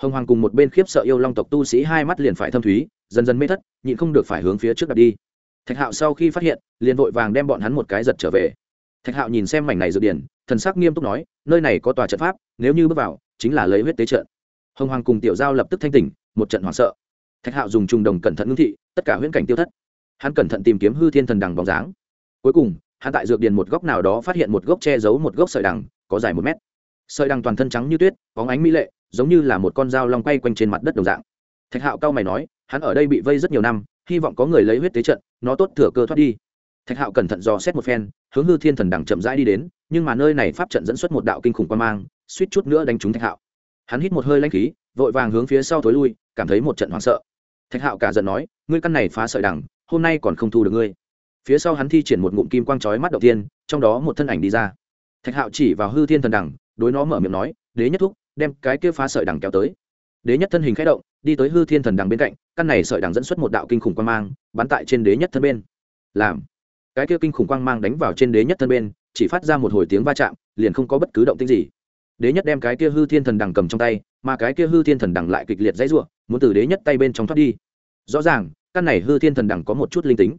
Hồng hoàng cùng một bên khiếp sợ yêu long tộc tu sĩ hai mắt liền phải thâm thúy dần dần mê thất nhịn không được phải hướng phía trước đặt đi thạch hạo sau khi phát hiện, liền vội vàng đem bọn hắn một cái giật trở về. Thạch hạo nhìn xem mảnh này dược điển, thần sắc nghiêm túc nói, nơi này có tòa trận pháp, nếu như bước vào, chính là lấy huyết tế trận. Hồng hoàng cùng tiểu giao lập tức thanh tỉnh, một trận hoảng sợ. Thạch hạo dùng trùng đồng cẩn thận ngưng thị, tất cả huyễn cảnh tiêu thất. Hắn cẩn thận tìm kiếm hư thiên thần đằng bóng dáng. Cuối cùng, hắn tại dược điền một góc nào đó phát hiện một gốc che giấu một gốc sợi đằng, có dài một mét. Sợi đằng toàn thân trắng như tuyết, bóng ánh mỹ lệ, giống như là một con dao long quay quanh trên mặt đất đồng dạng. Thạch hạo cao mày nói, hắn ở đây bị vây rất nhiều năm hy vọng có người lấy huyết tế trận, nó tốt thừa cơ thoát đi. Thạch hạo cẩn thận dò xét một phen, hướng hư thiên thần đằng chậm rãi đi đến, nhưng mà nơi này pháp trận dẫn xuất một đạo kinh khủng quan mang, suýt chút nữa đánh trúng thạch hạo. Hắn hít một hơi lanh khí, vội vàng hướng phía sau thối lui, cảm thấy một trận hoảng sợ. Thạch hạo cả giận nói, ngươi căn này phá sợi đằng, hôm nay còn không thu được ngươi. Phía sau hắn thi triển một ngụm kim quang chói mắt đầu tiên trong đó một thân ảnh đi ra. Thạch hạo chỉ vào hư thiên thần đằng, đối nó mở miệng nói, đế nhất thúc, đem cái kia phá sợi đằng kéo tới. Đế nhất thân hình k h ẽ động đi tới hư thiên thần đằng bên cạnh, căn này sợi đằng dẫn xuất một đạo kinh khủng quang mang, bắn tại trên đế nhất thân bên. Làm. Cái kia kinh khủng quang mang đánh vào trên đế nhất thân bên, chỉ phát ra một hồi tiếng va chạm, liền không có bất cứ động tích gì. Đế nhất đem cái kia hư thiên thần đằng cầm trong tay, mà cái kia hư thiên thần đằng lại kịch liệt dãy r u ộ muốn từ đế nhất tay bên trong thoát đi. Rõ ràng, căn này hư thiên thần đằng có một chút linh tính.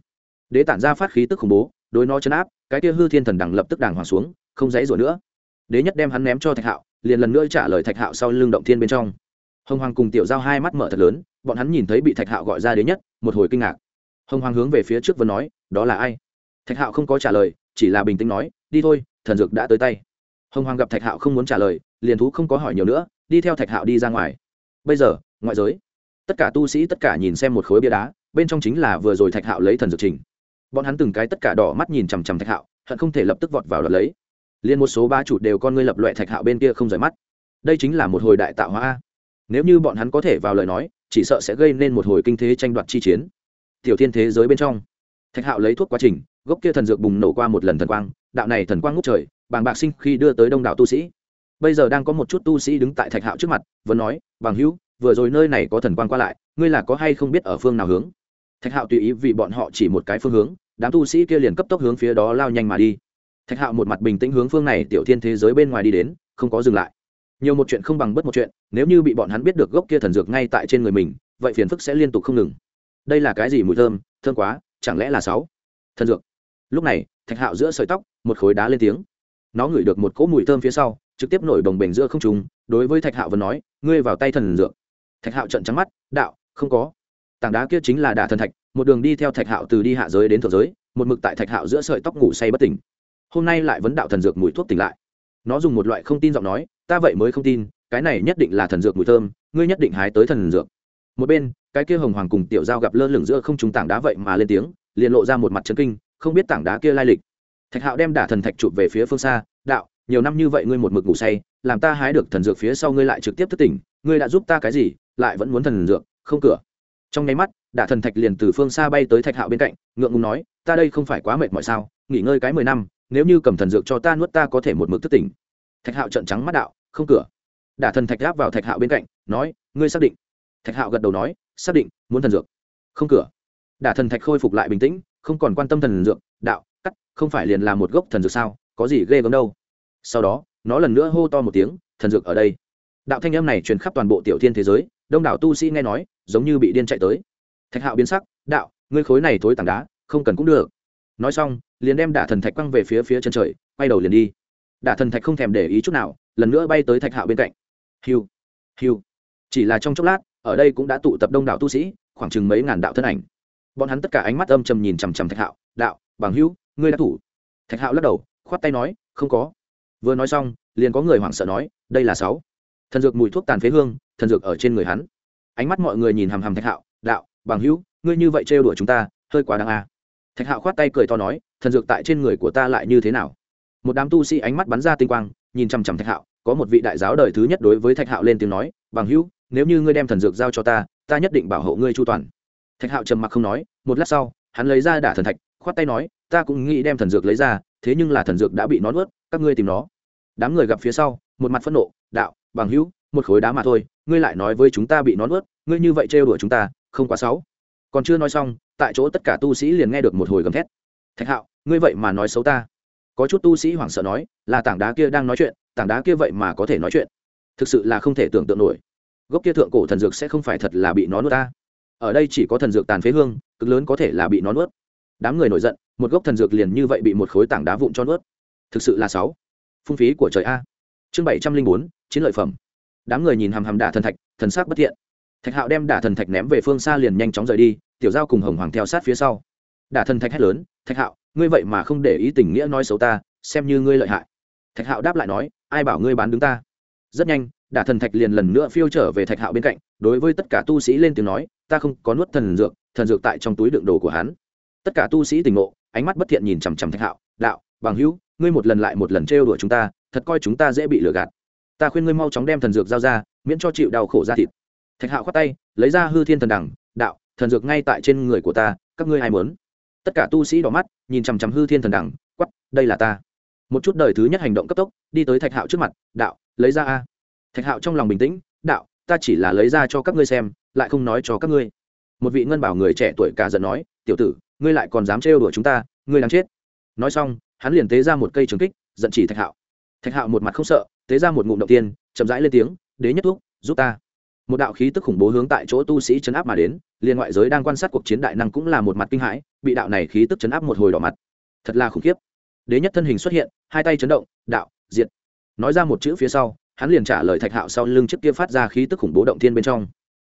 Đế tản ra phát khí tức khủng bố, đối nó chấn áp, cái kia hư thiên thần đằng lập tức đàng hoàng xuống, không dãy rủa nữa. Đế nhất đem hắn ném cho thạch hạo, liền lần nữa trả lời thạch hạo sau lưng động thiên bên trong hồng hoàng cùng tiểu giao hai mắt mở thật lớn, bọn hắn nhìn thấy bị thạch hạo gọi ra đến nhất, một hồi kinh ngạc. Hồng hoàng hướng về phía trước vừa nói, đó là ai? Thạch hạo không có trả lời, chỉ là bình tĩnh nói, đi thôi, thần dược đã tới tay. Hồng hoàng gặp thạch hạo không muốn trả lời, liền thú không có hỏi nhiều nữa, đi theo thạch hạo đi ra ngoài. Bây giờ, ngoại giới. Tất cả tu sĩ, tất cả nhìn xem một khối bia đá, bên trong chính là vừa rồi thạch hạo lấy thần dược trình. Bọn hắn từng cái tất cả đỏ mắt nhìn chằm chằm thạch hạo, hận không thể lập tức vọt vào đợt lấy. Liền một số ba chủ đều con ngươi lập loại thạch hạo bên kia không rời mắt. Đây chính là một hồi đại tạo hóa nếu như bọn hắn có thể vào lời nói, chỉ sợ sẽ gây nên một hồi kinh thế tranh đoạt chi chiến. Tiểu thiên thế giới bên trong, thạch hạo lấy thuốc quá trình, gốc kia thần dược bùng nổ qua một lần thần quang, đạo này thần quang ngút trời, bàng bạc sinh khi đưa tới đông đảo tu sĩ. Bây giờ đang có một chút tu sĩ đứng tại thạch hạo trước mặt, vẫn nói, bằng hữu, vừa rồi nơi này có thần quang qua lại, ngươi là có hay không biết ở phương nào hướng? Thạch hạo tùy ý vì bọn họ chỉ một cái phương hướng, đám tu sĩ kia liền cấp tốc hướng phía đó lao nhanh mà đi. Thạch hạo một mặt bình tĩnh hướng phương này tiểu thiên thế giới bên ngoài đi đến, không có dừng lại nhiều một chuyện không bằng bất một chuyện, nếu như bị bọn hắn biết được gốc kia thần dược ngay tại trên người mình, vậy phiền phức sẽ liên tục không ngừng. Đây là cái gì mùi thơm thơm quá, chẳng lẽ là sáu? Thần dược. Lúc này, thạch hạo giữa sợi tóc, một khối đá lên tiếng. Nó ngửi được một cỗ mùi thơm phía sau, trực tiếp nổi đồng bềnh giữa không trùng đối với thạch hạo vẫn nói, ngươi vào tay thần dược. Thạch hạo trận trắng mắt, đạo, không có. Tảng đá kia chính là đả thần thạch, một đường đi theo thạch hạo từ đi hạ giới đến thượng giới, một mực tại thạch hạo giữa sợi tóc ngủ say bất tỉnh. Hôm nay lại vấn đạo thần dược mùi thuốc tỉnh lại. Nó dùng một loại không tin giọng nói ta vậy mới không tin, cái này nhất định là thần dược mùi thơm, ngươi nhất định hái tới thần dược. Một bên, cái kia hồng hoàng cùng tiểu giao gặp lơ lửng giữa không trùng tảng đá vậy mà lên tiếng, liền lộ ra một mặt trấn kinh, không biết tảng đá kia lai lịch. Thạch hạo đem đả thần thạch chụp về phía phương xa, đạo, nhiều năm như vậy ngươi một mực ngủ say, làm ta hái được thần dược phía sau ngươi lại trực tiếp thức tỉnh, ngươi đã giúp ta cái gì, lại vẫn muốn thần dược, không cửa. Trong nháy mắt, đả thần thạch liền từ phương xa bay tới thạch hạo bên cạnh, ngượng ngùng nói, ta đây không phải quá mệt mỏi sao, nghỉ ngơi cái mười năm, nếu như cầm thần dược cho ta nuốt ta có thể một mực thức tỉnh. Thạch hạo trận trắng mắt đạo không cửa. Đả thần thạch gáp vào thạch hạo bên cạnh, nói, ngươi xác định? Thạch hạo gật đầu nói, xác định, muốn thần dược. Không cửa. Đả thần thạch khôi phục lại bình tĩnh, không còn quan tâm thần dược, đạo, cắt, không phải liền là một gốc thần dược sao, có gì ghê gớm đâu. Sau đó, nó lần nữa hô to một tiếng, thần dược ở đây. Đạo thanh âm này truyền khắp toàn bộ tiểu thiên thế giới, đông đảo tu sĩ nghe nói, giống như bị điên chạy tới. Thạch hạo biến sắc, đạo, ngươi khối này thối tảng đá, không cần cũng được. Nói xong, liền đem đả thần thạch quăng về phía phía chân trời, quay đầu liền đi. Đả thần thạch không thèm để ý chút nào lần nữa bay tới thạch hạo bên cạnh. Hiu hiu. Chỉ là trong chốc lát, ở đây cũng đã tụ tập đông đảo tu sĩ, khoảng chừng mấy ngàn đạo thân ảnh. Bọn hắn tất cả ánh mắt âm trầm nhìn chằm chằm thạch hạo, đạo, bằng hữu, ngươi đã thủ. Thạch hạo lắc đầu, khoát tay nói, không có. Vừa nói xong, liền có người hoảng sợ nói, đây là sáu. Thần dược mùi thuốc tàn phế hương, thần dược ở trên người hắn. Ánh mắt mọi người nhìn hằm hằm thạch hạo, đạo, bằng hữu, ngươi như vậy trêu đuổi chúng ta, hơi quá đáng à. thạch hạo khoát tay cười to nói, thần dược tại trên người của ta lại như thế nào? Một đám tu sĩ ánh mắt bắn ra tinh quang, nhìn chằm chằm thạch hạo có một vị đại giáo đời thứ nhất đối với thạch hạo lên tiếng nói, bằng hữu, nếu như ngươi đem thần dược giao cho ta ta nhất định bảo hộ ngươi chu toàn. Thạch hạo trầm mặc không nói, một lát sau, hắn lấy ra đả thần thạch, khoát tay nói, ta cũng nghĩ đem thần dược lấy ra, thế nhưng là thần dược đã bị nó nuốt, các ngươi tìm nó. Đám người gặp phía sau, một mặt phẫn nộ, đạo, bằng hữu, một khối đá mà thôi, ngươi lại nói với chúng ta bị nó nuốt, ngươi như vậy trêu đuổi chúng ta, không quá xấu. Còn chưa nói xong, tại chỗ tất cả tu sĩ liền nghe được một hồi gầm thét. Thạch hạo, ngươi vậy mà nói xấu ta có chút tu sĩ hoảng sợ nói, là tảng đá kia đang nói chuyện, tảng đá kia vậy mà có thể nói chuyện. Thực sự là không thể tưởng tượng nổi. Gốc kia thượng cổ thần dược sẽ không phải thật là bị nó nuốt ta. Ở đây chỉ có thần dược tàn phế hương, cực lớn có thể là bị nó nuốt. Đám người nổi giận, một gốc thần dược liền như vậy bị một khối tảng đá vụn cho nuốt. Thực sự là sáu. Phung phí của trời a. Chương bảy trăm linh bốn, chiến lợi phẩm. Đám người nhìn hàm hàm đả thần thạch, thần sắc bất thiện. Thạch hạo đem đả thần thạch ném về phương xa liền nhanh chóng rời đi, tiểu giao cùng hồng hoàng theo sát phía sau. Đả thần thạch hét lớn, thạch hạo ngươi vậy mà không để ý tình nghĩa nói xấu ta, xem như ngươi lợi hại. Thạch hạo đáp lại nói, ai bảo ngươi bán đứng ta? Rất nhanh, đả thần thạch liền lần nữa phiêu trở về thạch hạo bên cạnh, đối với tất cả tu sĩ lên tiếng nói, ta không có nuốt thần dược thần dược tại trong túi đựng đồ của hắn. Tất cả tu sĩ tỉnh ngộ, ánh mắt bất thiện nhìn chằm chằm thạch hạo, đạo, bằng hữu, ngươi một lần lại một lần trêu đùa chúng ta, thật coi chúng ta dễ bị lừa gạt. Ta khuyên ngươi mau chóng đem thần dược giao ra, miễn cho chịu đau khổ ra thịt. Thạch hạo khoát tay, lấy ra hư thiên thần đẳng đạo, thần dược ngay tại trên người của ta, các ngươi ai muốn? Tất cả tu sĩ đỏ mắt, nhìn chằm chằm hư thiên thần đẳng quắp đây là ta. Một chút đời thứ nhất hành động cấp tốc, đi tới thạch hạo trước mặt, đạo, lấy ra a. Thạch hạo trong lòng bình tĩnh, đạo, ta chỉ là lấy ra cho các ngươi xem, lại không nói cho các ngươi. Một vị ngân bảo người trẻ tuổi cả giận nói, tiểu tử, ngươi lại còn dám trêu đùa chúng ta, ngươi đang chết. Nói xong, hắn liền tế ra một cây trường kích, giận chỉ thạch hạo. Thạch hạo một mặt không sợ, tế ra một ngụm động tiên, chậm rãi lên tiếng, đế nhất thuốc giúp ta một đạo khí tức khủng bố hướng tại chỗ tu sĩ chấn áp mà đến liên ngoại giới đang quan sát cuộc chiến đại năng cũng là một mặt kinh hãi bị đạo này khí tức chấn áp một hồi đỏ mặt. Thật là khủng khiếp. Đế nhất thân hình xuất hiện hai tay chấn động đạo diệt, nói ra một chữ phía sau hắn liền trả lời thạch hạo sau lưng trước kia phát ra khí tức khủng bố động thiên bên trong.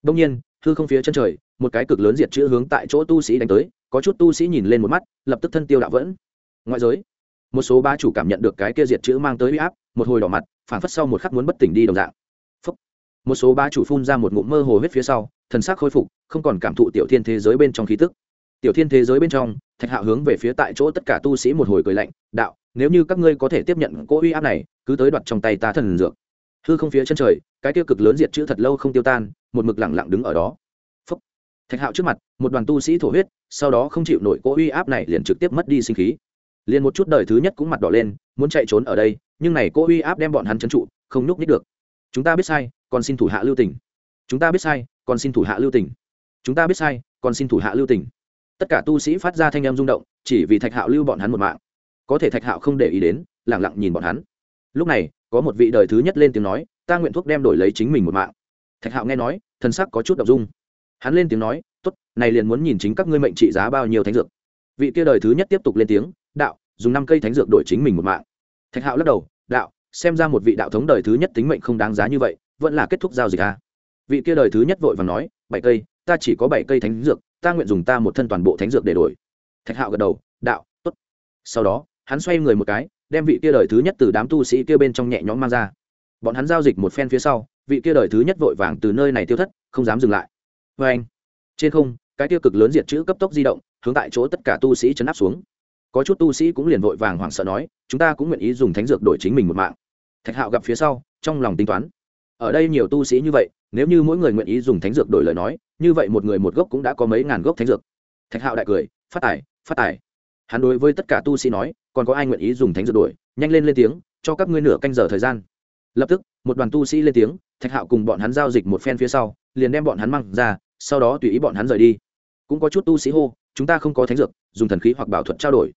Đông nhiên hư không phía chân trời một cái cực lớn diệt chữ hướng tại chỗ tu sĩ đánh tới có chút tu sĩ nhìn lên một mắt lập tức thân tiêu đạo vẫn. Ngoại giới một số ba chủ cảm nhận được cái kia diệt chữ mang tới huy áp một hồi đỏ mặt phản phất sau một khắc muốn bất tỉnh đi đồng dạng một số ba chủ phun ra một ngụm mơ hồ huyết phía sau, thần sắc khôi phục, không còn cảm thụ tiểu thiên thế giới bên trong khí tức. Tiểu thiên thế giới bên trong, thạch hạo hướng về phía tại chỗ tất cả tu sĩ một hồi cười lạnh, đạo, nếu như các ngươi có thể tiếp nhận cỗ uy áp này, cứ tới đoạt trong tay ta thần dược. Hư không phía chân trời, cái tiêu cực lớn diệt chữ thật lâu không tiêu tan, một mực lẳng lặng đứng ở đó. Phúc. thạch hạo trước mặt, một đoàn tu sĩ thổ huyết, sau đó không chịu nổi cỗ uy áp này liền trực tiếp mất đi sinh khí. Liền một chút đời thứ nhất cũng mặt đỏ lên, muốn chạy trốn ở đây, nhưng này cỗ uy áp đem bọn hắn trấn trụ, không nhúc nhích được. Chúng ta biết sai còn xin thủ hạ lưu tỉnh chúng ta biết sai, còn xin thủ hạ lưu tỉnh chúng ta biết sai, còn xin thủ hạ lưu tỉnh tất cả tu sĩ phát ra thanh em rung động, chỉ vì thạch hạo lưu bọn hắn một mạng. Có thể thạch hạo không để ý đến lẳng lặng nhìn bọn hắn. Lúc này, có một vị đời thứ nhất lên tiếng nói, ta nguyện thuốc đem đổi lấy chính mình một mạng. Thạch hạo nghe nói thân sắc có chút đ ộ n g dung. Hắn lên tiếng nói t ố t này liền muốn nhìn chính các ngươi mệnh trị giá bao nhiêu thánh dược. Vị kia đời thứ nhất tiếp tục lên tiếng, đạo, dùng năm cây thánh dược đổi chính mình một mạng. Thạch hạo lắc đầu, đạo, xem ra một vị đạo thống đời thứ nhất tính mệnh không đáng giá như vậy vẫn là kết thúc giao dịch à. vị kia đời thứ nhất vội và nói, bảy cây, ta chỉ có bảy cây thánh dược, ta nguyện dùng ta một thân toàn bộ thánh dược để đổi. Thạch hạo gật đầu, đạo t ố t sau đó, hắn xoay người một cái, đem vị kia đời thứ nhất từ đám tu sĩ kia bên trong nhẹ nhõm mang ra. Bọn hắn giao dịch một phen phía sau, vị kia đời thứ nhất vội vàng từ nơi này tiêu thất, không dám dừng lại. Vê anh, trên không, cái tiêu cực lớn diệt chữ cấp tốc di động, hướng tại chỗ tất cả tu sĩ chấn áp xuống. Có chút tu sĩ cũng liền vội vàng hoảng sợ nói, chúng ta cũng nguyện ý dùng thánh dược đổi chính mình một mạng. Thạch hạo gặp phía sau, trong lòng tính toán ở đây nhiều tu sĩ như vậy, nếu như mỗi người nguyện ý dùng thánh dược đổi lời nói, như vậy một người một gốc cũng đã có mấy ngàn gốc thánh dược. Thạch hạo đại cười, phát tài phát tài. Hắn đối với tất cả tu sĩ nói, còn có ai nguyện ý dùng thánh dược đổi? Nhanh lên lên tiếng, cho các ngươi nửa canh giờ thời gian. Lập tức, một đoàn tu sĩ lên tiếng, thạch hạo cùng bọn hắn giao dịch một phen phía sau, liền đem bọn hắn mang ra, sau đó tùy ý bọn hắn rời đi. Cũng có chút tu sĩ hô, chúng ta không có thánh dược, dùng thần khí hoặc bảo thuật trao đổi.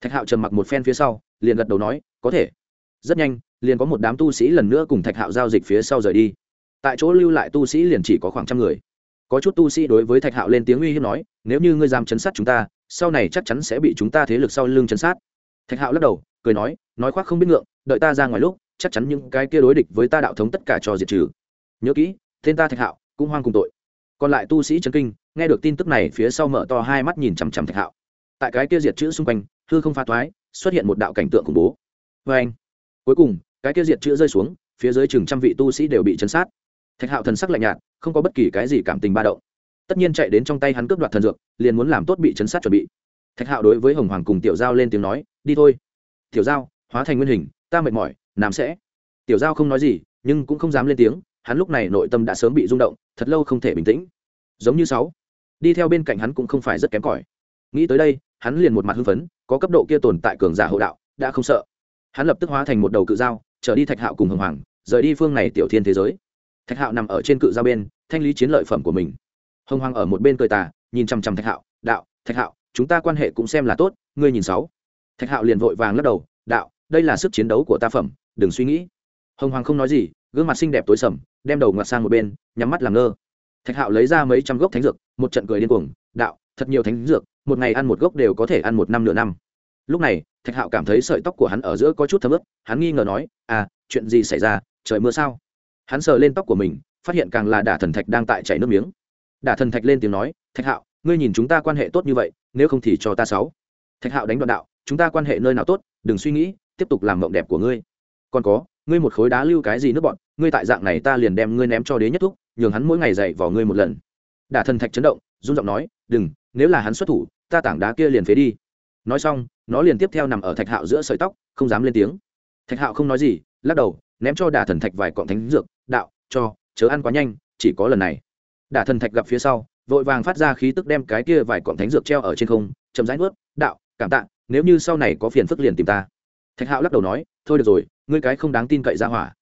Thạch hạo trầm mặc một phen phía sau, liền gật đầu nói, có thể. Rất nhanh liền có một đám tu sĩ lần nữa cùng thạch hạo giao dịch phía sau rời đi. Tại chỗ lưu lại tu sĩ liền chỉ có khoảng trăm người. Có chút tu sĩ đối với thạch hạo lên tiếng uy hiếp nói, nếu như ngươi dám chấn sát chúng ta, sau này chắc chắn sẽ bị chúng ta thế lực sau lưng chấn sát. Thạch hạo lắc đầu, cười nói nói khoác không biết ngượng, đợi ta ra ngoài lúc, chắc chắn những cái kia đối địch với ta đạo thống tất cả cho diệt trừ. Nhớ kỹ, tên ta thạch hạo, cũng hoang cùng tội. Còn lại tu sĩ chấn kinh, nghe được tin tức này phía sau mở to hai mắt nhìn chằm chằm thạch hạo. Tại cái kia diệt chữ xung quanh, hư không pha thoái, xuất hiện một đạo cảnh tượng khủng bố. Vê anh, cuối cùng cái kia diệt chữ rơi xuống, phía dưới chừng trăm vị tu sĩ đều bị chấn sát. Thạch hạo thần sắc lạnh nhạt, không có bất kỳ cái gì cảm tình ba động. Tất nhiên chạy đến trong tay hắn cướp đoạt thần dược, liền muốn làm tốt bị chấn sát chuẩn bị. Thạch hạo đối với hồng hoàng cùng tiểu giao lên tiếng nói, đi thôi. Tiểu giao, hóa thành nguyên hình, ta mệt mỏi nám sẽ. Tiểu giao không nói gì, nhưng cũng không dám lên tiếng, hắn lúc này nội tâm đã sớm bị rung động, thật lâu không thể bình tĩnh. Giống như sáu, đi theo bên cạnh hắn cũng không phải rất kém cỏi. Nghĩ tới đây, hắn liền một mặt hưng phấn, có cấp độ kia tồn tại cường giả hộ đạo, đã không sợ. Hắn lập tức hóa thành một đầu cự dao trở đi thạch hạo cùng hồng hoàng, rời đi phương này tiểu thiên thế giới. Thạch hạo nằm ở trên cự giao bên, thanh lý chiến lợi phẩm của mình. Hồng hoàng ở một bên cười tà, nhìn chằm chằm thạch hạo, đạo, thạch hạo, chúng ta quan hệ cũng xem là tốt, ngươi nhìn sáu. Thạch hạo liền vội vàng lắc đầu, đạo, đây là sức chiến đấu của ta phẩm, đừng suy nghĩ. Hồng hoàng không nói gì, gương mặt xinh đẹp tối sầm, đem đầu ngoặt sang một bên, nhắm mắt làm ngơ. Thạch hạo lấy ra mấy trăm gốc thánh dược, một trận cười điên cuồng, đạo, thật nhiều thánh dược, một ngày ăn một gốc đều có thể ăn một năm nửa năm lúc này, thạch hạo cảm thấy sợi tóc của hắn ở giữa có chút thấm ướp hắn nghi ngờ nói à chuyện gì xảy ra? Trời mưa sao? Hắn sờ lên tóc của mình, phát hiện càng là đả thần thạch đang tại chảy nước miếng. Đả thần thạch lên tiếng nói, thạch hạo, ngươi nhìn chúng ta quan hệ tốt như vậy, nếu không thì cho ta sáu. Thạch hạo đánh đoạn đạo, chúng ta quan hệ nơi nào tốt, đừng suy nghĩ, tiếp tục làm mộng đẹp của ngươi. Còn có, ngươi một khối đá lưu cái gì nước bọn, ngươi tại dạng này ta liền đem ngươi ném cho đế nhất thúc, nhường hắn mỗi ngày dậy vào ngươi một lần. Đả thần thạch chấn động, run giọng nói, đừng, nếu là hắn xuất thủ, ta tảng đá kia liền phế đi. Nói xong nó liền tiếp theo nằm ở thạch hạo giữa sợi tóc, không dám lên tiếng. Thạch hạo không nói gì, lắc đầu, ném cho đả thần thạch vài cọng thánh dược, đạo, cho, chớ ăn quá nhanh, chỉ có lần này. Đả thần thạch gặp phía sau, vội vàng phát ra khí tức đem cái kia vài cọng thánh dược treo ở trên không, chậm rãi nuốt, đạo, cảm tạ, nếu như sau này có phiền phức liền tìm ta. Thạch hạo lắc đầu nói, thôi được rồi, ngươi cái không đáng tin cậy ra hỏa.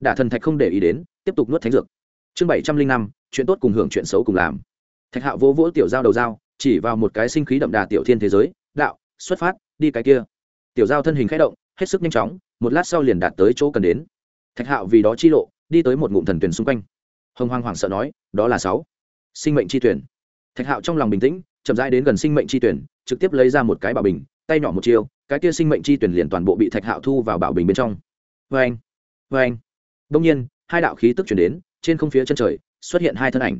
Đả thần thạch không để ý đến, tiếp tục nuốt thánh dược. Chương bảy trăm linh năm, chuyện tốt cùng hưởng chuyện xấu cùng làm. Thạch hạo vỗ vỗ tiểu giao đầu dao chỉ vào một cái sinh khí đậm đà tiểu thiên thế giới, đạo, xuất phát đi cái kia. Tiểu giao thân hình k h ẽ động, hết sức nhanh chóng, một lát sau liền đạt tới chỗ cần đến. Thạch hạo vì đó chi lộ, đi tới một ngụm thần tuyển xung quanh. Hồng hoang hoảng sợ nói, đó là sáu. Sinh mệnh chi tuyển. Thạch hạo trong lòng bình tĩnh, chậm rãi đến gần sinh mệnh chi tuyển, trực tiếp lấy ra một cái bảo bình, tay nhỏ một chiêu, cái kia sinh mệnh chi tuyển liền toàn bộ bị thạch hạo thu vào bảo bình bên trong. Vê anh vê anh đông nhiên, hai đạo khí tức chuyển đến, trên không phía chân trời, xuất hiện hai thân ảnh.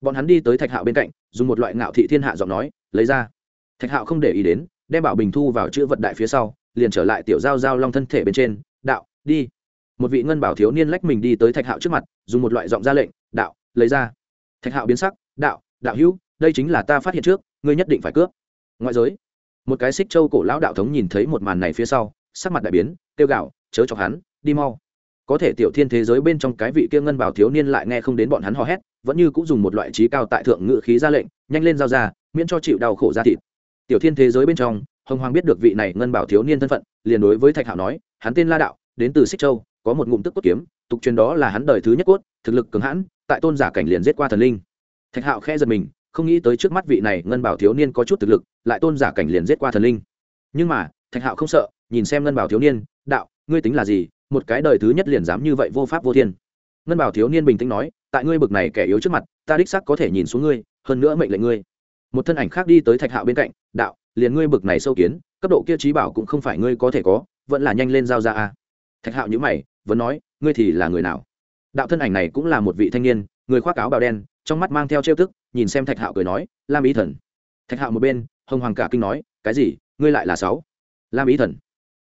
Bọn hắn đi tới thạch hạo bên cạnh, dùng một loại ngạo thị thiên hạ giọng nói, lấy ra. Thạch hạo không để ý đến đem bảo bình thu vào chữ vật đại phía sau, liền trở lại tiểu giao giao long thân thể bên trên, đạo, đi. Một vị ngân bảo thiếu niên lách mình đi tới thạch hạo trước mặt, dùng một loại giọng ra lệnh, đạo, lấy ra. Thạch hạo biến sắc, đạo đạo hữu, đây chính là ta phát hiện trước, ngươi nhất định phải cướp. Ngoại giới, một cái xích châu cổ lão đạo thống nhìn thấy một màn này phía sau, sắc mặt đại biến, kêu gạo chớ chọc hắn, đi mau. Có thể tiểu thiên thế giới bên trong cái vị kia ngân bảo thiếu niên lại nghe không đến bọn hắn hò hét, vẫn như cũng dùng một loại trí cao tại thượng ngự khí ra lệnh, nhanh lên giao ra, miễn cho chịu đau khổ ra thịt tiểu thiên thế giới bên trong, hồng hoàng biết được vị này ngân bảo thiếu niên thân phận, liền đối với thạch hạo nói, hắn tên la đạo, đến từ xích châu, có một ngụm tức cốt kiếm, tục truyền đó là hắn đời thứ nhất cốt, thực lực cường hãn, tại tôn giả cảnh liền giết qua thần linh. Thạch hạo khẽ giật mình, không nghĩ tới trước mắt vị này ngân bảo thiếu niên có chút thực lực, lại tôn giả cảnh liền giết qua thần linh. Nhưng mà, thạch hạo không sợ, nhìn xem ngân bảo thiếu niên, đạo, ngươi tính là gì? Một cái đời thứ nhất liền dám như vậy vô pháp vô thiên. Ngân bảo thiếu niên bình tĩnh nói, tại ngươi bực này kẻ yếu trước mặt, ta đích sắc có thể nhìn xuống ngươi, hơn nữa mệnh lệnh ngươi một thân ảnh khác đi tới thạch hạo bên cạnh, đạo, liền ngươi bực này sâu kiến, cấp độ kia trí bảo cũng không phải ngươi có thể có, vẫn là nhanh lên giao ra a. Thạch hạo nhữ mày, vẫn nói, ngươi thì là người nào? Đạo thân ảnh này cũng là một vị thanh niên, người khoác áo bào đen, trong mắt mang theo trêu tức, nhìn xem thạch hạo cười nói, lam ý thần. Thạch hạo một bên, hồng hoàng cả kinh nói, cái gì? Ngươi lại là sáu? Lam ý thần.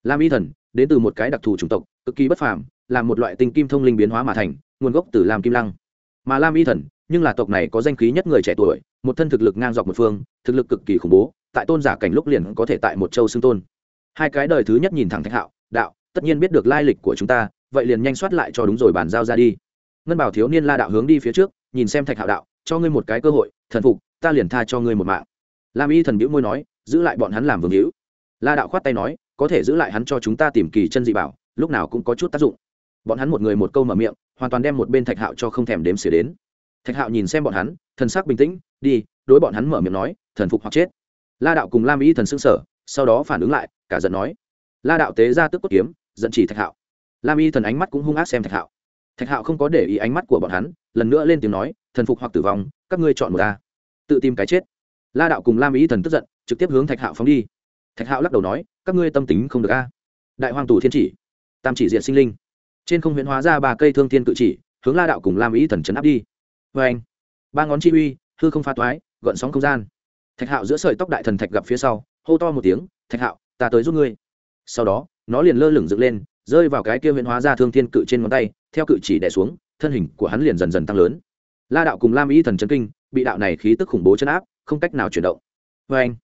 Lam ý thần, đến từ một cái đặc thù chủng tộc, cực kỳ bất phàm, là một loại tinh kim thông linh biến hóa mà thành, nguồn gốc từ lam kim lăng. Mà lam y thần nhưng là tộc này có danh khí nhất người trẻ tuổi, một thân thực lực ngang dọc một phương, thực lực cực kỳ khủng bố, tại tôn giả cảnh lúc liền có thể tại một châu xưng tôn. Hai cái đời thứ nhất nhìn thẳng thạch hạo, đạo, tất nhiên biết được lai lịch của chúng ta, vậy liền nhanh soát lại cho đúng rồi bàn giao ra đi. Ngân bảo thiếu niên la đạo hướng đi phía trước, nhìn xem thạch hạo đạo, cho ngươi một cái cơ hội, thần phục, ta liền tha cho ngươi một mạng. Lam y thần biễu môi nói, giữ lại bọn hắn làm vương hữu. La đạo khoát tay nói, có thể giữ lại hắn cho chúng ta tìm kỳ chân dị bảo, lúc nào cũng có chút tác dụng. Bọn hắn một người một câu mở miệng, hoàn toàn đem một bên thạch hạo cho không thèm đếm xỉa đến thạch hạo nhìn xem bọn hắn, thần sắc bình tĩnh, đi, đối bọn hắn mở miệng nói, thần phục hoặc chết. La đạo cùng lam y thần s ư n g sở sau đó phản ứng lại, cả giận nói, la đạo tế ra tức cốt kiếm dẫn chỉ thạch hạo. Lam y thần ánh mắt cũng hung ác xem thạch hạo. Thạch hạo không có để ý ánh mắt của bọn hắn, lần nữa lên tiếng nói, thần phục hoặc tử vong, các ngươi chọn một ta. Tự tìm cái chết. La đạo cùng lam y thần tức giận, trực tiếp hướng thạch hạo phóng đi. Thạch hạo lắc đầu nói, các ngươi tâm tính không được a. Đại hoàng tù thiên chỉ, tam chỉ diện sinh linh. Trên không huyễn hóa ra ba cây thương thiên cự chỉ, hướng la đạo cùng lam y thần chấn áp đi vê anh, ba ngón chi uy, hư không pha toái, gợn sóng không gian. Thạch hạo giữa sợi tóc đại thần thạch gặp phía sau, hô to một tiếng, thạch hạo, ta tới giúp ngươi. Sau đó, nó liền lơ lửng dựng lên, rơi vào cái kia huyễn hóa ra thương thiên cự trên ngón tay, theo cự chỉ đẻ xuống, thân hình của hắn liền dần dần tăng lớn. La đạo cùng lam y thần chân kinh, bị đạo này khí tức khủng bố chấn áp, không cách nào chuyển động. Vê anh,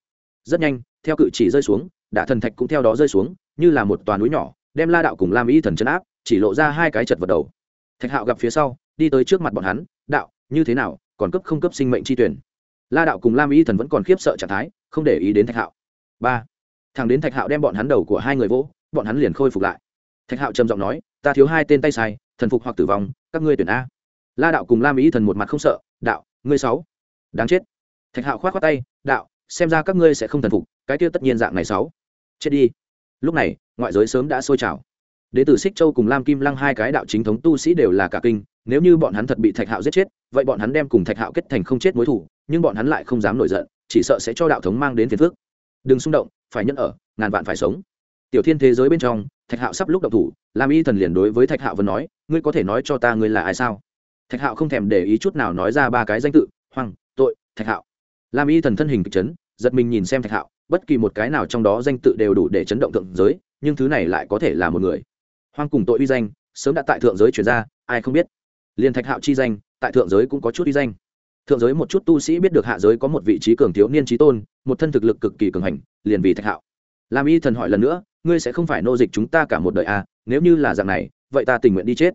rất nhanh, theo cự chỉ rơi xuống, đả thần thạch cũng theo đó rơi xuống, như là một toàn núi nhỏ, đem la đạo cùng lam y thần chấn áp, chỉ lộ ra hai cái chật vật đầu. Thạch hạo gặp phía sau, đi tới trước mặt bọn hắn, đạo như thế nào, còn cấp không cấp sinh mệnh chi tuyển. La đạo cùng lam y thần vẫn còn khiếp sợ trạng thái, không để ý đến thạch hạo. Ba, thằng đến thạch hạo đem bọn hắn đầu của hai người vỗ, bọn hắn liền khôi phục lại. Thạch hạo trầm giọng nói, ta thiếu hai tên tay sai, thần phục hoặc tử vong, các ngươi tuyển a. La đạo cùng lam ý thần một mặt không sợ, đạo, ngươi sáu, đáng chết. Thạch hạo k h o á t khoác tay, đạo, xem ra các ngươi sẽ không thần phục, cái kia tất nhiên dạng này sáu. Chết đi. Lúc này, ngoại giới sớm đã sôi trào. Đế tử xích châu cùng lam kim lăng hai cái đạo chính thống tu sĩ đều là cả kinh nếu như bọn hắn thật bị thạch hạo giết chết, vậy bọn hắn đem cùng thạch hạo kết thành không chết mối thủ nhưng bọn hắn lại không dám nổi giận, chỉ sợ sẽ cho đạo thống mang đến phiền phước đừng xung động, phải nhẫn ở, ngàn vạn phải sống. Tiểu thiên thế giới bên trong, thạch hạo sắp lúc động thủ, lam y thần liền đối với thạch hạo vẫn nói, ngươi có thể nói cho ta ngươi là ai sao? Thạch hạo không thèm để ý chút nào nói ra ba cái danh tự, hoang, tội, thạch hạo. Lam y thần thân hình kịch chấn, giật mình nhìn xem thạch hạo, bất kỳ một cái nào trong đó danh tự đều đủ để chấn động thượng giới, nhưng thứ này lại có thể là một người. Hoang cùng tội uy danh, sớm đã tại thượng giới chuyển ra, ai không biết liên thạch hạo chi danh, tại thượng giới cũng có chút uy danh. Thượng giới một chút tu sĩ biết được hạ giới có một vị trí cường thiếu niên trí tôn, một thân thực lực cực kỳ cường hành, liền vì thạch hạo. Làm y thần hỏi lần nữa, ngươi sẽ không phải nô dịch chúng ta cả một đời à? Nếu như là dạng này, vậy ta tình nguyện đi chết.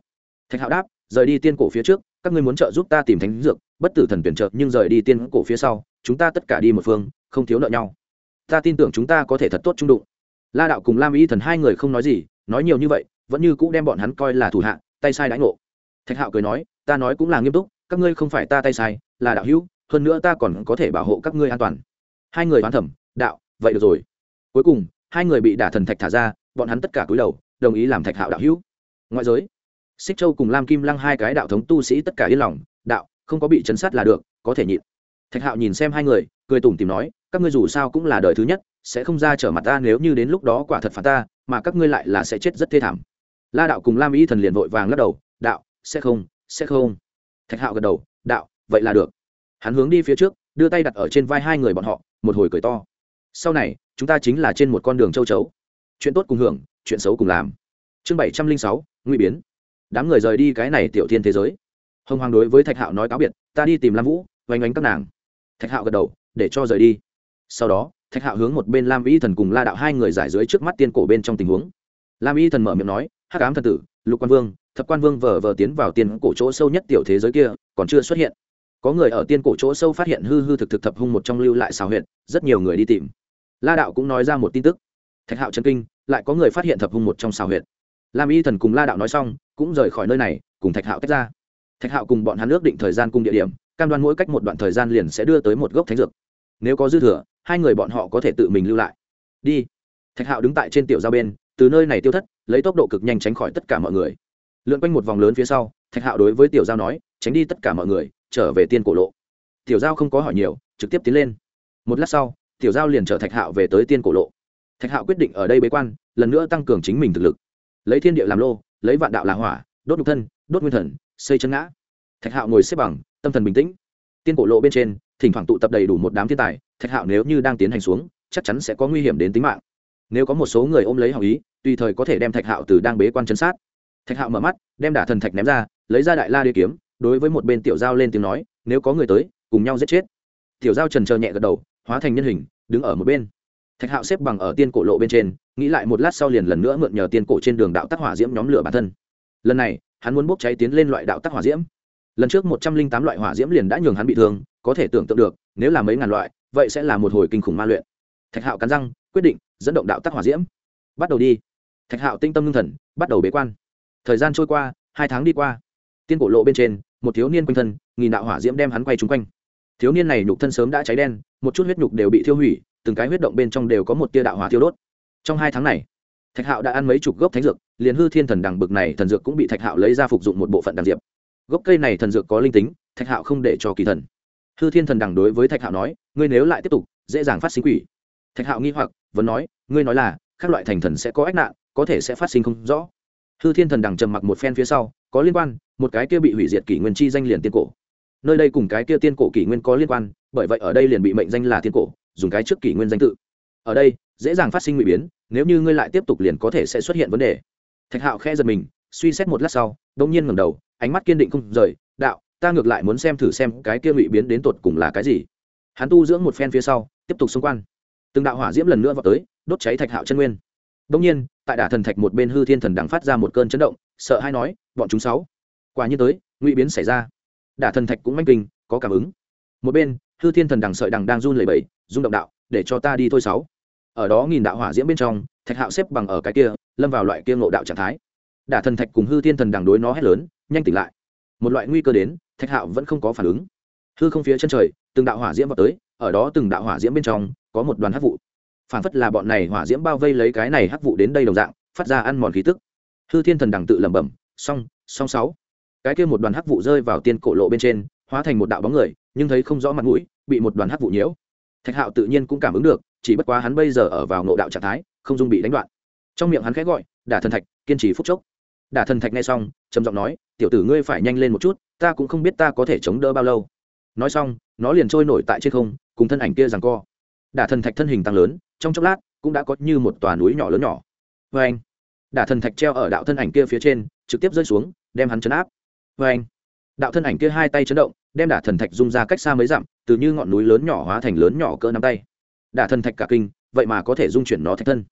Thạch hạo đáp, rời đi tiên cổ phía trước, các ngươi muốn trợ giúp ta tìm thánh dược, bất tử thần tuyển trợ, nhưng rời đi tiên cổ phía sau, chúng ta tất cả đi một phương, không thiếu nợ nhau. Ta tin tưởng chúng ta có thể thật tốt trung đụng. La đạo cùng lam y thần hai người không nói gì, nói nhiều như vậy, vẫn như cũ đem bọn hắn coi là thủ hạ, tay sai đãi ngộ thạch hạo cười nói, ta nói cũng là nghiêm túc, các ngươi không phải ta tay sai, là đạo hữu, hơn nữa ta còn có thể bảo hộ các ngươi an toàn. Hai người hoán thẩm đạo, vậy được rồi. Cuối cùng, hai người bị đả thần thạch thả ra, bọn hắn tất cả cúi đầu, đồng ý làm thạch hạo đạo hữu. Ngoại giới, xích châu cùng lam kim lăng hai cái đạo thống tu sĩ tất cả yên lòng, đạo, không có bị chấn sát là được, có thể nhịn. Thạch hạo nhìn xem hai người, cười tủm tìm nói, các ngươi dù sao cũng là đời thứ nhất, sẽ không ra trở mặt ta nếu như đến lúc đó quả thật phạt ta, mà các ngươi lại là sẽ chết rất thê thảm. La đạo cùng lam y thần liền vội vàng lắc đầu, đạo sẽ không sẽ không. Thạch hạo gật đầu, đạo, vậy là được. Hắn hướng đi phía trước, đưa tay đặt ở trên vai hai người bọn họ, một hồi cười to. Sau này, chúng ta chính là trên một con đường châu chấu. Chuyện tốt cùng hưởng, chuyện xấu cùng làm. Chương bảy trăm linh sáu nguy biến. Đám người rời đi cái này tiểu thiên thế giới. Hồng hoàng đối với thạch hạo nói cáo biệt, ta đi tìm lam vũ, oanh oanh các nàng. Thạch hạo gật đầu, để cho rời đi. Sau đó, thạch hạo hướng một bên lam y thần cùng la đạo hai người giải dưới trước mắt tiên cổ bên trong tình huống. Lam y thần mở miệng nói, hắc ám thần tử, lục quan vương thập quan vương vờ vờ tiến vào tiên cổ chỗ sâu nhất tiểu thế giới kia, còn chưa xuất hiện. Có người ở tiên cổ chỗ sâu phát hiện hư hư thực thực thập hung một trong lưu lại xào huyện rất nhiều người đi tìm. La đạo cũng nói ra một tin tức. Thạch hạo chân kinh, lại có người phát hiện thập hung một trong xào huyện lam y thần cùng la đạo nói xong, cũng rời khỏi nơi này, cùng thạch hạo tách ra. Thạch hạo cùng bọn hắn ước định thời gian cùng địa điểm, cam đoan mỗi cách một đoạn thời gian liền sẽ đưa tới một gốc thánh dược. Nếu có dư thừa, hai người bọn họ có thể tự mình lưu lại. Đi. Thạch hạo đứng tại trên tiểu giao bên, từ nơi này tiêu thất, lấy tốc độ cực nhanh tránh khỏi tất cả mọi người lượn quanh một vòng lớn phía sau, thạch hạo đối với tiểu giao nói, tránh đi tất cả mọi người, trở về tiên cổ lộ. Tiểu giao không có hỏi nhiều, trực tiếp tiến lên. Một lát sau, tiểu giao liền chở thạch hạo về tới tiên cổ lộ. Thạch hạo quyết định ở đây bế quan, lần nữa tăng cường chính mình thực lực. Lấy thiên địa làm lô, lấy vạn đạo làm hỏa, đốt nhục thân, đốt nguyên thần, xây chân ngã. Thạch hạo ngồi xếp bằng, tâm thần bình tĩnh. Tiên cổ lộ bên trên, thỉnh thoảng tụ tập đầy đủ một đám thiên tài, thạch hạo nếu như đang tiến hành xuống, chắc chắn sẽ có nguy hiểm đến tính mạng. Nếu có một số người ôm lấy hào ý, tùy thời có thể đem thạch hạo từ đang bế quan chân sát thạch hạo mở mắt, đem đả thần thạch ném ra, lấy ra đại la đế kiếm, đối với một bên tiểu giao lên tiếng nói, nếu có người tới, cùng nhau giết chết. Tiểu giao trần trờ nhẹ gật đầu, hóa thành nhân hình, đứng ở một bên. Thạch hạo xếp bằng ở tiên cổ lộ bên trên, nghĩ lại một lát sau liền lần nữa mượn nhờ tiên cổ trên đường đạo tác hỏa diễm nhóm lửa bản thân. Lần này, hắn muốn bốc cháy tiến lên loại đạo tác hỏa diễm. Lần trước một trăm linh tám loại hỏa diễm liền đã nhường hắn bị thương, có thể tưởng tượng được, nếu là mấy ngàn loại, vậy sẽ là một hồi kinh khủng ma luyện. Thạch hạo cắn răng, quyết định dẫn động đạo tác hỏa diễm. Bắt đầu đi. Thạch hạo tinh tâm ngưng thần, bắt đầu bế quan thời gian trôi qua, hai tháng đi qua. Tiên cổ lộ bên trên, một thiếu niên quanh thân, nghìn đạo hỏa diễm đem hắn quay trúng quanh. Thiếu niên này nhục thân sớm đã cháy đen, một chút huyết nhục đều bị thiêu hủy, từng cái huyết động bên trong đều có một tia đạo hỏa thiêu đốt. Trong hai tháng này, thạch hạo đã ăn mấy chục gốc thánh dược, liền hư thiên thần đằng bực này thần dược cũng bị thạch hạo lấy ra phục dụng một bộ phận đằng diệp. Gốc cây này thần dược có linh tính, thạch hạo không để cho kỳ thần. Hư thiên thần đằng đối với thạch hạo nói, ngươi nếu lại tiếp tục, dễ dàng phát sinh quỷ. Thạch hạo nghi hoặc, vẫn nói, ngươi nói là các loại thành thần sẽ có ách nạn, có thể sẽ phát sinh không rõ hư thiên thần đằng trầm mặc một phen phía sau có liên quan một cái kia bị hủy diệt kỷ nguyên chi danh liền tiên cổ. Nơi đây cùng cái kia tiên cổ kỷ nguyên có liên quan bởi vậy ở đây liền bị mệnh danh là tiên cổ dùng cái trước kỷ nguyên danh tự. Ở đây dễ dàng phát sinh nguy biến nếu như ngươi lại tiếp tục liền có thể sẽ xuất hiện vấn đề. Thạch hạo khẽ giật mình suy xét một lát sau đông nhiên ngẩng đầu ánh mắt kiên định không rời đạo ta ngược lại muốn xem thử xem cái kia ngụy biến đến tột cùng là cái gì. Hắn tu dưỡng một phen phía sau tiếp tục xung quanh, từng đạo hỏa diễm lần nữa vào tới đốt cháy thạch hạo chân nguyên. Đông nhiên tại đả thần thạch một bên hư thiên thần đằng phát ra một cơn chấn động, sợ hay nói, bọn chúng sáu, quả nhiên tới, ngụy biến xảy ra. Đả thần thạch cũng manh kinh, có cảm ứng. Một bên, hư thiên thần đằng sợi đằng đang run lẩy bẩy, rung động đạo, để cho ta đi thôi sáu. Ở đó nghìn đạo hỏa diễm bên trong, thạch hạo xếp bằng ở cái kia, lâm vào loại kia ngộ đạo trạng thái. Đả thần thạch cùng hư thiên thần đằng đối nó hét lớn, nhanh tỉnh lại. Một loại nguy cơ đến, thạch hạo vẫn không có phản ứng. Hư không phía chân trời, từng đạo hỏa diễm vào tới, ở đó từng đạo hỏa diễm bên trong, có một đoàn hát vụ phản phất là bọn này hỏa diễm bao vây lấy cái này hắc vụ đến đây đồng dạng, phát ra ăn mòn khí tức. Hư thiên thần đằng tự lẩm bẩm song song sáu. Cái kia một đoàn hắc vụ rơi vào tiên cổ lộ bên trên, hóa thành một đạo bóng người, nhưng thấy không rõ mặt mũi, bị một đoàn hắc vụ nhiễu. Thạch hạo tự nhiên cũng cảm ứng được, chỉ bất quá hắn bây giờ ở vào ngộ đạo trạng thái, không dung bị đánh đoạn. Trong miệng hắn khẽ gọi, đả thần thạch, kiên trì phúc chốc. Đả thần thạch nghe xong, trầm giọng nói, tiểu tử ngươi phải nhanh lên một chút, ta cũng không biết ta có thể chống đỡ bao lâu. Nói xong, nó liền trôi nổi tại trên không, cùng thân ảnh kia rằng co. Đả thần thạch thân hình tăng lớn trong chốc lát, cũng đã có như một tòa núi nhỏ lớn nhỏ. Vê anh. Đả thần thạch treo ở đạo thân ảnh kia phía trên, trực tiếp rơi xuống, đem hắn chấn áp. Vê anh. Đạo thân ảnh kia hai tay chấn động, đem đả thần thạch rung ra cách xa mấy dặm, từ như ngọn núi lớn nhỏ hóa thành lớn nhỏ cỡ nắm tay. Đả thần thạch cả kinh, vậy mà có thể dung chuyển nó thạch thân.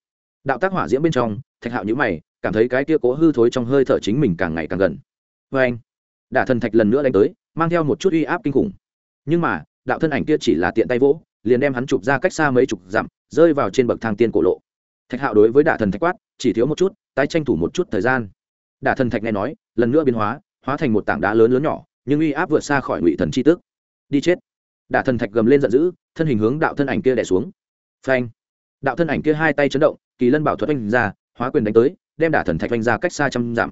Đạo tác hỏa diễm bên trong, thạch hạo nhữ mày, cảm thấy cái kia cố hư thối trong hơi thở chính mình càng ngày càng gần. Vê anh. Đả thần thạch lần nữa đánh tới, mang theo một chút uy áp kinh khủng. Nhưng mà, đạo thân ảnh kia chỉ là tiện tay vỗ, liền đem hắn chụp ra cách xa mấy chục dặm rơi vào trên bậc thang tiên cổ lộ. Thạch hạo đối với đả thần thạch quát, chỉ thiếu một chút, tái tranh thủ một chút thời gian. Đả thần thạch nghe nói, lần nữa biến hóa hóa thành một tảng đá lớn lớn nhỏ, nhưng uy áp vượt xa khỏi ngụy thần chi tức. Đi chết. Đả thần thạch gầm lên giận dữ, thân hình hướng đạo thân ảnh kia đẻ xuống. Phanh. Đạo thân ảnh kia hai tay chấn động, kỳ lân bảo thuật oanh ra, hóa quyền đánh tới, đem đả thần thạch oanh ra cách xa trăm dặm.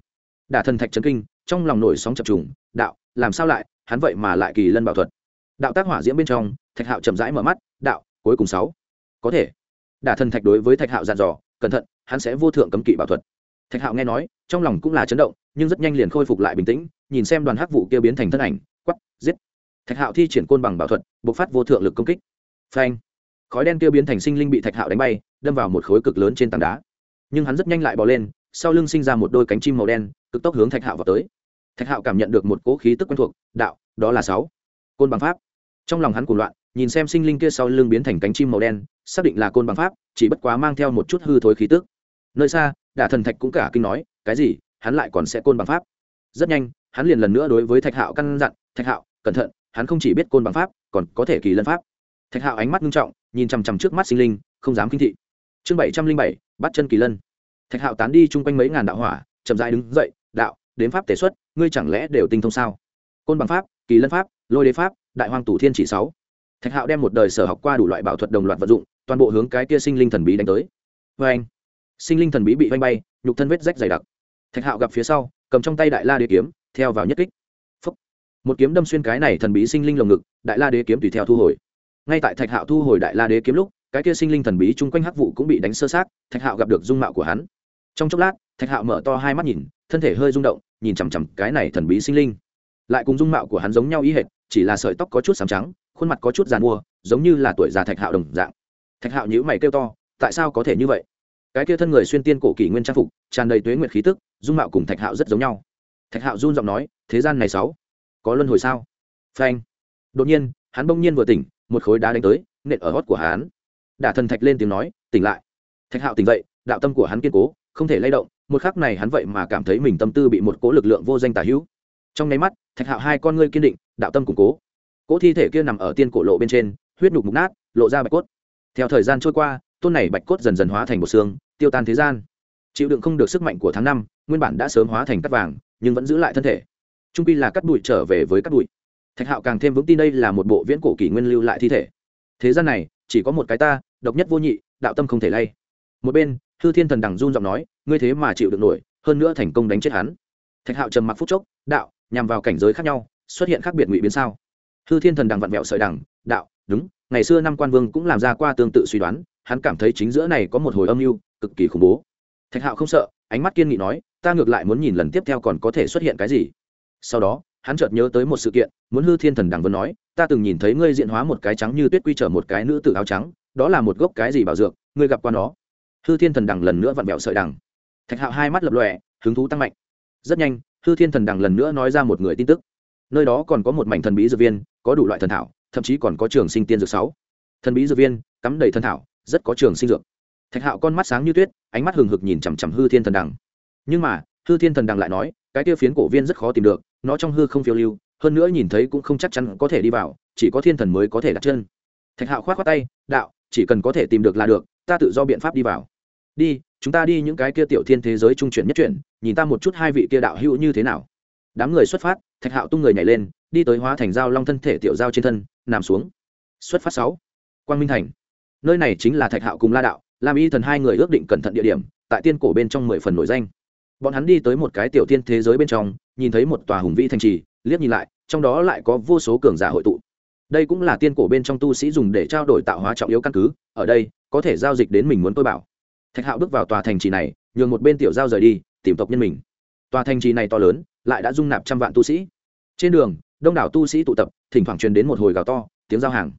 Đả thần thạch chấn kinh, trong lòng nổi sóng chập trùng, đạo, làm sao lại, hắn vậy mà lại kỳ lân bảo thuật. Đạo tác hỏa diễm bên trong, thạch hạo chậm rãi mở mắt, đạo, cuối cùng sáu có thể. Đả thần thạch đối với thạch hạo dặn dò, cẩn thận, hắn sẽ vô thượng cấm kỵ bảo thuật. Thạch hạo nghe nói, trong lòng cũng là chấn động, nhưng rất nhanh liền khôi phục lại bình tĩnh, nhìn xem đoàn hắc vụ kia biến thành thân ảnh quắp giết. Thạch hạo thi triển côn bằng bảo thuật, bộc phát vô thượng lực công kích. Phanh. Khói đen kia biến thành sinh linh bị thạch hạo đánh bay, đâm vào một khối cực lớn trên tảng đá. Nhưng hắn rất nhanh lại bỏ lên, sau lưng sinh ra một đôi cánh chim màu đen, cực tốc hướng thạch hạo vào tới. Thạch hạo cảm nhận được một cỗ khí tức quen thuộc, đạo, đó là sáu. Côn bằng pháp. Trong lòng hắn cuồng loạn, nhìn xem sinh linh kia sau lưng biến thành cánh chim màu đen xác định là côn bằng pháp, chỉ bất quá mang theo một chút hư thối khí tức. Nơi xa, đả thần thạch cũng cả kinh nói, cái gì? Hắn lại còn sẽ côn bằng pháp? Rất nhanh, hắn liền lần nữa đối với thạch hạo căn dặn, thạch hạo, cẩn thận, hắn không chỉ biết côn bằng pháp, còn có thể kỳ lân pháp. Thạch hạo ánh mắt nghiêm trọng, nhìn chằm chằm trước mắt sinh linh, không dám kinh thị. Chương bảy trăm linh bảy, bắt chân kỳ lân. Thạch hạo tán đi chung quanh mấy ngàn đạo hỏa, chậm dại đứng dậy, đạo, đến pháp tế xuất, ngươi chẳng lẽ đều tinh thông sao? Côn bằng pháp, kỳ lân pháp, lôi đế pháp, đại hoàng tủ thiên chỉ sáu. Thạch hạo đem một đời sở học qua đủ loại bảo thuật đồng loạt vận dụng toàn bộ hướng cái kia sinh linh thần bí đánh tới. Vê anh, sinh linh thần bí bị vanh bay, nhục thân vết rách dày đặc. Thạch hạo gặp phía sau, cầm trong tay đại la đế kiếm, theo vào nhất kích. Phúc. một kiếm đâm xuyên cái này thần bí sinh linh lồng ngực, đại la đế kiếm tùy theo thu hồi. Ngay tại thạch hạo thu hồi đại la đế kiếm lúc, cái kia sinh linh thần bí chung quanh hắc vụ cũng bị đánh sơ sát, thạch hạo gặp được dung mạo của hắn. Trong chốc lát, thạch hạo mở to hai mắt nhìn, thân thể hơi rung động, nhìn chằm chằm cái này thần bí sinh linh. Lại cùng dung mạo của hắn giống nhau ý hệt, chỉ là sợi tóc có chút sám trắng, khuôn mặt có chút giàn mua, giống như là tuổi già thạch hạo đồng dạng thạch hạo nhữ mày kêu to, tại sao có thể như vậy? Cái kia thân người xuyên tiên cổ kỷ nguyên trang phục, tràn đầy tuế nguyệt khí tức, dung mạo cùng thạch hạo rất giống nhau. Thạch hạo run giọng nói, thế gian này sáu, có luân hồi sao? Phanh. Đột nhiên, hắn bỗng nhiên vừa tỉnh, một khối đá đánh tới, nện ở hót của hắn. Đả thần thạch lên tiếng nói, tỉnh lại. Thạch hạo tỉnh dậy, đạo tâm của hắn kiên cố, không thể lay động, một khắc này hắn vậy mà cảm thấy mình tâm tư bị một cỗ lực lượng vô danh tả hữu. Trong nháy mắt, thạch hạo hai con ngươi kiên định, đạo tâm củng cố. Cỗ thi thể kia nằm ở tiên cổ lộ bên trên, huyết nhục mục nát, lộ ra bạch cốt theo thời gian trôi qua, tôn này bạch cốt dần dần hóa thành một xương, tiêu tan thế gian. Chịu đựng không được sức mạnh của tháng năm, nguyên bản đã sớm hóa thành cắt vàng, nhưng vẫn giữ lại thân thể. Trung pi là cắt bụi trở về với cắt bụi. Thạch hạo càng thêm vững tin đây là một bộ viễn cổ kỷ nguyên lưu lại thi thể. Thế gian này, chỉ có một cái ta, độc nhất vô nhị, đạo tâm không thể lay. Một bên, hư thiên thần đằng run giọng nói, ngươi thế mà chịu được nổi, hơn nữa thành công đánh chết hắn. Thạch hạo trầm mặc phút chốc, đạo, nhằm vào cảnh giới khác nhau, xuất hiện khác biệt ngụy biến sao. Hư thiên thần đằng vặn vẹo sợi đằng, đạo đúng, ngày xưa năm quan vương cũng làm ra qua tương tự suy đoán, hắn cảm thấy chính giữa này có một hồi âm mưu cực kỳ khủng bố. Thạch hạo không sợ, ánh mắt kiên nghị nói, ta ngược lại muốn nhìn lần tiếp theo còn có thể xuất hiện cái gì. Sau đó, hắn chợt nhớ tới một sự kiện, muốn hư thiên thần đằng vân nói, ta từng nhìn thấy ngươi diện hóa một cái trắng như tuyết quy trở một cái nữ tử áo trắng, đó là một gốc cái gì bảo dược, ngươi gặp qua nó? Hư thiên thần đằng lần nữa vặn vẹo sợi đằng. Thạch hạo hai mắt lập lòe, hứng thú tăng mạnh. Rất nhanh, hư thiên thần đằng lần nữa nói ra một người tin tức. Nơi đó còn có một mảnh thần bí dược viên, có đủ loại thần thảo thậm chí còn có trường sinh tiên dược sáu. Thần bí dược viên, cắm đầy thân thảo, rất có trường sinh dược. Thạch hạo con mắt sáng như tuyết, ánh mắt hừng hực nhìn chằm chằm hư thiên thần đằng. Nhưng mà, hư thiên thần đằng lại nói, cái tiêu phiến cổ viên rất khó tìm được, nó trong hư không phiêu lưu, hơn nữa nhìn thấy cũng không chắc chắn có thể đi vào, chỉ có thiên thần mới có thể đặt chân. Thạch hạo k h o á t k tay, đạo, chỉ cần có thể tìm được là được, ta tự do biện pháp đi vào. Đi, chúng ta đi những cái kia tiểu thiên thế giới trung chuyển nhất chuyển, nhìn ta một chút hai vị kia đạo hữu như thế nào. Đám người xuất phát thạch hạo tung người nhảy lên, đi tới hóa thành dao long thân thể tiểu giao trên thân, nằm xuống. Xuất phát sáu, quang minh thành. Nơi này chính là thạch hạo cùng la đạo làm y thần hai người ước định cẩn thận địa điểm, tại tiên cổ bên trong mười phần nổi danh. Bọn hắn đi tới một cái tiểu tiên thế giới bên trong, nhìn thấy một tòa hùng vĩ thành trì, liếc nhìn lại, trong đó lại có vô số cường giả hội tụ. Đây cũng là tiên cổ bên trong tu sĩ dùng để trao đổi tạo hóa trọng yếu căn cứ, ở đây, có thể giao dịch đến mình muốn tôi bảo. Thạch hạo bước vào tòa thành trì này, nhường một bên tiểu giao rời đi, tìm tộc nhân mình. Tòa thành trì này to lớn lại đã dung nạp trăm vạn tu sĩ. Trên đường, đông đảo tu sĩ tụ tập, thỉnh thoảng truyền đến một hồi gào to, tiếng giao hàng.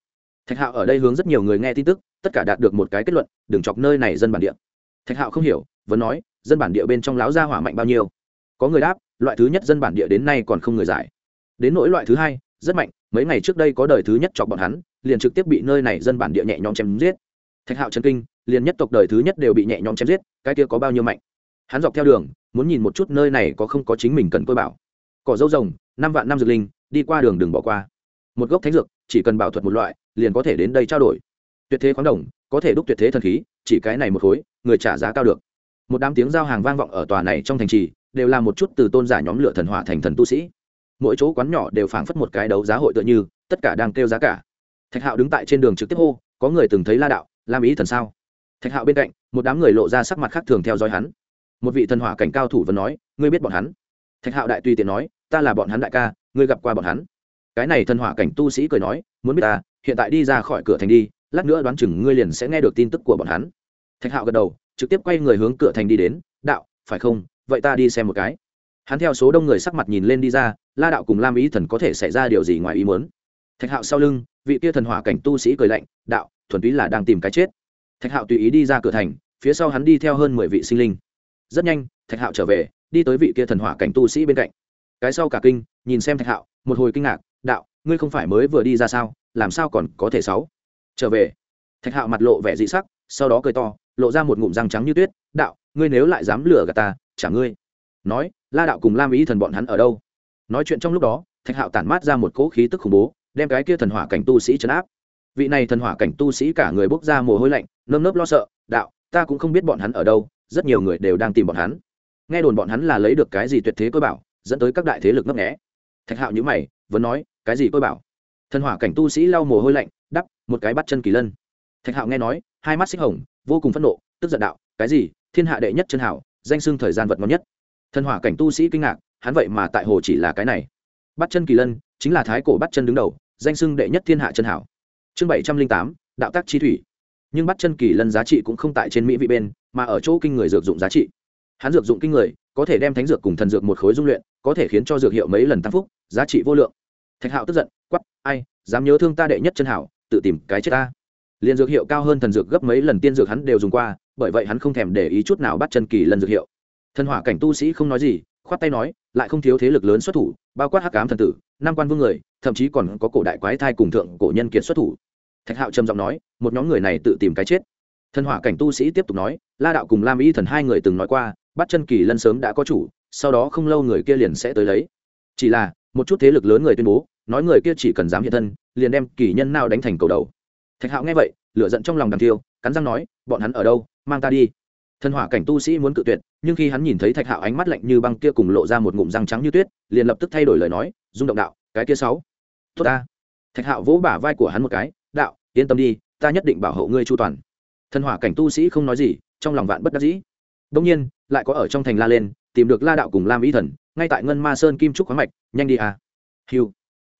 Thạch hạo ở đây hướng rất nhiều người nghe tin tức, tất cả đạt được một cái kết luận, đừng chọc nơi này dân bản địa. Thạch hạo không hiểu, vẫn nói, dân bản địa bên trong láo gia hỏa mạnh bao nhiêu? Có người đáp, loại thứ nhất dân bản địa đến nay còn không người giải. Đến nỗi loại thứ hai, rất mạnh, mấy ngày trước đây có đời thứ nhất chọc bọn hắn, liền trực tiếp bị nơi này dân bản địa nhẹ nhõm chém giết. Thạch hạo trần kinh, liền nhất tộc đời thứ nhất đều bị nhẹ nhõm chém giết, cái kia có bao nhiêu mạnh? Hắn dọc theo đường muốn nhìn một chút nơi này có không có chính mình cần tôi bảo. Cỏ dâu rồng, năm vạn năm dược linh, đi qua đường đừng bỏ qua. Một gốc thánh dược, chỉ cần bảo thuật một loại, liền có thể đến đây trao đổi. Tuyệt thế khoáng đồng, có thể đúc tuyệt thế thần khí, chỉ cái này một khối, người trả giá cao được. Một đám tiếng giao hàng vang vọng ở tòa này trong thành trì, đều là một chút từ tôn giả nhóm lửa thần hỏa thành thần tu sĩ. Mỗi chỗ quán nhỏ đều phảng phất một cái đấu giá hội tựa như, tất cả đang kêu giá cả. Thạch hạo đứng tại trên đường trực tiếp hô, có người từng thấy la đạo làm ý thần sao? Thạch hạo bên cạnh, một đám người lộ ra sắc mặt khác thường theo dõi hắn một vị thần hỏa cảnh cao thủ vẫn nói, ngươi biết bọn hắn? Thạch hạo đại tùy tiện nói, ta là bọn hắn đại ca, ngươi gặp qua bọn hắn? Cái này thần hỏa cảnh tu sĩ cười nói, muốn biết ta, hiện tại đi ra khỏi cửa thành đi, lát nữa đoán chừng ngươi liền sẽ nghe được tin tức của bọn hắn. Thạch hạo gật đầu, trực tiếp quay người hướng cửa thành đi đến, đạo, phải không? Vậy ta đi xem một cái. Hắn theo số đông người sắc mặt nhìn lên đi ra, la đạo cùng lam ý thần có thể xảy ra điều gì ngoài ý muốn? Thạch hạo sau lưng, vị kia thần hỏa cảnh tu sĩ cười lạnh, đạo, thuần túy là đang tìm cái chết. Thạch hạo tùy ý đi ra cửa thành, phía sau hắn đi theo hơn mười vị sinh linh rất nhanh, thạch hạo trở về, đi tới vị kia thần hỏa cảnh tu sĩ bên cạnh. Cái sau cả kinh, nhìn xem thạch hạo, một hồi kinh ngạc, đạo, ngươi không phải mới vừa đi ra sao? Làm sao còn có thể sáu? Trở về. Thạch hạo mặt lộ vẻ dị sắc, sau đó cười to, lộ ra một ngụm răng trắng như tuyết, đạo, ngươi nếu lại dám lừa gạt ta, chả ngươi. Nói, la đạo cùng lam ý thần bọn hắn ở đâu? Nói chuyện trong lúc đó, thạch hạo tản mát ra một cỗ khí tức khủng bố, đem cái kia thần hỏa cảnh tu sĩ chấn áp. Vị này thần hỏa cảnh tu sĩ cả người bốc ra mồ hôi lạnh, nơm nớp lo sợ, đạo, ta cũng không biết bọn hắn ở đâu rất nhiều người đều đang tìm bọn hắn. Nghe đồn bọn hắn là lấy được cái gì tuyệt thế cơ bảo, dẫn tới các đại thế lực ngấp nghẽ thạch hạo nhữ mày, vẫn nói, cái gì cơ bảo? Thần hỏa cảnh tu sĩ lau mồ hôi lạnh, đắp, một cái bắt chân kỳ lân. Thạch hạo nghe nói, hai mắt xích hồng, vô cùng phẫn nộ, tức giận đạo, cái gì? Thiên hạ đệ nhất chân hảo, danh xưng thời gian vật ngon nhất. Thần hỏa cảnh tu sĩ kinh ngạc, hắn vậy mà tại hồ chỉ là cái này. Bắt chân kỳ lân, chính là thái cổ bắt chân đứng đầu, danh xưng đệ nhất thiên hạ chân hảo. Chương bảy trăm linh tám, đạo tác chi thủy nhưng bắt chân kỳ lân giá trị cũng không tại trên mỹ vị bên, mà ở chỗ kinh người dược dụng giá trị. Hắn dược dụng kinh người, có thể đem thánh dược cùng thần dược một khối dung luyện, có thể khiến cho dược hiệu mấy lần tăng phúc, giá trị vô lượng. Thạch hạo tức giận quắp ai, dám nhớ thương ta đệ nhất chân hảo, tự tìm cái chết ta. Liền dược hiệu cao hơn thần dược gấp mấy lần tiên dược hắn đều dùng qua, bởi vậy hắn không thèm để ý chút nào bắt chân kỳ lân dược hiệu. Thần hỏa cảnh tu sĩ không nói gì, khoát tay nói, lại không thiếu thế lực lớn xuất thủ, bao quát hắc cám thần tử, nam quan vương người, thậm chí còn có cổ đại quái thai cùng thượng cổ nhân kiệt xuất thủ thạch hạo trầm giọng nói, một nhóm người này tự tìm cái chết. Thần hỏa cảnh tu sĩ tiếp tục nói, la đạo cùng lam y thần hai người từng nói qua, bắt chân kỳ lân sớm đã có chủ, sau đó không lâu người kia liền sẽ tới lấy. Chỉ là, một chút thế lực lớn người tuyên bố, nói người kia chỉ cần dám hiện thân, liền đem kỳ nhân nào đánh thành cầu đầu. Thạch hạo nghe vậy, lửa giận trong lòng đằng tiêu cắn răng nói, bọn hắn ở đâu, mang ta đi. Thần hỏa cảnh tu sĩ muốn cự tuyệt, nhưng khi hắn nhìn thấy thạch hạo ánh mắt lạnh như băng kia cùng lộ ra một ngụm răng trắng như tuyết, liền lập tức thay đổi lời nói, rung động đạo, cái kia sáu, tốt ta. Thạch hạo vỗ bả vai của hắn một cái yên tâm đi, ta nhất định bảo hộ ngươi chu toàn. Thần hỏa cảnh tu sĩ không nói gì, trong lòng vạn bất đắc dĩ. Đông nhiên, lại có ở trong thành la lên, tìm được la đạo cùng lam ý thần, ngay tại ngân ma sơn kim trúc khoáng mạch, nhanh đi à hiu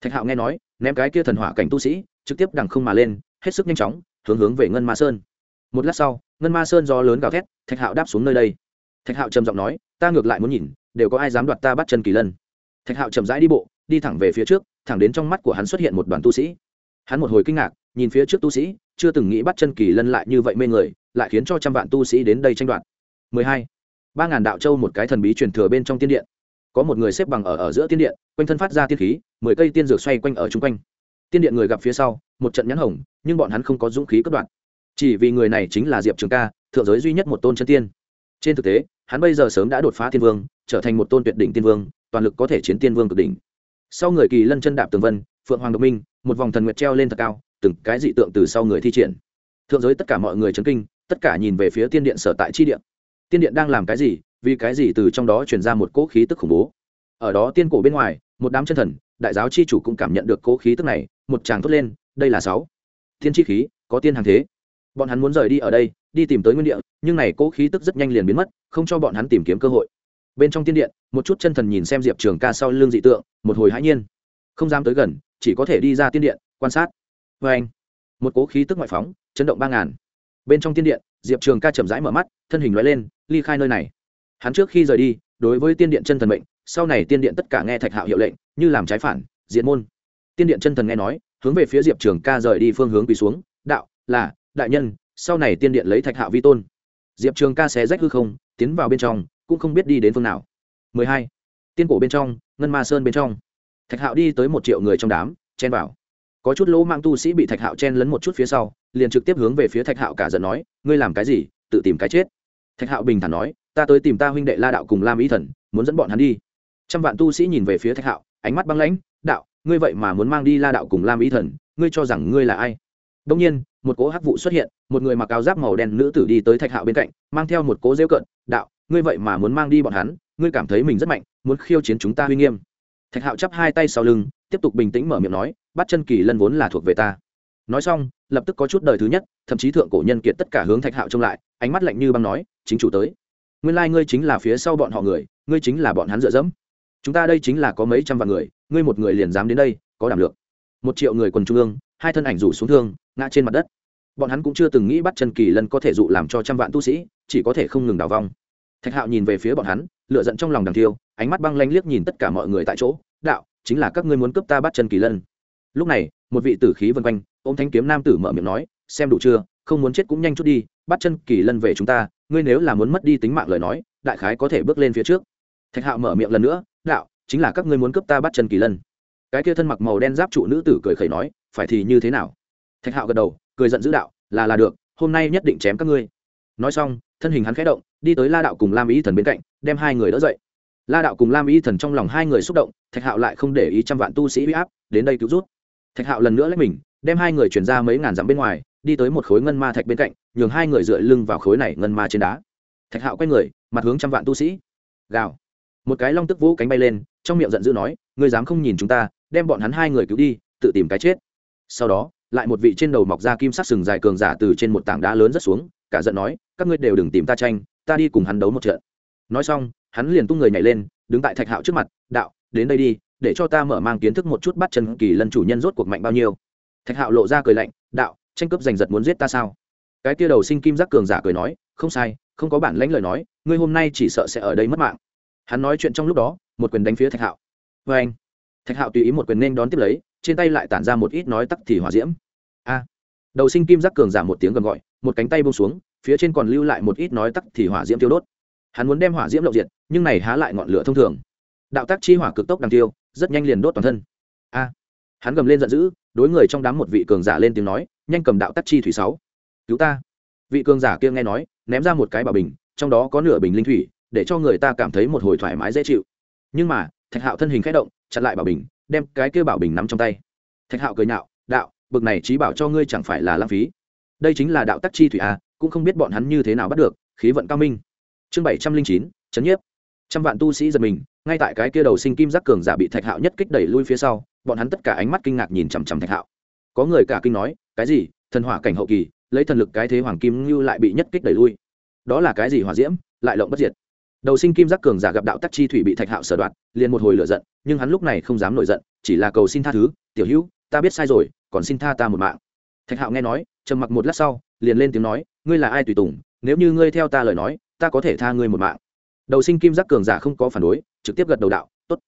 thạch hạo nghe nói, ném cái kia thần hỏa cảnh tu sĩ, trực tiếp đằng không mà lên, hết sức nhanh chóng, hướng hướng về ngân ma sơn. Một lát sau, ngân ma sơn do lớn gào thét, thạch hạo đáp xuống nơi đây. Thạch hạo trầm giọng nói, ta ngược lại muốn nhìn, đều có ai dám đoạt ta bắt chân kỳ lân? Thạch hạo chậm rãi đi bộ, đi thẳng về phía trước, thẳng đến trong mắt của hắn xuất hiện một đoàn tu sĩ. Hắn một hồi kinh ngạc nhìn phía trước tu sĩ, chưa từng nghĩ bắt chân kỳ lân lại như vậy mê người, lại khiến cho trăm vạn tu sĩ đến đây tranh đoạt. 12. ba ngàn đạo châu một cái thần bí truyền thừa bên trong tiên điện. Có một người xếp bằng ở ở giữa tiên điện, quanh thân phát ra tiên khí, mười cây tiên dược xoay quanh ở chung quanh. Tiên điện người gặp phía sau, một trận nhãn hồng, nhưng bọn hắn không có dũng khí cất đoạn chỉ vì người này chính là diệp trường ca, thượng giới duy nhất một tôn chân tiên. Trên thực tế, hắn bây giờ sớm đã đột phá tiên vương, trở thành một tôn tuyệt đỉnh tiên vương, toàn lực có thể chiến tiên vương cực đỉnh. Sau người kỳ lân chân đạp tường vân, phượng hoàng đồng minh, một vòng thần nguyệt treo lên thật cao từng cái dị tượng từ sau người thi triển. Thượng giới tất cả mọi người chấn kinh, tất cả nhìn về phía tiên điện sở tại chi điện. Tiên điện đang làm cái gì, vì cái gì từ trong đó truyền ra một cỗ khí tức khủng bố? Ở đó tiên cổ bên ngoài, một đám chân thần, đại giáo chi chủ cũng cảm nhận được cỗ khí tức này, một chàng thốt lên, đây là sáu. Thiên chi khí, có tiên hàng thế. Bọn hắn muốn rời đi ở đây, đi tìm tới nguyên địa, nhưng này cỗ khí tức rất nhanh liền biến mất, không cho bọn hắn tìm kiếm cơ hội. Bên trong tiên điện, một chút chân thần nhìn xem diệp trường ca sau l ư n g dị tượng, một hồi hãi nhiên. Không dám tới gần, chỉ có thể đi ra tiên điện, quan sát vê anh. Một cỗ khí tức ngoại phóng, chấn động ba ngàn. Bên trong tiên điện, diệp trường ca chậm rãi mở mắt, thân hình loại lên, ly khai nơi này. Hắn trước khi rời đi, đối với tiên điện chân thần mệnh, sau này tiên điện tất cả nghe thạch hạo hiệu lệnh, như làm trái phản, diện môn. Tiên điện chân thần nghe nói, hướng về phía diệp trường ca rời đi phương hướng quỳ xuống, đạo, là, đại nhân, sau này tiên điện lấy thạch hạo vi tôn. Diệp trường ca xé rách hư không, tiến vào bên trong, cũng không biết đi đến phương nào. 12. tiên cổ bên trong, ngân ma sơn bên trong. Thạch hạo đi tới một triệu người trong đám, chen vào có chút lỗ mang tu sĩ bị thạch hạo chen lấn một chút phía sau, liền trực tiếp hướng về phía thạch hạo cả giận nói, ngươi làm cái gì? Tự tìm cái chết. Thạch hạo bình thản nói, ta tới tìm ta huynh đệ la đạo cùng lam ý thần, muốn dẫn bọn hắn đi. Trăm vạn tu sĩ nhìn về phía thạch hạo, ánh mắt băng lãnh, đạo, ngươi vậy mà muốn mang đi la đạo cùng lam ý thần, ngươi cho rằng ngươi là ai? Đông nhiên, một cỗ hắc vụ xuất hiện, một người mặc áo giáp màu đen nữ tử đi tới thạch hạo bên cạnh, mang theo một cỗ rêu cận đạo, ngươi vậy mà muốn mang đi bọn hắn, ngươi cảm thấy mình rất mạnh, muốn khiêu chiến chúng ta uy nghiêm. Thạch hạo chắp hai tay sau lưng, tiếp tục bình tĩnh mở miệng nói bắt chân kỳ lân vốn là thuộc về ta. Nói xong, lập tức có chút đời thứ nhất, thậm chí thượng cổ nhân kiệt tất cả hướng thạch hạo trông lại, ánh mắt lạnh như băng nói, chính chủ tới. Nguyên lai、like、ngươi chính là phía sau bọn họ người, ngươi chính là bọn hắn dựa dẫm. Chúng ta đây chính là có mấy trăm vạn người, ngươi một người liền dám đến đây, có đảm lượng. Một triệu người quần trung ương, hai thân ảnh rủ xuống thương, ngã trên mặt đất. Bọn hắn cũng chưa từng nghĩ bắt chân kỳ lân có thể dụ làm cho trăm vạn tu sĩ, chỉ có thể không ngừng đào vong. Thạch hạo nhìn về phía bọn hắn lựa giận trong lòng đằng thiêu ánh mắt băng lanh liếc nhìn tất cả mọi người tại chỗ, đạo, chính là các ngươi muốn cướp ta bắt chân kỳ lân lúc này, một vị tử khí vân quanh ô m thanh kiếm nam tử mở miệng nói, xem đủ chưa, không muốn chết cũng nhanh chút đi, bắt chân kỳ lân về chúng ta, ngươi nếu là muốn mất đi tính mạng lời nói, đại khái có thể bước lên phía trước. Thạch hạo mở miệng lần nữa, đạo, chính là các ngươi muốn cướp ta bắt chân kỳ lân. Cái kia thân mặc màu đen giáp trụ nữ tử cười khẩy nói, phải thì như thế nào? Thạch hạo gật đầu, cười giận dữ đạo, là là được, hôm nay nhất định chém các ngươi. Nói xong, thân hình hắn khẽ động, đi tới la đạo cùng lam ý thần bên cạnh, đem hai người đỡ dậy. La đạo cùng lam ý thần trong lòng hai người xúc động, thạch hạo lại không để ý trăm vạn tu sĩ huy áp, đến đây cứu rút thạch hạo lần nữa lấy mình, đem hai người chuyển ra mấy ngàn dặm bên ngoài, đi tới một khối ngân ma thạch bên cạnh, nhường hai người dựa lưng vào khối này ngân ma trên đá. Thạch hạo quay người, mặt hướng trăm vạn tu sĩ. Gào. Một cái long tức vũ cánh bay lên, trong miệng giận dữ nói, ngươi dám không nhìn chúng ta, đem bọn hắn hai người cứu đi, tự tìm cái chết. Sau đó, lại một vị trên đầu mọc ra kim sắc sừng dài cường giả từ trên một tảng đá lớn rất xuống, cả giận nói, các ngươi đều đừng tìm ta tranh, ta đi cùng hắn đấu một trận. Nói xong, hắn liền tung người nhảy lên, đứng tại thạch hạo trước mặt, đạo, đến đây đi để cho ta mở mang kiến thức một chút bắt chân kỳ lân chủ nhân rốt cuộc mạnh bao nhiêu. Thạch hạo lộ ra cười lạnh, đạo, tranh cướp giành giật muốn giết ta sao? Cái tia đầu sinh kim giác cường giả cười nói, không sai, không có bản lãnh lời nói, ngươi hôm nay chỉ sợ sẽ ở đây mất mạng. Hắn nói chuyện trong lúc đó, một quyền đánh phía thạch hạo. Vê anh. Thạch hạo tùy ý một quyền nên đón tiếp lấy, trên tay lại tản ra một ít nói tắc thì hỏa diễm. A. Đầu sinh kim giác cường giả một tiếng gầm gọi, một cánh tay bông xuống, phía trên còn lưu lại một ít nói tắc thì hỏa diễm tiêu đốt. Hắn muốn đem hỏa diễm lộng diệt nhưng này há lại ngọn lửa thông thường. Đạo tác chi hỏa cực tốc đằng tiêu rất nhanh liền đốt toàn thân. A, hắn gầm lên giận dữ, đối người trong đám một vị cường giả lên tiếng nói, nhanh cầm đạo tắc chi thủy sáu. Cứu ta. Vị cường giả kia nghe nói, ném ra một cái bảo bình, trong đó có nửa bình linh thủy, để cho người ta cảm thấy một hồi thoải mái dễ chịu. Nhưng mà, thạch hạo thân hình khẽ động, chặn lại bảo bình, đem cái kia bảo bình nắm trong tay. Thạch hạo cười nhạo, đạo, bực này trí bảo cho ngươi chẳng phải là lãng phí. Đây chính là đạo tắc chi thủy a cũng không biết bọn hắn như thế nào bắt được, khí vận cao minh. Chương bảy trăm linh chín, chấn nhiếp trăm vạn tu sĩ giật mình, ngay tại cái kia đầu sinh kim giác cường giả bị thạch hạo nhất kích đẩy lui phía sau, bọn hắn tất cả ánh mắt kinh ngạc nhìn chằm chằm thạch hạo. Có người cả kinh nói, cái gì? Thần hỏa cảnh hậu kỳ, lấy thần lực cái thế hoàng kim như lại bị nhất kích đẩy lui? Đó là cái gì hỏa diễm? Lại lộng bất diệt. Đầu sinh kim giác cường giả gặp đạo tắc chi thủy bị thạch hạo sở đoạt, liền một hồi lửa giận, nhưng hắn lúc này không dám nổi giận, chỉ là cầu xin tha thứ, tiểu hữu, ta biết sai rồi, còn xin tha ta một mạng. Thạch hạo nghe nói, trầm mặc một lát sau, liền lên tiếng nói, ngươi là ai tùy tùng, nếu như ngươi theo ta lời nói, ta có thể tha ngươi một mạng đầu sinh kim giác cường giả không có phản đối, trực tiếp gật đầu đạo, tốt.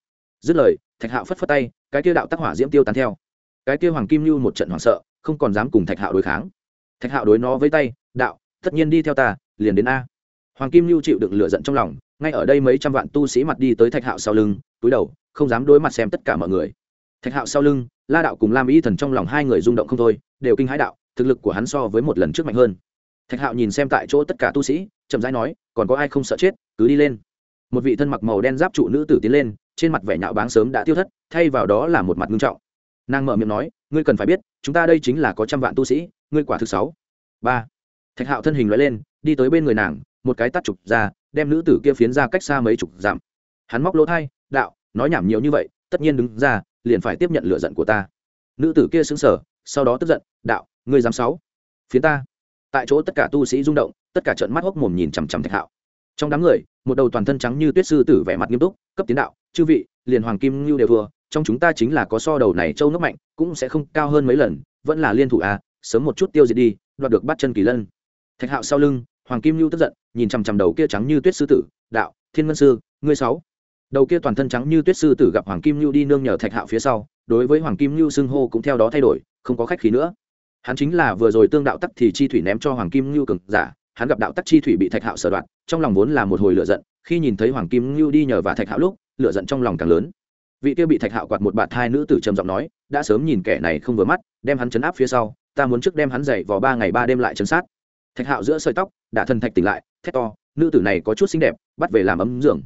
Dứt lời, thạch hạo phất phất tay, cái kia đạo tác hỏa diễm tiêu tán theo. Cái kia hoàng kim lưu một trận hoảng sợ, không còn dám cùng thạch hạo đối kháng. Thạch hạo đối nó với tay, đạo, tất nhiên đi theo ta, liền đến a. Hoàng kim lưu chịu đựng lửa giận trong lòng, ngay ở đây mấy trăm vạn tu sĩ mặt đi tới thạch hạo sau lưng, túi đầu, không dám đối mặt xem tất cả mọi người. Thạch hạo sau lưng, la đạo cùng lam y thần trong lòng hai người rung động không thôi, đều kinh hãi đạo, thực lực của hắn so với một lần trước mạnh hơn thạch hạo nhìn xem tại chỗ tất cả tu sĩ, chậm rãi nói, còn có ai không sợ chết? Cứ đi lên. Một vị thân mặc màu đen giáp trụ nữ tử tiến lên, trên mặt vẻ nhạo báng sớm đã tiêu thất, thay vào đó là một mặt ngưng trọng. Nàng mở miệng nói, ngươi cần phải biết, chúng ta đây chính là có trăm vạn tu sĩ, ngươi quả thực sáu. Ba. Thạch hạo thân hình loại lên, đi tới bên người nàng, một cái tắt trục ra, đem nữ tử kia phiến ra cách xa mấy chục dặm. Hắn móc lỗ thai, đạo, nói nhảm nhiều như vậy, tất nhiên đứng ra, liền phải tiếp nhận lựa giận của ta. Nữ tử kia xứng sở sau đó tức giận, đạo, ngươi dám sáu? Phiến ta tại chỗ tất cả tu sĩ rung động, tất cả trận mắt hốc mồm nhìn chằm chằm thạch hạo. Trong đám người, một đầu toàn thân trắng như tuyết sư tử vẻ mặt nghiêm túc, cấp tiến đạo, chư vị, liền hoàng kim ngưu đều thua, trong chúng ta chính là có so đầu này châu nước mạnh, cũng sẽ không cao hơn mấy lần, vẫn là liên thủ à sớm một chút tiêu diệt đi, đoạt được bắt chân kỳ lân. Thạch hạo sau lưng, hoàng kim lưu tức giận, nhìn chằm chằm đầu kia trắng như tuyết sư tử, đạo, thiên ngân sư, ngươi sáu. Đầu kia toàn thân trắng như tuyết sư tử gặp hoàng kim lưu đi nương nhờ thạch hạo phía sau, đối với hoàng kim lưu xưng hô cũng theo đó thay đổi, không có khách khí nữa hắn chính là vừa rồi tương đạo tắc thì chi thủy ném cho hoàng kim lưu cường giả hắn gặp đạo tắc chi thủy bị thạch hạo sở đoạt, trong lòng vốn là một hồi lửa giận khi nhìn thấy hoàng kim lưu đi nhờ và thạch hạo lúc lửa giận trong lòng càng lớn. Vị kia bị thạch hạo quạt một bạt hai nữ tử trầm giọng nói đã sớm nhìn kẻ này không vừa mắt đem hắn chấn áp phía sau ta muốn trước đem hắn dậy vào ba ngày ba đêm lại chấn sát. Thạch hạo giữa sợi tóc đã thần thạch tỉnh lại thét to nữ tử này có chút xinh đẹp bắt về làm ấm dưỡng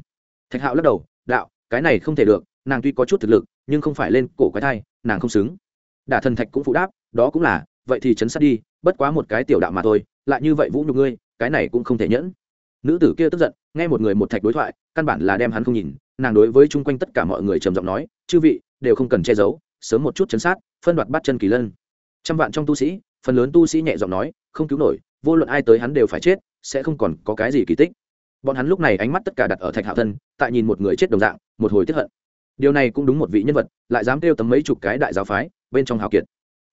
thạch hạo lắc đầu đạo cái này không thể được nàng tuy có chút thực lực nhưng không phải lên cổ quái thai nàng không xứng. Đả thần thạch cũng phụ đáp đó cũng là vậy thì chấn sát đi, bất quá một cái tiểu đạo mà thôi, lại như vậy vũ nhục ngươi, cái này cũng không thể nhẫn. Nữ tử kia tức giận, nghe một người một thạch đối thoại, căn bản là đem hắn không nhìn, nàng đối với chung quanh tất cả mọi người trầm giọng nói, chư vị, đều không cần che giấu, sớm một chút chấn sát, phân đoạt bắt chân kỳ lân. Trăm vạn trong tu sĩ, phần lớn tu sĩ nhẹ giọng nói, không cứu nổi, vô luận ai tới hắn đều phải chết, sẽ không còn có cái gì kỳ tích. Bọn hắn lúc này ánh mắt tất cả đặt ở thạch hạo thân, tại nhìn một người chết đồng dạng, một hồi tiếp hận. Điều này cũng đúng một vị nhân vật, lại dám kêu tấm mấy chục cái đại giáo phái, bên trong hào kiệt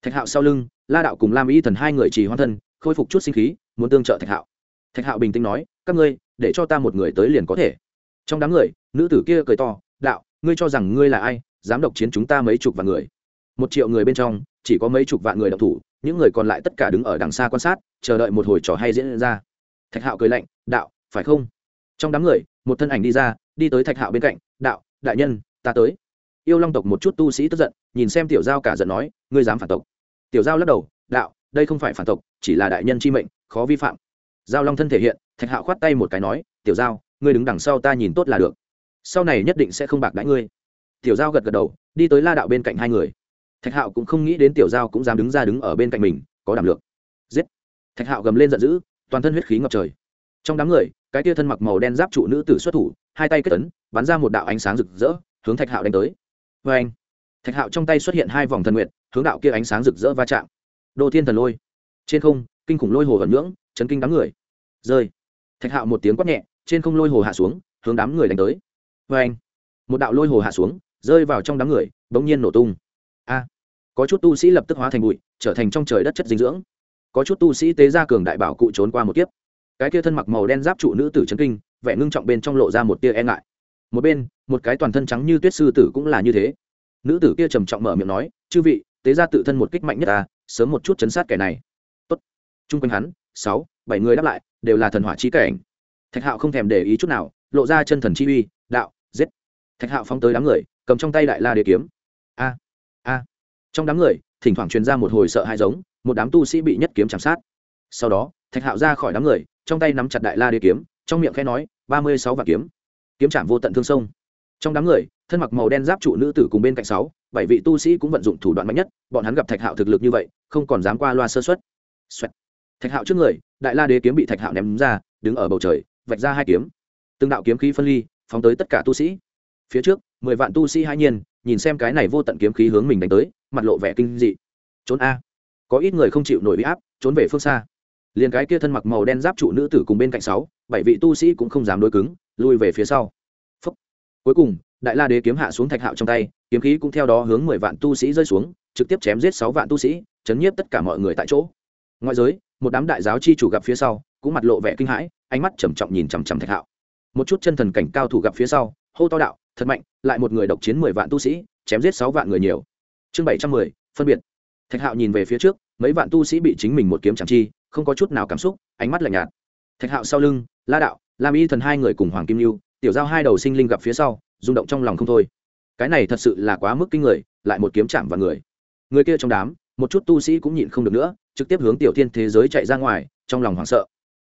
thạch hạo sau lưng, la đạo cùng lam y thần hai người trì hoan thân, khôi phục chút sinh khí, muốn tương trợ thạch hạo. Thạch hạo bình tĩnh nói, các ngươi, để cho ta một người tới liền có thể. Trong đám người, nữ tử kia cười to, đạo, ngươi cho rằng ngươi là ai, dám độc chiến chúng ta mấy chục vạn người? Một triệu người bên trong, chỉ có mấy chục vạn người độc thủ, những người còn lại tất cả đứng ở đằng xa quan sát, chờ đợi một hồi trò hay diễn ra. Thạch hạo cười lạnh, đạo, phải không? Trong đám người, một thân ảnh đi ra, đi tới thạch hạo bên cạnh, đạo, đại nhân, ta tới. Yêu long tộc một chút tu sĩ tức giận, nhìn xem tiểu giao cả giận nói, ngươi dám phản tộc tiểu giao lắc đầu, đạo, đây không phải phản tộc, chỉ là đại nhân chi mệnh, khó vi phạm. Giao long thân thể hiện, thạch hạo khoát tay một cái nói, tiểu giao, ngươi đứng đằng sau ta nhìn tốt là được. Sau này nhất định sẽ không bạc đãi ngươi. Tiểu giao gật gật đầu, đi tới la đạo bên cạnh hai người. Thạch hạo cũng không nghĩ đến tiểu giao cũng dám đứng ra đứng ở bên cạnh mình, có đảm lượng. Giết! Thạch hạo gầm lên giận dữ, toàn thân huyết khí ngập trời. Trong đám người, cái tia thân mặc màu đen giáp trụ nữ tử xuất thủ, hai tay kết tấn bắn ra một đạo ánh sáng rực rỡ, hướng thạch hạo đánh tới. Vê anh thạch hạo trong tay xuất hiện hai vòng thần nguyện hướng đạo kia ánh sáng rực rỡ va chạm. Đô thiên thần lôi. Trên không, kinh khủng lôi hồ hẩn nhưỡng, chấn kinh đám người. Rơi. Thạch hạo một tiếng quát nhẹ, trên không lôi hồ hạ xuống, hướng đám người đánh tới. Vê anh, một đạo lôi hồ hạ xuống, rơi vào trong đám người, bỗng nhiên nổ tung. A. Có chút tu sĩ lập tức hóa thành bụi, trở thành trong trời đất chất dinh dưỡng. Có chút tu sĩ tế ra cường đại bảo cụ trốn qua một kiếp. Cái kia thân mặc màu đen giáp trụ nữ tử trấn kinh, vẻ ngưng trọng bên trong lộ ra một tia e ngại. Một bên, một cái toàn thân trắng như tuyết sư tử cũng là như thế. Nữ tử kia trầm trọng mở miệng nói, chư vị tế ra tự thân một kích mạnh nhất ta, sớm một chút chấn sát kẻ này. Tốt. Chung quanh hắn, sáu, bảy người đáp lại, đều là thần hỏa chi cảnh. Thạch hạo không thèm để ý chút nào, lộ ra chân thần chi uy, đạo, giết. Thạch hạo phóng tới đám người, cầm trong tay đại la đế kiếm. A a. Trong đám người, thỉnh thoảng truyền ra một hồi sợ hãi giống, một đám tu sĩ bị nhất kiếm chạm sát. Sau đó, thạch hạo ra khỏi đám người, trong tay nắm chặt đại la đế kiếm, trong miệng khẽ nói, ba mươi sáu vạn kiếm. Kiếm chạm vô tận thương sông. Trong đám người, thân mặc màu đen giáp trụ nữ tử cùng bên cạnh sáu bảy vị tu sĩ cũng vận dụng thủ đoạn mạnh nhất, bọn hắn gặp thạch hạo thực lực như vậy, không còn dám qua loa sơ xuất Xoẹt. thạch hạo trước người, đại la đế kiếm bị thạch hạo ném ra, đứng ở bầu trời, vạch ra hai kiếm. Từng đạo kiếm khí phân ly, phóng tới tất cả tu sĩ. Phía trước, mười vạn tu sĩ hai nhiên, nhìn xem cái này vô tận kiếm khí hướng mình đánh tới, mặt lộ vẻ kinh dị. Trốn a. Có ít người không chịu nổi bị áp, trốn về phương xa. Liền cái kia thân mặc màu đen giáp trụ nữ tử cùng bên cạnh sáu, bảy vị tu sĩ cũng không dám đối cứng, lui về phía sau. Phúc. cuối cùng đại la đế kiếm hạ xuống thạch hạo trong tay, kiếm khí cũng theo đó hướng mười vạn tu sĩ rơi xuống, trực tiếp chém giết sáu vạn tu sĩ, chấn nhiếp tất cả mọi người tại chỗ. Ngoại giới, một đám đại giáo chi chủ gặp phía sau, cũng mặt lộ vẻ kinh hãi, ánh mắt trầm trọng nhìn chằm chằm thạch hạo. Một chút chân thần cảnh cao thủ gặp phía sau, hô to đạo, thật mạnh, lại một người độc chiến mười vạn tu sĩ, chém giết sáu vạn người nhiều. Chương bảy trăm mười, phân biệt. Thạch hạo nhìn về phía trước, mấy vạn tu sĩ bị chính mình một kiếm chẳng chi, không có chút nào cảm xúc, ánh mắt lạnh nhạt. Thạch hạo sau lưng, la đạo, lam y thần hai người cùng hoàng kim lưu, tiểu giao hai đầu sinh linh gặp phía sau rung động trong lòng không thôi. Cái này thật sự là quá mức kinh người, lại một kiếm chạm vào người. Người kia trong đám, một chút tu sĩ cũng nhịn không được nữa, trực tiếp hướng tiểu thiên thế giới chạy ra ngoài, trong lòng hoảng sợ.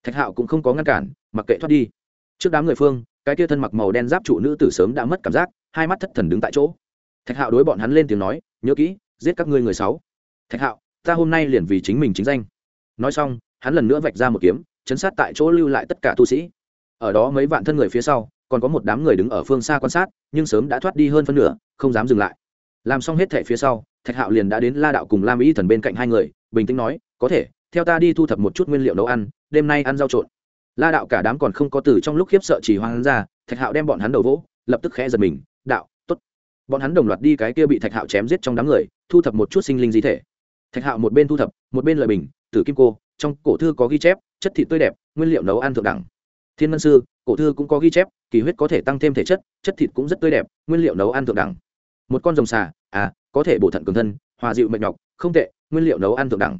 Thạch hạo cũng không có ngăn cản, mặc kệ thoát đi. Trước đám người phương, cái kia thân mặc màu đen giáp trụ nữ tử sớm đã mất cảm giác, hai mắt thất thần đứng tại chỗ. Thạch hạo đối bọn hắn lên tiếng nói, nhớ kỹ, giết các ngươi người sáu. Thạch hạo, ta hôm nay liền vì chính mình chính danh. Nói xong, hắn lần nữa vạch ra một kiếm, chấn sát tại chỗ lưu lại tất cả tu sĩ. Ở đó mấy vạn thân người phía sau còn có một đám người đứng ở phương xa quan sát, nhưng sớm đã thoát đi hơn phân nửa, không dám dừng lại. Làm xong hết thẻ phía sau, thạch hạo liền đã đến la đạo cùng lam ý thần bên cạnh hai người, bình tĩnh nói, có thể, theo ta đi thu thập một chút nguyên liệu nấu ăn, đêm nay ăn rau trộn. La đạo cả đám còn không có từ trong lúc khiếp sợ chỉ hoang ra, thạch hạo đem bọn hắn đầu vỗ, lập tức khẽ giật mình, đạo t ố t bọn hắn đồng loạt đi cái kia bị thạch hạo chém giết trong đám người, thu thập một chút sinh linh di thể. Thạch hạo một bên thu thập, một bên lời bình, tử kim cô, trong cổ thư có ghi chép, chất thịt tươi đẹp, nguyên liệu nấu ăn thượng đẳng thiên ngân sư, cổ thư cũng có ghi chép, kỳ huyết có thể tăng thêm thể chất chất thịt cũng rất tươi đẹp, nguyên liệu nấu ăn thượng đẳng. Một con rồng xà à có thể bổ thận cường thân, hòa dịu mệt nhọc, không tệ, nguyên liệu nấu ăn thượng đẳng.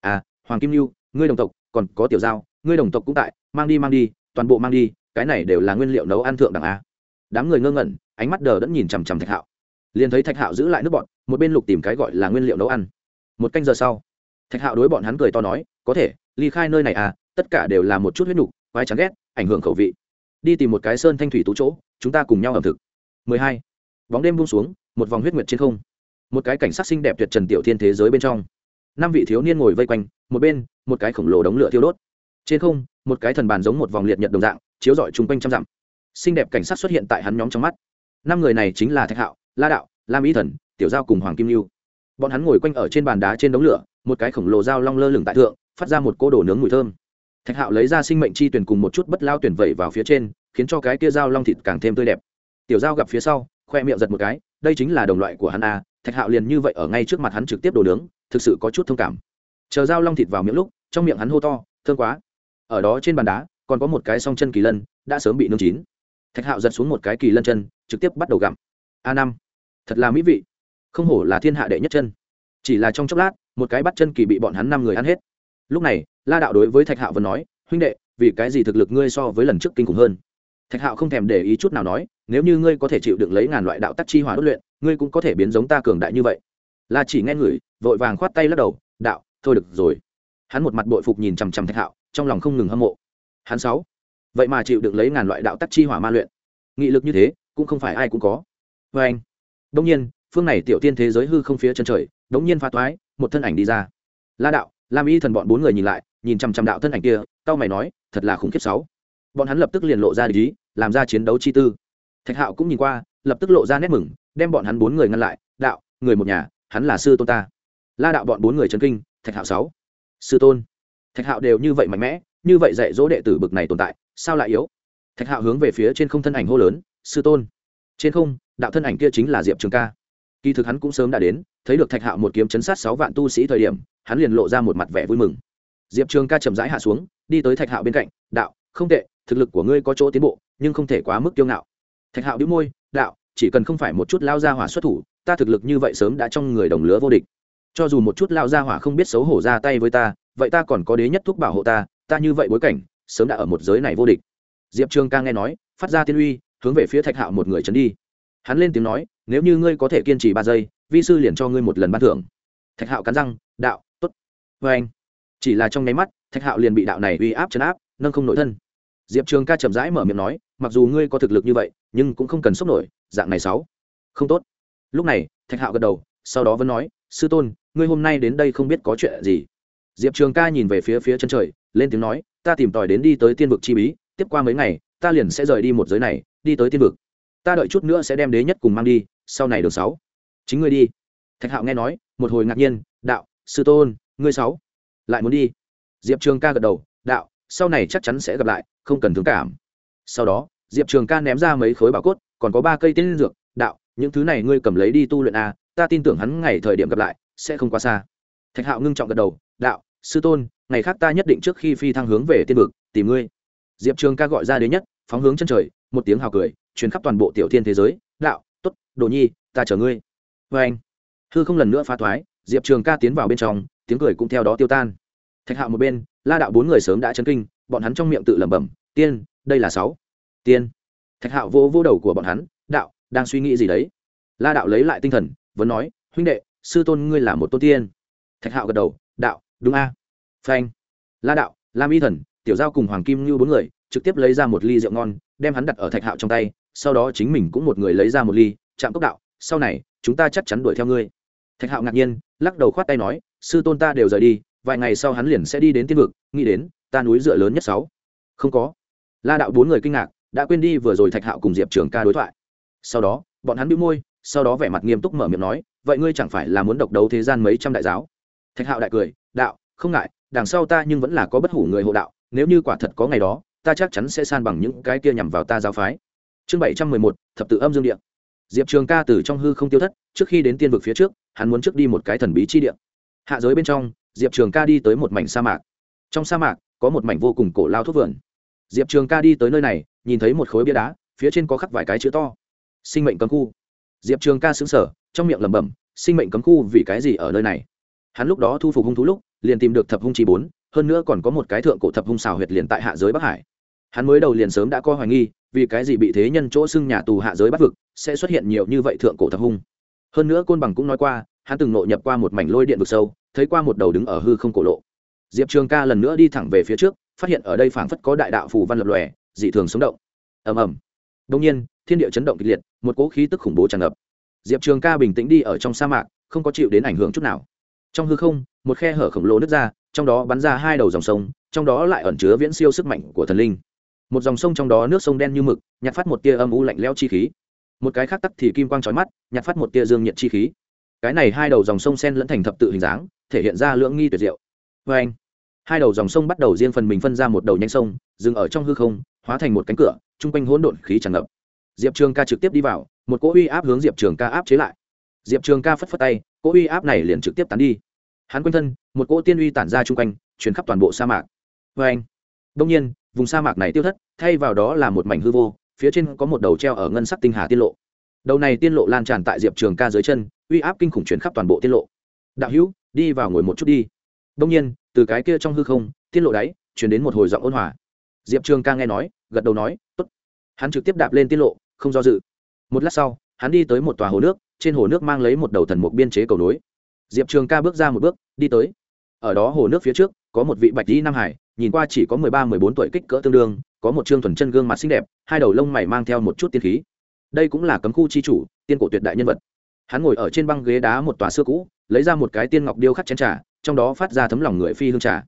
À hoàng kim lưu ngươi đồng tộc, còn có tiểu giao, ngươi đồng tộc cũng tại, mang đi mang đi, toàn bộ mang đi, cái này đều là nguyên liệu nấu ăn thượng đẳng a đám người ngơ ngẩn, ánh mắt đờ đẫn nhìn chằm chằm thạch hạo. Liền thấy thạch hạo giữ lại nước bọn, một bên lục tìm cái gọi là nguyên liệu nấu ăn. Một canh giờ sau, thạch hạo đối bọn hắn cười to nói, có thể, ly khai nơi này à tất cả đều là một chút huyết nhục quái chán ghét, ảnh hưởng khẩu vị. Đi tìm một cái sơn thanh thủy tú chỗ, chúng ta cùng nhau ẩm thực. 12. bóng đêm buông xuống, một vòng huyết nguyệt trên không. Một cái cảnh sát xinh đẹp tuyệt trần tiểu thiên thế giới bên trong. Năm vị thiếu niên ngồi vây quanh, một bên, một cái khổng lồ đống lửa thiêu đốt. Trên không, một cái thần bàn giống một vòng liệt nhật đồng dạng, chiếu rọi chung quanh trăm dặm. Xinh đẹp cảnh sát xuất hiện tại hắn nhóm trong mắt. Năm người này chính là thạch hạo, la đạo, lam ý thần, tiểu giao cùng hoàng kim lưu. Bọn hắn ngồi quanh ở trên bàn đá trên đống lửa, một cái khổng lồ dao long lơ lửng tại thượng, phát ra một cô đồ nướng mùi thơm thạch hạo lấy ra sinh mệnh chi tuyển cùng một chút bất lao tuyển vẩy vào phía trên, khiến cho cái kia dao long thịt càng thêm tươi đẹp. Tiểu giao gặp phía sau, khoe miệng giật một cái, đây chính là đồng loại của hắn a, thạch hạo liền như vậy ở ngay trước mặt hắn trực tiếp đồ nướng, thực sự có chút thông cảm. Chờ dao long thịt vào miệng lúc, trong miệng hắn hô to, thương quá. Ở đó trên bàn đá, còn có một cái song chân kỳ lân, đã sớm bị nương chín. Thạch hạo giật xuống một cái kỳ lân chân, trực tiếp bắt đầu gặm. A năm. Thật là mỹ vị. Không hổ là thiên hạ đệ nhất chân. Chỉ là trong chốc lát, một cái bắt chân kỳ bị bọn hắn năm người ăn hết. Lúc này la đạo đối với thạch hạo vẫn nói, huynh đệ, vì cái gì thực lực ngươi so với lần trước kinh khủng hơn? Thạch hạo không thèm để ý chút nào nói, nếu như ngươi có thể chịu đựng lấy ngàn loại đạo tắc chi hỏa đốt luyện, ngươi cũng có thể biến giống ta cường đại như vậy. La chỉ nghe ngửi vội vàng khoát tay lắc đầu, đạo, thôi được rồi. Hắn một mặt bội phục nhìn chằm chằm thạch hạo, trong lòng không ngừng hâm mộ. Hắn sáu, vậy mà chịu đựng lấy ngàn loại đạo tắc chi hỏa ma luyện. Nghị lực như thế, cũng không phải ai cũng có. Vê anh đông nhiên, phương này tiểu tiên thế giới hư không phía chân trời đống nhiên phá toái, một thân ảnh đi ra. La đạo, lam y thần bọn bốn người nhìn lại nhìn chằm chằm đạo thân ảnh kia tao mày nói, thật là khủng khiếp sáu. Bọn hắn lập tức liền lộ ra lý làm ra chiến đấu chi tư. Thạch hạo cũng nhìn qua, lập tức lộ ra nét mừng, đem bọn hắn bốn người ngăn lại, đạo, người một nhà, hắn là sư tôn ta. La đạo bọn bốn người trấn kinh, thạch hạo sáu, sư tôn. Thạch hạo đều như vậy mạnh mẽ, như vậy dạy dỗ đệ tử bực này tồn tại, sao lại yếu? Thạch hạo hướng về phía trên không thân ảnh hô lớn, sư tôn. Trên không, đạo thân ảnh kia chính là diệp trường ca. Kỳ thực hắn cũng sớm đã đến, thấy được thạch hạo một kiếm chấn sát sáu vạn tu sĩ thời điểm, hắn liền lộ ra một mặt vẻ vui mừng diệp trường ca chậm rãi hạ xuống, đi tới thạch hạo bên cạnh, đạo, không tệ, thực lực của ngươi có chỗ tiến bộ, nhưng không thể quá mức kiêu ngạo. Thạch hạo đĩu môi, đạo, chỉ cần không phải một chút lao ra hỏa xuất thủ, ta thực lực như vậy sớm đã trong người đồng lứa vô địch. Cho dù một chút lao ra hỏa không biết xấu hổ ra tay với ta, vậy ta còn có đế nhất thúc bảo hộ ta ta như vậy bối cảnh, sớm đã ở một giới này vô địch. Diệp trường ca nghe nói, phát ra tiên uy, hướng về phía thạch hạo một người trấn đi. Hắn lên tiếng nói, nếu như ngươi có thể kiên trì ba giây, vi sư liền cho ngươi một lần ban thưởng. Thạch hạo cắn răng, đạo t ố t vê anh chỉ là trong nháy mắt, thạch hạo liền bị đạo này uy áp chấn áp, nâng không nội thân. Diệp trường ca chậm rãi mở miệng nói, mặc dù ngươi có thực lực như vậy, nhưng cũng không cần sốc nổi, dạng này sáu. Không tốt. Lúc này, thạch hạo gật đầu, sau đó vẫn nói, sư tôn, ngươi hôm nay đến đây không biết có chuyện gì. Diệp trường ca nhìn về phía phía chân trời, lên tiếng nói, ta tìm tòi đến đi tới tiên vực chi bí, tiếp qua mấy ngày, ta liền sẽ rời đi một giới này, đi tới tiên vực. Ta đợi chút nữa sẽ đem đế nhất cùng mang đi, sau này được sáu. Chính ngươi đi. Thạch hạo nghe nói, một hồi ngạc nhiên, đạo, sư tôn, ngươi sáu lại muốn đi. Diệp trường ca gật đầu, đạo, sau này chắc chắn sẽ gặp lại, không cần thương cảm. Sau đó, diệp trường ca ném ra mấy khối bảo cốt, còn có ba cây tiên dược. Đạo, những thứ này ngươi cầm lấy đi tu luyện a ta tin tưởng hắn ngày thời điểm gặp lại, sẽ không quá xa. Thạch hạo ngưng trọng gật đầu, đạo, sư tôn, ngày khác ta nhất định trước khi phi thăng hướng về tiên vực, tìm ngươi. Diệp trường ca gọi ra đế nhất, phóng hướng chân trời, một tiếng hào cười chuyến khắp toàn bộ tiểu thiên thế giới. Đạo t ố t đồ nhi, ta chở ngươi. Vê anh hư không lần nữa phá thoái, diệp trường ca tiến vào bên trong tiếng cười cũng theo đó tiêu tan. Thạch hạo một bên, la đạo bốn người sớm đã chấn kinh, bọn hắn trong miệng tự lẩm bẩm, tiên, đây là sáu. Tiên? Thạch hạo vô vô đầu của bọn hắn, đạo, đang suy nghĩ gì đấy? La đạo lấy lại tinh thần, vẫn nói, huynh đệ, sư tôn ngươi là một tôn tiên. Thạch hạo gật đầu, đạo, đúng a. Phanh. La đạo lam y thần, tiểu giao cùng hoàng kim như bốn người, trực tiếp lấy ra một ly rượu ngon, đem hắn đặt ở thạch hạo trong tay, sau đó chính mình cũng một người lấy ra một ly chạm cốc đạo, sau này, chúng ta chắc chắn đuổi theo ngươi. Thạch hạo ngạc nhiên, lắc đầu khoát tay nói sư tôn ta đều rời đi, vài ngày sau hắn liền sẽ đi đến tiên vực, nghĩ đến, ta núi dựa lớn nhất sáu. Không có. La đạo bốn người kinh ngạc, đã quên đi vừa rồi thạch hạo cùng diệp trường ca đối thoại. Sau đó, bọn hắn bị môi, sau đó vẻ mặt nghiêm túc mở miệng nói, vậy ngươi chẳng phải là muốn độc đấu thế gian mấy trăm đại giáo? Thạch hạo đại cười, đạo, không ngại, đằng sau ta nhưng vẫn là có bất hủ người hộ đạo, nếu như quả thật có ngày đó, ta chắc chắn sẽ san bằng những cái kia nhằm vào ta giáo phái. Chương bảy trăm mười một, thập tự âm dương điện diệp trường ca từ trong hư không tiêu thất, trước khi đến tiên vực phía trước, hắn muốn trước đi một cái thần bí chi điện hạ giới bên trong, diệp trường ca đi tới một mảnh sa mạc. Trong sa mạc, có một mảnh vô cùng cổ lao thuốc vườn. Diệp trường ca đi tới nơi này, nhìn thấy một khối bia đá, phía trên có khắc vài cái chữ to. Sinh mệnh cấm khu. Diệp trường ca xứng sở trong miệng lẩm bẩm, sinh mệnh cấm khu vì cái gì ở nơi này? Hắn lúc đó thu phục hung thú lúc, liền tìm được thập hung chi bốn, hơn nữa còn có một cái thượng cổ thập hung xào huyệt liền tại hạ giới bắc hải. Hắn mới đầu liền sớm đã coi hoài nghi, vì cái gì bị thế nhân chỗ xưng nhà tù hạ giới bắt vực, sẽ xuất hiện nhiều như vậy thượng cổ thập hung. Hơn nữa côn bằng cũng nói qua hắn từng nội nhập qua một mảnh lôi điện vực sâu, thấy qua một đầu đứng ở hư không cổ lộ. Diệp trường ca lần nữa đi thẳng về phía trước, phát hiện ở đây phảng phất có đại đạo phù văn lập lòe, dị thường sống động. Ầm ầm. Đông nhiên, thiên địa chấn động kịch liệt, một cỗ khí tức khủng bố tràn ngập. Diệp trường ca bình tĩnh đi ở trong sa mạc, không có chịu đến ảnh hưởng chút nào. Trong hư không, một khe hở khổng lồ nứt ra, trong đó bắn ra hai đầu dòng sông, trong đó lại ẩn chứa viễn siêu sức mạnh của thần linh. Một dòng sông trong đó nước sông đen như mực nhặt phát một tia âm u lạnh lẽo chi khí. Một cái khác tắc thì kim quang trói mắt nhặt phát một tia dương nhiệt chi khí cái này hai đầu dòng sông sen lẫn thành thập tự hình dáng, thể hiện ra lưỡng nghi tuyệt diệu. Vê anh, hai đầu dòng sông bắt đầu riêng phần mình phân ra một đầu nhanh sông, dừng ở trong hư không, hóa thành một cánh cửa, chung quanh hỗn độn khí tràn ngập. Diệp trường ca trực tiếp đi vào, một cỗ uy áp hướng diệp trường ca áp chế lại. Diệp trường ca phất phất tay, cỗ uy áp này liền trực tiếp tán đi. Hắn quanh thân, một cỗ tiên uy tản ra chung quanh chuyển khắp toàn bộ sa mạc. Vê anh đông nhiên, vùng sa mạc này tiêu thất, thay vào đó là một mảnh hư vô, phía trên có một đầu treo ở ngân sắc tinh hà tiết lộ đầu này tiên lộ lan tràn tại diệp trường ca dưới chân, uy áp kinh khủng chuyển khắp toàn bộ tiên lộ. Đạo hữu, đi vào ngồi một chút đi. Đông nhiên, từ cái kia trong hư không, tiên lộ đáy, chuyển đến một hồi giọng ôn hòa. Diệp trường ca nghe nói, gật đầu nói t ố t hắn trực tiếp đạp lên tiên lộ, không do dự. Một lát sau, hắn đi tới một tòa hồ nước, trên hồ nước mang lấy một đầu thần mục biên chế cầu nối. Diệp trường ca bước ra một bước, đi tới. Ở đó hồ nước phía trước, có một vị bạch dĩ nam hải, nhìn qua chỉ có mười ba, mười bốn tuổi kích cỡ tương đương, có một trương thuần chân gương mặt xinh đẹp, hai đầu lông mày mang theo một chút tiên khí đây cũng là cấm khu chi chủ, tiên cổ tuyệt đại nhân vật. Hắn ngồi ở trên băng ghế đá một tòa xưa cũ, lấy ra một cái tiên ngọc điêu khắc chén trà, trong đó phát ra thấm lòng người phi hương trà.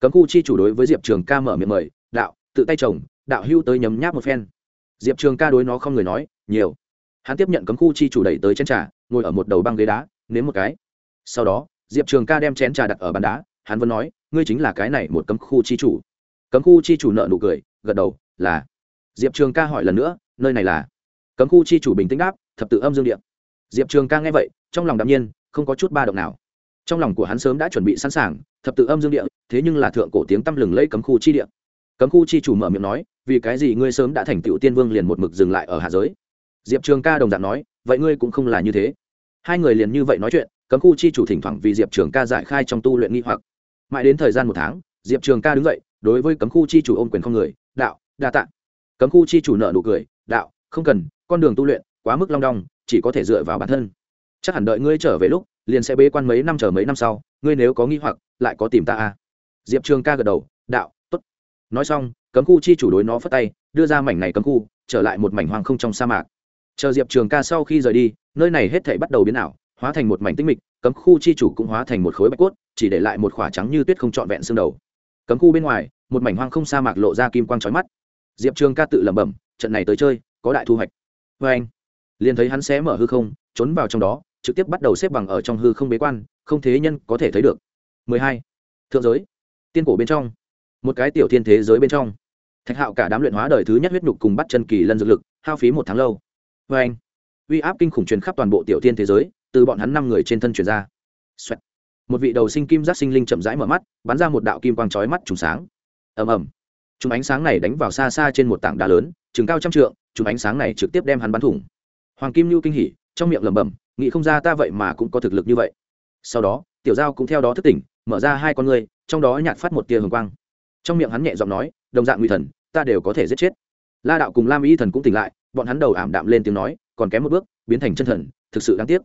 Cấm khu chi chủ đối với diệp trường ca mở miệng mời, đạo, tự tay chồng đạo hưu tới nhấm nháp một phen. Diệp trường ca đối nó không người nói, nhiều. Hắn tiếp nhận cấm khu chi chủ đẩy tới chén trà, ngồi ở một đầu băng ghế đá, nếm một cái. Sau đó, diệp trường ca đem chén trà đặt ở bàn đá, hắn vẫn nói, ngươi chính là cái này một cấm khu chi chủ. Cấm khu chi chủ nợ nụ cười, gật đầu, là. Diệp trường ca hỏi lần nữa, nơi này là? Cấm khu chi chủ bình tĩnh đáp, thập tự âm dương điện. Diệp trường ca nghe vậy, trong lòng đạm nhiên, không có chút ba động nào. Trong lòng của hắn sớm đã chuẩn bị sẵn sàng, thập tự âm dương địa thế nhưng là thượng cổ tiếng tăm lừng lấy cấm khu chi địa cấm khu chi chủ mở miệng nói, vì cái gì ngươi sớm đã thành tựu tiên vương liền một mực dừng lại ở hạ giới? Diệp trường ca đồng dạng nói, vậy ngươi cũng không là như thế. Hai người liền như vậy nói chuyện, cấm khu chi chủ thỉnh thoảng vì diệp trường ca giải khai trong tu luyện nghi hoặc. Mãi đến thời gian một tháng, diệp trường ca đứng dậy, đối với cấm khu chi chủ ôm quyền không người, đạo, đa tạ. Cấm khu chi chủ nợ nụ cười, đạo, không cần con đường tu luyện quá mức long đong, chỉ có thể dựa vào bản thân. Chắc hẳn đợi ngươi trở về lúc, liền sẽ bế quan mấy năm chờ mấy năm sau, ngươi nếu có nghi hoặc, lại có tìm ta à? Diệp trường ca gật đầu, đạo t ố t nói xong, cấm khu chi chủ đối nó phất tay, đưa ra mảnh này cấm khu, trở lại một mảnh hoang không trong sa mạc. Chờ diệp trường ca sau khi rời đi, nơi này hết thể bắt đầu biến ảo, hóa thành một mảnh tinh mịch, cấm khu chi chủ cũng hóa thành một khối bạch cốt, chỉ để lại một khỏa trắng như tuyết không trọn vẹn xương đầu. Cấm khu bên ngoài, một mảnh hoang không sa mạc lộ ra kim quang trói mắt. Diệp trường ca tự lẩm bẩm, trận này tới chơi, có đại thu hoạch vê anh, liền thấy hắn xé mở hư không, trốn vào trong đó, trực tiếp bắt đầu xếp bằng ở trong hư không bế quan, không thế nhân có thể thấy được. 12. thượng giới, tiên cổ bên trong, một cái tiểu thiên thế giới bên trong. Thạch hạo cả đám luyện hóa đời thứ nhất huyết nhục cùng bắt chân kỳ lân dược lực, hao phí một tháng lâu. Vê anh, uy áp kinh khủng truyền khắp toàn bộ tiểu thiên thế giới, từ bọn hắn năm người trên thân truyền ra. Xoẹt. một vị đầu sinh kim giác sinh linh chậm rãi mở mắt, bắn ra một đạo kim quang chói mắt trùng sáng. Ầm ầm. Chúng ánh sáng này đánh vào xa xa trên một tảng đá lớn chừng cao trăm trượng chùm ánh sáng này trực tiếp đem hắn bắn thủng. Hoàng kim nhu kinh hỉ trong miệng lẩm bẩm nghĩ không ra ta vậy mà cũng có thực lực như vậy. Sau đó tiểu giao cũng theo đó thức tỉnh mở ra hai con người, trong đó nhạt phát một tia hồng quang. Trong miệng hắn nhẹ giọng nói đồng dạng nguy thần ta đều có thể giết chết. La đạo cùng lam y thần cũng tỉnh lại bọn hắn đầu ảm đạm lên tiếng nói còn kém một bước biến thành chân thần thực sự đáng tiếc.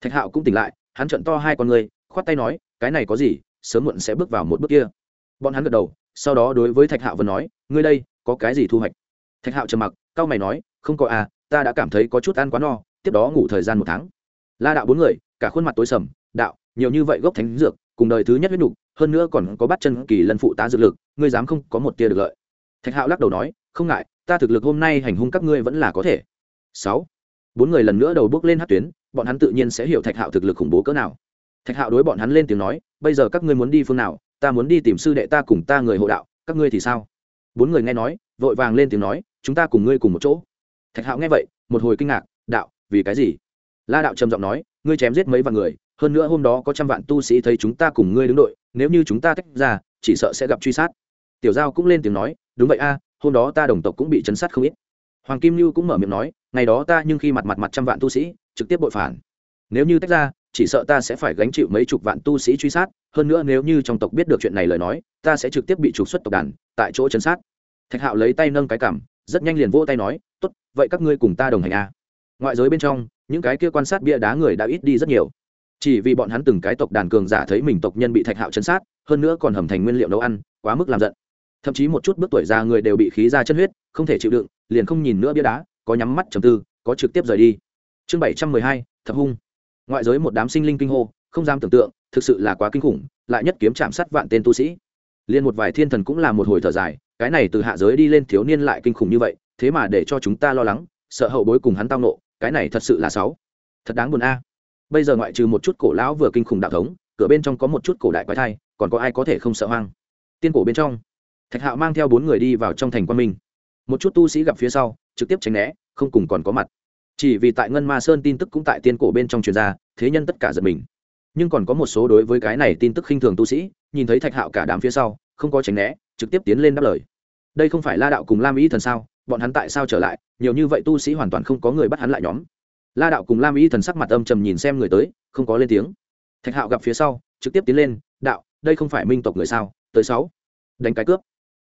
Thạch hạo cũng tỉnh lại hắn trận to hai con người, khoát tay nói cái này có gì sớm muộn sẽ bước vào một bước kia. Bọn hắn gật đầu sau đó đối với thạch hạo vân nói ngươi đây có cái gì thu hoạch? Thạch hạo trầm mặc c mày nói, không có à ta đã cảm thấy có chút ăn quá no, tiếp đó ngủ thời gian một tháng. La đạo bốn người, cả khuôn mặt tối sầm, đạo, nhiều như vậy gốc thánh dược, cùng đời thứ nhất huyết nhục hơn nữa còn có bắt chân kỳ lân phụ tá dược lực, ngươi dám không có một tia được lợi. Thạch hạo lắc đầu nói, không ngại, ta thực lực hôm nay hành hung các ngươi vẫn là có thể. Sáu, bốn người lần nữa đầu bước lên hát tuyến, bọn hắn tự nhiên sẽ hiểu thạch hạo thực lực khủng bố cỡ nào. Thạch hạo đối bọn hắn lên tiếng nói, bây giờ các ngươi muốn đi phương nào, ta muốn đi tìm sư đệ ta cùng ta người hộ đạo, các ngươi thì sao? Bốn người nghe nói vội vàng lên tiếng nói, chúng ta cùng ngươi cùng một chỗ. Thạch hạo nghe vậy, một hồi kinh ngạc, đạo, vì cái gì? La đạo trầm giọng nói, ngươi chém giết mấy vạn người, hơn nữa hôm đó có trăm vạn tu sĩ thấy chúng ta cùng ngươi đứng đội, nếu như chúng ta tách ra, chỉ sợ sẽ gặp truy sát. Tiểu giao cũng lên tiếng nói, đúng vậy a, hôm đó ta đồng tộc cũng bị chấn sát không ít. Hoàng kim lưu cũng mở miệng nói, ngày đó ta nhưng khi mặt mặt mặt trăm vạn tu sĩ, trực tiếp bội phản. Nếu như tách ra, chỉ sợ ta sẽ phải gánh chịu mấy chục vạn tu sĩ truy sát, hơn nữa nếu như trong tộc biết được chuyện này lời nói, ta sẽ trực tiếp bị trục xuất tộc đàn, tại chỗ chấn sát thạch hạo lấy tay nâng cái cảm rất nhanh liền vỗ tay nói, tốt, vậy các ngươi cùng ta đồng hành a ngoại giới bên trong, những cái kia quan sát bia đá người đã ít đi rất nhiều. Chỉ vì bọn hắn từng cái tộc đàn cường giả thấy mình tộc nhân bị thạch hạo chấn sát, hơn nữa còn hầm thành nguyên liệu nấu ăn, quá mức làm giận. Thậm chí một chút bước tuổi già người đều bị khí ra chân huyết, không thể chịu đựng, liền không nhìn nữa bia đá, có nhắm mắt trầm tư, có trực tiếp rời đi. Chương bảy trăm mười hai, thập hung. Ngoại giới một đám sinh linh kinh hô, không dám tưởng tượng, thực sự là quá kinh khủng, lại nhất kiếm chạm sát vạn tên tu sĩ. Liên một vài thiên thần cũng là một hồi thở dài cái này từ hạ giới đi lên thiếu niên lại kinh khủng như vậy, thế mà để cho chúng ta lo lắng, sợ hậu bối cùng hắn tao nộ, cái này thật sự là sáu thật đáng buồn a. Bây giờ ngoại trừ một chút cổ lão vừa kinh khủng đạo thống, cửa bên trong có một chút cổ đại quái thai, còn có ai có thể không sợ hoang? Tiên cổ bên trong, thạch hạo mang theo bốn người đi vào trong thành quan minh. Một chút tu sĩ gặp phía sau, trực tiếp tránh né, không cùng còn có mặt. Chỉ vì tại ngân ma sơn tin tức cũng tại tiên cổ bên trong truyền ra, thế nhân tất cả giật mình. Nhưng còn có một số đối với cái này tin tức khinh thường tu sĩ, nhìn thấy thạch hạo cả đám phía sau, không có tránh né trực tiếp tiến lên đáp lời. Đây không phải la đạo cùng lam y thần sao? Bọn hắn tại sao trở lại? Nhiều như vậy tu sĩ hoàn toàn không có người bắt hắn lại nhóm. La đạo cùng lam y thần sắc mặt âm trầm nhìn xem người tới, không có lên tiếng. Thạch hạo gặp phía sau, trực tiếp tiến lên, đạo, đây không phải minh tộc người sao? Tới sáu. Đánh cái cướp.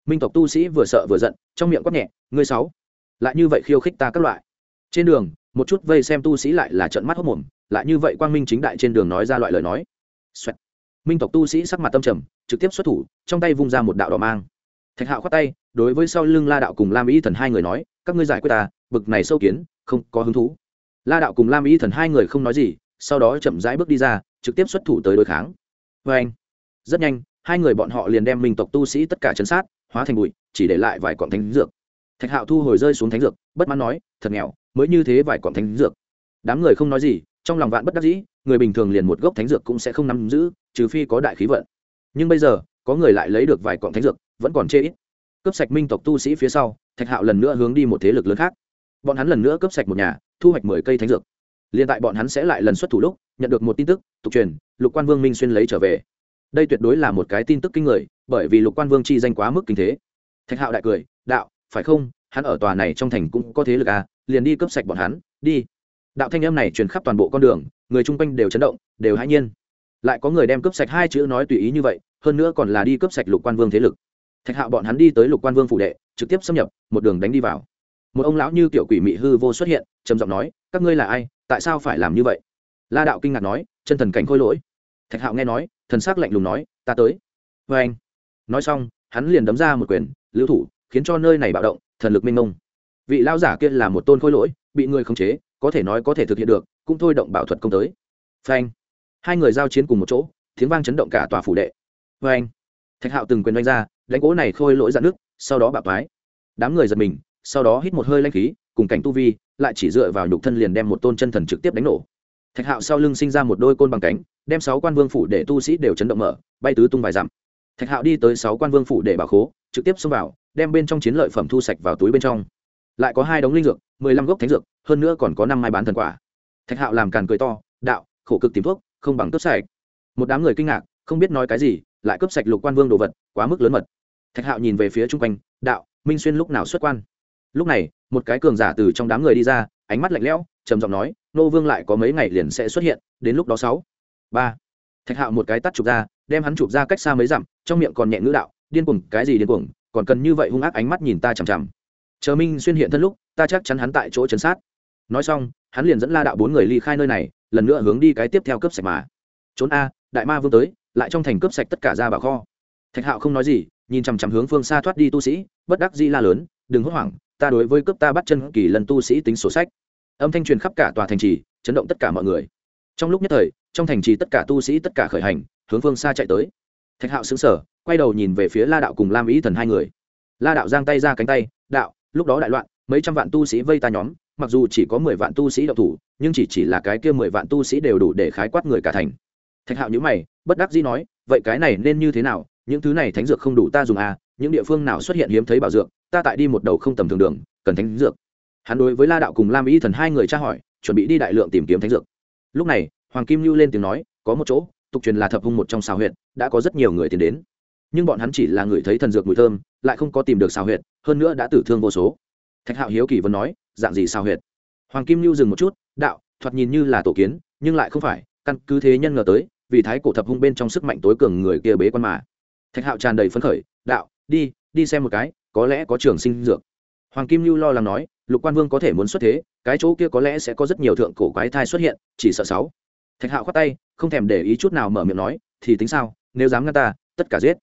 Minh tộc tu sĩ vừa sợ vừa giận, trong miệng quát nhẹ, ngươi sáu. Lại như vậy khiêu khích ta các loại. Trên đường, một chút vây xem tu sĩ lại là trận mắt hốc mồm, lại như vậy quang minh chính đại trên đường nói ra loại lời nói. Xoẹt. minh tộc tu sĩ sắc mặt tâm trầm trực tiếp xuất thủ, trong tay vung ra một đạo đỏ mang. Thạch hạo khoát tay, đối với sau lưng la đạo cùng lam Y thần hai người nói, các ngươi giải quyết ta, bực này sâu kiến, không có hứng thú. La đạo cùng lam Y thần hai người không nói gì, sau đó chậm rãi bước đi ra, trực tiếp xuất thủ tới đối kháng. Vê anh, rất nhanh, hai người bọn họ liền đem minh tộc tu sĩ tất cả chấn sát, hóa thành bụi, chỉ để lại vài cọn thánh dược. Thạch hạo thu hồi rơi xuống thánh dược, bất mãn nói, thật nghèo, mới như thế vài cọn thánh dược. Đám người không nói gì, trong lòng vạn bất đắc dĩ, người bình thường liền một gốc thánh dược cũng sẽ không nắm giữ, trừ phi có đại khí vận nhưng bây giờ, có người lại lấy được vài cọng thánh dược, vẫn còn chê ít. Cướp sạch minh tộc tu sĩ phía sau, thạch hạo lần nữa hướng đi một thế lực lớn khác. Bọn hắn lần nữa cướp sạch một nhà, thu hoạch mười cây thánh dược. Liền tại bọn hắn sẽ lại lần xuất thủ lúc, nhận được một tin tức, tục truyền, lục quan vương minh xuyên lấy trở về. Đây tuyệt đối là một cái tin tức kinh người, bởi vì lục quan vương chi danh quá mức kinh thế. Thạch hạo đại cười, đạo, phải không? Hắn ở tòa này trong thành cũng có thế lực à liền đi cướp sạch bọn hắn, đi. Đạo thanh âm này truyền khắp toàn bộ con đường, người chung quanh đều chấn động, đều hãi nhiên lại có người đem cướp sạch hai chữ nói tùy ý như vậy, hơn nữa còn là đi cướp sạch lục quan vương thế lực. Thạch hạo bọn hắn đi tới lục quan vương phủ đệ, trực tiếp xâm nhập, một đường đánh đi vào. Một ông lão như kiểu quỷ mị hư vô xuất hiện, trầm giọng nói, các ngươi là ai? Tại sao phải làm như vậy? La đạo kinh ngạc nói, chân thần cảnh khôi lỗi. Thạch hạo nghe nói, thần s ắ c lạnh lùng nói, ta tới. Vê anh. Nói xong, hắn liền đấm ra một quyền, lưu thủ, khiến cho nơi này bạo động, thần lực minh mông. Vị lao giả kia là một tôn khôi lỗi, bị người khống chế, có thể nói có thể thực hiện được, cũng thôi động bảo thuật công tới. Phanh hai người giao chiến cùng một chỗ, tiếng vang chấn động cả tòa phủ đệ. Vê anh, thạch hạo từng quyền đánh ra, đánh gỗ này khôi lỗi dạn nước sau đó bạo thoái đám người giật mình, sau đó hít một hơi lanh khí, cùng cảnh tu vi, lại chỉ dựa vào nhục thân liền đem một tôn chân thần trực tiếp đánh nổ. Thạch hạo sau lưng sinh ra một đôi côn bằng cánh, đem sáu quan vương phủ để tu sĩ đều chấn động mở, bay tứ tung vài dặm. Thạch hạo đi tới sáu quan vương phủ để bảo khố, trực tiếp xông vào, đem bên trong chiến lợi phẩm thu sạch vào túi bên trong. Lại có hai đống linh dược, mười lăm gốc thánh dược, hơn nữa còn có năm mai bán thần quả. Thạch hạo làm càn cười to, đạo, khổ cực tìm thuốc không bằng cướp sạch. Một đám người kinh ngạc, không biết nói cái gì, lại cướp sạch lục quan vương đồ vật, quá mức lớn mật. Thạch hạo nhìn về phía chung quanh, đạo, minh xuyên lúc nào xuất quan? Lúc này, một cái cường giả từ trong đám người đi ra, ánh mắt lạnh lẽo, trầm giọng nói, nô vương lại có mấy ngày liền sẽ xuất hiện, đến lúc đó sáu, ba. Thạch hạo một cái tắt chụp ra, đem hắn chụp ra cách xa mấy dặm, trong miệng còn nhẹ ngữ đạo, điên cuồng, cái gì điên cuồng, còn cần như vậy hung ác ánh mắt nhìn ta chằm chằm. Chờ minh xuyên hiện thân lúc, ta chắc chắn hắn tại chỗ chấn sát. Nói xong, hắn liền dẫn la đạo bốn người ly khai nơi này lần nữa hướng đi cái tiếp theo cướp sạch mà. Trốn a, đại ma vương tới, lại trong thành cướp sạch tất cả ra bà kho. Thạch hạo không nói gì, nhìn chằm chằm hướng phương xa thoát đi tu sĩ, bất đắc di la lớn, đừng hốt hoảng, ta đối với cướp ta bắt chân kỳ lần tu sĩ tính sổ sách. Âm thanh truyền khắp cả tòa thành trì, chấn động tất cả mọi người. Trong lúc nhất thời, trong thành trì tất cả tu sĩ tất cả khởi hành, hướng phương xa chạy tới. Thạch hạo xứng sở quay đầu nhìn về phía la đạo cùng lam ý thần hai người. La đạo giang tay ra cánh tay, đạo, lúc đó đại loạn, mấy trăm vạn tu sĩ vây ta nhóm mặc dù chỉ có mười vạn tu sĩ độc thủ nhưng chỉ chỉ là cái kia mười vạn tu sĩ đều đủ để khái quát người cả thành. Thạch hạo nhữ mày bất đắc dĩ nói vậy cái này nên như thế nào? Những thứ này thánh dược không đủ ta dùng à những địa phương nào xuất hiện hiếm thấy bảo dược ta tại đi một đầu không tầm thường đường cần thánh dược. Hắn đối với la đạo cùng lam ý thần hai người tra hỏi chuẩn bị đi đại lượng tìm kiếm thánh dược. Lúc này hoàng kim lưu lên tiếng nói có một chỗ tục truyền là thập hung một trong xào huyện đã có rất nhiều người tiến đến. Nhưng bọn hắn chỉ là người thấy thần dược mùi thơm lại không có tìm được xào huyện, hơn nữa đã tử thương vô số. Thạch hạo hiếu kỳ vẫn nói dạng gì sao huyệt? Hoàng kim lưu dừng một chút, đạo, thoạt nhìn như là tổ kiến, nhưng lại không phải, căn cứ thế nhân ngờ tới, vì thái cổ thập hung bên trong sức mạnh tối cường người kia bế quan mà. Thạch hạo tràn đầy phấn khởi, đạo, đi đi xem một cái, có lẽ có trường sinh dược. Hoàng kim lưu lo lắng nói, lục quan vương có thể muốn xuất thế, cái chỗ kia có lẽ sẽ có rất nhiều thượng cổ quái thai xuất hiện, chỉ sợ sáu. Thạch hạo khoát tay, không thèm để ý chút nào mở miệng nói, thì tính sao, nếu dám ngăn ta, tất cả giết.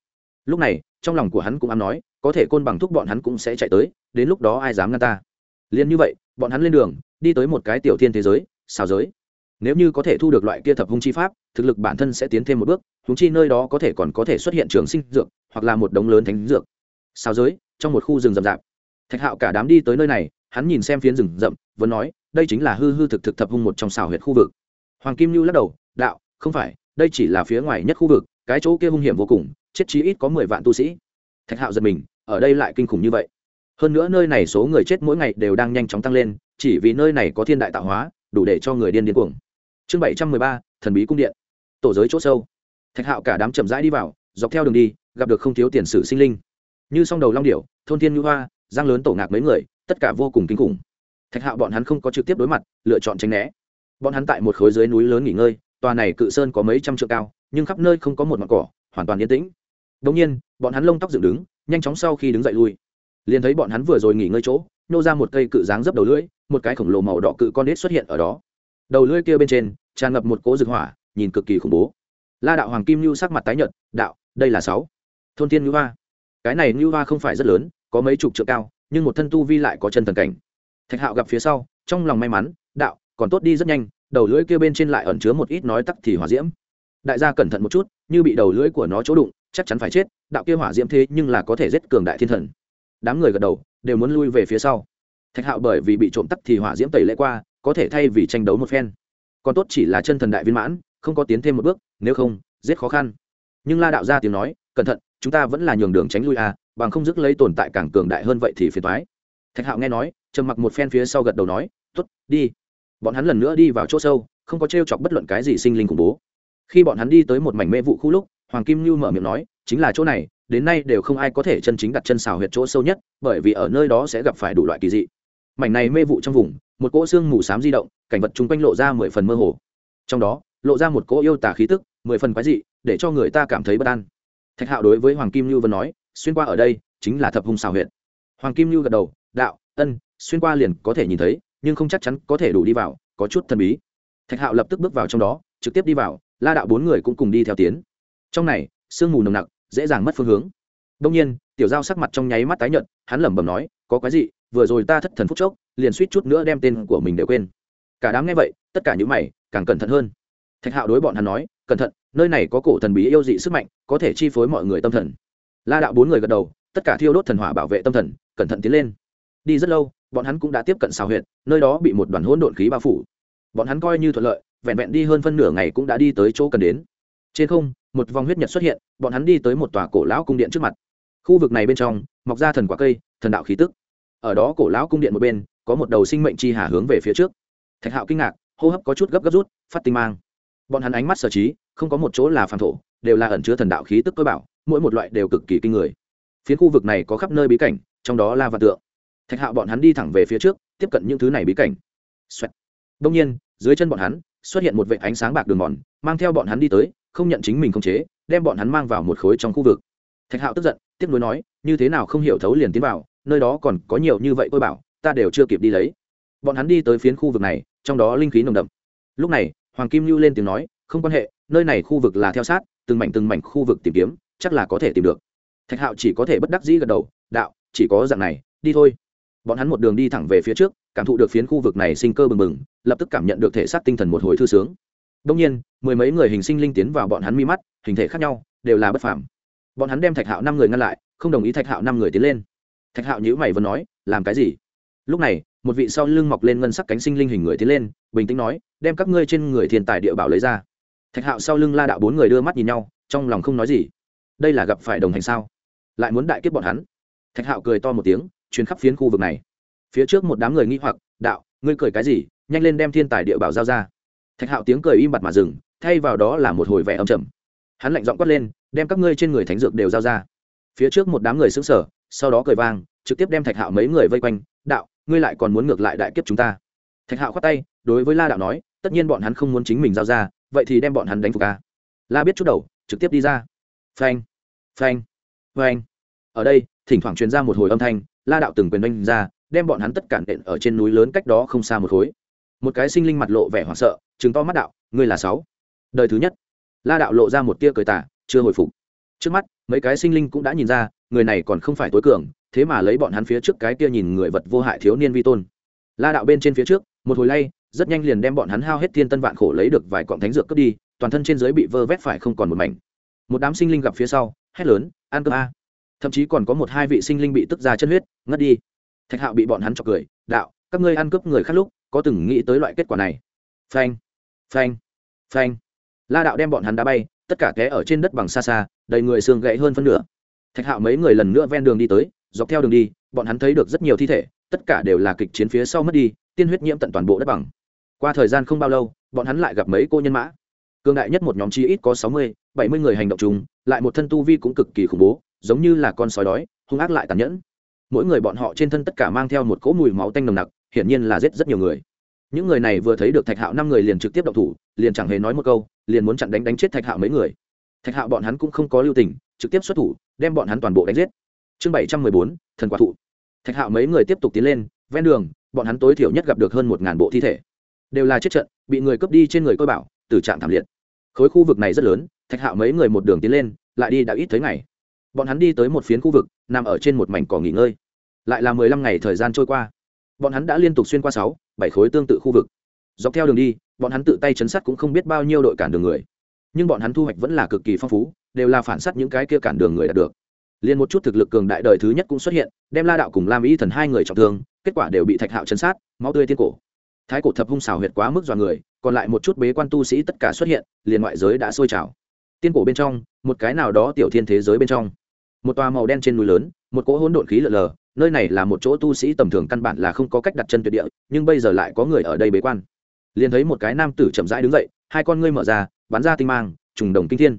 Lúc này, trong lòng của hắn cũng ám nói, có thể côn bằng thúc bọn hắn cũng sẽ chạy tới, đến lúc đó ai dám ngăn ta? Liền như vậy, bọn hắn lên đường, đi tới một cái tiểu thiên thế giới xào giới. Nếu như có thể thu được loại kia thập hung chi pháp, thực lực bản thân sẽ tiến thêm một bước húng chi nơi đó có thể còn có thể xuất hiện trường sinh dược, hoặc là một đống lớn thánh dược. Xào giới, trong một khu rừng rậm rạp. Thạch hạo cả đám đi tới nơi này, hắn nhìn xem phiến rừng rậm, vẫn nói, đây chính là hư hư thực thực thập hung một trong xào huyệt khu vực. Hoàng kim lưu lắc đầu, đạo, không phải, đây chỉ là phía ngoài nhất khu vực, cái chỗ kia hung hiểm vô cùng, chết chí ít có mười vạn tu sĩ. Thạch hạo giật mình, ở đây lại kinh khủng như vậy hơn nữa nơi này số người chết mỗi ngày đều đang nhanh chóng tăng lên, chỉ vì nơi này có thiên đại tạo hóa, đủ để cho người điên điên cuồng. Chương bảy trăm mười ba, thần bí cung điện. Tổ giới c h ỗ sâu. Thạch hạo cả đám chậm rãi đi vào, dọc theo đường đi, gặp được không thiếu tiền sử sinh linh. Như song đầu long điểu, thôn thiên ngữ hoa, giang lớn tổ ngạc mấy người, tất cả vô cùng kinh khủng. Thạch hạo bọn hắn không có trực tiếp đối mặt, lựa chọn tránh né. Bọn hắn tại một khối dưới núi lớn nghỉ ngơi, tòa này cự sơn có mấy trăm trượng cao, nhưng khắp nơi không có một mặt cỏ, hoàn toàn yên tĩnh. Đông nhiên, bọn hắn lông tóc dựng đứng, nhanh chóng sau khi đứng dậy lui liền thấy bọn hắn vừa rồi nghỉ ngơi chỗ, nô ra một cây cự dáng dấp đầu lưỡi, một cái khổng lồ màu đỏ cự con đít xuất hiện ở đó. Đầu lưỡi kia bên trên, tràn ngập một cỗ rực hỏa, nhìn cực kỳ khủng bố. La đạo hoàng kim lưu sắc mặt tái nhợt, đạo, đây là sáu. Thôn thiên ngưu hoa. Cái này ngưu hoa không phải rất lớn, có mấy chục trượng cao, nhưng một thân tu vi lại có chân thần cảnh. Thạch hạo gặp phía sau, trong lòng may mắn, đạo, còn tốt đi rất nhanh, đầu lưỡi kia bên trên lại ẩn chứa một ít nói tắc thì hỏa diễm. Đại gia cẩn thận một chút, như bị đầu lưỡi của nó chỗ đụng, chắc chắn phải chết, đạo kia hỏa diễm thế nhưng là có thể giết cường đại thiên thần đám người gật đầu, đều muốn lui về phía sau. Thạch hạo bởi vì bị trộm tắt thì hỏa diễm tẩy lễ qua, có thể thay vì tranh đấu một phen. Còn tốt chỉ là chân thần đại viên mãn, không có tiến thêm một bước, nếu không, giết khó khăn. Nhưng la đạo ra tiếng nói, cẩn thận, chúng ta vẫn là nhường đường tránh lui à bằng không dứt lấy tồn tại càng cường đại hơn vậy thì phiền thoái thạch hạo nghe nói, trầm mặc một phen phía sau gật đầu nói t ố t đi. Bọn hắn lần nữa đi vào chỗ sâu, không có t r e o chọc bất luận cái gì sinh linh khủng bố. Khi bọn hắn đi tới một mảnh mê vụ khu lúc, hoàng kim như mở miệng nói, chính là chỗ này đến nay đều không ai có thể chân chính đặt chân xào huyệt chỗ sâu nhất, bởi vì ở nơi đó sẽ gặp phải đủ loại kỳ dị. Mảnh này mê vụ trong vùng, một cỗ xương mù xám di động, cảnh vật chung quanh lộ ra mười phần mơ hồ. Trong đó, lộ ra một cỗ yêu tả khí tức, mười phần quái dị, để cho người ta cảm thấy bất an. Thạch hạo đối với hoàng kim lưu vân nói, xuyên qua ở đây, chính là thập hung xào huyệt. hoàng kim lưu gật đầu, đạo, ân, xuyên qua liền có thể nhìn thấy, nhưng không chắc chắn có thể đủ đi vào, có chút thần bí. Thạch hạo lập tức bước vào trong đó, trực tiếp đi vào, la đạo bốn người cũng cùng đi theo tiến. Trong này, sương mù nồng nặc dễ dàng mất phương hướng. Đông nhiên, tiểu giao sắc mặt trong nháy mắt tái nhợt, hắn lẩm bẩm nói, có cái gì vừa rồi ta thất thần phút chốc, liền suýt chút nữa đem tên của mình đều quên. Cả đám nghe vậy, tất cả những mày, càng cẩn thận hơn. Thạch hạo đối bọn hắn nói, cẩn thận, nơi này có cổ thần bí yêu dị sức mạnh, có thể chi phối mọi người tâm thần. La đạo bốn người gật đầu, tất cả thiêu đốt thần hỏa bảo vệ tâm thần, cẩn thận tiến lên. Đi rất lâu, bọn hắn cũng đã tiếp cận xào huyện nơi đó bị một đoàn hỗn độn khí bao phủ. Bọn hắn coi như thuận lợi, vẹn vẹn đi hơn phân nửa ngày cũng đã đi tới chỗ cần đến. Trên không một vòng huyết nhật xuất hiện, bọn hắn đi tới một tòa cổ lão cung điện trước mặt. Khu vực này bên trong, mọc ra thần quả cây, thần đạo khí tức. Ở đó cổ lão cung điện một bên, có một đầu sinh mệnh chi hà hướng về phía trước. Thạch hạo kinh ngạc, hô hấp có chút gấp gấp rút, phát tinh mang. Bọn hắn ánh mắt sở trí, không có một chỗ là phản thổ, đều là ẩn chứa thần đạo khí tức cơ bảo, mỗi một loại đều cực kỳ kinh người. Phiến khu vực này có khắp nơi bí cảnh, trong đó là vạn tượng. Thạch hạo bọn hắn đi thẳng về phía trước, tiếp cận những thứ này bí cảnh、Xoẹt. đông nhiên, dưới chân bọn hắn, xuất hiện một vệ ánh sáng bạc đường mòn, mang theo bọn hắn đi tới không nhận chính mình không chế, đem bọn hắn mang vào một khối trong khu vực. Thạch hạo tức giận, tiếp nối nói, như thế nào không hiểu thấu liền tiến vào, nơi đó còn có nhiều như vậy tôi bảo, ta đều chưa kịp đi lấy. Bọn hắn đi tới phiến khu vực này, trong đó linh khí nồng đậm. Lúc này, hoàng kim lưu lên tiếng nói, không quan hệ, nơi này khu vực là theo sát, từng mảnh từng mảnh khu vực tìm kiếm, chắc là có thể tìm được. Thạch hạo chỉ có thể bất đắc dĩ gật đầu, đạo, chỉ có dạng này, đi thôi. Bọn hắn một đường đi thẳng về phía trước, cảm thụ được phiến khu vực này sinh cơ bừng bừng, lập tức cảm nhận được thể xác tinh thần một hồi thư sướng đông nhiên, mười mấy người hình sinh linh tiến vào bọn hắn mi mắt, hình thể khác nhau, đều là bất phàm. Bọn hắn đem thạch hạo năm người ngăn lại, không đồng ý thạch hạo năm người tiến lên. Thạch hạo nhữ mày vẫn nói, làm cái gì? Lúc này, một vị sau lưng mọc lên ngân sắc cánh sinh linh hình người tiến lên, bình tĩnh nói, đem các ngươi trên người thiên tài địa bảo lấy ra. Thạch hạo sau lưng la đạo bốn người đưa mắt nhìn nhau, trong lòng không nói gì. Đây là gặp phải đồng hành sao? Lại muốn đại kiếp bọn hắn? Thạch hạo cười to một tiếng chuyến khắp phiến khu vực này. Phía trước một đám người nghi hoặc, đạo, ngươi cười cái gì? Nhanh lên đem thiên tài địa bảo giao ra thạch hạo tiếng cười im bặt mà dừng, thay vào đó là một hồi vẻ âm trầm. Hắn lạnh giọng quát lên, đem các ngươi trên người thánh dược đều giao ra. Phía trước một đám người xứng sở sau đó cười vang, trực tiếp đem thạch hạo mấy người vây quanh, đạo, ngươi lại còn muốn ngược lại đại kiếp chúng ta? Thạch hạo khoát tay, đối với la đạo nói, tất nhiên bọn hắn không muốn chính mình giao ra, vậy thì đem bọn hắn đánh phục ca la biết chút đầu, trực tiếp đi ra. Phanh phanh phanh. Ở đây, thỉnh thoảng truyền ra một hồi âm thanh, la đạo từng quyền đánh ra, đem bọn hắn tất cả đện ở trên núi lớn cách đó không xa một khối. Một cái sinh linh mặt lộ vẻ hoảng sợ chứng to mắt đạo, ngươi là sáu. Đời thứ nhất. La đạo lộ ra một tia cười tả chưa hồi phục. Trước mắt, mấy cái sinh linh cũng đã nhìn ra, người này còn không phải tối cường, thế mà lấy bọn hắn phía trước cái kia nhìn người vật vô hại thiếu niên vi tôn. La đạo bên trên phía trước, một hồi lay, rất nhanh liền đem bọn hắn hao hết thiên tân vạn khổ lấy được vài cọng thánh dược cướp đi, toàn thân trên dưới bị vơ vét phải không còn một mảnh. Một đám sinh linh gặp phía sau, hét lớn, ăn cơm a. Thậm chí còn có một hai vị sinh linh bị tức ra chân huyết, ngất đi. Thạch hạo bị bọn hắn chọc cười, đạo, các ngươi ăn cướp người khác lúc, có từng nghĩ tới loại kết quả này? Phanh phanh phanh. La đạo đem bọn hắn đá bay, tất cả té ở trên đất bằng xa xa, đầy người xương gãy hơn phân nửa. Thạch hạo mấy người lần nữa ven đường đi tới, dọc theo đường đi, bọn hắn thấy được rất nhiều thi thể, tất cả đều là kịch chiến phía sau mất đi, tiên huyết nhiễm tận toàn bộ đất bằng. Qua thời gian không bao lâu, bọn hắn lại gặp mấy cô nhân mã. Cương đại nhất một nhóm chi ít có sáu mươi, bảy mươi người hành động chung, lại một thân tu vi cũng cực kỳ khủng bố, giống như là con sói đói, hung ác lại tàn nhẫn. Mỗi người bọn họ trên thân tất cả mang theo một cỗ mùi máu tanh nồng nặc, hiển nhiên là giết rất nhiều người những người này vừa thấy được thạch hạo năm người liền trực tiếp động thủ, liền chẳng hề nói một câu, liền muốn chặn đánh đánh chết thạch hạo mấy người. Thạch hạo bọn hắn cũng không có lưu tình, trực tiếp xuất thủ, đem bọn hắn toàn bộ đánh giết. Chương bảy trăm mười bốn, thần quả thụ. Thạch hạo mấy người tiếp tục tiến lên, ven đường, bọn hắn tối thiểu nhất gặp được hơn một ngàn bộ thi thể. Đều là chết trận, bị người cướp đi trên người tôi bảo từ trạng thảm liệt. Khối khu vực này rất lớn, thạch hạo mấy người một đường tiến lên, lại đi đã ít thấy ngày. Bọn hắn đi tới một phiến khu vực, nằm ở trên một mảnh cỏ nghỉ ngơi. Lại là mười lăm ngày thời gian trôi qua. Bọn hắn đã liên tục xuyên qua sáu bảy khối tương tự khu vực. Dọc theo đường đi, bọn hắn tự tay chấn sát cũng không biết bao nhiêu đội cản đường người. Nhưng bọn hắn thu hoạch vẫn là cực kỳ phong phú, đều là phản s á t những cái kia cản đường người đạt được. Liền một chút thực lực cường đại đời thứ nhất cũng xuất hiện, đem la đạo cùng lam ý thần hai người trọng thương, kết quả đều bị thạch hạo chấn sát, máu tươi tiên cổ. Thái cổ thập hung xào huyệt quá mức dọa người, còn lại một chút bế quan tu sĩ tất cả xuất hiện, liền ngoại giới đã sôi trào. Tiên cổ bên trong, một cái nào đó tiểu thiên thế giới bên trong. Một tòa màu đen trên núi lớn, một cỗ hỗn độn khí lờ lờ nơi này là một chỗ tu sĩ tầm thường căn bản là không có cách đặt chân tuyệt địa, nhưng bây giờ lại có người ở đây bế quan. Liền thấy một cái nam tử chậm rãi đứng dậy, hai con ngươi mở ra, bắn ra tinh mang, trùng đồng kinh thiên.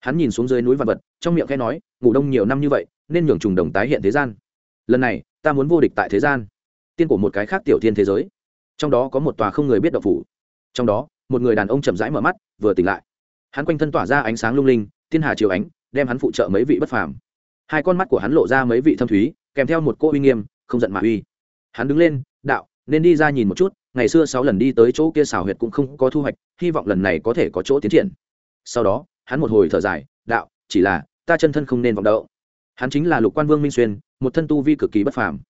Hắn nhìn xuống dưới núi vạn vật, trong miệng khẽ nói, ngủ đông nhiều năm như vậy, nên nhường trùng đồng tái hiện thế gian. Lần này, ta muốn vô địch tại thế gian. Tiên của một cái khác tiểu thiên thế giới. Trong đó có một tòa không người biết độc phủ. Trong đó, một người đàn ông chậm rãi mở mắt, vừa tỉnh lại. Hắn quanh thân tỏa ra ánh sáng lung linh, thiên hà chiều ánh, đem hắn phụ trợ mấy vị bất phàm. Hai con mắt của hắn lộ ra mấy vị thâm thúy kèm theo một cô uy nghiêm, không giận mà uy. Hắn đứng lên, đạo, nên đi ra nhìn một chút, ngày xưa sáu lần đi tới chỗ kia xào huyệt cũng không có thu hoạch, hy vọng lần này có thể có chỗ tiến triển. Sau đó, hắn một hồi thở dài, đạo, chỉ là, ta chân thân không nên vọng đậu hắn chính là lục quan vương minh xuyên, một thân tu vi cực kỳ bất phàm.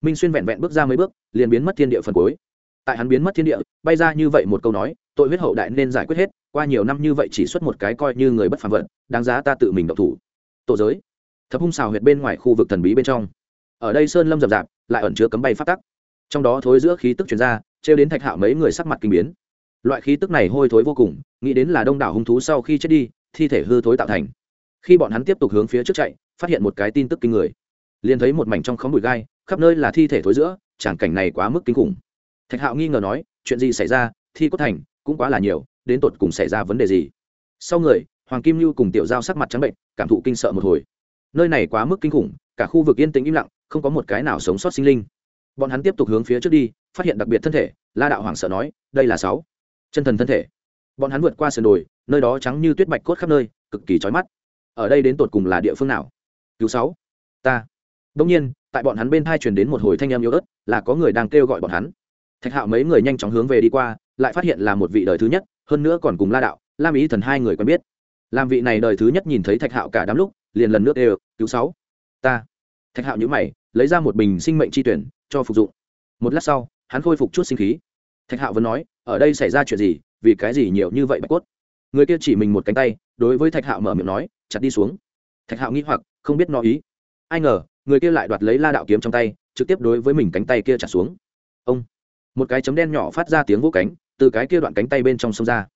Minh xuyên vẹn vẹn bước ra mấy bước, liền biến mất thiên địa phần cuối. Tại hắn biến mất thiên địa, bay ra như vậy một câu nói, tội huyết hậu đại nên giải quyết hết, qua nhiều năm như vậy chỉ xuất một cái coi như người bất phàm vận, đáng giá ta tự mình độc thủ. Tổ giới, thập hung xào huyệt bên ngoài khu vực thần bí bên trong ở đây sơn lâm rậm rạp, lại ẩn chứa cấm bay phát tắc. Trong đó thối giữa khí tức chuyển ra, trêu đến thạch hạo mấy người sắc mặt kinh biến. Loại khí tức này hôi thối vô cùng, nghĩ đến là đông đảo hung thú sau khi chết đi, thi thể hư thối tạo thành. Khi bọn hắn tiếp tục hướng phía trước chạy, phát hiện một cái tin tức kinh người. Liền thấy một mảnh trong khóm bụi gai, khắp nơi là thi thể thối giữa tràng cảnh này quá mức kinh khủng. Thạch hạo nghi ngờ nói, chuyện gì xảy ra, thi cốt thành, cũng quá là nhiều, đến tột cùng xảy ra vấn đề gì? Sau người, hoàng kim lưu cùng tiểu giao sắc mặt trắng bệnh, cảm thụ kinh sợ một hồi. Nơi này quá mức kinh khủng, cả khu vực yên tĩnh im lặng không có một cái nào sống sót sinh linh. Bọn hắn tiếp tục hướng phía trước đi, phát hiện đặc biệt thân thể, la đạo hoàng sợ nói, đây là sáu chân thần thân thể. Bọn hắn vượt qua sườn đồi, nơi đó trắng như tuyết bạch cốt khắp nơi, cực kỳ trói mắt. Ở đây đến tột cùng là địa phương nào? Cứu sáu. Ta. Đông nhiên, tại bọn hắn bên thai truyền đến một hồi thanh âm yếu ớt, là có người đang kêu gọi bọn hắn. Thạch hạo mấy người nhanh chóng hướng về đi qua, lại phát hiện là một vị đời thứ nhất, hơn nữa còn cùng la đạo, lam ý thần hai người quen biết. Làm vị này đời thứ nhất nhìn thấy thạch hạo cả đám lúc, liền lần nước đều cứu sáu. Ta. Thạch hạo nhữ mày lấy ra một bình sinh mệnh chi tuyển, cho phục dụng. Một lát sau, hắn khôi phục chút sinh khí. Thạch hạo vẫn nói, ở đây xảy ra chuyện gì? Vì cái gì nhiều như vậy bạch cốt? Người kia chỉ mình một cánh tay, đối với thạch hạo mở miệng nói, chặt đi xuống. Thạch hạo nghĩ hoặc, không biết nó ý. Ai ngờ, người kia lại đoạt lấy la đạo kiếm trong tay, trực tiếp đối với mình cánh tay kia chặt xuống. Ông! Một cái chấm đen nhỏ phát ra tiếng vỗ cánh, từ cái kia đoạn cánh tay bên trong sông ra.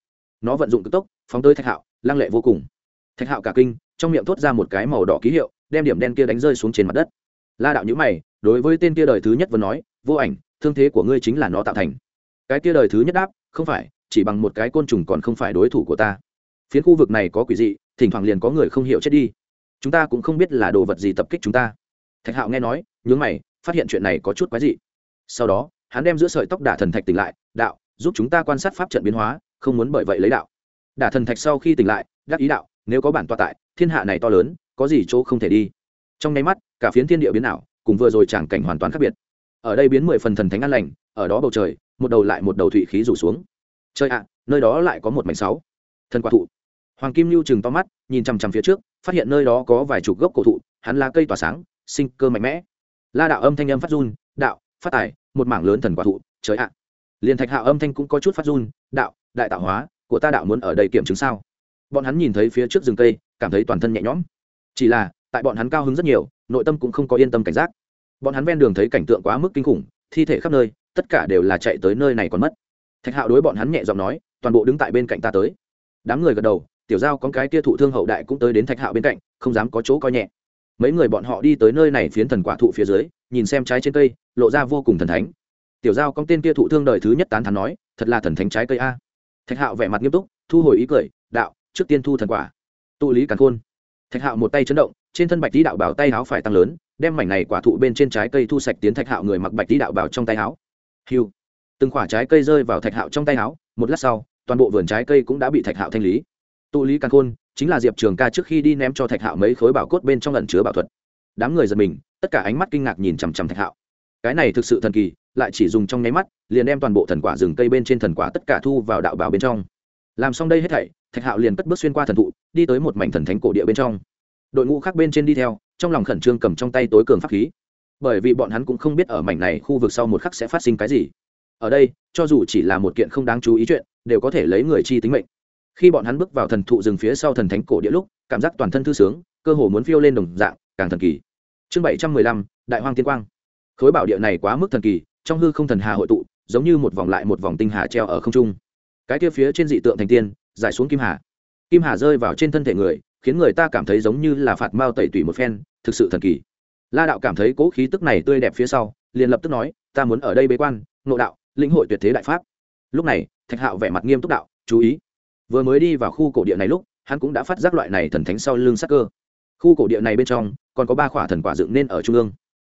Nó vận dụng cực tốc, phóng tới thạch hạo, lăng lệ vô cùng. Thạch hạo cả kinh, trong miệng thốt ra một cái màu đỏ ký hiệu, đem điểm đen kia đánh rơi xuống trên mặt đất la đạo nhữ mày, đối với tên kia đời thứ nhất vẫn nói, vô ảnh, thương thế của ngươi chính là nó tạo thành. Cái kia đời thứ nhất đáp, không phải, chỉ bằng một cái côn trùng còn không phải đối thủ của ta. Phiến khu vực này có quỷ dị, thỉnh thoảng liền có người không hiểu chết đi. Chúng ta cũng không biết là đồ vật gì tập kích chúng ta. Thạch hạo nghe nói, nhướng mày, phát hiện chuyện này có chút quái dị. Sau đó, hắn đem giữa sợi tóc đả thần thạch tỉnh lại, đạo, giúp chúng ta quan sát pháp trận biến hóa, không muốn bởi vậy lấy đạo. Đả thần thạch sau khi tỉnh lại, đắc ý đạo, nếu có bản tọa tại, thiên hạ này to lớn, có gì chỗ không thể đi? Trong nháy mắt, cả phiến thiên địa biến ảo, cùng vừa rồi tràng cảnh hoàn toàn khác biệt. Ở đây biến mười phần thần thánh an lành, ở đó bầu trời, một đầu lại một đầu thủy khí rủ xuống. Chơi ạ, nơi đó lại có một mảnh sáu. Thần quả thụ. Hoàng kim lưu chừng to mắt, nhìn chằm chằm phía trước, phát hiện nơi đó có vài chục gốc cổ thụ, hắn là cây tỏa sáng, sinh cơ mạnh mẽ. La đạo âm thanh âm phát run, đạo, phát tài, một mảng lớn thần quả thụ, trời ạ. Liền thạch hạ âm thanh cũng có chút phát run, đạo, đại tạo hóa, của ta đạo muốn ở đây kiểm chứng sao? Bọn hắn nhìn thấy phía trước rừng cây, cảm thấy toàn thân nhẹ nhõm. Chỉ là tại bọn hắn cao hứng rất nhiều, nội tâm cũng không có yên tâm cảnh giác. Bọn hắn ven đường thấy cảnh tượng quá mức kinh khủng, thi thể khắp nơi, tất cả đều là chạy tới nơi này còn mất. Thạch hạo đối bọn hắn nhẹ giọng nói, toàn bộ đứng tại bên cạnh ta tới. Đám người gật đầu, tiểu giao con cái tia thụ thương hậu đại cũng tới đến thạch hạo bên cạnh, không dám có chỗ coi nhẹ. Mấy người bọn họ đi tới nơi này phiến thần quả thụ phía dưới, nhìn xem trái trên cây, lộ ra vô cùng thần thánh. Tiểu giao con tên kia thụ thương đời thứ nhất tán thắn nói, thật là thần thánh trái cây a. Thạch hạo vẻ mặt nghiêm túc, thu hồi ý cười, đạo, trước tiên thu thần quả. Tụ lý càn khôn. Thạch hạo một tay chấn động trên thân bạch tý đạo bảo tay áo phải tăng lớn, đem mảnh này quả thụ bên trên trái cây thu sạch tiến thạch hạo người mặc bạch tý đạo bảo trong tay áo hiu từng quả trái cây rơi vào thạch hạo trong tay áo một lát sau, toàn bộ vườn trái cây cũng đã bị thạch hạo thanh lý. Tụ lý càng khôn, chính là diệp trường ca trước khi đi ném cho thạch hạo mấy khối bảo cốt bên trong lần chứa bảo thuật. Đám người giật mình, tất cả ánh mắt kinh ngạc nhìn chằm chằm thạch hạo. Cái này thực sự thần kỳ, lại chỉ dùng trong nháy mắt, liền đem toàn bộ thần quả rừng cây bên trên thần quả tất cả thu vào đạo bảo bên trong. Làm xong đây hết thảy, thạch hạo liền cất bước xuyên qua thần thụ, đi tới một mảnh thần thánh cổ địa bên trong đội ngũ khác bên trên đi theo, trong lòng khẩn trương cầm trong tay tối cường pháp khí. Bởi vì bọn hắn cũng không biết ở mảnh này khu vực sau một khắc sẽ phát sinh cái gì. Ở đây, cho dù chỉ là một kiện không đáng chú ý chuyện, đều có thể lấy người chi tính mệnh. Khi bọn hắn bước vào thần thụ rừng phía sau thần thánh cổ địa lúc, cảm giác toàn thân thư sướng, cơ hồ muốn phiêu lên đồng dạng, càng thần kỳ. Chương bảy trăm mười lăm, đại hoang tiên quang. Khối bảo địa này quá mức thần kỳ, trong hư không thần hà hội tụ, giống như một vòng lại một vòng tinh hà treo ở không trung. Cái kia phía trên dị tượng thành tiên giải xuống kim hà. Kim hà rơi vào trên thân thể người khiến người ta cảm thấy giống như là phạt mao tẩy tủy một phen, thực sự thần kỳ. La đạo cảm thấy cố khí tức này tươi đẹp phía sau, liền lập tức nói, ta muốn ở đây bế quan nộ đạo, lĩnh hội tuyệt thế đại pháp. Lúc này, thạch hạo vẻ mặt nghiêm túc đạo, chú ý. Vừa mới đi vào khu cổ địa này lúc, hắn cũng đã phát giác loại này thần thánh sau lưng sắc cơ. Khu cổ địa này bên trong, còn có ba khỏa thần quả dựng nên ở trung ương.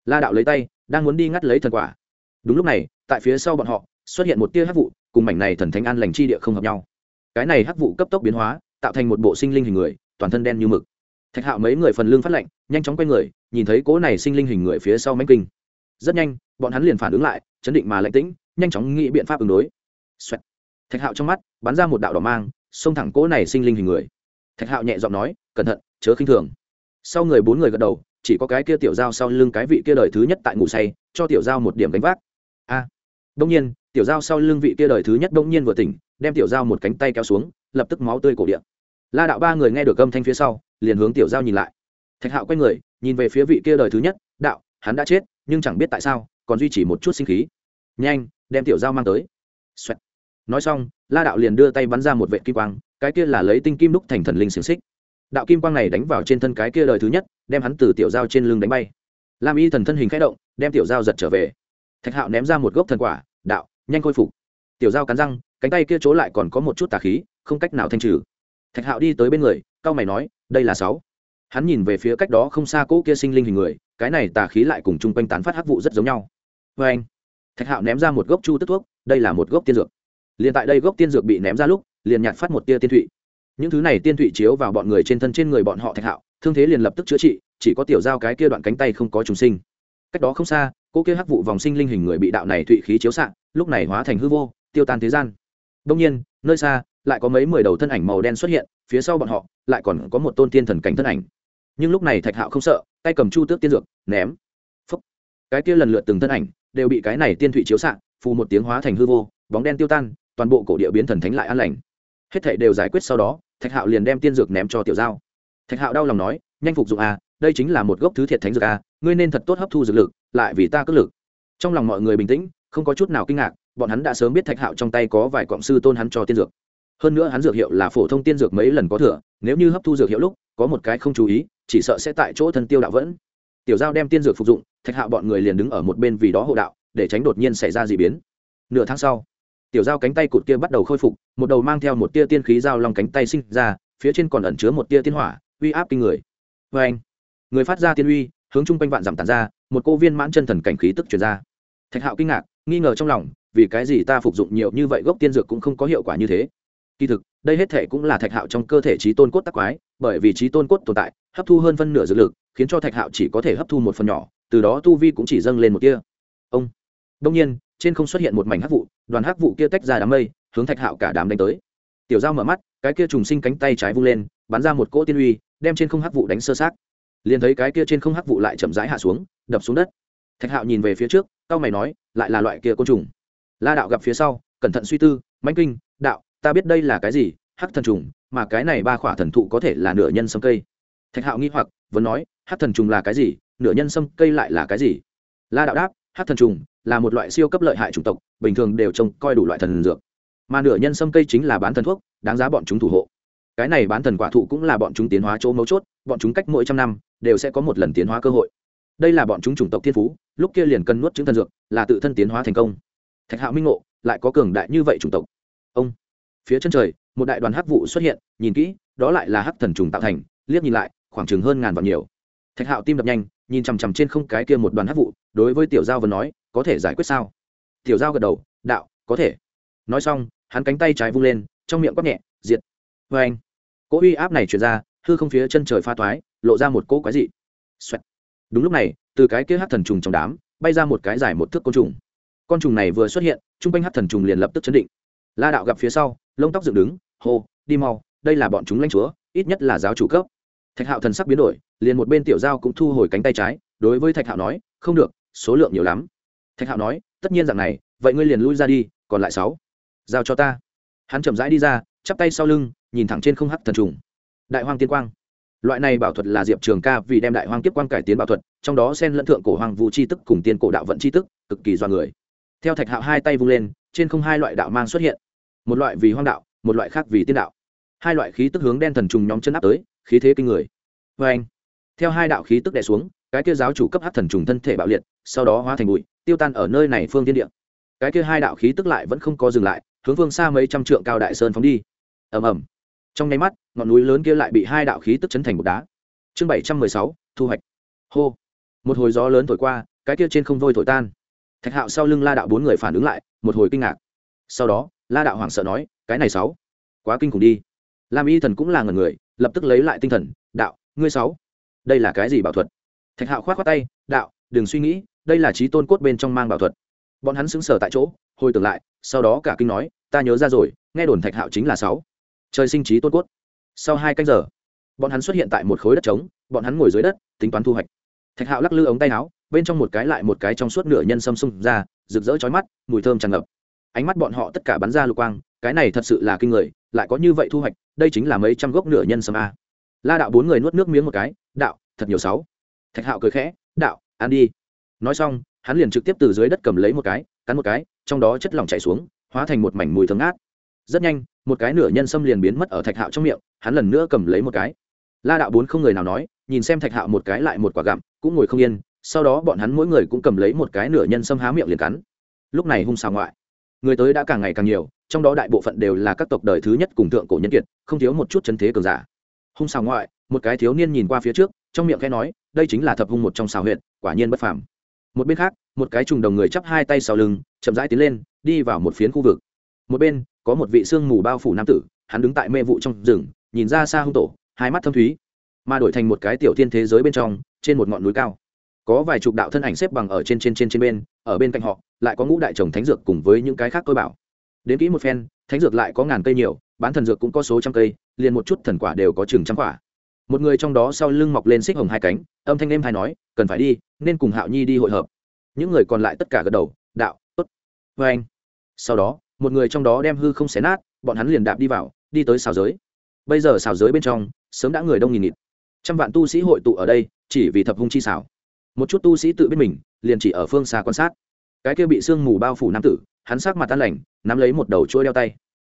La đạo lấy tay, đang muốn đi ngắt lấy thần quả. Đúng lúc này, tại phía sau bọn họ, xuất hiện một tia hắc vụ, cùng mảnh này thần thánh an lành chi địa không hợp nhau. Cái này hắc vụ cấp tốc biến hóa, tạo thành một bộ sinh linh hình người toàn thân đen như mực. Thạch hạo mấy người phần lương phát lệnh nhanh chóng quay người, nhìn thấy cỗ này sinh linh hình người phía sau mánh kinh. Rất nhanh, bọn hắn liền phản ứng lại, chấn định mà lạnh tĩnh, nhanh chóng nghĩ biện pháp ứng đối、Xoẹt. thạch hạo trong mắt bắn ra một đạo đỏ mang, xông thẳng cỗ này sinh linh hình người. Thạch hạo nhẹ giọng nói, cẩn thận, chớ khinh thường. Sau người bốn người gật đầu, chỉ có cái kia tiểu giao sau lưng cái vị kia đời thứ nhất tại ngủ say, cho tiểu giao một điểm gánh vác. A. À. đông nhiên, tiểu giao sau lưng vị kia đời thứ nhất đông nhiên vừa tỉnh, đem tiểu giao một cánh tay kéo xuống, lập tức máu tươi cổ điện la đạo ba người nghe được âm thanh phía sau, liền hướng tiểu giao nhìn lại. Thạch hạo quay người, nhìn về phía vị kia đời thứ nhất, đạo, hắn đã chết, nhưng chẳng biết tại sao, còn duy trì một chút sinh khí. Nhanh, đem tiểu giao mang tới、Xoẹt. nói xong, la đạo liền đưa tay bắn ra một vệ kim quang, cái kia là lấy tinh kim đúc thành thần linh xiềng xích. Đạo kim quang này đánh vào trên thân cái kia đời thứ nhất, đem hắn từ tiểu giao trên lưng đánh bay. Lam y thần thân hình k h ẽ động, đem tiểu giao giật trở về. Thạch hạo ném ra một gốc thần quả, đạo, nhanh khôi phục. Tiểu giao cắn răng, cánh tay kia chỗ lại còn có một chút tà khí, không cách nào thanh trừ thạch hạo đi tới bên người, cao mày nói, đây là sáu. Hắn nhìn về phía cách đó không xa cỗ kia sinh linh hình người, cái này tà khí lại cùng chung quanh tán phát hắc vụ rất giống nhau. Vê anh. Thạch hạo ném ra một gốc chu tức thuốc, đây là một gốc tiên dược. Liền tại đây gốc tiên dược bị ném ra lúc, liền nhạt phát một tia tiên thụy. Những thứ này tiên thụy chiếu vào bọn người trên thân trên người bọn họ thạch hạo, thương thế liền lập tức chữa trị, chỉ có tiểu giao cái kia đoạn cánh tay không có trùng sinh. Cách đó không xa cô kia hắc vụ vòng sinh linh hình người bị đạo này thụy khí chiếu xạ, lúc này hóa thành hư vô, tiêu tan thế gian. Đông nhiên, nơi xa lại có mấy mười đầu thân ảnh màu đen xuất hiện, phía sau bọn họ, lại còn có một tôn tiên thần cảnh thân ảnh. Nhưng lúc này thạch hạo không sợ, tay cầm chu tước tiên dược, ném. Phấp cái kia lần lượt từng thân ảnh, đều bị cái này tiên thụy chiếu xạ, phù một tiếng hóa thành hư vô, bóng đen tiêu tan, toàn bộ cổ địa biến thần thánh lại an lành. Hết thảy đều giải quyết sau đó, thạch hạo liền đem tiên dược ném cho tiểu giao. Thạch hạo đau lòng nói, nhanh phục dụng a đây chính là một gốc thứ thiệt thánh dược a ngươi nên thật tốt hấp thu dược lực, lại vì ta cất lực. Trong lòng mọi người bình tĩnh, không có chút nào kinh ngạc, bọn hắn đã sớm biết thạch hạo trong tay có vài cọng sư tôn hắn cho tiên dược hơn nữa hắn dược hiệu là phổ thông tiên dược mấy lần có thừa, nếu như hấp thu dược hiệu lúc, có một cái không chú ý, chỉ sợ sẽ tại chỗ thân tiêu đạo vẫn. Tiểu giao đem tiên dược phục dụng, thạch hạo bọn người liền đứng ở một bên vì đó hộ đạo, để tránh đột nhiên xảy ra d ị biến. Nửa tháng sau, tiểu giao cánh tay cụt kia bắt đầu khôi phục, một đầu mang theo một tia tiên khí dao lòng cánh tay sinh ra, phía trên còn ẩn chứa một tia tiên hỏa, uy áp kinh người. Vê anh, người phát ra tiên uy, hướng chung quanh vạn giảm tàn ra, một cô viên mãn chân thần cảnh khí tức chuyển ra. Thạch hạo kinh ngạc, nghi ngờ trong lòng, vì cái gì ta phục dụng nhiều như vậy gốc tiên dược cũng không có hiệu quả như thế? Kỳ thực, đây hết thể cũng là thạch hạo trong cơ thể trí tôn cốt tắc quái, bởi vì trí tôn cốt tồn tại, hấp thu hơn phân nửa dược lực, khiến cho thạch hạo chỉ có thể hấp thu một phần nhỏ, từ đó tu vi cũng chỉ dâng lên một kia ông. Đông nhiên, trên không xuất hiện một mảnh hắc vụ, đoàn hắc vụ kia tách ra đám mây, hướng thạch hạo cả đám đánh tới. Tiểu giao mở mắt, cái kia trùng sinh cánh tay trái vung lên, bắn ra một cỗ tiên uy, đem trên không hắc vụ đánh sơ sát liền thấy cái kia trên không hắc vụ lại chậm rãi hạ xuống, đập xuống đất. Thạch hạo nhìn về phía trước cao mày nói, lại là loại kia côn trùng. La đạo gặp phía sau, cẩn thận suy tư, mãnh kinh, đạo ta biết đây là cái gì, hắc thần trùng, mà cái này ba khỏa thần thụ có thể là nửa nhân sâm cây. Thạch hạo nghi hoặc, vẫn nói, hắc thần trùng là cái gì, nửa nhân sâm cây lại là cái gì? La đạo đáp, hắc thần trùng là một loại siêu cấp lợi hại chủng tộc, bình thường đều trông coi đủ loại thần dược. Mà nửa nhân sâm cây chính là bán thần thuốc, đáng giá bọn chúng thủ hộ. Cái này bán thần quả thụ cũng là bọn chúng tiến hóa chỗ mấu chốt, bọn chúng cách mỗi trăm năm đều sẽ có một lần tiến hóa cơ hội. Đây là bọn chúng chủng tộc thiên phú, lúc kia liền cân nuốt chứng thần dược, là tự thân tiến hóa thành công. Thạch hạo minh ngộ, lại có cường đại như vậy chủng tộc. Ông phía chân trời, một đại đoàn hắc vụ xuất hiện, nhìn kỹ, đó lại là hắc thần trùng tạo thành, liếc nhìn lại, khoảng chừng hơn ngàn vạn nhiều. Thạch hạo tim đập nhanh, nhìn chằm chằm trên không cái kia một đoàn hắc vụ, đối với tiểu giao vừa nói, có thể giải quyết sao? Tiểu giao gật đầu, đạo, có thể. Nói xong, hắn cánh tay trái vung lên, trong miệng quát nhẹ, diệt. Vê anh, cỗ uy áp này chuyển ra, hư không phía chân trời pha toái, lộ ra một cỗ quái dị. Xoẹt. đúng lúc này, từ cái kia hắc thần trùng trong đám, bay ra một cái dài một thước côn trùng. Con trùng này vừa xuất hiện chung quanh hát thần trùng liền lập tức chấn định. La đạo gặp phía sau lông tóc dựng đứng, hô, đi mau, đây là bọn chúng lãnh chúa, ít nhất là giáo chủ cấp. Thạch hạo thần sắc biến đổi, liền một bên tiểu giao cũng thu hồi cánh tay trái, đối với thạch hạo nói, không được, số lượng nhiều lắm. Thạch hạo nói, tất nhiên rằng này, vậy ngươi liền lui ra đi, còn lại sáu, giao cho ta. Hắn chậm rãi đi ra, chắp tay sau lưng, nhìn thẳng trên không hắc thần trùng. Đại hoang tiên quang. Loại này bảo thuật là diệp trường ca vì đem đại hoang tiếp quang cải tiến bảo thuật, trong đó xen lẫn thượng cổ hoàng vũ c h i tức cùng tiên cổ đạo vận c h i tức, cực kỳ do người. Theo thạch hạo hai tay vung lên, trên không hai loại đạo mang xuất hiện một loại vì hoang đạo, một loại khác vì tiên đạo. Hai loại khí tức hướng đen thần trùng nhóm chân áp tới, khí thế kinh người. Vê anh, theo hai đạo khí tức đè xuống, cái kia giáo chủ cấp hát thần trùng thân thể bạo liệt, sau đó hóa thành bụi, tiêu tan ở nơi này phương tiên địa. Cái kia hai đạo khí tức lại vẫn không có dừng lại, hướng phương xa mấy trăm trượng cao đại sơn phóng đi. Ầm ầm. Trong nháy mắt, ngọn núi lớn kia lại bị hai đạo khí tức chấn thành một đá. Chương bảy trăm mười sáu, thu hoạch. Hô. Một hồi gió lớn thổi qua, cái kia trên không vôi thổi tan. Thạch hạo sau lưng la đạo bốn người phản ứng lại, một hồi kinh ngạc. Sau đó la đạo hoảng sợ nói, cái này sáu, quá kinh khủng đi. Lam y thần cũng là ngần người, lập tức lấy lại tinh thần, đạo, ngươi sáu, đây là cái gì bảo thuật? Thạch hạo khoát khoát tay, đạo, đừng suy nghĩ, đây là trí tôn cốt bên trong mang bảo thuật. Bọn hắn xứng sở tại chỗ, hồi tưởng lại, sau đó cả kinh nói, ta nhớ ra rồi, nghe đồn thạch hạo chính là sáu. Trời sinh trí tôn cốt. Sau hai canh giờ, bọn hắn xuất hiện tại một khối đất trống, bọn hắn ngồi dưới đất, tính toán thu hoạch. Thạch hạo lắc lư ống tay áo, bên trong một cái lại một cái trong suốt nửa nhân xâm xung ra, rực rỡ chói mắt, mùi thơm tràn ngập ánh mắt bọn họ tất cả bắn ra lục quang, cái này thật sự là kinh người, lại có như vậy thu hoạch, đây chính là mấy trăm gốc nửa nhân sâm a. La đạo bốn người nuốt nước miếng một cái, đạo, thật nhiều sáu. Thạch hạo cười khẽ, đạo, ăn đi. Nói xong, hắn liền trực tiếp từ dưới đất cầm lấy một cái, cắn một cái, trong đó chất lỏng chảy xuống, hóa thành một mảnh mùi thơm ngát. Rất nhanh, một cái nửa nhân sâm liền biến mất ở thạch hạo trong miệng, hắn lần nữa cầm lấy một cái. La đạo bốn không người nào nói, nhìn xem thạch hạo một cái lại một quả gặm, cũng ngồi không yên, sau đó bọn hắn mỗi người cũng cầm lấy một cái nửa nhân sâm há miệng liền cắn. Lúc này hung xào ngoại người tới đã càng ngày càng nhiều, trong đó đại bộ phận đều là các tộc đời thứ nhất cùng thượng cổ nhân kiệt, không thiếu một chút chân thế cường giả. Hung xào ngoại, một cái thiếu niên nhìn qua phía trước, trong miệng khẽ nói, đây chính là thập hung một trong xào huyện quả nhiên bất phàm. Một bên khác, một cái trùng đồng người chắp hai tay sau lưng, chậm rãi tiến lên, đi vào một phiến khu vực. Một bên, có một vị sương mù bao phủ nam tử, hắn đứng tại mê vụ trong rừng, nhìn ra xa hung tổ, hai mắt thâm thúy, mà đổi thành một cái tiểu thiên thế giới bên trong, trên một ngọn núi cao có vài chục đạo thân ảnh xếp bằng ở trên trên trên trên bên, ở bên cạnh họ, lại có ngũ đại trồng thánh dược cùng với những cái khác tôi bảo. Đến kỹ một phen, thánh dược lại có ngàn cây nhiều, bán thần dược cũng có số trăm cây, liền một chút thần quả đều có chừng trăm quả. Một người trong đó sau lưng mọc lên xích hồng hai cánh, âm thanh êm hay nói, cần phải đi, nên cùng hạo nhi đi hội hợp. Những người còn lại tất cả gật đầu, đạo, tốt. Vê anh, sau đó, một người trong đó đem hư không xé nát, bọn hắn liền đạp đi vào, đi tới xào giới. Bây giờ xào giới bên trong, sớm đã người đông nghìn nghịt. Trăm vạn tu sĩ hội tụ ở đây, chỉ vì thập hung chi xảo một chút tu sĩ tự biết mình, liền chỉ ở phương xa quan sát. Cái kia bị sương mù bao phủ nam tử, hắn sắc mặt tan lành, nắm lấy một đầu chuỗi đeo tay.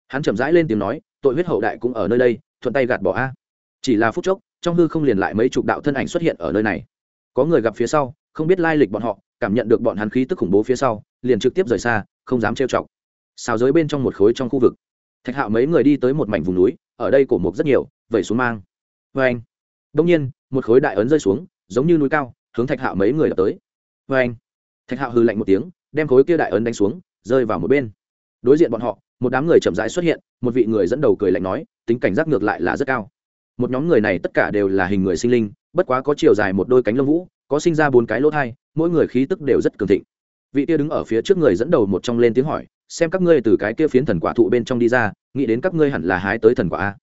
Hắn chậm rãi lên tiếng nói, tội huyết hậu đại cũng ở nơi đây, thuận tay gạt bỏ a. Chỉ là phút chốc, trong hư không liền lại mấy chục đạo thân ảnh xuất hiện ở nơi này. Có người gặp phía sau, không biết lai lịch bọn họ, cảm nhận được bọn hắn khí tức khủng bố phía sau, liền trực tiếp rời xa, không dám trêu chọc. Xào giới bên trong một khối trong khu vực. Thạch hạo mấy người đi tới một mảnh vùng núi, ở đây cổ mục rất nhiều, vẩy xuống mang. Vê anh đông nhiên, một khối đại ấn rơi xuống, giống như núi cao hướng thạch hạo mấy người đập tới. Vê anh, thạch hạo hư lạnh một tiếng, đem khối kia đại ấn đánh xuống, rơi vào một bên. Đối diện bọn họ, một đám người chậm rãi xuất hiện, một vị người dẫn đầu cười lạnh nói, tính cảnh giác ngược lại là rất cao. Một nhóm người này tất cả đều là hình người sinh linh, bất quá có chiều dài một đôi cánh lông vũ, có sinh ra bốn cái lỗ thai, mỗi người khí tức đều rất cường thịnh. Vị kia đứng ở phía trước người dẫn đầu một trong lên tiếng hỏi, xem các ngươi từ cái kia phiến thần quả thụ bên trong đi ra, nghĩ đến các ngươi hẳn là hái tới thần quả a.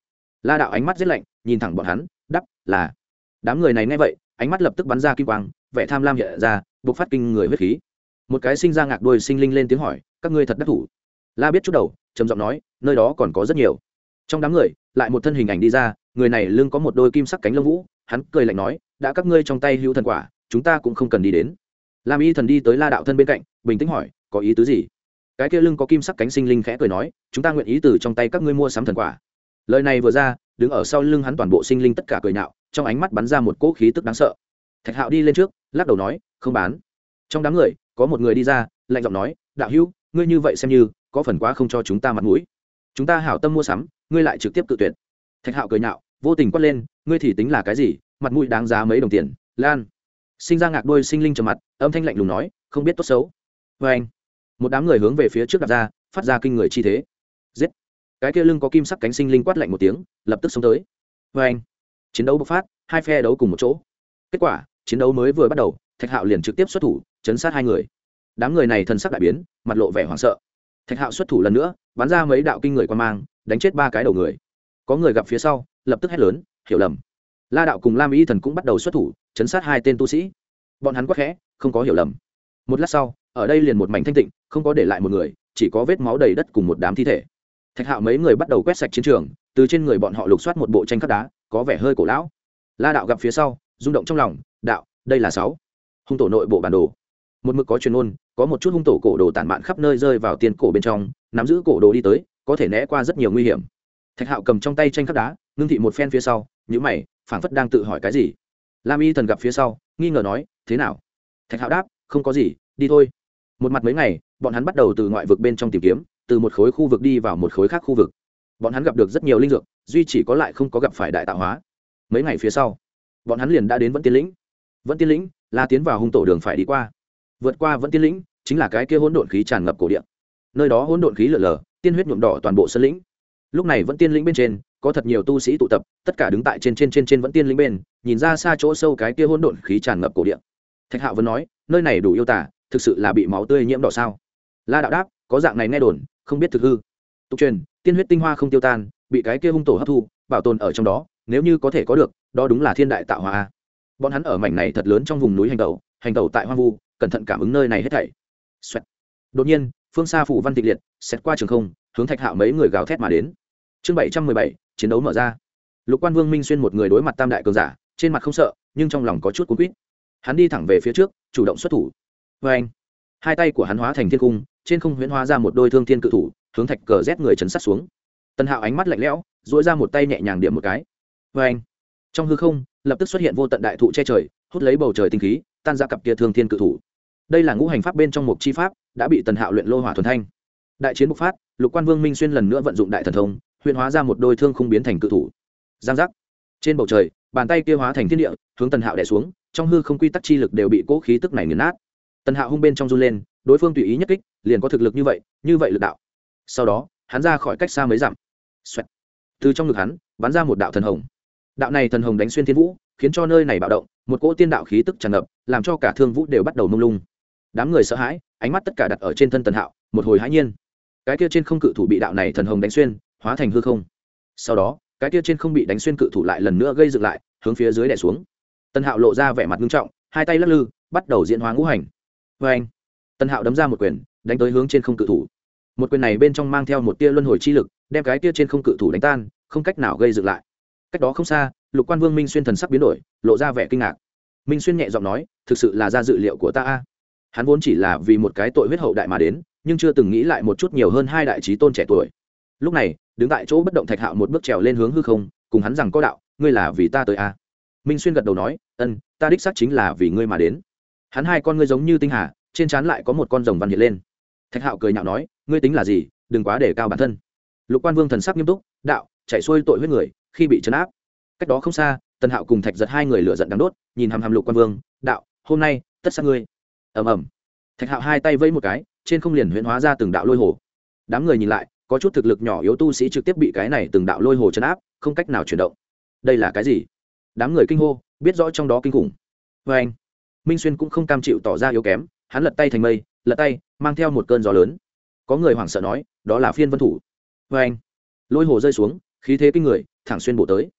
La đạo ánh mắt rất lạnh, nhìn thẳng bọn hắn đắp là, đám người này nghe vậy ánh mắt lập tức bắn ra kim quang, vẻ tham lam hiện ra buộc phát kinh người huyết khí. Một cái sinh ra ngạc đuôi sinh linh lên tiếng hỏi, các ngươi thật đắc thủ? La biết chút đầu, trầm giọng nói, nơi đó còn có rất nhiều. Trong đám người, lại một thân hình ảnh đi ra, người này lưng có một đôi kim sắc cánh lông vũ, hắn cười lạnh nói, đã các ngươi trong tay hữu thần quả, chúng ta cũng không cần đi đến. Lam y thần đi tới la đạo thân bên cạnh, bình tĩnh hỏi, có ý tứ gì? Cái kia lưng có kim sắc cánh sinh linh khẽ cười nói, chúng ta nguyện ý từ trong tay các ngươi mua sắm thần quả lời này vừa ra, đứng ở sau lưng hắn toàn bộ sinh linh tất cả cười nhạo, trong ánh mắt bắn ra một cỗ khí tức đáng sợ. Thạch hạo đi lên trước, lắc đầu nói, không bán. Trong đám người, có một người đi ra, lạnh giọng nói, đạo hữu, ngươi như vậy xem như, có phần quá không cho chúng ta mặt mũi. Chúng ta hảo tâm mua sắm, ngươi lại trực tiếp tự tuyệt. Thạch hạo cười nhạo, vô tình quát lên, ngươi thì tính là cái gì, mặt mũi đáng giá mấy đồng tiền, lan. Sinh ra ngạc đôi sinh linh trầm mặt, âm thanh lạnh lùng nói, không biết tốt xấu. Vê anh, một đám người hướng về phía trước đặt ra, phát ra kinh người chi thế. Giết! Cái kia lưng có kim sắc cánh sinh linh quát lạnh một tiếng, lập tức xông tới. Vê anh, chiến đấu bộc phát, hai phe đấu cùng một chỗ. Kết quả, chiến đấu mới vừa bắt đầu, thạch hạo liền trực tiếp xuất thủ, chấn sát hai người. Đám người này thần sắc đại biến, mặt lộ vẻ hoảng sợ. Thạch hạo xuất thủ lần nữa, bắn ra mấy đạo kinh người quan mang, đánh chết ba cái đầu người. Có người gặp phía sau, lập tức hét lớn, hiểu lầm. La đạo cùng lam y thần cũng bắt đầu xuất thủ, chấn sát hai tên tu sĩ. Bọn hắn quắc khẽ, không có hiểu lầm. Một lát sau, ở đây liền một mảnh thanh tịnh, không có để lại một người, chỉ có vết máu đầy đất cùng một đám thi thể thạch hạo mấy người bắt đầu quét sạch chiến trường, từ trên người bọn họ lục soát một bộ tranh khắc đá, có vẻ hơi cổ lão. La đạo gặp phía sau, rung động trong lòng, đạo, đây là sáu. Hung tổ nội bộ bản đồ. Một mực có chuyên môn có một chút hung tổ cổ đồ tản mạn khắp nơi rơi vào tiền cổ bên trong, nắm giữ cổ đồ đi tới, có thể né qua rất nhiều nguy hiểm. Thạch hạo cầm trong tay tranh khắc đá, ngưng thị một phen phía sau nhữ mày, phảng phất đang tự hỏi cái gì. Lam y thần gặp phía sau, nghi ngờ nói, thế nào? Thạch hạo đáp, không có gì, đi thôi. Một mặt mấy ngày, bọn hắn bắt đầu từ ngoại vực bên trong tìm kiếm từ một khối khu vực đi vào một khối khác khu vực. Bọn hắn gặp được rất nhiều linh dược, duy chỉ có lại không có gặp phải đại tạo hóa. Mấy ngày phía sau, bọn hắn liền đã đến vẫn tiên lĩnh. Vẫn tiên lĩnh là tiến vào hung tổ đường phải đi qua. Vượt qua vẫn tiên lĩnh chính là cái kia hỗn độn khí tràn ngập cổ điện nơi đó hỗn độn khí lở lở, tiên huyết nhuộm đỏ toàn bộ sân lĩnh. Lúc này vẫn tiên lĩnh bên trên, có thật nhiều tu sĩ tụ tập, tất cả đứng tại trên trên trên trên vẫn tiên lĩnh bên, nhìn ra xa chỗ sâu cái kia hỗn độn khí tràn ngập cổ điện thạch hạo vẫn nói, nơi này đủ yêu tả thực sự là bị máu tươi nhiễm đỏ sao? La đạo đáp, có dạng này nghe đồn không biết thực hư. Tục truyền, tiên huyết tinh hoa không tiêu tan, bị cái kia hung tổ hấp thu, bảo tồn ở trong đó, nếu như có thể có được, đó đúng là thiên đại tạo hóa. Bọn hắn ở mảnh này thật lớn trong vùng núi hành tẩu hành tẩu tại hoang vu, cẩn thận cảm ứng nơi này hết thảy. Xoẹt. đột nhiên, phương xa phủ văn tịch liệt xét qua trường không, hướng thạch hạo mấy người gào thét mà đến. Chương bảy trăm mười bảy, chiến đấu mở ra. Lục quan vương minh xuyên một người đối mặt tam đại cường giả, trên mặt không sợ, nhưng trong lòng có chút cuốn quýt. Hắn đi thẳng về phía trước, chủ động xuất thủ. Vê anh hai tay của hắn hóa thành thiên cung trên không huyễn hóa ra một đôi thương thiên cự thủ, hướng thạch cờ rét người chấn sát xuống. Tần hạo ánh mắt lạnh lẽo dỗi ra một tay nhẹ nhàng điểm một cái. Vê anh, trong hư không, lập tức xuất hiện vô tận đại thụ che trời, hút lấy bầu trời tinh khí, tan ra cặp kia thương thiên cự thủ. Đây là ngũ hành pháp bên trong một chi pháp, đã bị tần hạo luyện lô hỏa thuần thanh. Đại chiến bộc phát, lục quan vương minh xuyên lần nữa vận dụng đại thần thông huyễn hóa ra một đôi thương không biến thành cự thủ. Giang giác. Trên bầu trời, bàn tay kia hóa thành thiên địa, hướng tần hạo đẻ xuống, trong hư không quy tắc chi lực đều bị cố khí tức này nghiền nát. Tần hạo hung bên trong run lên đối phương tùy ý nhất kích, liền có thực lực như vậy như vậy lực đạo. Sau đó, hắn ra khỏi cách xa mấy dặm. Xoẹt. từ trong ngực hắn, bắn ra một đạo thần hồng. Đạo này thần hồng đánh xuyên thiên vũ, khiến cho nơi này bạo động, một cỗ tiên đạo khí tức tràn ngập, làm cho cả thương vũ đều bắt đầu mông lung. Đám người sợ hãi, ánh mắt tất cả đặt ở trên thân tần hạo, một hồi hãi nhiên. Cái kia trên không cự thủ bị đạo này thần hồng đánh xuyên, hóa thành hư không. Sau đó, cái kia trên không bị đánh xuyên cự thủ lại lần nữa gây dựng lại, hướng phía dưới đè xuống. Tần hạo lộ ra vẻ mặt nghiêm trọng, hai tay lắc lư, bắt đầu diễn hóa ngũ hành. Vê anh tần hạo đấm ra một quyền, đánh tới hướng trên không cự thủ. Một quyền này bên trong mang theo một tia luân hồi chi lực, đem cái tia trên không cự thủ đánh tan, không cách nào gây dựng lại. Cách đó không xa, lục quan vương minh xuyên thần sắc biến đổi, lộ ra vẻ kinh ngạc. Minh xuyên nhẹ giọng nói, thực sự là ra dự liệu của ta a. Hắn vốn chỉ là vì một cái tội huyết hậu đại mà đến, nhưng chưa từng nghĩ lại một chút nhiều hơn hai đại trí tôn trẻ tuổi. Lúc này, đứng tại chỗ bất động thạch hạo một bước trèo lên hướng hư không, cùng hắn rằng có đạo, ngươi là vì ta tới a? Minh xuyên gật đầu nói, ân, ta đích xác chính là vì ngươi mà đến. Hắn hai con ngươi giống như tinh hà trên trán lại có một con rồng văn hiện lên. Thạch hạo cười nhạo nói, ngươi tính là gì? Đừng quá để cao bản thân. Lục quan vương thần sắc nghiêm túc, đạo, chạy xuôi tội huyết người, khi bị chấn áp. Cách đó không xa, tần hạo cùng thạch giật hai người lựa giận đắng đốt, nhìn hàm hàm lục quan vương, đạo, hôm nay, tất sát ngươi. Ầm ầm. Thạch hạo hai tay vẫy một cái, trên không liền huyễn hóa ra từng đạo lôi hồ. Đám người nhìn lại, có chút thực lực nhỏ yếu tu sĩ trực tiếp bị cái này từng đạo lôi hồ chấn áp, không cách nào chuyển động. Đây là cái gì? Đám người kinh hô, biết rõ trong đó kinh khủng. Vê anh minh xuyên cũng không cam chịu tỏ ra yếu kém hắn lật tay thành mây, lật tay, mang theo một cơn gió lớn. Có người hoảng sợ nói, đó là phiên vân thủ. Vê anh, lôi hồ rơi xuống, khí thế kinh người, thẳng xuyên bổ tới.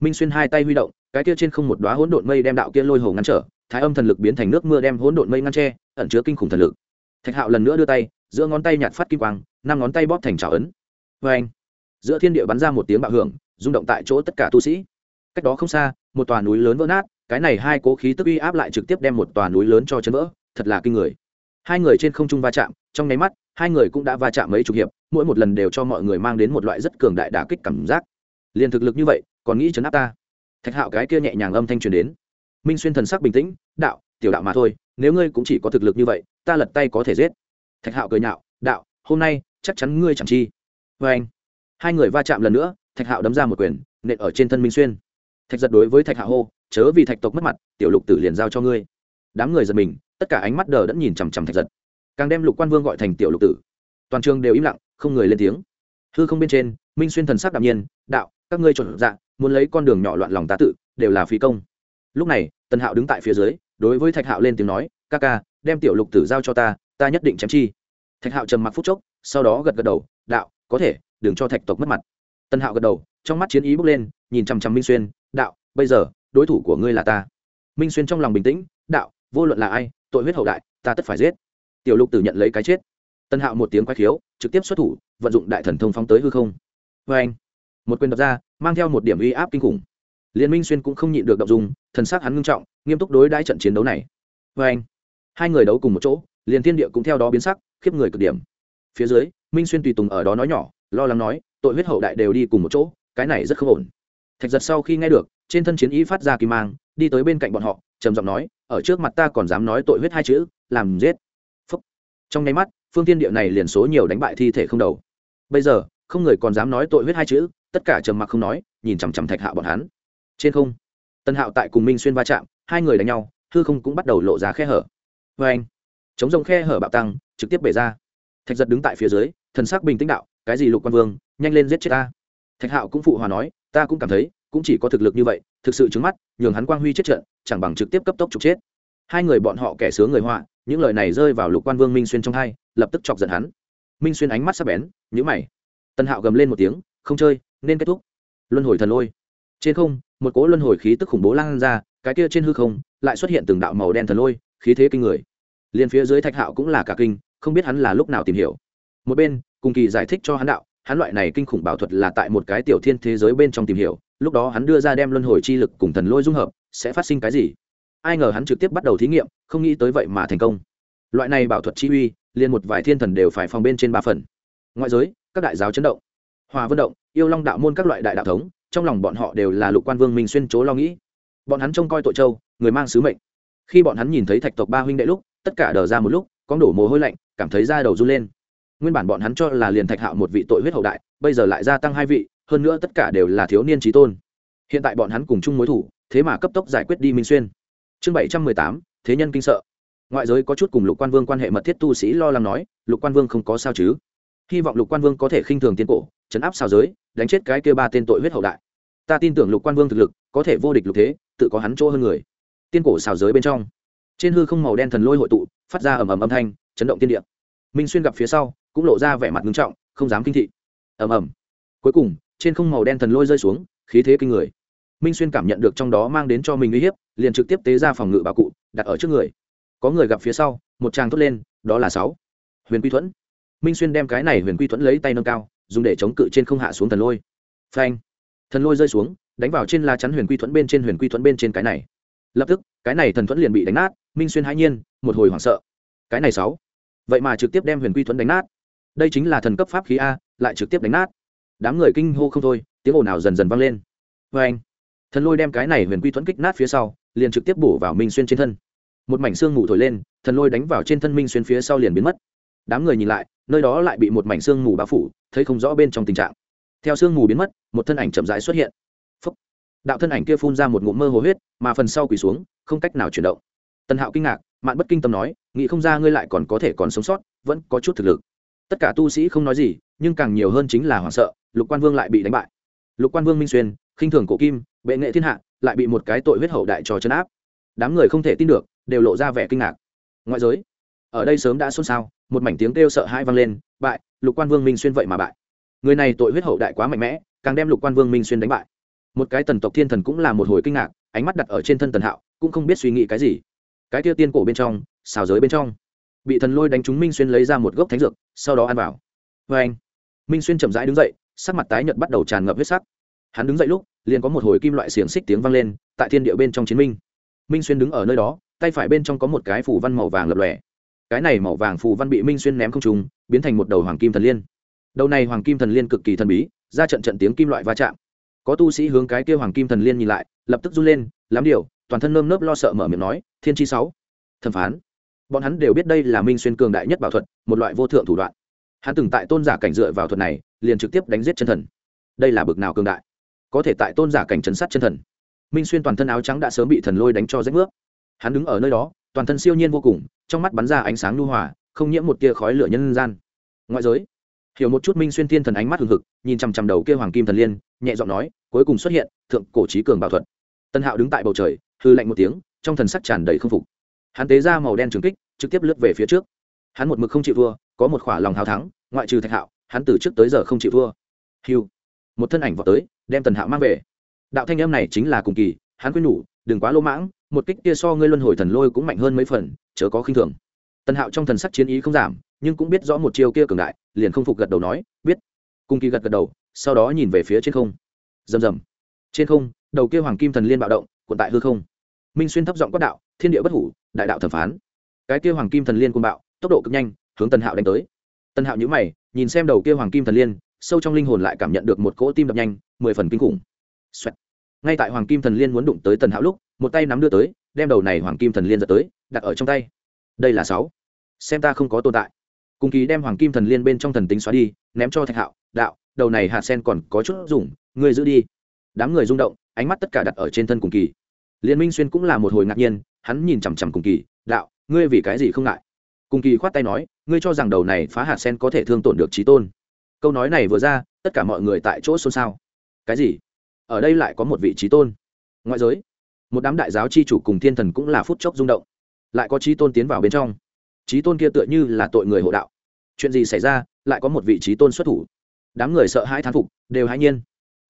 Minh xuyên hai tay huy động, cái kia trên không một đoá hỗn độn mây đem đạo kia lôi hồ ngăn trở, thái âm thần lực biến thành nước mưa đem hỗn độn mây ngăn tre ẩn chứa kinh khủng thần lực. Thạch hạo lần nữa đưa tay, giữa ngón tay nhạt phát kim quang, năm ngón tay bóp thành trào ấn. Vê anh, giữa thiên địa bắn ra một tiếng bạo hưởng, rung động tại chỗ tất cả tu sĩ. Cách đó không xa, một tòa núi lớn vỡ nát, cái này hai cố khí tức uy áp lại trực tiếp đem một tòa núi lớn cho chấn vỡ thật là kinh người. Hai người trên không trung va chạm, trong nháy mắt, hai người cũng đã va chạm mấy chục hiệp, mỗi một lần đều cho mọi người mang đến một loại rất cường đại đả kích cảm giác. Liền thực lực như vậy, còn nghĩ chấn áp ta? Thạch hạo cái kia nhẹ nhàng âm thanh truyền đến. Minh xuyên thần sắc bình tĩnh, đạo, tiểu đạo mà thôi, nếu ngươi cũng chỉ có thực lực như vậy, ta lật tay có thể giết. Thạch hạo cười nhạo, đạo, hôm nay chắc chắn ngươi chẳng chi. Vê anh, hai người va chạm lần nữa, thạch hạo đấm ra một quyền, nện ở trên thân minh xuyên. Thạch giật đối với thạch hạo hô, chớ vì thạch tộc mất mặt, tiểu lục tử liền giao cho ngươi. Đám người giật mình tất cả ánh mắt đờ đẫn nhìn chằm chằm thạch giật. Càng đem lục quan vương gọi thành tiểu lục tử. Toàn trường đều im lặng, không người lên tiếng. Hư không bên trên, minh xuyên thần sắc đạm nhiên, đạo, các ngươi trộn dạ muốn lấy con đường nhỏ loạn lòng tá tự, đều là phí công. Lúc này, tần hạo đứng tại phía dưới, đối với thạch hạo lên tiếng nói, ca ca, đem tiểu lục tử giao cho ta ta nhất định chém chi. Thạch hạo trầm mặc phút chốc, sau đó gật gật đầu, đạo, có thể, đừng cho thạch tộc mất mặt. Tần hạo gật đầu, trong mắt chiến ý bước lên, nhìn chằm chằm minh xuyên, đạo, bây giờ, đối thủ của ngươi là ta. Minh xuyên trong lòng bình tĩnh, đạo, vô luận là ai tội huyết hậu đại, ta tất phải giết. Tiểu lục tử nhận lấy cái chết. Tân hạo một tiếng quay khiếu, trực tiếp xuất thủ, vận dụng đại thần thông phóng tới hư không. Vê anh, một quyền đập ra, mang theo một điểm uy áp kinh khủng. Liên minh xuyên cũng không nhịn được động dung, thần sắc hắn ngưng trọng, nghiêm túc đối đãi trận chiến đấu này. Vê anh, hai người đấu cùng một chỗ, liền thiên địa cũng theo đó biến sắc, khiếp người cực điểm. Phía dưới, minh xuyên tùy tùng ở đó nói nhỏ, lo lắng nói, tội huyết hậu đại đều đi cùng một chỗ, cái này rất không ổn. Thạch giật sau khi nghe được, trên thân chiến ý phát ra kỳ mang, đi tới bên cạnh bọn họ, trầm giọng nói ở trước mặt ta còn dám nói tội huyết hai chữ, làm giết. Phúc. trong nháy mắt, phương tiên địa này liền số nhiều đánh bại thi thể không đầu. Bây giờ, không người còn dám nói tội huyết hai chữ, tất cả trầm mặc không nói, nhìn chằm chằm thạch hạo bọn hắn. Trên không tân hạo tại cùng minh xuyên va chạm, hai người đánh nhau, hư không cũng bắt đầu lộ ra khe hở. Vê anh, chống rồng khe hở bạo tăng, trực tiếp bể ra. Thạch giật đứng tại phía dưới, thần sắc bình tĩnh đạo, cái gì lục quan vương, nhanh lên giết chết ta. Thạch hạo cũng phụ hòa nói, ta cũng cảm thấy cũng chỉ có thực lực như vậy, thực sự trứng mắt, nhường hắn quang huy chết trận, chẳng bằng trực tiếp cấp tốc trục chết. Hai người bọn họ kẻ sướng người họa, những lời này rơi vào lục quan vương minh xuyên trong hai, lập tức chọc giận hắn. Minh xuyên ánh mắt sắp bén nhữ mày. Tân hạo gầm lên một tiếng, không chơi, nên kết thúc. Luân hồi thần lôi. Trên không, một cỗ luân hồi khí tức khủng bố lan ra, cái kia trên hư không, lại xuất hiện từng đạo màu đen thần lôi, khí thế kinh người. Liền phía dưới thạch hạo cũng là cả kinh, không biết hắn là lúc nào tìm hiểu. Một bên, cùng kỳ giải thích cho hắn đạo hắn loại này kinh khủng bảo thuật là tại một cái tiểu thiên thế giới bên trong tìm hiểu, lúc đó hắn đưa ra đem luân hồi chi lực cùng thần lôi dung hợp, sẽ phát sinh cái gì? Ai ngờ hắn trực tiếp bắt đầu thí nghiệm, không nghĩ tới vậy mà thành công. Loại này bảo thuật chi uy, liền một vài thiên thần đều phải phòng bên trên ba phần. Ngoại giới, các đại giáo chấn động. Hòa vận động, yêu long đạo môn các loại đại đạo thống, trong lòng bọn họ đều là lục quan vương minh xuyên chố lo nghĩ. Bọn hắn trông coi tội châu, người mang sứ mệnh. Khi bọn hắn nhìn thấy thạch tộc ba huynh đệ lúc, tất cả đờ ra một lúc, có đổ mồ hôi lạnh, cảm thấy da đầu run lên nguyên bản bọn hắn cho là liền thạch hạo một vị tội huyết hậu đại, bây giờ lại gia tăng hai vị, hơn nữa tất cả đều là thiếu niên trí tôn. Hiện tại bọn hắn cùng chung mối thủ, thế mà cấp tốc giải quyết đi minh xuyên. Chương bảy trăm mười tám, thế nhân kinh sợ. Ngoại giới có chút cùng lục quan vương quan hệ mật thiết tu sĩ lo lắng nói, lục quan vương không có sao chứ? Hy vọng lục quan vương có thể khinh thường tiên cổ chấn áp sao giới, đánh chết cái kia ba tên tội huyết hậu đại. Ta tin tưởng lục quan vương thực lực, có thể vô địch lục thế, tự có hắn chỗ hơn người. Tiên cổ xào giới bên trong. Trên hư không màu đen thần lôi hội tụ, phát ra ầm ầm âm thanh, chấn động tiên địa. Minh xuyên gặp phía sau cũng lộ ra vẻ mặt nghiêm trọng, không dám kinh thị. Ầm ầm. Cuối cùng, trên không màu đen thần lôi rơi xuống, khí thế kinh người. Minh xuyên cảm nhận được trong đó mang đến cho mình uy hiếp, liền trực tiếp tế ra phòng ngự bảo cụ, đặt ở trước người. Có người gặp phía sau, một tràng thốt lên, đó là sáu. Huyền quy thuẫn. Minh xuyên đem cái này huyền quy thuẫn lấy tay nâng cao, dùng để chống cự trên không hạ xuống thần lôi. Phanh. Thần lôi rơi xuống, đánh vào trên lá chắn huyền quy thuẫn bên trên huyền quy thuẫn bên trên cái này. Lập tức, cái này thần thuẫn liền bị đánh nát, minh xuyên hãi nhiên, một hồi hoảng sợ. Cái này sáu. Vậy mà trực tiếp đem huyền quy thuẫn đánh nát đây chính là thần cấp pháp khí a, lại trực tiếp đánh nát. Đám người kinh hô không thôi, tiếng ồn nào dần dần vang lên. Vê anh, thần lôi đem cái này huyền quy thuẫn kích nát phía sau, liền trực tiếp bổ vào minh xuyên trên thân. Một mảnh xương mù thổi lên, thần lôi đánh vào trên thân minh xuyên phía sau liền biến mất. Đám người nhìn lại, nơi đó lại bị một mảnh xương mù bao phủ, thấy không rõ bên trong tình trạng. Theo xương mù biến mất, một thân ảnh chậm rãi xuất hiện. Phúc. đạo thân ảnh kia phun ra một ngụm mơ hồ huyết, mà phần sau quỳ xuống, không cách nào chuyển động. Tần hạo kinh ngạc, mạn bất kinh tâm nói, nghĩ không ra ngươi lại còn có thể còn sống sót, vẫn có chút thực lực tất cả tu sĩ không nói gì, nhưng càng nhiều hơn chính là hoảng sợ, lục quan vương lại bị đánh bại. Lục quan vương minh xuyên, khinh thường cổ kim, bệ nghệ thiên hạ, lại bị một cái tội huyết hậu đại trò chấn áp. Đám người không thể tin được, đều lộ ra vẻ kinh ngạc. Ngoại giới, ở đây sớm đã xôn xao, một mảnh tiếng kêu sợ hai vang lên, bại, lục quan vương minh xuyên vậy mà bại. Người này tội huyết hậu đại quá mạnh mẽ, càng đem lục quan vương minh xuyên đánh bại. Một cái tần tộc thiên thần cũng là một hồi kinh ngạc, ánh mắt đặt ở trên thân tần hạo, cũng không biết suy nghĩ cái gì. Cái kia tiên cổ bên trong, xào giới bên trong bị thần lôi đánh trúng minh xuyên lấy ra một gốc thánh dược, sau đó ăn vào. Vê anh, minh xuyên chậm rãi đứng dậy, sắc mặt tái nhợt bắt đầu tràn ngập huyết sắc. Hắn đứng dậy lúc, liền có một hồi kim loại xiềng xích tiếng vang lên, tại thiên địa bên trong chiến minh. Minh xuyên đứng ở nơi đó, tay phải bên trong có một cái phủ văn màu vàng lập lòe. Cái này màu vàng phù văn bị minh xuyên ném không trùng biến thành một đầu hoàng kim thần liên. Đầu này hoàng kim thần liên cực kỳ thần bí, ra trận trận tiếng kim loại va chạm. Có tu sĩ hướng cái kia hoàng kim thần liên nhìn lại, lập tức run lên, lắm điều, toàn thân nơm nớp lo sợ mở miệng nói, thiên chi sáu, thẩm phán bọn hắn đều biết đây là minh xuyên cường đại nhất bảo thuật, một loại vô thượng thủ đoạn. Hắn từng tại tôn giả cảnh dựa vào thuật này, liền trực tiếp đánh giết chân thần. Đây là bực nào cường đại? Có thể tại tôn giả cảnh chấn sát chân thần. Minh xuyên toàn thân áo trắng đã sớm bị thần lôi đánh cho rách nước. Hắn đứng ở nơi đó, toàn thân siêu nhiên vô cùng, trong mắt bắn ra ánh sáng lưu hòa, không nhiễm một tia khói lửa nhân gian. Ngoại giới, hiểu một chút minh xuyên thiên thần ánh mắt hừng hực, nhìn chằm chằm đầu kia hoàng kim thần liên, nhẹ giọng nói, cuối cùng xuất hiện, thượng cổ trí cường bảo thuật. Tân hạo đứng tại bầu trời, hư lạnh một tiếng, trong thần sắc tràn đầy không phục hắn tế ra màu đen trừng kích, trực tiếp lướt về phía trước. Hắn một mực không chịu thua, có một khỏa lòng hào thắng, ngoại trừ thạch hạo, hắn từ trước tới giờ không chịu thua. Hiu một thân ảnh vào tới, đem tần hạo mang về. Đạo thanh âm này chính là cùng kỳ, hắn quyết nhủ, đừng quá lỗ mãng, một kích kia so ngươi luân hồi thần lôi cũng mạnh hơn mấy phần, chớ có khinh thường. Tần hạo trong thần sắc chiến ý không giảm, nhưng cũng biết rõ một chiêu kia cường đại, liền không phục gật đầu nói, biết. Cung kỳ gật gật đầu, sau đó nhìn về phía trên không. Rầm rầm. Trên không, đầu kia hoàng kim thần liên bạo động, cuộn tại hư không minh xuyên thấp giọng quát đạo, thiên địa bất hủ, đại đạo thẩm phán. Cái kia hoàng kim thần liên côn bạo, tốc độ cực nhanh, hướng tần hạo đánh tới. Tần hạo nhữ mày, nhìn xem đầu kia hoàng kim thần liên, sâu trong linh hồn lại cảm nhận được một cỗ tim đập nhanh, mười phần kinh khủng、Xoẹt. ngay tại hoàng kim thần liên muốn đụng tới tần hạo lúc, một tay nắm đưa tới, đem đầu này hoàng kim thần liên giật tới, đặt ở trong tay. Đây là sáu. Xem ta không có tồn tại. Cùng kỳ đem hoàng kim thần liên bên trong thần tính xóa đi, ném cho thạch hạo, đạo, đầu này hạt sen còn có chút dùng người giữ đi. Đám người rung động, ánh mắt tất cả đặt ở trên thân cùng kỳ liên minh xuyên cũng là một hồi ngạc nhiên, hắn nhìn chằm chằm cùng kỳ, đạo, ngươi vì cái gì không ngại? Cùng kỳ khoát tay nói, ngươi cho rằng đầu này phá hạt sen có thể thương tổn được trí tôn. Câu nói này vừa ra, tất cả mọi người tại chỗ xôn xao. Cái gì? Ở đây lại có một vị trí tôn? Ngoại giới, một đám đại giáo c h i chủ cùng thiên thần cũng là phút chốc rung động. Lại có trí tôn tiến vào bên trong. Trí tôn kia tựa như là tội người hộ đạo. Chuyện gì xảy ra, lại có một vị trí tôn xuất thủ. Đám người sợ hãi thán phục, đều hãi nhiên.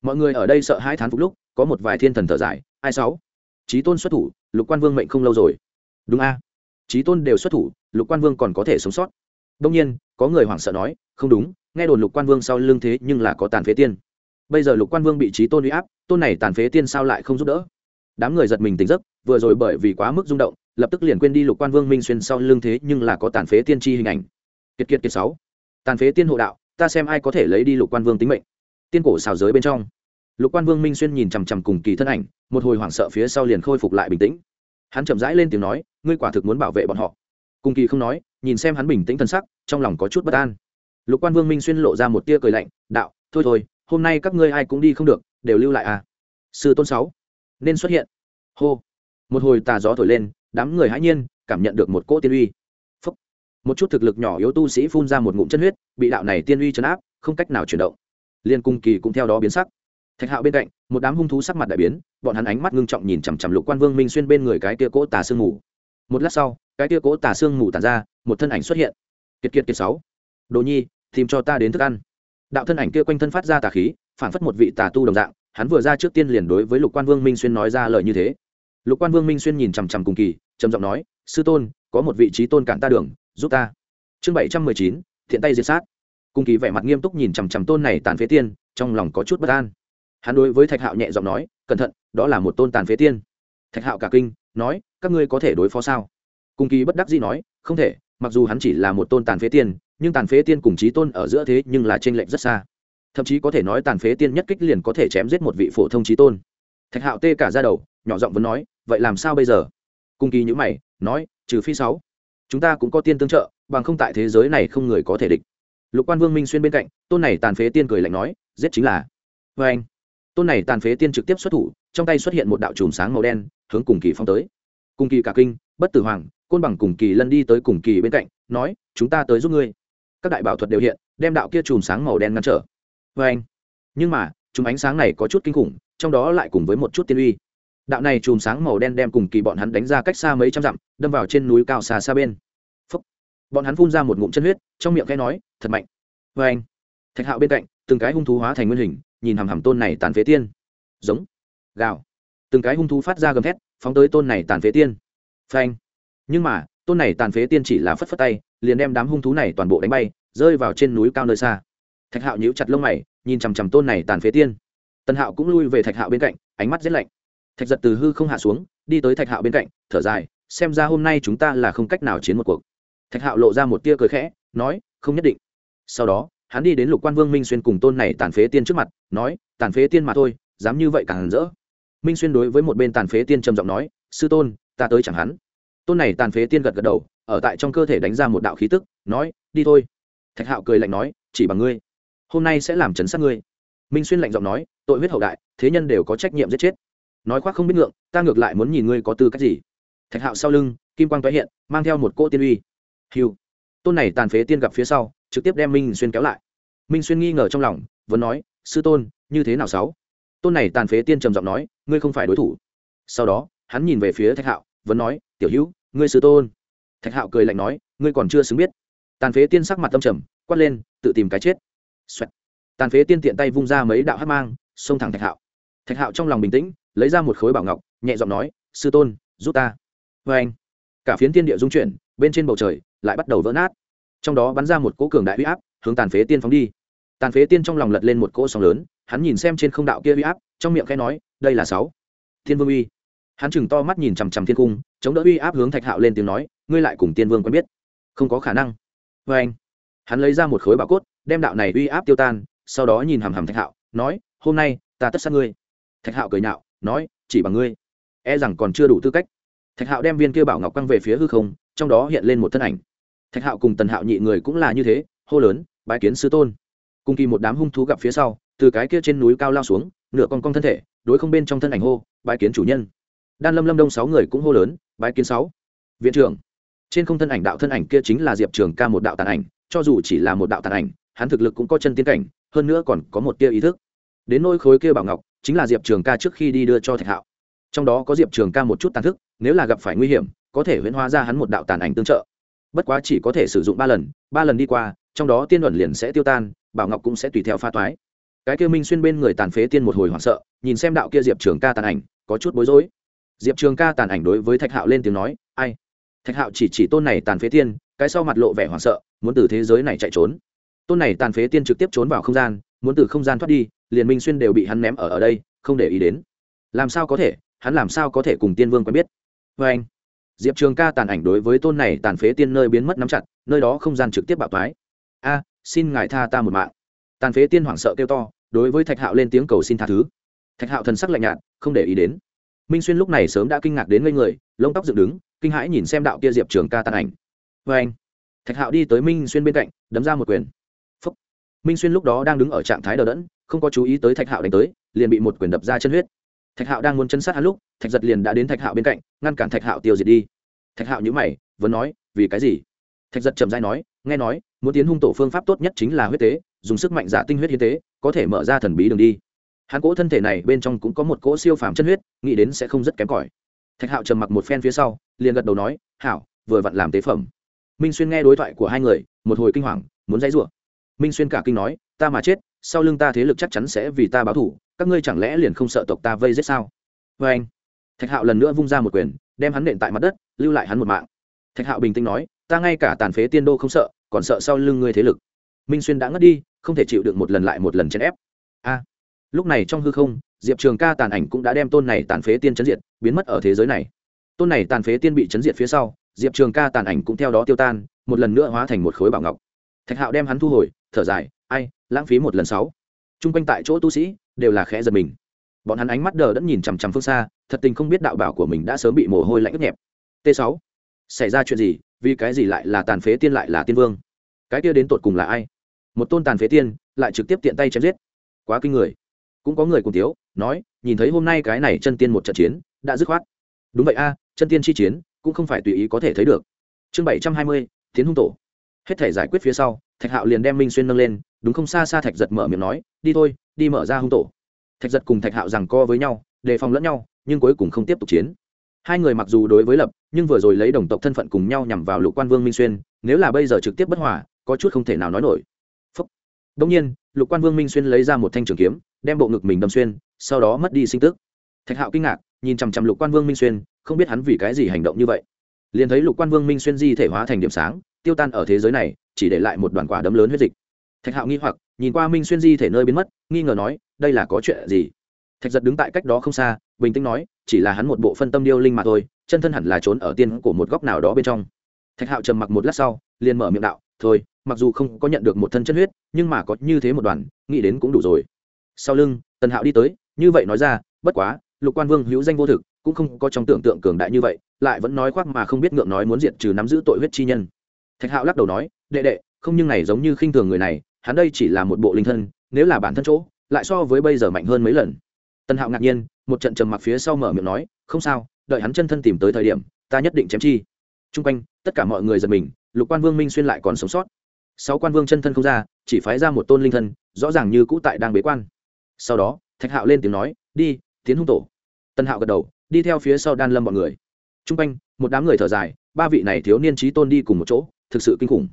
Mọi người ở đây sợ hãi thán phục lúc, có một vài thiên thần thở dài, ai sáu? Trí tôn xuất thủ, lục quan vương mệnh không lâu rồi. Đúng a. Trí tôn đều xuất thủ, lục quan vương còn có thể sống sót. Đông nhiên, có người hoảng sợ nói, không đúng, nghe đồn lục quan vương sau lưng thế nhưng là có tàn phế tiên. Bây giờ lục quan vương bị trí tôn uy áp, tôn này tàn phế tiên sao lại không giúp đỡ? Đám người giật mình tỉnh giấc, vừa rồi bởi vì quá mức rung động, lập tức liền quên đi lục quan vương minh xuyên sau lưng thế nhưng là có tàn phế tiên tri hình ảnh. Kiệt kiệt kiệt sáu. Tàn phế tiên hộ đạo, ta xem ai có thể lấy đi lục quan vương tính mệnh. Tiên cổ xào giới bên trong lục quan vương minh xuyên nhìn chằm chằm cùng kỳ thân ảnh, một hồi hoảng sợ phía sau liền khôi phục lại bình tĩnh. Hắn chậm rãi lên tiếng nói, ngươi quả thực muốn bảo vệ bọn họ. Cùng kỳ không nói, nhìn xem hắn bình tĩnh thân sắc, trong lòng có chút bất an. Lục quan vương minh xuyên lộ ra một tia cười lạnh, đạo, thôi thôi, hôm nay các ngươi ai cũng đi không được, đều lưu lại à. Sư tôn sáu, nên xuất hiện. Hô. Một hồi tà gió thổi lên, đám người hãi nhiên, cảm nhận được một cỗ tiên uy. Phúc. một chút thực lực nhỏ yếu tu sĩ phun ra một ngụm chân huyết, bị đạo này tiên uy chấn áp, không cách nào chuyển động. Liên cung kỳ cũng theo đó biến sắc thạch hạo bên cạnh, một đám hung thú sắc mặt đại biến, bọn hắn ánh mắt ngưng trọng nhìn chằm chằm lục quan vương minh xuyên bên người cái tia cỗ tà sương mù. Một lát sau, cái tia cỗ tà sương mù tàn ra, một thân ảnh xuất hiện. Kiệt kiệt kiệt sáu. Đồ nhi, tìm cho ta đến thức ăn. Đạo thân ảnh kia quanh thân phát ra tà khí, phản phất một vị tà tu đồng dạng, hắn vừa ra trước tiên liền đối với lục quan vương minh xuyên nói ra lời như thế. Lục quan vương minh xuyên nhìn chằm chằm cùng kỳ, trầm giọng nói, sư tôn, có một vị trí tôn cản ta đường, giúp ta. Chương bảy trăm mười chín, thiện tay diệt sát. Cùng kỳ vẻ mặt nghiêm túc nhìn chằm chằm tôn này tàn phế tiên, trong lòng có chút bất an hắn đối với thạch hạo nhẹ giọng nói, cẩn thận, đó là một tôn tàn phế tiên. Thạch hạo cả kinh, nói, các ngươi có thể đối phó sao? Cung kỳ bất đắc dĩ nói, không thể, mặc dù hắn chỉ là một tôn tàn phế tiên, nhưng tàn phế tiên cùng trí tôn ở giữa thế nhưng là t r ê n lệch rất xa. Thậm chí có thể nói tàn phế tiên nhất kích liền có thể chém giết một vị phổ thông trí tôn. Thạch hạo tê cả ra đầu, nhỏ giọng vẫn nói, vậy làm sao bây giờ? Cung kỳ nhữ mày, nói, trừ phi sáu. Chúng ta cũng có tiên tương trợ, bằng không tại thế giới này không người có thể địch. Lục quan vương minh xuyên bên cạnh, tôn này tàn phế tiên cười lạnh nói, giết chính là. Vê anh tôn này tàn phế tiên trực tiếp xuất thủ, trong tay xuất hiện một đạo chùm sáng màu đen, hướng cùng kỳ phong tới. Cùng kỳ cả kinh, bất tử hoàng, côn bằng cùng kỳ lân đi tới cùng kỳ bên cạnh, nói, chúng ta tới giúp ngươi. Các đại bảo thuật đều hiện, đem đạo kia chùm sáng màu đen ngăn trở. Vê anh. Nhưng mà, chùm ánh sáng này có chút kinh khủng, trong đó lại cùng với một chút tiên uy. Đạo này chùm sáng màu đen đem cùng kỳ bọn hắn đánh ra cách xa mấy trăm dặm, đâm vào trên núi cao xa xa bên. Phúc. bọn hắn phun ra một ngụm chân huyết, trong miệng khẽ nói, thật mạnh. Vê anh. Thạch hạo bên cạnh, từng cái hung thú hóa thành nguyên hình nhìn hằm hằm tôn này tàn phế tiên. Giống. Gào. Từng cái hung thú phát ra gầm thét, phóng tới tôn này tàn phế tiên. Phanh. Nhưng mà, tôn này tàn phế tiên chỉ là phất phất tay, liền đem đám hung thú này toàn bộ đánh bay, rơi vào trên núi cao nơi xa. Thạch hạo nhíu chặt lông mày, nhìn chằm chằm tôn này tàn phế tiên. Tần hạo cũng lui về thạch hạo bên cạnh, ánh mắt rét lạnh. Thạch giật từ hư không hạ xuống, đi tới thạch hạo bên cạnh, thở dài, xem ra hôm nay chúng ta là không cách nào chiến một cuộc. Thạch hạo lộ ra một tia cười khẽ, nói, không nhất định. Sau đó hắn đi đến lục quan vương minh xuyên cùng tôn này tàn phế tiên trước mặt, nói, tàn phế tiên mà thôi, dám như vậy càng rỡ. Minh xuyên đối với một bên tàn phế tiên trầm giọng nói, sư tôn, ta tới chẳng hắn. Tôn này tàn phế tiên gật gật đầu, ở tại trong cơ thể đánh ra một đạo khí tức, nói, đi thôi. Thạch hạo cười lạnh nói, chỉ bằng ngươi, hôm nay sẽ làm chấn sát ngươi. Minh xuyên lạnh giọng nói, tội huyết hậu đại, thế nhân đều có trách nhiệm giết chết. Nói khoác không biết ngượng, ta ngược lại muốn nhìn ngươi có tư cách gì. Thạch hạo sau lưng, kim quang tái hiện, mang theo một cỗ tiên uy. Hiu tôn này tàn phế tiên gặp phía sau trực tiếp đem minh xuyên kéo lại minh xuyên nghi ngờ trong lòng vẫn nói sư tôn như thế nào sáu tôn này tàn phế tiên trầm giọng nói ngươi không phải đối thủ sau đó hắn nhìn về phía thạch hạo vẫn nói tiểu hữu ngươi sư tôn thạch hạo cười lạnh nói ngươi còn chưa xứng biết tàn phế tiên sắc mặt tâm trầm quát lên tự tìm cái chết Xoẹt. tàn phế tiên tiện tay vung ra mấy đạo hát mang xông thẳng thạch hạo thạch hạo trong lòng bình tĩnh lấy ra một khối bảo ngọc nhẹ giọng nói sư tôn giúp ta vê anh cả phiến tiên địa dung chuyển bên trên bầu trời lại bắt đầu vỡ nát trong đó bắn ra một cỗ cường đại huy áp, hướng tàn phế tiên phóng đi. Tàn phế tiên trong lòng lật lên một cỗ sóng lớn, hắn nhìn xem trên không đạo kia huy áp, trong miệng khẽ nói, đây là sáu. Thiên vương uy. Hắn chừng to mắt nhìn chằm chằm thiên cung, chống đỡ uy áp hướng thạch hạo lên tiếng nói, ngươi lại cùng tiên vương quen biết. Không có khả năng. Vê anh. Hắn lấy ra một khối bảo cốt, đem đạo này uy áp tiêu tan, sau đó nhìn hằm hằm thạch hạo, nói, hôm nay, ta tất sát ngươi. Thạch hạo cười nhạo, nói, chỉ bằng ngươi e rằng còn chưa đủ tư cách. Thạch hạo đem viên kia bảo ngọc quăng về phía hư không, trong đó hiện lên một thân ảnh thạch hạo cùng tần hạo nhị người cũng là như thế, hô lớn, bái kiến sư tôn. Cùng kỳ một đám hung thú gặp phía sau, từ cái kia trên núi cao lao xuống, nửa con con thân thể, đối không bên trong thân ảnh hô, bái kiến chủ nhân. Đan lâm lâm đông sáu người cũng hô lớn, bái kiến sáu. Viện trưởng. Trên không thân ảnh đạo thân ảnh kia chính là diệp trường ca một đạo tàn ảnh, cho dù chỉ là một đạo tàn ảnh, hắn thực lực cũng có chân tiến cảnh, hơn nữa còn có một tia ý thức. Đến nôi khối kia bảo ngọc, chính là diệp trường ca trước khi đi đưa cho thạch hạo. Trong đó có diệp trường ca một chút tàn thức, nếu là gặp phải nguy hiểm, có thể huyễn hóa ra hắn một đạo tàn ảnh tương trợ bất quá chỉ có thể sử dụng ba lần ba lần đi qua, trong đó tiên luận liền sẽ tiêu tan, bảo ngọc cũng sẽ tùy theo pha toái. Cái kia minh xuyên bên người tàn phế tiên một hồi hoảng sợ, nhìn xem đạo kia diệp trường ca tàn ảnh, có chút bối rối. Diệp trường ca tàn ảnh đối với thạch hạo lên tiếng nói, ai? Thạch hạo chỉ chỉ tôn này tàn phế tiên, cái sau mặt lộ vẻ hoảng sợ, muốn từ thế giới này chạy trốn. Tôn này tàn phế tiên trực tiếp trốn vào không gian, muốn từ không gian thoát đi, liền minh xuyên đều bị hắn ném ở ở đây, không để ý đến. Làm sao có thể? Hắn làm sao có thể cùng tiên vương quen biết? Vê anh diệp trường ca tàn ảnh đối với tôn này tàn phế tiên nơi biến mất nắm chặt, nơi đó không gian trực tiếp bạo thoái. A, xin ngài tha ta một mạng. Tàn phế tiên hoảng sợ kêu to, đối với thạch hạo lên tiếng cầu xin tha thứ. Thạch hạo thần sắc lạnh nhạt, không để ý đến. Minh xuyên lúc này sớm đã kinh ngạc đến ngây người, lông tóc dựng đứng, kinh hãi nhìn xem đạo kia diệp trường ca tàn ảnh. Vê anh, thạch hạo đi tới minh xuyên bên cạnh, đấm ra một quyền. Phúc. minh xuyên lúc đó đang đứng ở trạng thái đờ đẫn, không có chú ý tới thạch hạo đánh tới, liền bị một quyền đập ra chân huyết thạch hạo đang muốn chân sát hắn lúc, thạch giật liền đã đến thạch hạo bên cạnh, ngăn cản thạch hạo tiêu diệt đi. Thạch hạo nhữ mày vẫn nói, vì cái gì? Thạch giật chậm dai nói, nghe nói, muốn tiến hung tổ phương pháp tốt nhất chính là huyết tế, dùng sức mạnh giả tinh huyết hiến tế, có thể mở ra thần bí đường đi. Hắn cỗ thân thể này bên trong cũng có một cỗ siêu phàm chân huyết, nghĩ đến sẽ không rất kém cỏi. Thạch hạo trầm mặc một phen phía sau, liền gật đầu nói, hảo, vừa vặn làm tế phẩm. Minh xuyên nghe đối thoại của hai người, một hồi kinh hoàng, muốn dãy rủa. Minh xuyên cả kinh nói, ta mà chết, sau lưng ta thế lực chắc chắn sẽ vì ta báo thủ các ngươi chẳng lẽ liền không sợ tộc ta vây giết sao? Vê anh. Thạch hạo lần nữa vung ra một quyền, đem hắn nện tại mặt đất, lưu lại hắn một mạng. Thạch hạo bình tĩnh nói, ta ngay cả tàn phế tiên đô không sợ, còn sợ sau lưng ngươi thế lực. Minh xuyên đã ngất đi, không thể chịu được một lần lại một lần chèn ép. A! Lúc này trong hư không, diệp trường ca tàn ảnh cũng đã đem tôn này tàn phế tiên chấn diệt, biến mất ở thế giới này. Tôn này tàn phế tiên bị chấn diệt phía sau, diệp trường ca tàn ảnh cũng theo đó tiêu tan, một lần nữa hóa thành một khối bảo ngọc. Thạch hạo đem hắn thu hồi, thở dài, ai, lãng phí một lần sáu. T r u n g quanh tại chỗ tu sĩ đều là khẽ giật mình. Bọn hắn ánh mắt đờ đẫn nhìn chằm chằm phương xa, thật tình không biết đạo bảo của mình đã sớm bị mồ hôi lạnh ướt nhẹp. T6 xảy ra chuyện gì? Vì cái gì lại là tàn phế tiên lại là tiên vương? Cái kia đến tột cùng là ai? Một tôn tàn phế tiên lại trực tiếp tiện tay chém giết. Quá kinh người. Cũng có người cùng thiếu, nói, nhìn thấy hôm nay cái này chân tiên một trận chiến, đã dứt khoát. Đúng vậy a, chân tiên chi chiến cũng không phải tùy ý có thể thấy được. Chương bảy trăm hai mươi, tiến hung tổ. Hết thể giải quyết phía sau, thạch hạo liền đem minh xuyên nâng lên, đúng không? Xa xa thạch giật mở miệng nói, đi thôi đi mở ra hung tổ. Thạch giật cùng thạch hạo rằng co với nhau, đề phòng lẫn nhau, nhưng cuối cùng không tiếp tục chiến. Hai người mặc dù đối với lập, nhưng vừa rồi lấy đồng tộc thân phận cùng nhau nhằm vào lục quan vương minh xuyên, nếu là bây giờ trực tiếp bất hòa, có chút không thể nào nói nổi. Phúc. đông nhiên, lục quan vương minh xuyên lấy ra một thanh trường kiếm, đem bộ ngực mình đâm xuyên, sau đó mất đi sinh tức. Thạch hạo kinh ngạc, nhìn chằm chằm lục quan vương minh xuyên, không biết hắn vì cái gì hành động như vậy. Liền thấy lục quan vương minh xuyên di thể hóa thành điểm sáng, tiêu tan ở thế giới này, chỉ để lại một đoàn quả đấm lớn huyết dịch thạch hạo nghi hoặc, nhìn qua minh xuyên di thể nơi biến mất, nghi ngờ nói, đây là có chuyện gì? Thạch giật đứng tại cách đó không xa, bình tĩnh nói, chỉ là hắn một bộ phân tâm điêu linh mà thôi, chân thân hẳn là trốn ở tiên của một góc nào đó bên trong. Thạch hạo trầm mặc một lát sau, liền mở miệng đạo, thôi, mặc dù không có nhận được một thân chân huyết, nhưng mà có như thế một đoàn, nghĩ đến cũng đủ rồi. Sau lưng, tần hạo đi tới, như vậy nói ra, bất quá, lục quan vương hữu danh vô thực, cũng không có trong tưởng tượng cường đại như vậy, lại vẫn nói khoác mà không biết ngượng nói muốn diệt trừ nắm giữ tội huyết chi nhân. Thạch hạo lắc đầu nói, đệ đệ, không nhưng này giống như khinh thường người này hắn đây chỉ là một bộ linh thân, nếu là bản thân chỗ, lại so với bây giờ mạnh hơn mấy lần. Tân hạo ngạc nhiên, một trận trầm mặc phía sau mở miệng nói, không sao, đợi hắn chân thân tìm tới thời điểm, ta nhất định chém chi. T r u n g quanh, tất cả mọi người giật mình, lục quan vương minh xuyên lại còn sống sót. Sáu quan vương chân thân không ra, chỉ phái ra một tôn linh thân, rõ ràng như cũ tại đang bế quan. Sau đó, thạch hạo lên tiếng nói, đi, tiến hung tổ. Tân hạo gật đầu, đi theo phía sau đan lâm bọn người. T r u n g quanh, một đám người thở dài, ba vị này thiếu niên trí tôn đi cùng một chỗ, thực sự kinh khủng.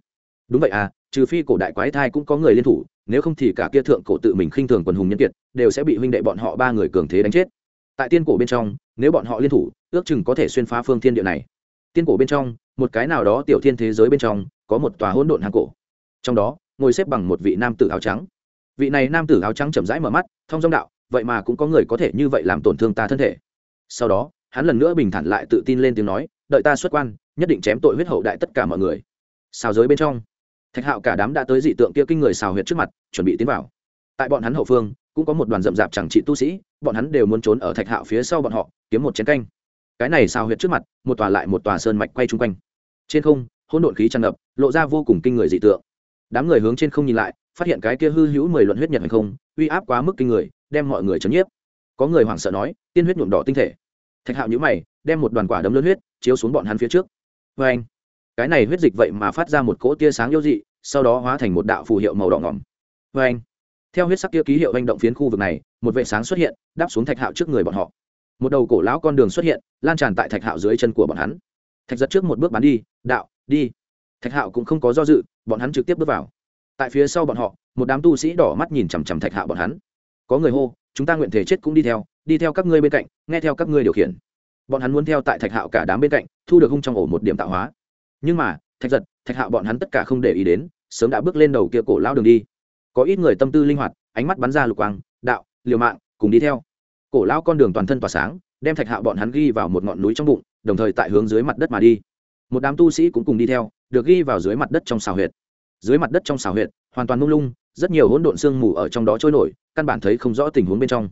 Đúng vậy à trừ phi cổ đại quái thai cũng có người liên thủ, nếu không thì cả kia thượng cổ tự mình khinh thường quần hùng nhân kiệt đều sẽ bị huynh đệ bọn họ ba người cường thế đánh chết. Tại tiên cổ bên trong, nếu bọn họ liên thủ, ước chừng có thể xuyên phá phương thiên địa này. Tiên cổ bên trong, một cái nào đó tiểu thiên thế giới bên trong, có một tòa hỗn độn hàng cổ. Trong đó, ngồi xếp bằng một vị nam tử áo trắng. Vị này nam tử áo trắng chậm rãi mở mắt, thông dong đạo, vậy mà cũng có người có thể như vậy làm tổn thương ta thân thể. Sau đó, hắn lần nữa bình thản lại tự tin lên tiếng nói, đợi ta xuất quan, nhất định chém tội huyết hậu đại tất cả mọi người. Sao giới bên trong thạch hạo cả đám đã tới dị tượng kia kinh người xào huyệt trước mặt, chuẩn bị tiến vào. Tại bọn hắn hậu phương, cũng có một đoàn rậm rạp chẳng trị tu sĩ, bọn hắn đều muốn trốn ở thạch hạo phía sau bọn họ, kiếm một chén canh. Cái này xào huyệt trước mặt, một tòa lại một tòa sơn mạch quay chung quanh. Trên không, hỗn độn khí tràn ngập, lộ ra vô cùng kinh người dị tượng. Đám người hướng trên không nhìn lại, phát hiện cái kia hư hữu mười luận huyết nhật hay không, uy áp quá mức kinh người, đem mọi người chấn nhiếp. Có người hoảng sợ nói, tiên huyết nhuộm đỏ tinh thể. Thạch hạo nhữ mày, đem một đoàn quả đấm lớn huyết chiếu xuống bọn hắn phía trước. Vê anh cái này huyết dịch vậy mà phát ra một cỗ tia sáng yếu dị, sau đó hóa thành một đạo phù hiệu màu đỏ ngỏm. Vê anh, theo huyết sắc kia ký hiệu hành động phiến khu vực này, một vệ sáng xuất hiện, đáp xuống thạch hạo trước người bọn họ. Một đầu cổ lão con đường xuất hiện, lan tràn tại thạch hạo dưới chân của bọn hắn. Thạch giật trước một bước bắn đi, đạo, đi. Thạch hạo cũng không có do dự, bọn hắn trực tiếp bước vào. Tại phía sau bọn họ, một đám tu sĩ đỏ mắt nhìn chằm chằm thạch hạo bọn hắn. Có người hô, chúng ta nguyện thể chết cũng đi theo đi theo các ngươi bên cạnh, nghe theo các ngươi điều khiển. Bọn hắn muốn theo tại thạch hạo cả đám bên cạnh, thu được hung trong ổ một điểm tạo hóa nhưng mà, thạch giật, thạch hạo bọn hắn tất cả không để ý đến, sớm đã bước lên đầu kia cổ lao đường đi. Có ít người tâm tư linh hoạt, ánh mắt bắn ra lục quang, đạo, liều mạng, cùng đi theo. Cổ lao con đường toàn thân tỏa sáng, đem thạch hạo bọn hắn ghi vào một ngọn núi trong bụng, đồng thời tại hướng dưới mặt đất mà đi. Một đám tu sĩ cũng cùng đi theo, được ghi vào dưới mặt đất trong xào huyệt. Dưới mặt đất trong xào huyệt, hoàn toàn mông lung, rất nhiều hỗn độn sương mù ở trong đó trôi nổi, căn bản thấy không rõ tình huống bên trong.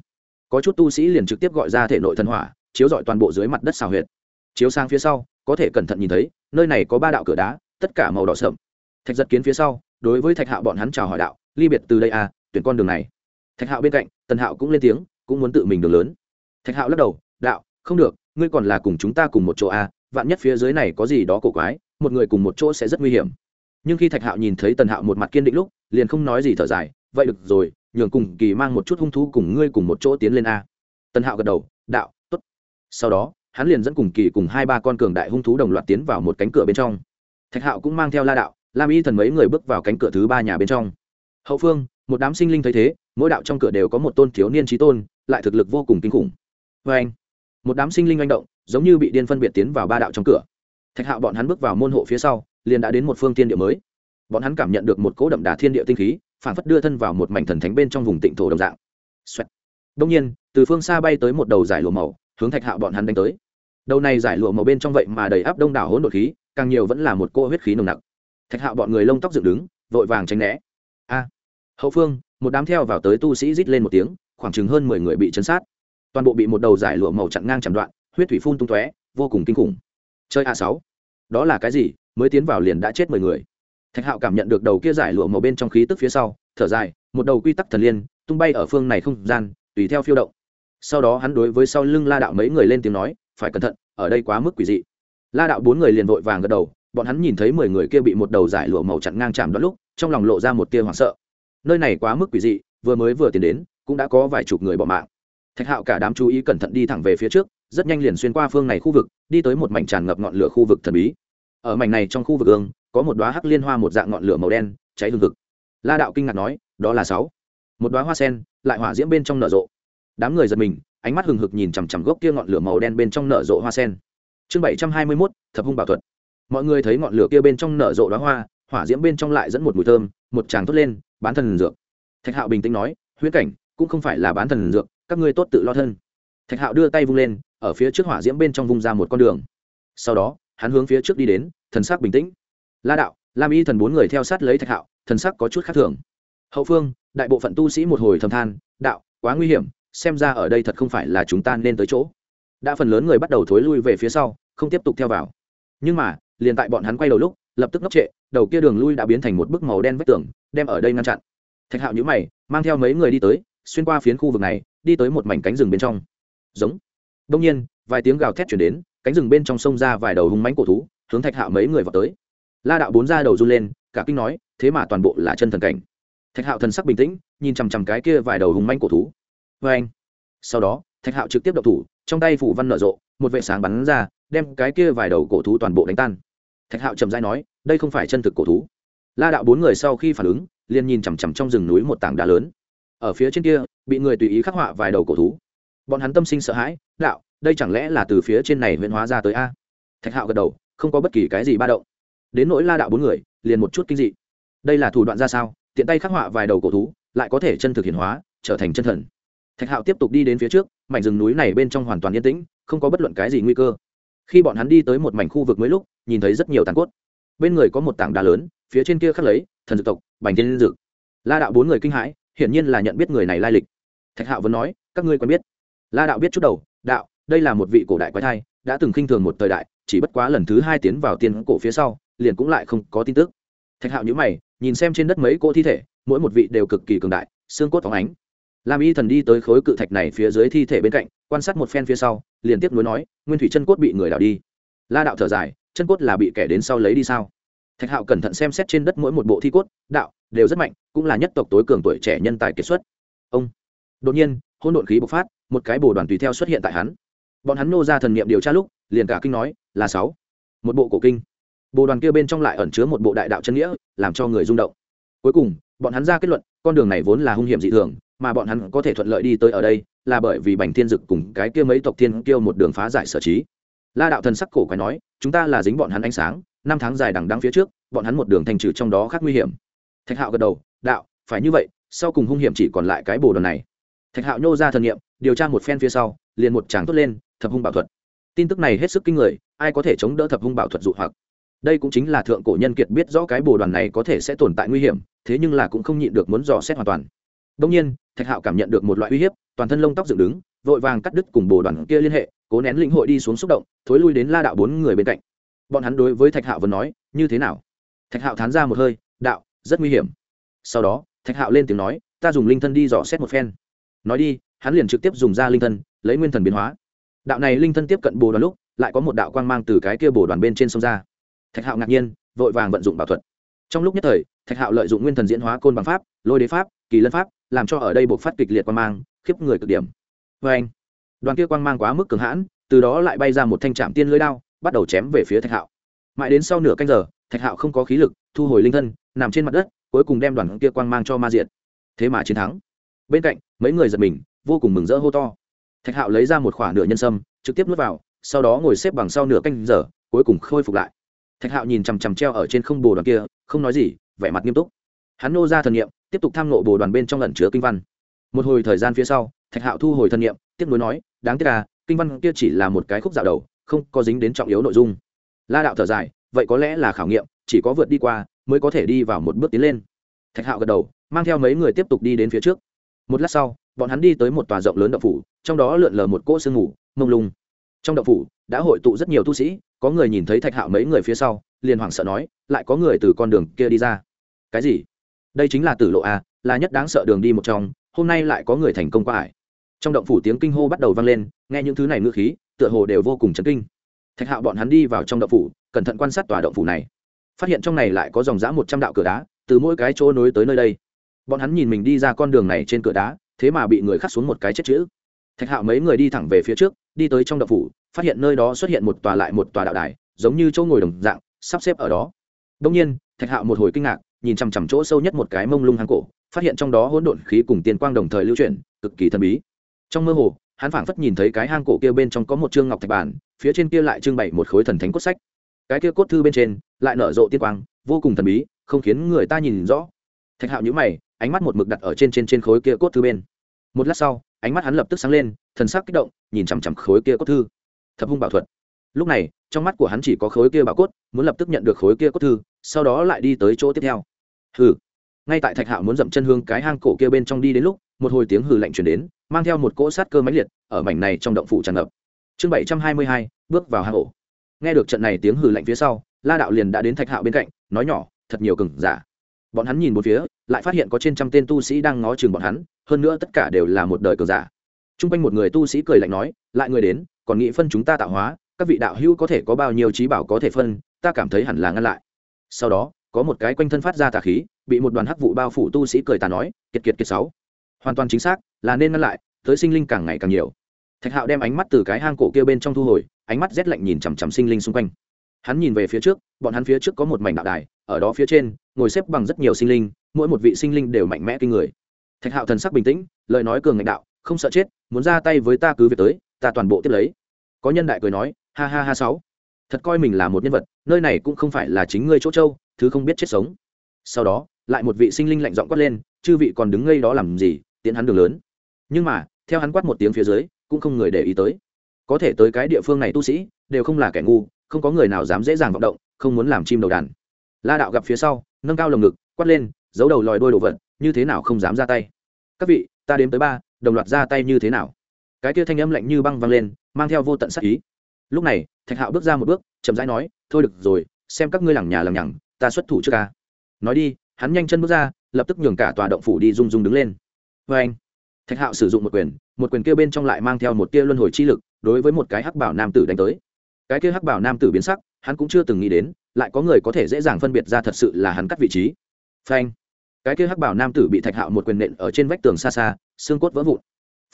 Có chút tu sĩ liền trực tiếp gọi ra thể nội thần hỏa, chiếu dọi toàn bộ dưới mặt đất xào huyệt. Chiếu sang phía sau, có thể cẩn thận nhìn thấy nơi này có ba đạo cửa đá, tất cả màu đỏ sậm thạch giật kiến phía sau, đối với thạch hạo bọn hắn chào hỏi đạo, ly biệt từ đây à tuyển con đường này. Thạch hạo bên cạnh, tần hạo cũng lên tiếng, cũng muốn tự mình đường lớn. Thạch hạo lắc đầu, đạo, không được, ngươi còn là cùng chúng ta cùng một chỗ à vạn nhất phía dưới này có gì đó cổ quái, một người cùng một chỗ sẽ rất nguy hiểm. Nhưng khi thạch hạo nhìn thấy tần hạo một mặt kiên định lúc, liền không nói gì thở dài, vậy được rồi, nhường cùng kỳ mang một chút hung thú cùng ngươi cùng một chỗ tiến lên a tần hạo gật đầu, đạo t ố t sau đó hắn liền dẫn cùng kỳ cùng hai ba con cường đại hung thú đồng loạt tiến vào một cánh cửa bên trong. Thạch hạo cũng mang theo la đạo, lam y thần mấy người bước vào cánh cửa thứ ba nhà bên trong. Hậu phương, một đám sinh linh thấy thế, mỗi đạo trong cửa đều có một tôn thiếu niên trí tôn, lại thực lực vô cùng kinh khủng. Vê anh, một đám sinh linh manh động, giống như bị điên phân biệt tiến vào ba đạo trong cửa. Thạch hạo bọn hắn bước vào môn hộ phía sau, liền đã đến một phương tiên địa mới. Bọn hắn cảm nhận được một cỗ đậm đà thiên địa tinh khí, phản phất đưa thân vào một mảnh thần thánh bên trong vùng tịnh thổ đồng dạng. Đông nhiên, từ phương xa bay tới một đầu giải lùa màu hướng thạch hạo bọn hắn đánh tới. Đầu này giải lụa màu bên trong vậy mà đầy áp đông đảo hỗn độn khí, càng nhiều vẫn là một cô huyết khí nồng nặc. Thạch hạo bọn người lông tóc dựng đứng, vội vàng tránh né. A, hậu phương, một đám theo vào tới tu sĩ rít lên một tiếng, khoảng chừng hơn mười người bị chấn sát. Toàn bộ bị một đầu giải lụa màu chặn ngang chặn đoạn, huyết thủy phun tung tóe, vô cùng kinh khủng. Chơi a sáu, đó là cái gì? Mới tiến vào liền đã chết mười người. Thạch hạo cảm nhận được đầu kia giải lụa màu bên trong khí tức phía sau, thở dài, một đầu quy tắc thần liên, tung bay ở phương này không gian, tùy theo phiêu động sau đó hắn đối với sau lưng la đạo mấy người lên tiếng nói, phải cẩn thận, ở đây quá mức quỷ dị. La đạo bốn người liền vội vàng gật đầu, bọn hắn nhìn thấy mười người kia bị một đầu giải lụa màu chặn ngang chạm đoạn lúc, trong lòng lộ ra một tia hoảng sợ. Nơi này quá mức quỷ dị, vừa mới vừa tiến đến, cũng đã có vài chục người bỏ mạng. Thạch hạo cả đám chú ý cẩn thận đi thẳng về phía trước, rất nhanh liền xuyên qua phương này khu vực, đi tới một mảnh tràn ngập ngọn lửa khu vực thần bí. Ở mảnh này trong khu vực ương, có một đoá hắc liên hoa một dạng ngọn lửa màu đen, cháy hương thực la đạo kinh ngạc nói, đó là sáu. Một đoá hoa sen, lại hỏa diễm bên trong nở rộ đám người giật mình, ánh mắt hừng hực nhìn chằm chằm gốc kia ngọn lửa màu đen bên trong nở rộ hoa sen. Chương bảy trăm hai mươi mốt, thập hung bảo thuật. Mọi người thấy ngọn lửa kia bên trong nở rộ đoá hoa, hỏa diễm bên trong lại dẫn một mùi thơm, một tràng thốt lên, bán thần dược. Thạch hạo bình tĩnh nói, huyễn cảnh, cũng không phải là bán thần dược, các ngươi tốt tự lo thân. Thạch hạo đưa tay vung lên, ở phía trước hỏa diễm bên trong vung ra một con đường. Sau đó, hắn hướng phía trước đi đến, thần sắc bình tĩnh. La đạo, lam y thần bốn người theo sát lấy thạch hạo, thần sắc có chút khác thường. Hậu phương, đại bộ phận tu sĩ một hồi thầm than, đạo, quá nguy hiểm xem ra ở đây thật không phải là chúng ta nên tới chỗ. Đã phần lớn người bắt đầu thối lui về phía sau, không tiếp tục theo vào. Nhưng mà, liền tại bọn hắn quay đầu lúc, lập tức ngốc trệ, đầu kia đường lui đã biến thành một bức màu đen vách tường, đem ở đây ngăn chặn. Thạch hạo nhữ mày, mang theo mấy người đi tới, xuyên qua phiến khu vực này, đi tới một mảnh cánh rừng bên trong. Giống. Đông nhiên, vài tiếng gào thét chuyển đến, cánh rừng bên trong sông ra vài đầu hung mánh cổ thú, hướng thạch hạo mấy người vào tới. La đạo bốn ra đầu run lên, cả kinh nói, thế mà toàn bộ là chân thần cảnh. Thạch hạo thần sắc bình tĩnh, nhìn chằm chằm cái kia vài đầu hung manh cổ thú vê anh. Sau đó, thạch hạo trực tiếp đậu thủ, trong tay phủ văn nở rộ, một vệ sáng bắn ra, đem cái kia vài đầu cổ thú toàn bộ đánh tan. Thạch hạo trầm dai nói, đây không phải chân thực cổ thú. La đạo bốn người sau khi phản ứng, liền nhìn chằm chằm trong rừng núi một tảng đá lớn. Ở phía trên kia, bị người tùy ý khắc họa vài đầu cổ thú. Bọn hắn tâm sinh sợ hãi, đạo, đây chẳng lẽ là từ phía trên này huyễn hóa ra tới a? Thạch hạo gật đầu, không có bất kỳ cái gì ba động. Đến nỗi la đạo bốn người, liền một chút kinh dị. Đây là thủ đoạn ra sao? Tiện tay khắc họa vài đầu cổ thú, lại có thể chân thực hiển hóa, trở thành chân thần thạch hạo tiếp tục đi đến phía trước, mảnh rừng núi này bên trong hoàn toàn yên tĩnh, không có bất luận cái gì nguy cơ. Khi bọn hắn đi tới một mảnh khu vực mới lúc, nhìn thấy rất nhiều tàn cốt. Bên người có một tảng đá lớn, phía trên kia khắc lấy, thần dược tộc, bành thiên dược. La đạo bốn người kinh hãi, hiển nhiên là nhận biết người này lai lịch. Thạch hạo vẫn nói, các ngươi quen biết. La đạo biết chút đầu, đạo, đây là một vị cổ đại quái thai, đã từng khinh thường một thời đại, chỉ bất quá lần thứ hai tiến vào tiên cổ phía sau, liền cũng lại không có tin tức. Thạch hạo nhữ mày, nhìn xem trên đất mấy cỗ thi thể, mỗi một vị đều cực kỳ cường đại, xương cốt phóng ánh lam y thần đi tới khối cự thạch này phía dưới thi thể bên cạnh, quan sát một phen phía sau, liền tiếp nối nói, nguyên thủy chân cốt bị người đào đi. La đạo thở dài, chân cốt là bị kẻ đến sau lấy đi sao? Thạch hạo cẩn thận xem xét trên đất mỗi một bộ thi cốt, đạo, đều rất mạnh, cũng là nhất tộc tối cường tuổi trẻ nhân tài kiệt xuất. Ông. Đột nhiên hôn độn khí bộc phát, một cái bồ đoàn tùy theo xuất hiện tại hắn. Bọn hắn nô ra thần nghiệm điều tra lúc, liền cả kinh nói, là sáu. Một bộ cổ kinh. Bồ đoàn kia bên trong lại ẩn chứa một bộ đại đạo chân nghĩa, làm cho người rung động. Cuối cùng, bọn hắn ra kết luận, con đường này vốn là hung hiểm dị thường mà bọn hắn có thể thuận lợi đi tới ở đây là bởi vì bành thiên dực cùng cái kia mấy tộc thiên kêu một đường phá giải sở trí. La đạo thần sắc cổ quái nói, chúng ta là dính bọn hắn ánh sáng, năm tháng dài đằng đắng phía trước, bọn hắn một đường thành trừ trong đó khác nguy hiểm. Thạch hạo gật đầu, đạo, phải như vậy, sau cùng hung hiểm chỉ còn lại cái bồ đoàn này. Thạch hạo nhô ra thần nghiệm điều tra một phen phía sau, liền một tràng tốt lên, thập hung bảo thuật. Tin tức này hết sức kinh người, ai có thể chống đỡ thập hung bảo thuật dụ hoặc? Đây cũng chính là thượng cổ nhân kiệt biết rõ cái bồ đoàn này có thể sẽ tồn tại nguy hiểm, thế nhưng là cũng không nhịn được muốn dò xét hoàn toàn đông nhiên, thạch hạo cảm nhận được một loại uy hiếp, toàn thân lông tóc dựng đứng, vội vàng cắt đứt cùng bồ đoàn kia liên hệ, cố nén linh hội đi xuống xúc động, thối lui đến la đạo bốn người bên cạnh. Bọn hắn đối với thạch hạo vẫn nói, như thế nào? Thạch hạo thán ra một hơi, đạo, rất nguy hiểm. Sau đó, thạch hạo lên tiếng nói, ta dùng linh thân đi dò xét một phen. Nói đi, hắn liền trực tiếp dùng ra linh thân, lấy nguyên thần biến hóa. Đạo này linh thân tiếp cận bồ đoàn lúc, lại có một đạo quang mang từ cái kia bồ đoàn bên trên sông ra. Thạch hạo ngạc nhiên, vội vàng vận dụng bảo thuật. Trong lúc nhất thời, thạch hạo lợi dụng nguyên thần diễn hóa côn bằng pháp, lôi đế pháp, kỳ lân pháp làm cho ở đây buộc phát kịch liệt quang mang, khiếp người cực điểm. Vê anh, đoàn kia quang mang quá mức cường hãn, từ đó lại bay ra một thanh trạm tiên lưới đao, bắt đầu chém về phía thạch hạo. Mãi đến sau nửa canh giờ, thạch hạo không có khí lực, thu hồi linh thân, nằm trên mặt đất, cuối cùng đem đoàn kia quang mang cho ma diệt. Thế mà chiến thắng. Bên cạnh, mấy người giật mình, vô cùng mừng rỡ hô to. Thạch hạo lấy ra một khoả nửa nhân sâm, trực tiếp nuốt vào, sau đó ngồi xếp bằng sau nửa canh giờ, cuối cùng khôi phục lại. Thạch hạo nhìn chằm chằm treo ở trên không bồ đoàn kia, không nói gì, vẻ mặt nghiêm túc. Hắn nô ra thần nghiệm tiếp tục tham nộ bồ đoàn bên trong lần chứa kinh văn. Một hồi thời gian phía sau, thạch hạo thu hồi thân nhiệm tiếp nối nói, đáng tiếc là kinh văn kia chỉ là một cái khúc dạo đầu, không có dính đến trọng yếu nội dung. La đạo thở dài, vậy có lẽ là khảo nghiệm, chỉ có vượt đi qua mới có thể đi vào một bước tiến lên. Thạch hạo gật đầu, mang theo mấy người tiếp tục đi đến phía trước. Một lát sau, bọn hắn đi tới một tòa rộng lớn đậu phủ, trong đó lượn lờ một cỗ sương ngủ mông lung. Trong đậu phủ, đã hội tụ rất nhiều tu sĩ, có người nhìn thấy thạch hạo mấy người phía sau, liền hoảng sợ nói, lại có người từ con đường kia đi ra. Cái gì? Đây chính là tử lộ a là nhất đáng sợ đường đi một trong, hôm nay lại có người thành công qua ải. Trong động phủ tiếng kinh hô bắt đầu vang lên, nghe những thứ này ngư khí, tựa hồ đều vô cùng chấn kinh. Thạch hạo bọn hắn đi vào trong động phủ, cẩn thận quan sát tòa động phủ này. Phát hiện trong này lại có dòng dã một trăm đạo cửa đá, từ mỗi cái chỗ nối tới nơi đây. Bọn hắn nhìn mình đi ra con đường này trên cửa đá, thế mà bị người khắc xuống một cái chết chữ. Thạch hạo mấy người đi thẳng về phía trước, đi tới trong động phủ, phát hiện nơi đó xuất hiện một tòa lại một tòa đạo đài, giống như chỗ ngồi đồng dạng, sắp xếp ở đó. Đông nhiên, thạch hạo một hồi kinh ngạc nhìn chằm chằm chỗ sâu nhất một cái mông lung hang cổ, phát hiện trong đó hỗn độn khí cùng tiên quang đồng thời lưu chuyển, cực kỳ thần bí. Trong mơ hồ, hắn phảng phất nhìn thấy cái hang cổ kia bên trong có một chương ngọc thạch bản, phía trên kia lại trưng bày một khối thần thánh cốt sách. Cái kia cốt thư bên trên, lại nở rộ tiên quang, vô cùng thần bí, không khiến người ta nhìn rõ. Thạch hạo nhữ mày, ánh mắt một mực đặt ở trên trên trên khối kia cốt thư bên. Một lát sau, ánh mắt hắn lập tức sáng lên, thần sắc kích động, nhìn chằm chằm khối kia cốt thư. Thập hung bảo thuật. Lúc này, trong mắt của hắn chỉ có khối kia bảo cốt, muốn lập tức nhận được khối kia cốt thư, sau đó lại đi tới chỗ tiếp theo hừ. Ngay tại thạch hạo muốn dậm chân hương cái hang cổ kia bên trong đi đến lúc, một hồi tiếng hừ lạnh chuyển đến, mang theo một cỗ sát cơ máy liệt, ở mảnh này trong động phủ tràn ngập. Chương bảy trăm hai mươi hai, bước vào hang ổ. Nghe được trận này tiếng hừ lạnh phía sau, la đạo liền đã đến thạch hạo bên cạnh, nói nhỏ, thật nhiều cừng giả. Bọn hắn nhìn một phía, lại phát hiện có trên trăm tên tu sĩ đang ngó chừng bọn hắn, hơn nữa tất cả đều là một đời cờ giả. T r u n g quanh một người tu sĩ cười lạnh nói, lại người đến, còn nghĩ phân chúng ta tạo hóa, các vị đạo hữu có thể có bao nhiêu trí bảo có thể phân, ta cảm thấy hẳn là ngăn lại. Sau đó có một cái quanh thân phát ra tà khí, bị một đoàn hắc vụ bao phủ tu sĩ cười tà nói, kiệt kiệt kiệt sáu. Hoàn toàn chính xác, là nên ngăn lại, tới sinh linh càng ngày càng nhiều. Thạch hạo đem ánh mắt từ cái hang cổ kia bên trong thu hồi, ánh mắt rét lạnh nhìn chằm chằm sinh linh xung quanh. Hắn nhìn về phía trước, bọn hắn phía trước có một mảnh đạo đài, ở đó phía trên, ngồi xếp bằng rất nhiều sinh linh, mỗi một vị sinh linh đều mạnh mẽ kinh người. Thạch hạo thần sắc bình tĩnh, lời nói cường ngạnh đạo, không sợ chết, muốn ra tay với ta cứ việc tới, ta toàn bộ tiếp lấy. Có nhân đại cười nói, ha ha ha sáu, thật coi mình là một nhân vật, nơi này cũng không phải là chính ngươi chỗ châu thứ không biết chết sống. Sau đó, lại một vị sinh linh lạnh giọng quát lên, chư vị còn đứng ngây đó làm gì, tiến hắn đường lớn. Nhưng mà, theo hắn quát một tiếng phía dưới, cũng không người để ý tới. Có thể tới cái địa phương này tu sĩ, đều không là kẻ ngu, không có người nào dám dễ dàng vọng động, không muốn làm chim đầu đàn. La đạo gặp phía sau, nâng cao lồng ngực, quát lên, giấu đầu lòi đôi đồ vật, như thế nào không dám ra tay? Các vị, ta đếm tới ba, đồng loạt ra tay như thế nào? Cái kia thanh âm lạnh như băng văng lên, mang theo vô tận sắc ý. Lúc này, thạch hạo bước ra một bước, chậm rãi nói, thôi được rồi, xem các ngươi lẳng nhà lẳng nhằng ta xuất thủ trước ca. Nói đi, hắn nhanh chân bước ra, lập tức nhường cả tòa động phủ đi rung rung đứng lên. Vê anh, thạch hạo sử dụng một quyền một quyền kia bên trong lại mang theo một tia luân hồi chi lực, đối với một cái hắc bảo nam tử đánh tới. Cái kia hắc bảo nam tử biến sắc, hắn cũng chưa từng nghĩ đến, lại có người có thể dễ dàng phân biệt ra thật sự là hắn cắt vị trí. Phanh cái kia hắc bảo nam tử bị thạch hạo một quyền nện ở trên vách tường xa xa, xương cốt vỡ vụn.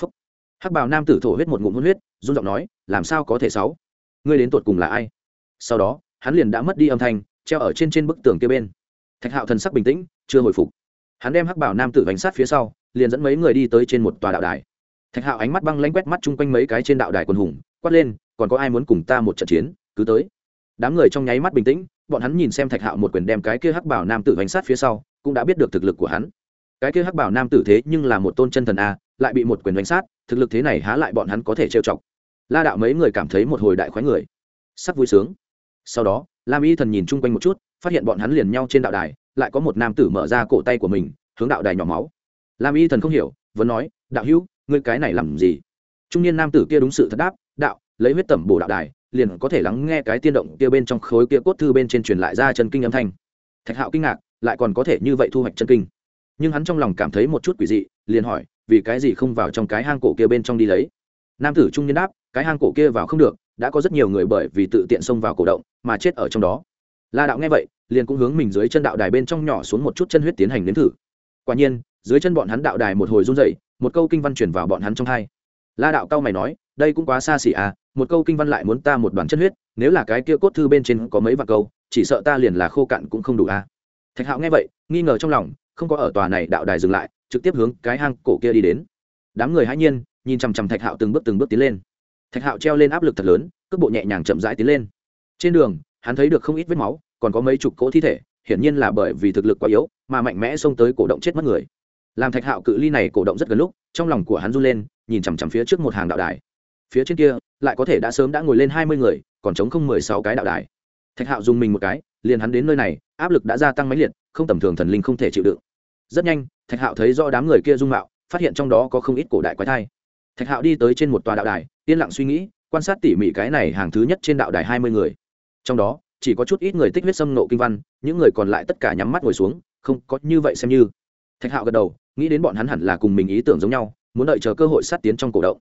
Phúc. hắc bảo nam tử thổ huyết một ngụm hôn huyết, run giọng nói, làm sao có thể sáu? Ngươi đến tột cùng là ai? Sau đó, hắn liền đã mất đi âm thanh treo ở trên trên bức tường kia bên. Thạch hạo thần sắc bình tĩnh, chưa hồi phục. Hắn đem hắc bảo nam tử bánh sát phía sau, liền dẫn mấy người đi tới trên một tòa đạo đài. Thạch hạo ánh mắt băng lanh quét mắt chung quanh mấy cái trên đạo đài quần hùng, quát lên, còn có ai muốn cùng ta một trận chiến? Cứ tới. Đám người trong nháy mắt bình tĩnh, bọn hắn nhìn xem thạch hạo một quyền đem cái kia hắc bảo nam tử bánh sát phía sau, cũng đã biết được thực lực của hắn. Cái kia hắc bảo nam tử thế nhưng là một tôn chân thần a, lại bị một quyền bánh sát, thực lực thế này há lại bọn hắn có thể trêu chọc. La đạo mấy người cảm thấy một hồi đại khoái người. Sắc vui sướng. Sau đó lam y thần nhìn chung quanh một chút, phát hiện bọn hắn liền nhau trên đạo đài, lại có một nam tử mở ra cổ tay của mình, hướng đạo đài nhỏ máu. Lam y thần không hiểu, vẫn nói, đạo hữu, ngươi cái này làm gì? Trung niên nam tử kia đúng sự thật đáp, đạo, lấy huyết tẩm bổ đạo đài, liền có thể lắng nghe cái tiên động kia bên trong khối kia cốt thư bên trên truyền lại ra chân kinh âm thanh. Thạch hạo kinh ngạc, lại còn có thể như vậy thu hoạch chân kinh. Nhưng hắn trong lòng cảm thấy một chút quỷ dị, liền hỏi, vì cái gì không vào trong cái hang cổ kia bên trong đi lấy? Nam tử trung niên đáp, cái hang cổ kia vào không được đã có rất nhiều người bởi vì tự tiện xông vào cổ động mà chết ở trong đó. La đạo nghe vậy, liền cũng hướng mình dưới chân đạo đài bên trong nhỏ xuống một chút chân huyết tiến hành đến thử. Quả nhiên, dưới chân bọn hắn đạo đài một hồi run dậy một câu kinh văn chuyển vào bọn hắn trong hai. La đạo cao mày nói, đây cũng quá xa xỉ à một câu kinh văn lại muốn ta một đoàn chân huyết, nếu là cái kia cốt thư bên trên có mấy vạn câu, chỉ sợ ta liền là khô cạn cũng không đủ à. Thạch hạo nghe vậy, nghi ngờ trong lòng, không có ở tòa này đạo đài dừng lại, trực tiếp hướng cái hang cổ kia đi đến. Đám người hãy nhiên, nhìn chằm chằm thạch hạo từng bước từng bước tiến lên thạch hạo treo lên áp lực thật lớn, cước bộ nhẹ nhàng chậm rãi tiến lên. Trên đường, hắn thấy được không ít vết máu, còn có mấy chục cỗ thi thể, hiển nhiên là bởi vì thực lực quá yếu, mà mạnh mẽ xông tới cổ động chết mất người. Làm thạch hạo cự ly này cổ động rất gần lúc, trong lòng của hắn run lên, nhìn chằm chằm phía trước một hàng đạo đài. Phía trên kia, lại có thể đã sớm đã ngồi lên hai mươi người, còn chống không mười sáu cái đạo đài. Thạch hạo dùng mình một cái, liền hắn đến nơi này, áp lực đã gia tăng mãnh liệt, không tầm thường thần linh không thể chịu đựng. Rất nhanh, thạch hạo thấy do đám người kia dung mạo, phát hiện trong đó có không ít cổ đại quái thai. Thạch hạo đi tới trên một tòa đạo đài yên lặng suy nghĩ, quan sát tỉ mỉ cái này hàng thứ nhất trên đạo đài hai mươi người. Trong đó, chỉ có chút ít người tích huyết xâm nộ kinh văn, những người còn lại tất cả nhắm mắt ngồi xuống, không có như vậy xem như. Thạch hạo gật đầu, nghĩ đến bọn hắn hẳn là cùng mình ý tưởng giống nhau, muốn đợi chờ cơ hội sát tiến trong cổ động.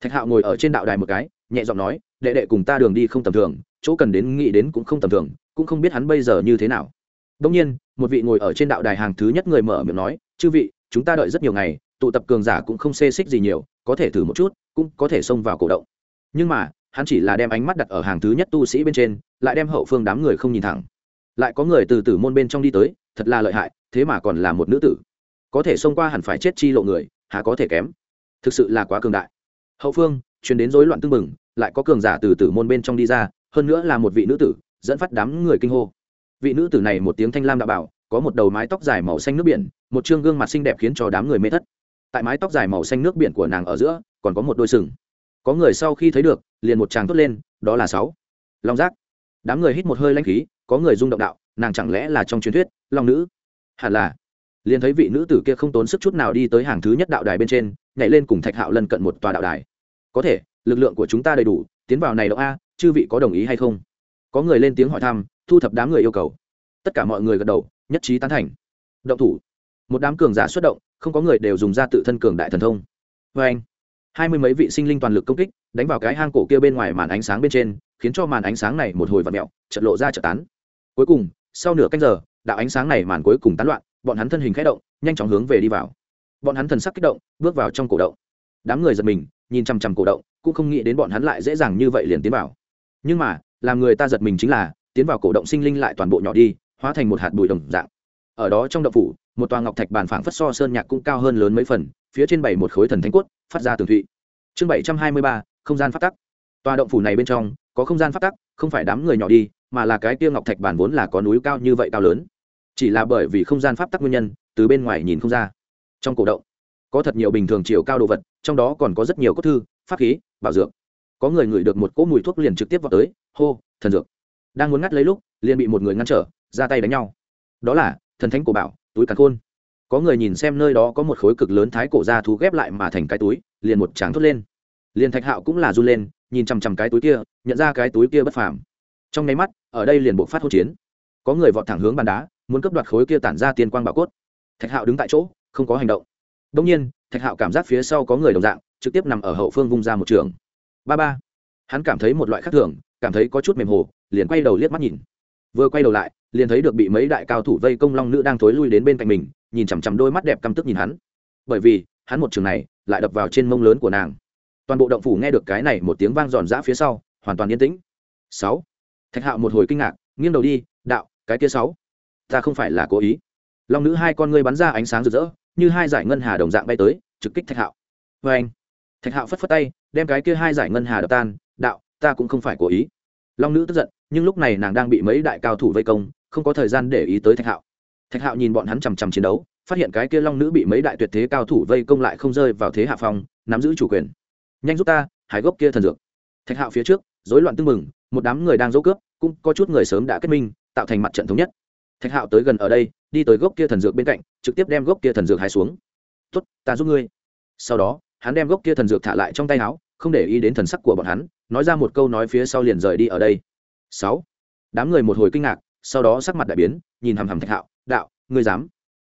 Thạch hạo ngồi ở trên đạo đài một cái, nhẹ giọng nói, đệ đệ cùng ta đường đi không tầm thường, chỗ cần đến nghĩ đến cũng không tầm thường, cũng không biết hắn bây giờ như thế nào. Đông nhiên, một vị ngồi ở trên đạo đài hàng thứ nhất người mở miệng nói, chư vị, chúng ta đợi rất nhiều ngày, tụ tập cường giả cũng không xê xích gì nhiều, có thể thử một chút cũng có thể xông vào cổ động. Nhưng mà, hắn chỉ là đem ánh mắt đặt ở hàng thứ nhất tu sĩ bên trên, lại đem hậu phương đám người không nhìn thẳng. Lại có người từ tử môn bên trong đi tới, thật là lợi hại, thế mà còn là một nữ tử. Có thể xông qua hẳn phải chết chi lộ người, há có thể kém. Thực sự là quá cường đại. Hậu phương chuyển đến rối loạn tưng bừng, lại có cường giả từ tử môn bên trong đi ra, hơn nữa là một vị nữ tử, dẫn phát đám người kinh hô. Vị nữ tử này một tiếng thanh lam đạo bảo, có một đầu mái tóc dài màu xanh nước biển, một chương gương mặt xinh đẹp khiến cho đám người mê thất. Tại mái tóc dài màu xanh nước biển của nàng ở giữa còn có một đôi sừng. Có người sau khi thấy được, liền một tràng thốt lên, đó là sáu. Long giác. Đám người hít một hơi lanh khí, có người rung động đạo, nàng chẳng lẽ là trong truyền thuyết, long nữ? Hẳn là. Liền thấy vị nữ tử kia không tốn sức chút nào đi tới hàng thứ nhất đạo đài bên trên, nhảy lên cùng thạch hạo lân cận một tòa đạo đài. Có thể, lực lượng của chúng ta đầy đủ, tiến vào này động a, chư vị có đồng ý hay không? Có người lên tiếng hỏi thăm, thu thập đám người yêu cầu. Tất cả mọi người gật đầu, nhất trí tán thành. Động thủ. Một đám cường giả xuất động, không có người đều dùng ra tự thân cường đại thần thông. Vê anh hai mươi mấy vị sinh linh toàn lực công kích, đánh vào cái hang cổ kia bên ngoài màn ánh sáng bên trên, khiến cho màn ánh sáng này một hồi vật mẹo chật lộ ra chật tán. Cuối cùng, sau nửa canh giờ, đạo ánh sáng này màn cuối cùng tán loạn, bọn hắn thân hình khẽ động, nhanh chóng hướng về đi vào. Bọn hắn thần sắc kích động, bước vào trong cổ động. Đám người giật mình, nhìn chằm chằm cổ động, cũng không nghĩ đến bọn hắn lại dễ dàng như vậy liền tiến vào. Nhưng mà, làm người ta giật mình chính là, tiến vào cổ động sinh linh lại toàn bộ nhỏ đi, hóa thành một hạt bụi đồng dạng. Ở đó trong động phủ một tòa ngọc thạch bàn phảng phất so sơn nhạc cũng cao hơn lớn mấy phần, phía trên bảy một khối thần thánh cốt, phát ra tường thụy. Chương bảy trăm hai mươi ba, không gian phát tắc. Tòa động phủ này bên trong, có không gian phát tắc, không phải đám người nhỏ đi, mà là cái kia ngọc thạch bản vốn là có núi cao như vậy cao lớn. Chỉ là bởi vì không gian pháp tắc nguyên nhân, từ bên ngoài nhìn không ra. Trong cổ động, có thật nhiều bình thường chiều cao đồ vật, trong đó còn có rất nhiều cốt thư, pháp khí, bảo dược. Có người ngửi được một cỗ mùi thuốc liền trực tiếp vào tới, hô, thần dược. Đang muốn ngắt lấy lúc, liền bị một người ngăn trở, ra tay đánh nhau. Đó là, thần thánh cổ bảo túi càn khôn. Có người nhìn xem nơi đó có một khối cực lớn thái cổ ra thú ghép lại mà thành cái túi, liền một tráng thốt lên. Liền thạch hạo cũng là run lên, nhìn chằm chằm cái túi kia, nhận ra cái túi kia bất phàm. Trong nháy mắt, ở đây liền buộc phát hỗn chiến. Có người vọt thẳng hướng bàn đá, muốn cấp đoạt khối kia tản ra tiên quang bảo cốt. Thạch hạo đứng tại chỗ, không có hành động. Đông nhiên, thạch hạo cảm giác phía sau có người đồng dạng, trực tiếp nằm ở hậu phương vung ra một trường. Ba ba. Hắn cảm thấy một loại khác thường, cảm thấy có chút mềm hồ, liền quay đầu liếc mắt nhìn. Vừa quay đầu lại liền thấy được bị mấy đại cao thủ vây công long nữ đang thối lui đến bên cạnh mình, nhìn chằm chằm đôi mắt đẹp căm tức nhìn hắn. Bởi vì, hắn một trường này lại đập vào trên mông lớn của nàng. Toàn bộ động phủ nghe được cái này một tiếng vang giòn giã phía sau, hoàn toàn yên tĩnh. Sáu. Thạch hạo một hồi kinh ngạc, nghiêng đầu đi, đạo, cái kia sáu, ta không phải là cố ý. Long nữ hai con ngươi bắn ra ánh sáng rực rỡ, như hai giải ngân hà đồng dạng bay tới, trực kích thạch hạo. Vê anh. Thạch hạo phất phất tay, đem cái kia hai giải ngân hà đập tan, đạo, ta cũng không phải cố ý. Long nữ tức giận, nhưng lúc này nàng đang bị mấy đại cao thủ vây công không có thời gian để ý tới thạch hạo. Thạch hạo nhìn bọn hắn chằm chằm chiến đấu, phát hiện cái kia long nữ bị mấy đại tuyệt thế cao thủ vây công lại không rơi vào thế hạ phong, nắm giữ chủ quyền. Nhanh giúp ta, hải gốc kia thần dược. Thạch hạo phía trước, rối loạn tưng mừng một đám người đang dỗ cướp, cũng có chút người sớm đã kết minh, tạo thành mặt trận thống nhất. Thạch hạo tới gần ở đây, đi tới gốc kia thần dược bên cạnh, trực tiếp đem gốc kia thần dược hái xuống. Tuất ta giúp ngươi. Sau đó, hắn đem gốc kia thần dược thả lại trong tay áo, không để ý đến thần sắc của bọn hắn, nói ra một câu nói phía sau liền rời đi ở đây. Sáu, đám người một hồi kinh ngạc sau đó sắc mặt đại biến, nhìn hằm hằm thạch hạo, đạo, ngươi dám?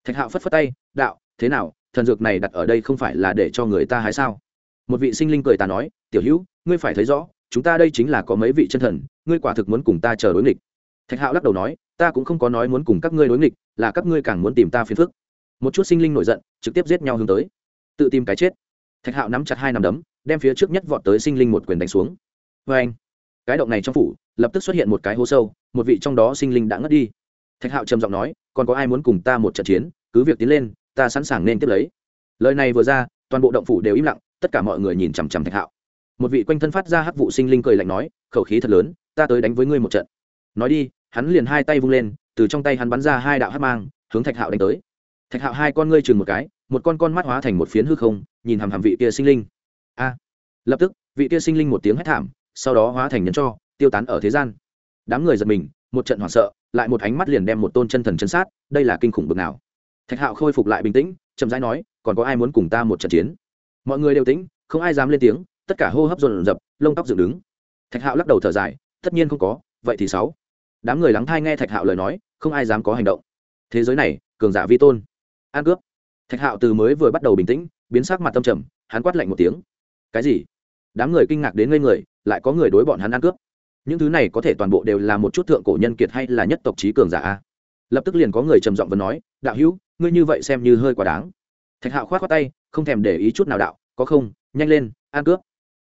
Thạch hạo phất phất tay, đạo, thế nào, thần dược này đặt ở đây không phải là để cho người ta hái sao? Một vị sinh linh cười ta nói, tiểu hữu, ngươi phải thấy rõ, chúng ta đây chính là có mấy vị chân thần, ngươi quả thực muốn cùng ta chờ đối nghịch. Thạch hạo lắc đầu nói, ta cũng không có nói muốn cùng các ngươi đối nghịch, là các ngươi càng muốn tìm ta phiền phức. Một chút sinh linh nổi giận, trực tiếp giết nhau hướng tới. Tự tìm cái chết. Thạch hạo nắm chặt hai nằm đấm, đem phía trước nhất vọt tới sinh linh một quyền đánh xuống. Vê anh cái động này trong phủ, lập tức xuất hiện một cái hố sâu, một vị trong đó sinh linh đã ngất đi. Thạch hạo trầm giọng nói, còn có ai muốn cùng ta một trận chiến? Cứ việc tiến lên, ta sẵn sàng nên tiếp lấy. Lời này vừa ra, toàn bộ động phủ đều im lặng, tất cả mọi người nhìn chằm chằm thạch hạo. Một vị quanh thân phát ra hắc vụ sinh linh cười lạnh nói, khẩu khí thật lớn, ta tới đánh với ngươi một trận. Nói đi, hắn liền hai tay vung lên, từ trong tay hắn bắn ra hai đạo hắc mang, hướng thạch hạo đánh tới. Thạch hạo hai con ngươi chừng một cái, một con con mắt hóa thành một phiến hư không, nhìn hàm hàm vị kia sinh linh. A! Lập tức, vị kia sinh linh một tiếng hét thảm sau đó hóa thành nhân cho, tiêu tán ở thế gian. Đám người giật mình, một trận hoảng sợ, lại một ánh mắt liền đem một tôn chân thần chân sát, đây là kinh khủng bực nào. Thạch hạo khôi phục lại bình tĩnh, chậm rãi nói, còn có ai muốn cùng ta một trận chiến? Mọi người đều tĩnh, không ai dám lên tiếng, tất cả hô hấp dồn dập, lông tóc dựng đứng. Thạch hạo lắc đầu thở dài, tất nhiên không có, vậy thì sáu. Đám người lắng thai nghe thạch hạo lời nói, không ai dám có hành động. Thế giới này, cường giả vi tôn. An cướp. Thạch hạo từ mới vừa bắt đầu bình tĩnh, biến sắc mặt tâm trầm, hắn quát lạnh một tiếng. Cái gì? Đám người kinh ngạc đến ngây người lại có người đối bọn hắn ăn cướp. Những thứ này có thể toàn bộ đều là một chút thượng cổ nhân kiệt hay là nhất tộc trí cường giả a? Lập tức liền có người trầm giọng và nói, đạo hữu, ngươi như vậy xem như hơi quá đáng. Thạch hạo khoát khoát tay, không thèm để ý chút nào đạo, có không, nhanh lên, ăn cướp.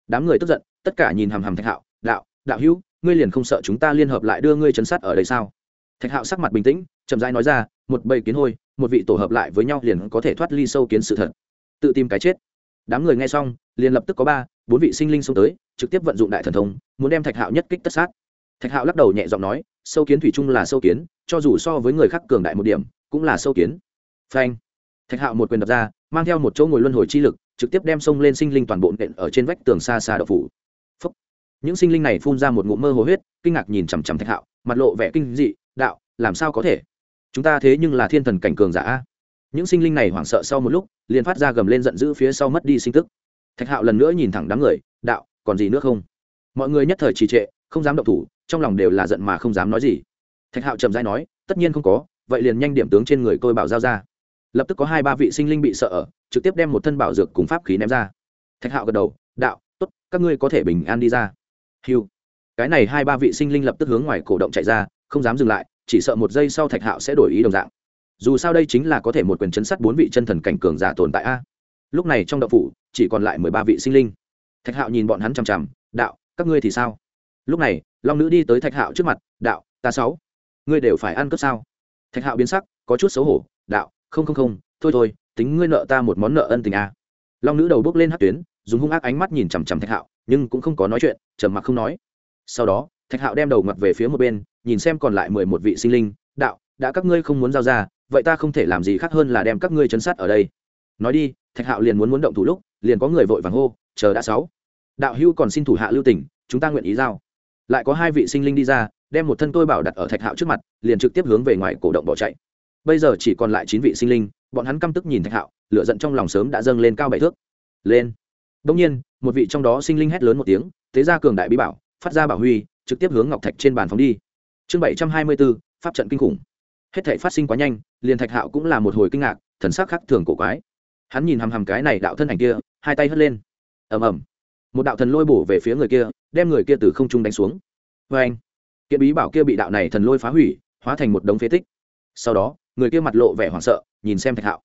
Đám người tức giận, tất cả nhìn hằm hằm thạch hạo, đạo đạo hữu, ngươi liền không sợ chúng ta liên hợp lại đưa ngươi chấn sát ở đây sao? Thạch hạo sắc mặt bình tĩnh, chậm rãi nói ra, một bầy kiến hôi, một vị tổ hợp lại với nhau liền có thể thoát ly sâu kiến sự thật. Tự tìm cái chết. Đám người nghe xong, liền lập tức có ba bốn vị sinh linh xông tới, trực tiếp vận dụng đại thần thông, muốn đem thạch hạo nhất kích tất sát. Thạch hạo lắc đầu nhẹ giọng nói, sâu kiến thủy chung là sâu kiến, cho dù so với người khác cường đại một điểm, cũng là sâu kiến. Phanh. Thạch hạo một quyền đập ra, mang theo một chỗ ngồi luân hồi chi lực, trực tiếp đem sông lên sinh linh toàn bộ nện ở trên vách tường xa xa đậu phủ. Phúc. những sinh linh này phun ra một ngụm mơ hồ huyết, kinh ngạc nhìn chằm chằm thạch hạo, mặt lộ vẻ kinh dị, đạo, làm sao có thể? Chúng ta thế nhưng là thiên thần cảnh cường giả những sinh linh này hoảng sợ sau một lúc, liền phát ra gầm lên giận dữ phía sau mất đi sinh tức thạch hạo lần nữa nhìn thẳng đám người, đạo, còn gì nữa không? Mọi người nhất thời trì trệ, không dám động thủ, trong lòng đều là giận mà không dám nói gì. Thạch hạo trầm dai nói, tất nhiên không có, vậy liền nhanh điểm tướng trên người tôi bảo giao ra. Lập tức có hai ba vị sinh linh bị sợ trực tiếp đem một thân bảo dược cùng pháp khí ném ra. Thạch hạo gật đầu, đạo t ố t các ngươi có thể bình an đi ra. Hiu cái này hai ba vị sinh linh lập tức hướng ngoài cổ động chạy ra, không dám dừng lại, chỉ sợ một giây sau thạch hạo sẽ đổi ý đồng dạng. Dù sao đây chính là có thể một quyền chấn sát bốn vị chân thần cảnh cường giả tồn tại a lúc này trong đậu phủ, chỉ còn lại mười ba vị sinh linh. Thạch hạo nhìn bọn hắn chằm chằm, đạo, các ngươi thì sao? Lúc này, long nữ đi tới thạch hạo trước mặt, đạo, ta sáu, ngươi đều phải ăn cướp sao? Thạch hạo biến sắc, có chút xấu hổ, đạo, không không không, thôi thôi, tính ngươi nợ ta một món nợ ân tình a long nữ đầu bước lên hát tuyến, dùng hung ác ánh mắt nhìn chằm chằm thạch hạo, nhưng cũng không có nói chuyện, trầm mặc không nói. Sau đó, thạch hạo đem đầu ngặt về phía một bên, nhìn xem còn lại mười một vị sinh linh, đạo, đã các ngươi không muốn giao ra, vậy ta không thể làm gì khác hơn là đem các ngươi chấn sát ở đây. Nói đi thạch hạo liền muốn muốn động thủ lúc, liền có người vội vàng hô, chờ đã sáu. Đạo hưu còn xin thủ hạ lưu tỉnh chúng ta nguyện ý giao. Lại có hai vị sinh linh đi ra, đem một thân tôi bảo đặt ở thạch hạo trước mặt, liền trực tiếp hướng về ngoài cổ động bỏ chạy. Bây giờ chỉ còn lại chín vị sinh linh, bọn hắn căm tức nhìn thạch hạo, lửa giận trong lòng sớm đã dâng lên cao bảy thước. Lên. Đông nhiên, một vị trong đó sinh linh hét lớn một tiếng, thế ra cường đại bí bảo, phát ra bảo huy, trực tiếp hướng ngọc thạch trên bàn phóng đi. Chương bảy trăm hai mươi bốn, pháp trận kinh khủng. Hết thể phát sinh quá nhanh, liền thạch hạo cũng là một hồi kinh ngạc, thần sắc khác thường cổ quái hắn nhìn hằm hằm cái này đạo thân ảnh kia, hai tay hất lên. Ầm ầm. Một đạo thần lôi bổ về phía người kia, đem người kia từ không trung đánh xuống. Vê anh, kiện bí bảo kia bị đạo này thần lôi phá hủy, hóa thành một đống phế tích. Sau đó, người kia mặt lộ vẻ hoảng sợ, nhìn xem thạch hạo.